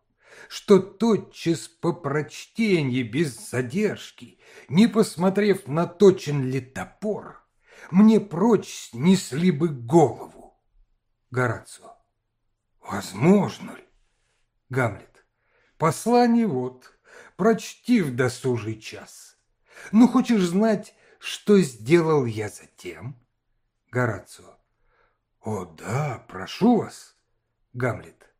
что тотчас по прочтении без задержки, не посмотрев на точен ли топор, мне прочь снесли бы голову. Горацио. Возможно ли? Гамлет. Послание вот, прочти в досужий час. Ну, хочешь знать, что сделал я затем? Горацио. О, да, прошу вас. Гамлет.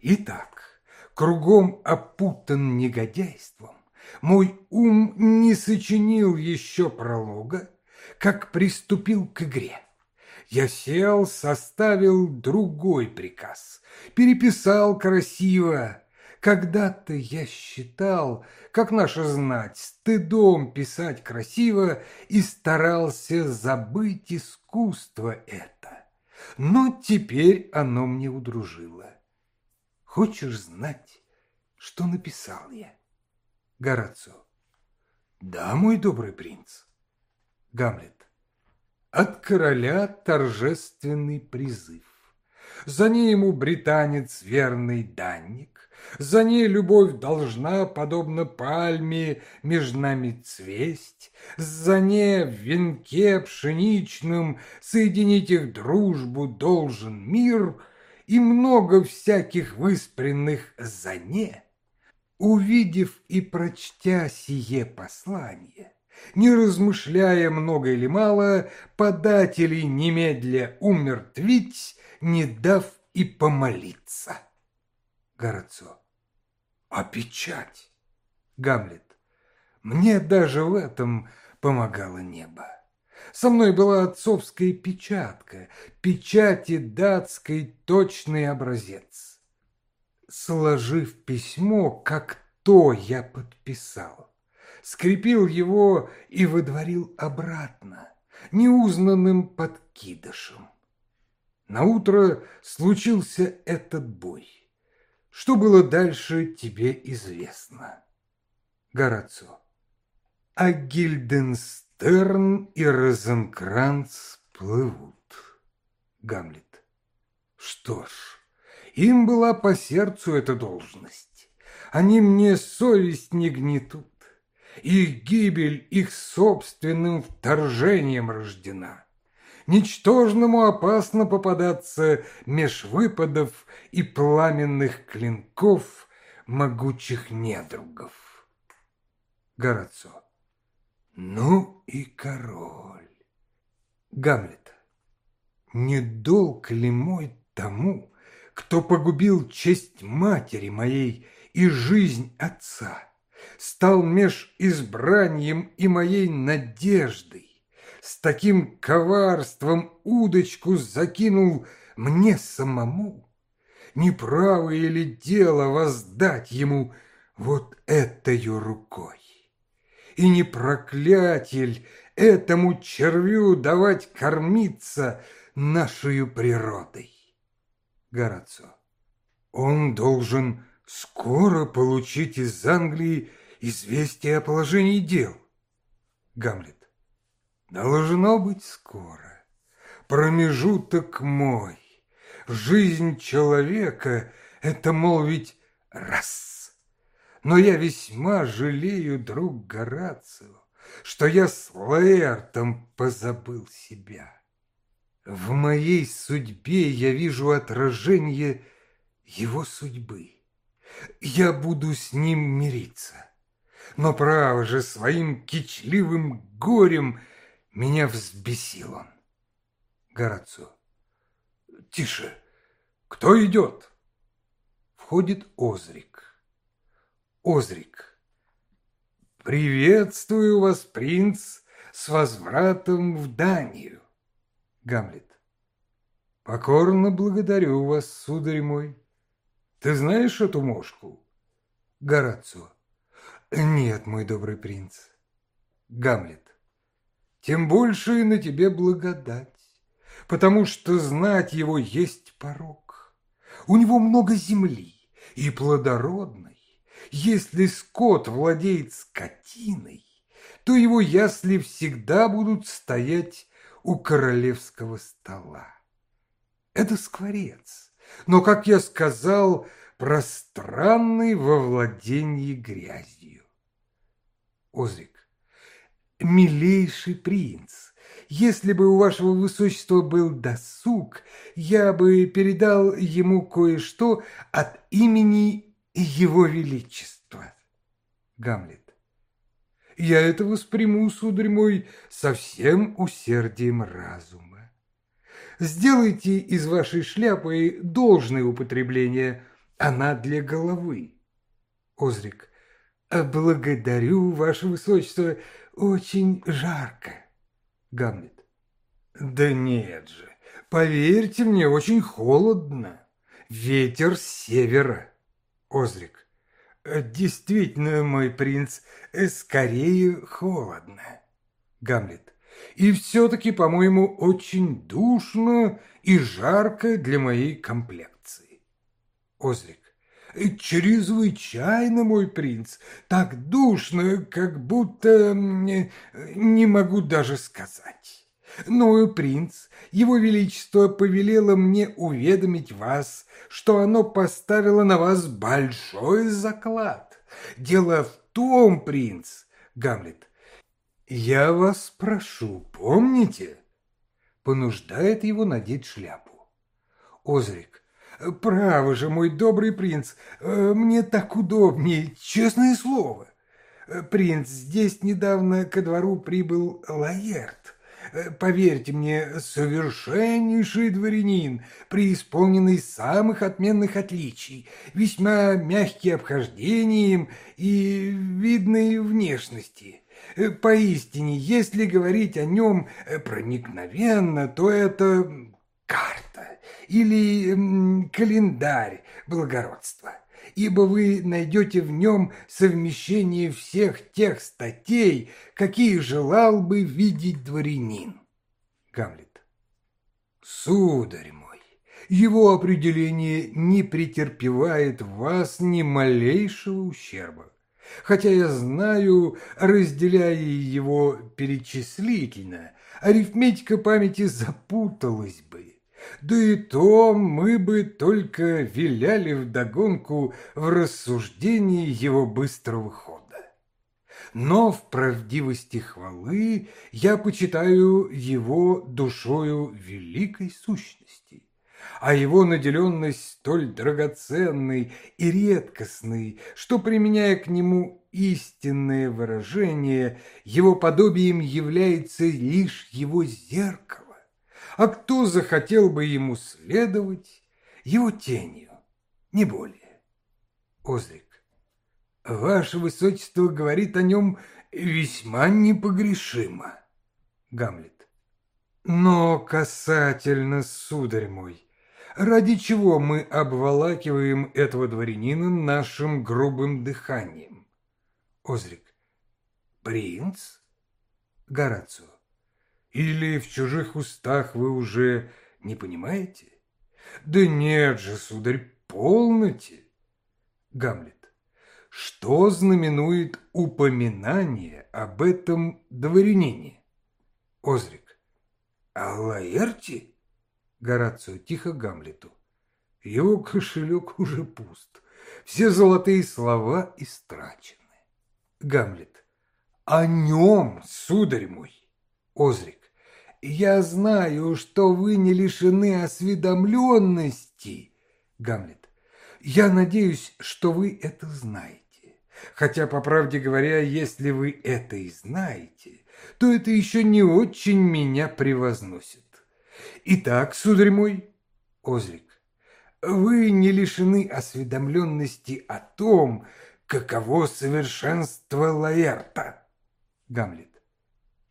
Итак, кругом опутан негодяйством, мой ум не сочинил еще пролога, как приступил к игре. Я сел, составил другой приказ, переписал красиво. Когда-то я считал, как наша знать, стыдом писать красиво и старался забыть искусство это. Но теперь оно мне удружило. Хочешь знать, что написал я? Горацио. Да, мой добрый принц. Гамлет. От короля торжественный призыв. За ней ему британец верный данник, За ней любовь должна, подобно пальме, Меж нами цвесть, За ней в венке пшеничном Соединить их дружбу должен мир И много всяких выспренных за не. Увидев и прочтя сие послание, не размышляя много или мало, подателей немедля умертвить, не дав и помолиться. Городцо. А печать? Гамлет. Мне даже в этом помогало небо. Со мной была отцовская печатка, печати датской точный образец. Сложив письмо, как то я подписал, скрепил его и выдворил обратно, неузнанным подкидышем. Наутро случился этот бой. Что было дальше, тебе известно. Горацо. А Гильденстерн и Розенкранц плывут. Гамлет. Что ж, им была по сердцу эта должность. Они мне совесть не гнетут. Их гибель их собственным вторжением рождена. Ничтожному опасно попадаться меж выпадов и пламенных клинков могучих недругов. Горацо. Ну и король. Гамлет. Не ли мой тому, кто погубил честь матери моей и жизнь отца, стал меж избранием и моей надеждой, с таким коварством удочку закинул мне самому. Неправое ли дело воздать ему вот этой рукой? И не проклятель этому червю давать кормиться нашей природой? Горацо. Он должен скоро получить из Англии известие о положении дел. Гамлет. Должно быть скоро. Промежуток мой. Жизнь человека — это, мол, ведь раз. Но я весьма жалею, друг Горацио, что я с Лаэртом позабыл себя. В моей судьбе я вижу отражение его судьбы. Я буду с ним мириться. Но, право же, своим кичливым горем — меня взбесил он. Горацио. Тише. Кто идет? Входит Озрик. Озрик. Приветствую вас, принц, с возвратом в Данию. Гамлет. Покорно благодарю вас, сударь мой. Ты знаешь эту мошку? Горацио. Нет, мой добрый принц. Гамлет тем больше и на тебе благодать, потому что знать его есть порог. У него много земли и плодородной. Если скот владеет скотиной, то его ясли всегда будут стоять у королевского стола. Это скворец, но, как я сказал, пространный во владении грязью. Озрик, «Милейший принц, если бы у вашего высочества был досуг, я бы передал ему кое-что от имени его величества». Гамлет. «Я это восприму, сударь мой, со всем усердием разума. Сделайте из вашей шляпы должное употребление, она для головы». Озрик. «Благодарю, ваше высочество, очень жарко. Гамлет. Да нет же, поверьте мне, очень холодно. Ветер с севера. Озрик. Действительно, мой принц, скорее холодно. Гамлет. И все-таки, по-моему, очень душно и жарко для моей комплекции. Озрик. «Чрезвычайно, мой принц, так душно, как будто не, могу даже сказать. Но, принц, его величество повелело мне уведомить вас, что оно поставило на вас большой заклад. Дело в том, принц, Гамлет, я вас прошу, помните?» Понуждает его надеть шляпу. Озрик, Право же, мой добрый принц, э, мне так удобнее, честное слово. Э, принц, здесь недавно ко двору прибыл Лаерт. Э, поверьте мне, совершеннейший дворянин, преисполненный самых отменных отличий, весьма мягкий обхождением и видной внешности. Поистине, если говорить о нем проникновенно, то это карта или календарь благородства, ибо вы найдете в нем совмещение всех тех статей, какие желал бы видеть дворянин. Гамлет. Сударь мой, его определение не претерпевает в вас ни малейшего ущерба. Хотя я знаю, разделяя его перечислительно, арифметика памяти запуталась бы. Да и то мы бы только виляли вдогонку в рассуждении его быстрого хода. Но в правдивости хвалы я почитаю его душою великой сущности, а его наделенность столь драгоценной и редкостной, что, применяя к нему истинное выражение, его подобием является лишь его зеркало а кто захотел бы ему следовать его тенью, не более. Озрик, ваше высочество говорит о нем весьма непогрешимо. Гамлет. Но касательно, сударь мой, ради чего мы обволакиваем этого дворянина нашим грубым дыханием? Озрик. Принц? Горацио. Или в чужих устах вы уже не понимаете? Да нет же, сударь, полноте. Гамлет. Что знаменует упоминание об этом дворянине? Озрик. О Лаэрте? Горацио тихо Гамлету. Его кошелек уже пуст. Все золотые слова истрачены. Гамлет. О нем, сударь мой. Озрик. «Я знаю, что вы не лишены осведомленности». Гамлет. «Я надеюсь, что вы это знаете. Хотя, по правде говоря, если вы это и знаете, то это еще не очень меня превозносит. Итак, сударь мой, Озрик, вы не лишены осведомленности о том, каково совершенство Лаэрта. Гамлет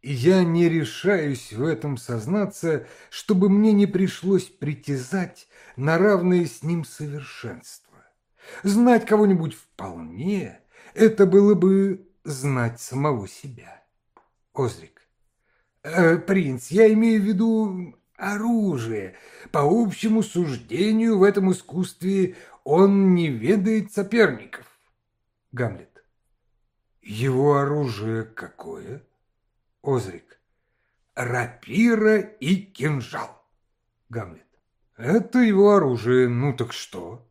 я не решаюсь в этом сознаться, чтобы мне не пришлось притязать на равное с ним совершенство. Знать кого-нибудь вполне – это было бы знать самого себя. Озрик. Э, принц, я имею в виду оружие. По общему суждению в этом искусстве он не ведает соперников. Гамлет. Его оружие какое? Озрик. Рапира и кинжал. Гамлет. Это его оружие, ну так что?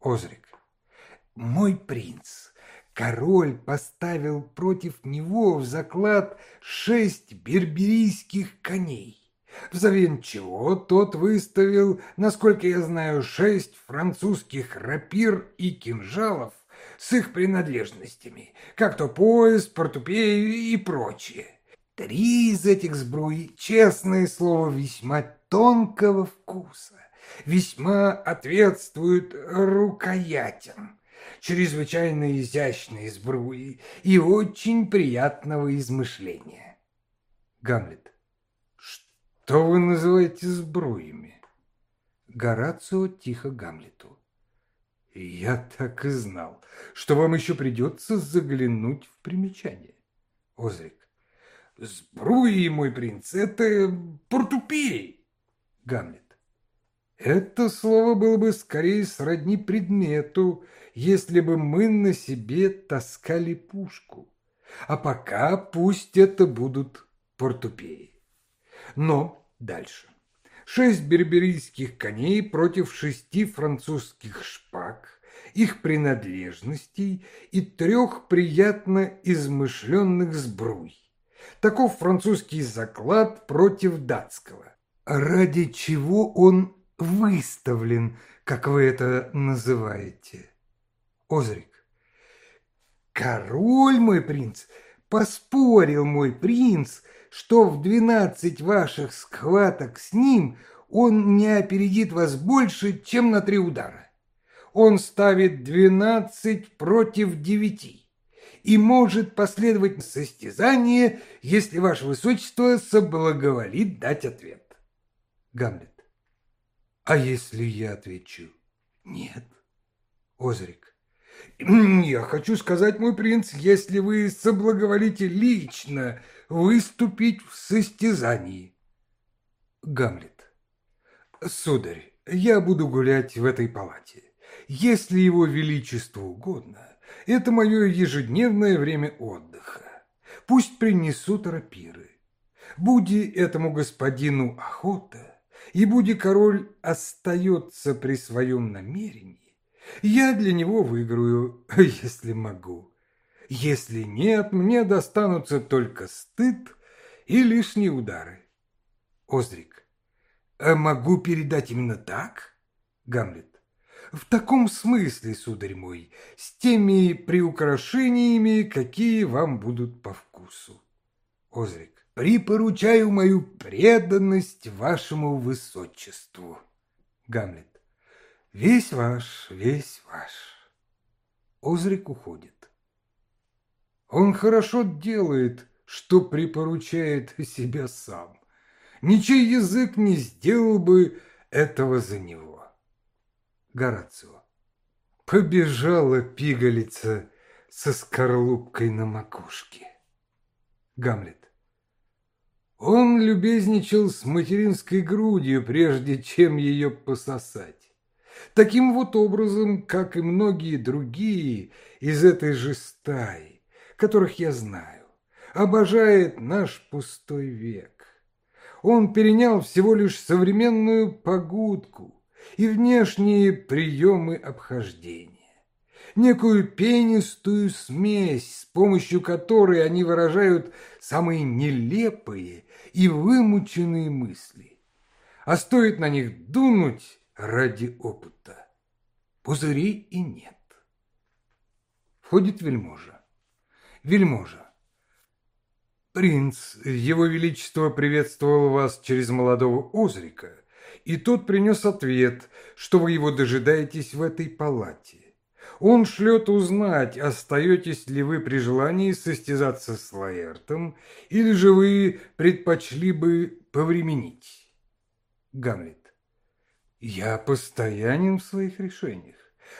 Озрик. Мой принц, король поставил против него в заклад шесть берберийских коней. Взамен чего тот выставил, насколько я знаю, шесть французских рапир и кинжалов с их принадлежностями, как то пояс, портупеи и прочее. Три из этих сбруй, честное слово, весьма тонкого вкуса, весьма ответствуют рукоятям, чрезвычайно изящные сбруи и очень приятного измышления. Гамлет. Что вы называете сбруями? Горацио тихо Гамлету. Я так и знал, что вам еще придется заглянуть в примечание. Озрик. Сбруи, мой принц, это портупей. Гамлет. Это слово было бы скорее сродни предмету, если бы мы на себе таскали пушку. А пока пусть это будут портупеи. Но дальше. Шесть берберийских коней против шести французских шпаг, их принадлежностей и трех приятно измышленных сбруй. Таков французский заклад против датского. Ради чего он выставлен, как вы это называете. Озрик. Король мой принц, поспорил мой принц, что в двенадцать ваших схваток с ним он не опередит вас больше, чем на три удара. Он ставит двенадцать против девяти и может последовать состязание, если ваше высочество соблаговолит дать ответ. Гамлет. А если я отвечу «нет»? Озрик. Я хочу сказать, мой принц, если вы соблаговолите лично выступить в состязании. Гамлет. Сударь, я буду гулять в этой палате. Если его величеству угодно, это мое ежедневное время отдыха. Пусть принесут рапиры. Буди этому господину охота, и буди король остается при своем намерении, я для него выиграю, [laughs] если могу. Если нет, мне достанутся только стыд и лишние удары. Озрик. А могу передать именно так? Гамлет. В таком смысле, сударь мой, с теми приукрашениями, какие вам будут по вкусу. Озрик. Припоручаю мою преданность вашему высочеству. Гамлет. Весь ваш, весь ваш. Озрик уходит. Он хорошо делает, что припоручает себя сам. Ничей язык не сделал бы этого за него. Горацио. Побежала пигалица со скорлупкой на макушке. Гамлет. Он любезничал с материнской грудью, прежде чем ее пососать. Таким вот образом, как и многие другие из этой же стаи которых я знаю, обожает наш пустой век. Он перенял всего лишь современную погудку и внешние приемы обхождения, некую пенистую смесь, с помощью которой они выражают самые нелепые и вымученные мысли. А стоит на них дунуть ради опыта. Пузыри и нет. Входит вельможа вельможа. Принц, его величество приветствовал вас через молодого Озрика, и тот принес ответ, что вы его дожидаетесь в этой палате. Он шлет узнать, остаетесь ли вы при желании состязаться с Лаэртом, или же вы предпочли бы повременить. Гамлет. Я постоянен в своих решениях.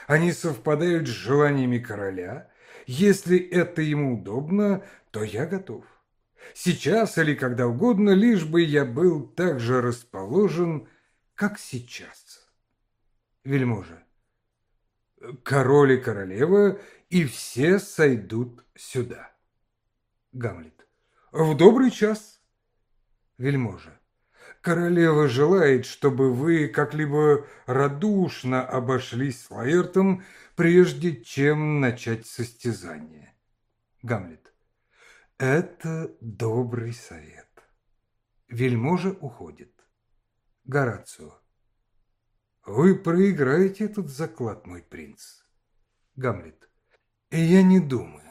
Они совпадают с желаниями короля, если это ему удобно, то я готов. Сейчас или когда угодно, лишь бы я был так же расположен, как сейчас. Вельможа. Король и королева, и все сойдут сюда. Гамлет. В добрый час. Вельможа. Королева желает, чтобы вы как-либо радушно обошлись с Лаэртом, прежде чем начать состязание. Гамлет. Это добрый совет. Вельможа уходит. Горацио. Вы проиграете этот заклад, мой принц. Гамлет. И я не думаю.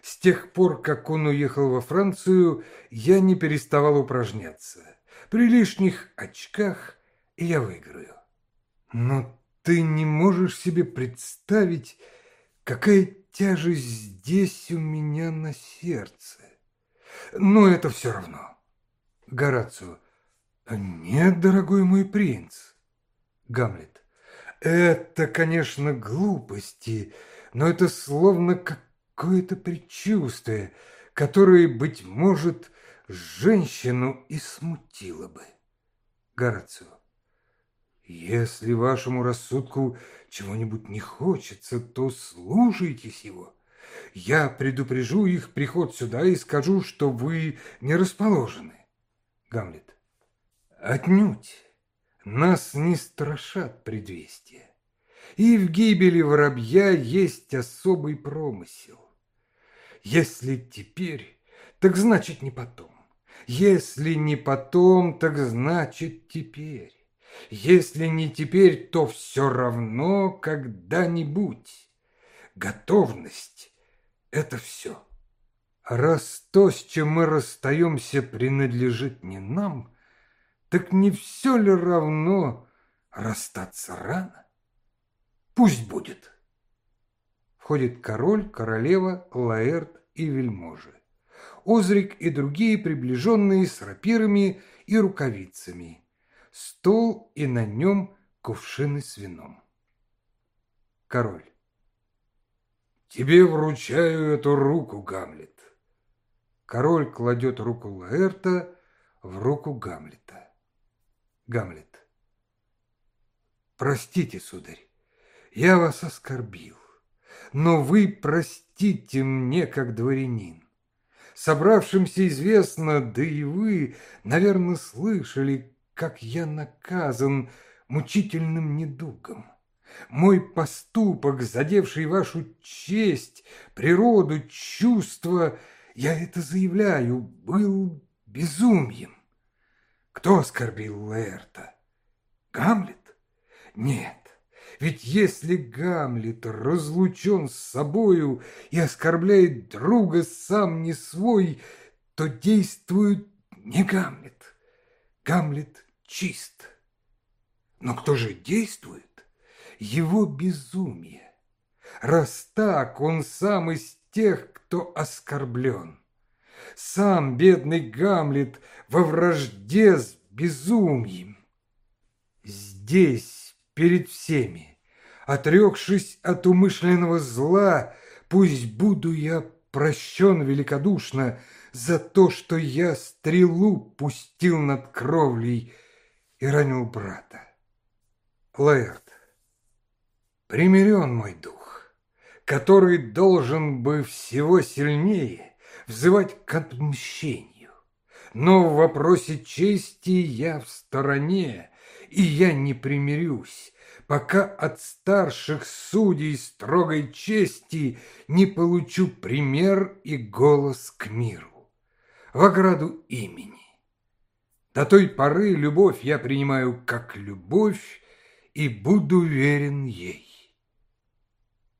С тех пор, как он уехал во Францию, я не переставал упражняться. При лишних очках я выиграю. Но ты не можешь себе представить, какая тяжесть здесь у меня на сердце. Но это все равно. Горацио. Нет, дорогой мой принц. Гамлет. Это, конечно, глупости, но это словно какое-то предчувствие, которое, быть может, женщину и смутило бы. Горацио. Если вашему рассудку чего-нибудь не хочется, то слушайтесь его. Я предупрежу их приход сюда и скажу, что вы не расположены. Гамлет. Отнюдь. Нас не страшат предвестия. И в гибели воробья есть особый промысел. Если теперь, так значит не потом. Если не потом, так значит теперь. Если не теперь, то все равно когда-нибудь. Готовность — это все. Раз то, с чем мы расстаемся, принадлежит не нам, так не все ли равно расстаться рано? Пусть будет. Входит король, королева, Лаэрт и вельможи. Озрик и другие приближенные с рапирами и рукавицами. Стол и на нем кувшины с вином. Король. Тебе вручаю эту руку, Гамлет. Король кладет руку Лаэрта в руку Гамлета. Гамлет. Простите, сударь, я вас оскорбил, но вы простите мне, как дворянин. Собравшимся известно, да и вы, наверное, слышали, как я наказан мучительным недугом. Мой поступок, задевший вашу честь, природу, чувства, я это заявляю, был безумием. Кто оскорбил Лаэрта? Гамлет? Нет, ведь если Гамлет разлучен с собою и оскорбляет друга сам не свой, то действует не Гамлет. Гамлет чист. Но кто же действует? Его безумие. Раз так, он сам из тех, кто оскорблен. Сам бедный Гамлет во вражде с безумием. Здесь перед всеми. Отрекшись от умышленного зла, пусть буду я прощен великодушно за то, что я стрелу пустил над кровлей и ранил брата. Лаэрт, примирен мой дух, который должен бы всего сильнее взывать к отмщению. Но в вопросе чести я в стороне, и я не примирюсь, пока от старших судей строгой чести не получу пример и голос к миру, в ограду имени. До той поры любовь я принимаю как любовь и буду верен ей.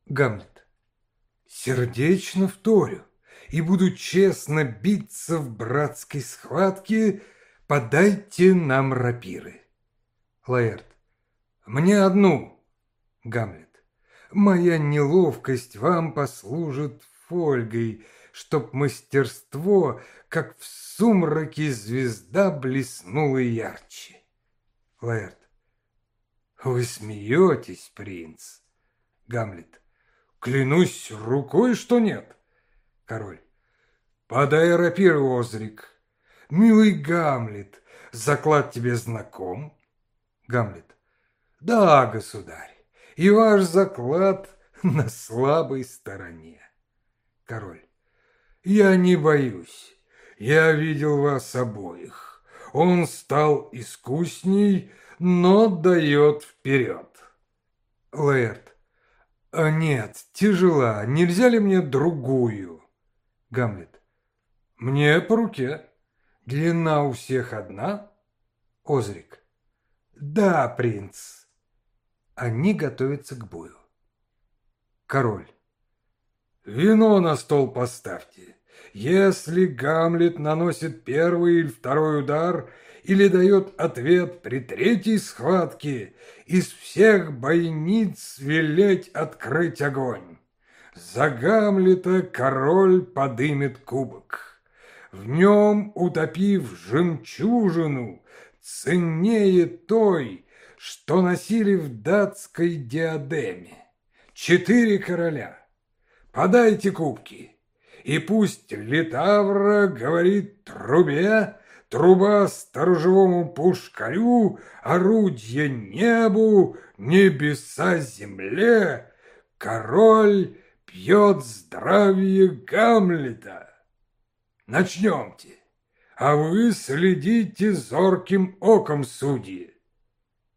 Гамлет. Сердечно вторю и буду честно биться в братской схватке, подайте нам рапиры. Лаэрт. Мне одну. Гамлет. Моя неловкость вам послужит фольгой, чтоб мастерство, как в сумраке звезда, блеснуло ярче. Лаэрт. Вы смеетесь, принц. Гамлет. Клянусь рукой, что нет. Король. Подай рапир, Озрик. Милый Гамлет, заклад тебе знаком? Гамлет. Да, государь, и ваш заклад [laughs] на слабой стороне. Король. Я не боюсь. Я видел вас обоих. Он стал искусней, но дает вперед. Лэрд. А нет, тяжела. Нельзя ли мне другую? Гамлет. Мне по руке. Длина у всех одна? Озрик. «Да, принц». Они готовятся к бою. Король. «Вино на стол поставьте. Если Гамлет наносит первый или второй удар или дает ответ при третьей схватке, из всех бойниц велеть открыть огонь. За Гамлета король подымет кубок. В нем, утопив жемчужину, ценнее той, что носили в датской диадеме. Четыре короля. Подайте кубки, и пусть Литавра говорит трубе, труба сторожевому пушкарю, орудие небу, небеса земле, король пьет здравие Гамлета. Начнемте а вы следите зорким оком судьи.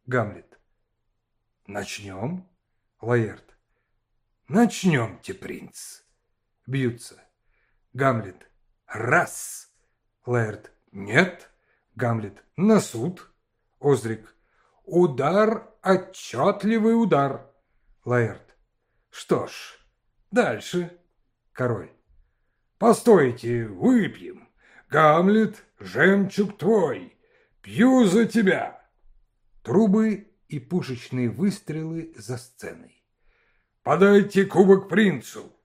Гамлет. Начнем? Лаэрт. Начнемте, принц. Бьются. Гамлет. Раз. Лаэрт. Нет. Гамлет. На суд. Озрик. Удар, отчетливый удар. Лаэрт. Что ж, дальше. Король. Постойте, выпьем. Гамлет, жемчуг твой. Пью за тебя. Трубы и пушечные выстрелы за сценой. Подайте кубок принцу.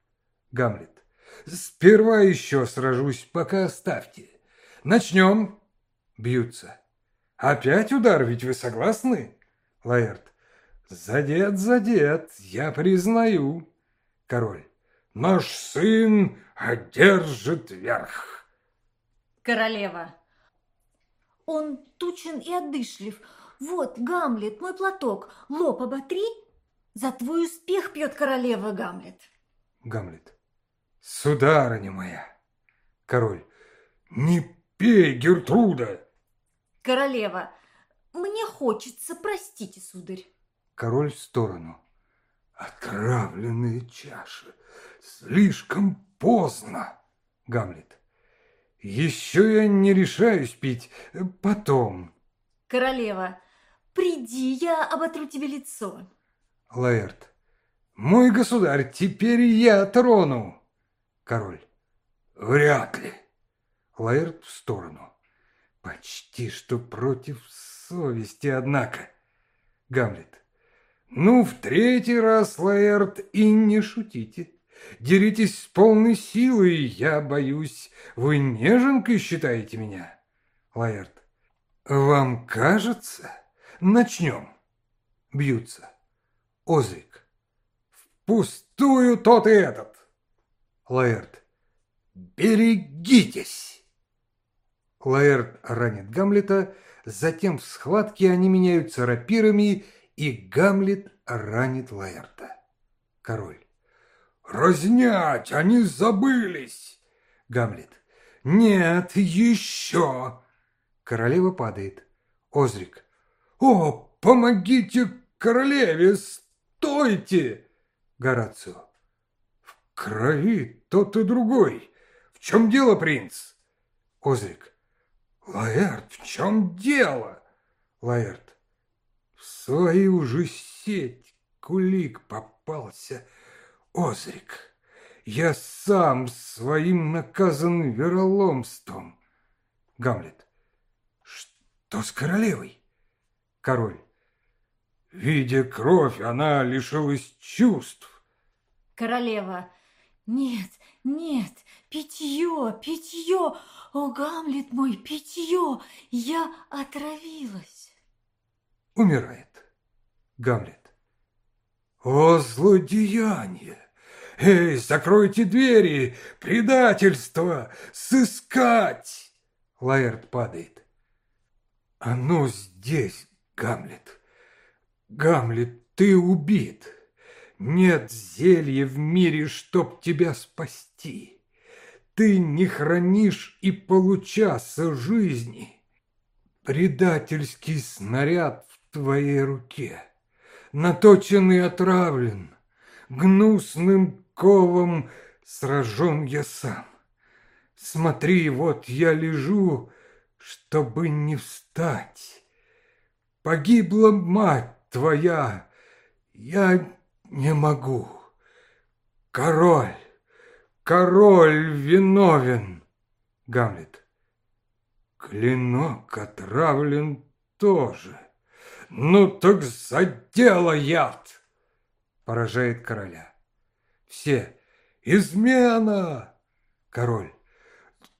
Гамлет. Сперва еще сражусь, пока оставьте. Начнем. Бьются. Опять удар, ведь вы согласны? Лаэрт. Задет, задет, я признаю. Король. Наш сын одержит верх. Королева. Он тучен и одышлив. Вот, Гамлет, мой платок, лоб оботри. За твой успех пьет королева Гамлет. Гамлет. Сударыня моя. Король. Не пей, Гертруда. Королева. Мне хочется, простите, сударь. Король в сторону. Отравленные чаши. Слишком поздно. Гамлет. Еще я не решаюсь пить. Потом. Королева. Приди, я оботру тебе лицо. Лаэрт. Мой государь, теперь я трону. Король. Вряд ли. Лаэрт в сторону. Почти что против совести, однако. Гамлет. Ну, в третий раз, Лаэрт, и не шутите. Деритесь с полной силой, я боюсь, вы неженкой считаете меня. Лаэрт. Вам кажется? Начнем. Бьются. Озрик. Впустую тот и этот. Лаэрт. Берегитесь. Лаэрт ранит Гамлета, затем в схватке они меняются рапирами, и Гамлет ранит Лаэрта. Король. «Разнять! Они забылись!» Гамлет. «Нет, еще!» Королева падает. Озрик. «О, помогите королеве! Стойте!» Горацио. «В крови тот и другой. В чем дело, принц?» Озрик. «Лаэрт, в чем дело?» Лаэрт. «В свою же сеть кулик попался. Озрик, я сам своим наказан вероломством». Гамлет. «Что с королевой?» Король. Видя кровь, она лишилась чувств. Королева. Нет, нет, питье, питье. О, Гамлет мой, питье! Я отравилась. Умирает. Гамлет. О, злодеяние! Эй, закройте двери! Предательство! Сыскать! Лаэрт падает. Оно здесь, Гамлет. Гамлет, ты убит. Нет зелья в мире, чтоб тебя спасти. Ты не хранишь и получаса жизни. Предательский снаряд твоей руке, Наточен и отравлен, Гнусным ковом сражен я сам. Смотри, вот я лежу, чтобы не встать. Погибла мать твоя, я не могу. Король, Король виновен. Гамлет. Клинок отравлен тоже. Ну так за дело яд. Поражает короля. Все. Измена. Король.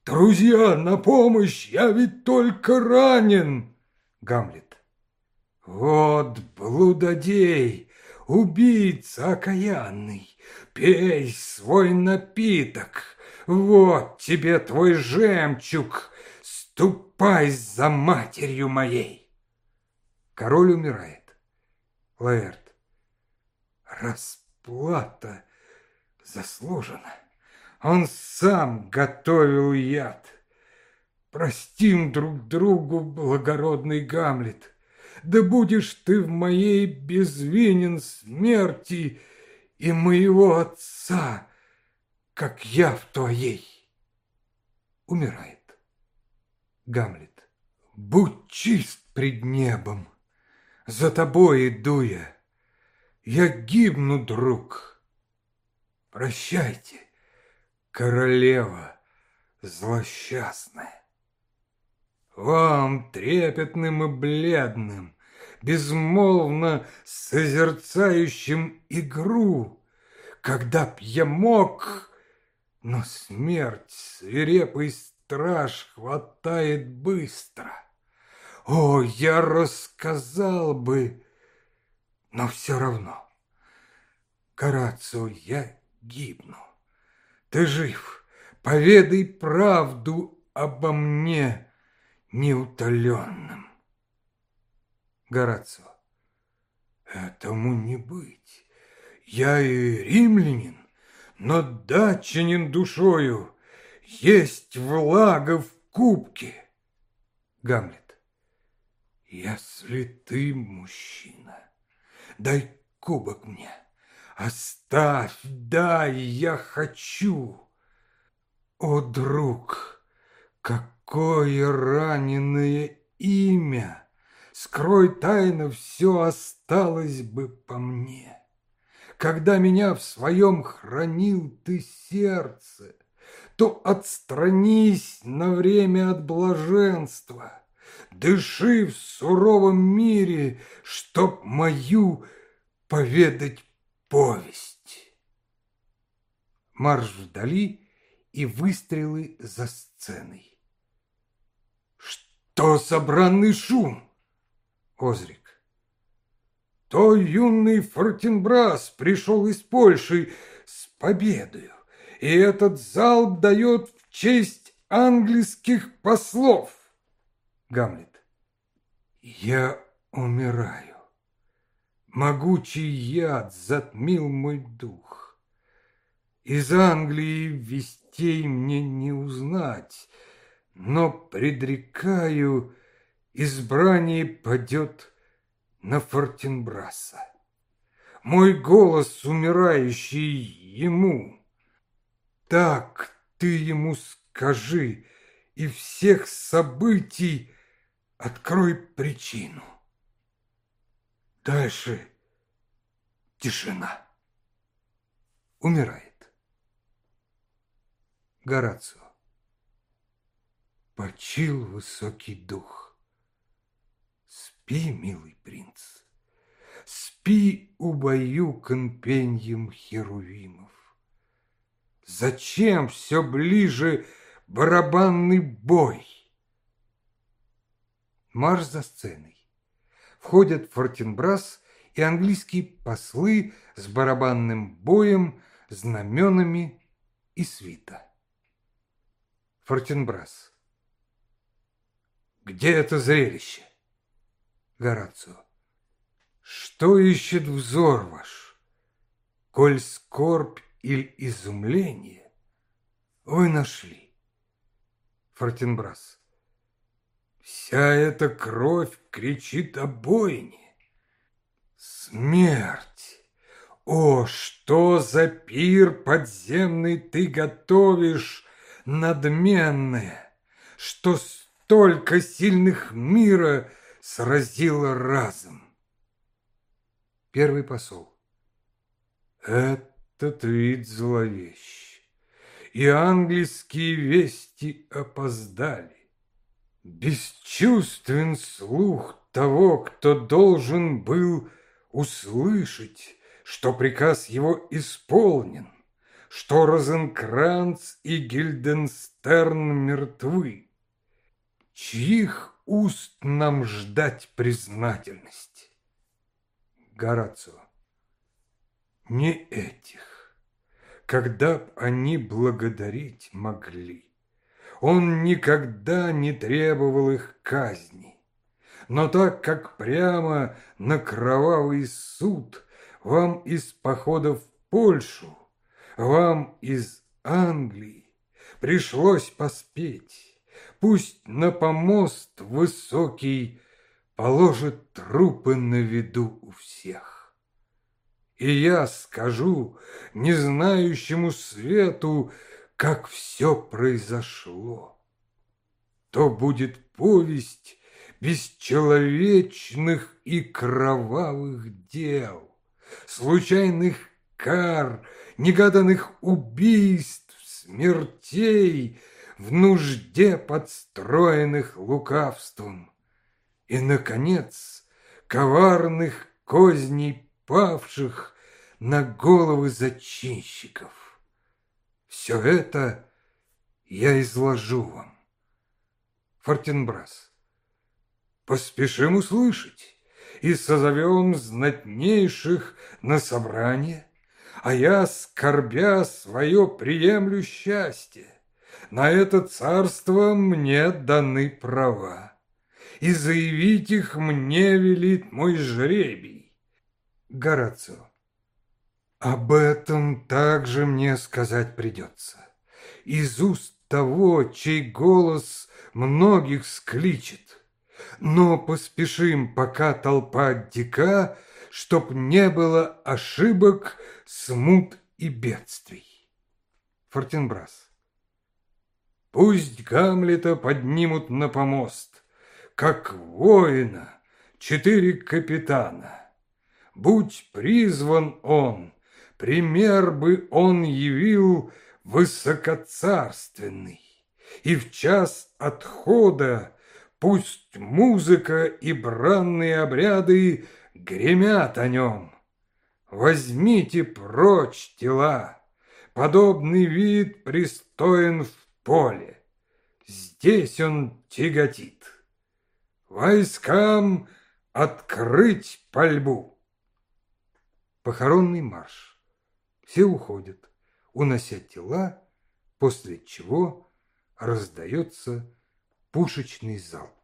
Друзья, на помощь, я ведь только ранен. Гамлет. Вот блудодей, убийца окаянный. Пей свой напиток, вот тебе твой жемчуг, ступай за матерью моей. Король умирает. Лаэрт. Расплата заслужена. Он сам готовил яд. Простим друг другу, благородный Гамлет. Да будешь ты в моей безвинен смерти, и моего отца, как я в твоей. Умирает. Гамлет. Будь чист пред небом. За тобой иду я. Я гибну, друг. Прощайте, королева злосчастная. Вам, трепетным и бледным, безмолвно созерцающим игру, когда б я мог, но смерть, свирепый страж, хватает быстро. О, я рассказал бы, но все равно. Горацио, я гибну. Ты жив, поведай правду обо мне неутоленным. Горацио, этому не быть. Я и римлянин, но датчанин душою. Есть влага в кубке. Гамлет. Если ты мужчина, дай кубок мне. Оставь, дай, я хочу. О, друг, какое раненое имя! Скрой тайно, все осталось бы по мне. Когда меня в своем хранил ты сердце, То отстранись на время от блаженства, Дыши в суровом мире, Чтоб мою поведать повесть. Марш вдали и выстрелы за сценой. Что за бранный шум? Озрик. То юный Фортенбрас пришел из Польши с победою, и этот залп дает в честь английских послов. Гамлет. Я умираю. Могучий яд затмил мой дух. Из Англии вестей мне не узнать, но предрекаю, избрание падет на Фортенбраса. Мой голос, умирающий ему. Так ты ему скажи, и всех событий открой причину. Дальше тишина. Умирает. Горацио. Почил высокий дух. Спи, милый принц, спи, убаюкан пеньем херувимов. Зачем все ближе барабанный бой? Марш за сценой. Входят Фортенбрас и английские послы с барабанным боем, знаменами и свита. Фортенбрас. Где это зрелище? Горацио. Что ищет взор ваш? Коль скорбь или изумление вы нашли. Фортенбрас. Вся эта кровь кричит о бойне. Смерть! О, что за пир подземный ты готовишь, надменная, что столько сильных мира — сразила разом. Первый посол. Этот вид зловещ, и английские вести опоздали. Бесчувствен слух того, кто должен был услышать, что приказ его исполнен, что Розенкранц и Гильденстерн мертвы. Чьих уст нам ждать признательность. Горацио. Не этих, когда б они благодарить могли. Он никогда не требовал их казни. Но так как прямо на кровавый суд вам из похода в Польшу, вам из Англии пришлось поспеть, Пусть на помост высокий Положит трупы на виду у всех. И я скажу незнающему свету, Как все произошло. То будет повесть бесчеловечных и кровавых дел, случайных кар, негаданных убийств, смертей, в нужде подстроенных лукавством. И, наконец, коварных козней павших на головы зачинщиков. Все это я изложу вам. Фортенбрас, поспешим услышать и созовем знатнейших на собрание, а я, скорбя свое, приемлю счастье. На это царство мне даны права и заявить их мне велит мой жребий. Горацио. Об этом также мне сказать придется. Из уст того, чей голос многих скличет. Но поспешим, пока толпа дика, чтоб не было ошибок, смут и бедствий. Фортенбрас. Пусть Гамлета поднимут на помост, как воина, четыре капитана. Будь призван он, пример бы он явил высокоцарственный, и в час отхода пусть музыка и бранные обряды гремят о нем. Возьмите прочь тела, подобный вид пристоен в поле. Здесь он тяготит войскам открыть пальбу. Похоронный марш. Все уходят, унося тела, после чего раздается пушечный залп.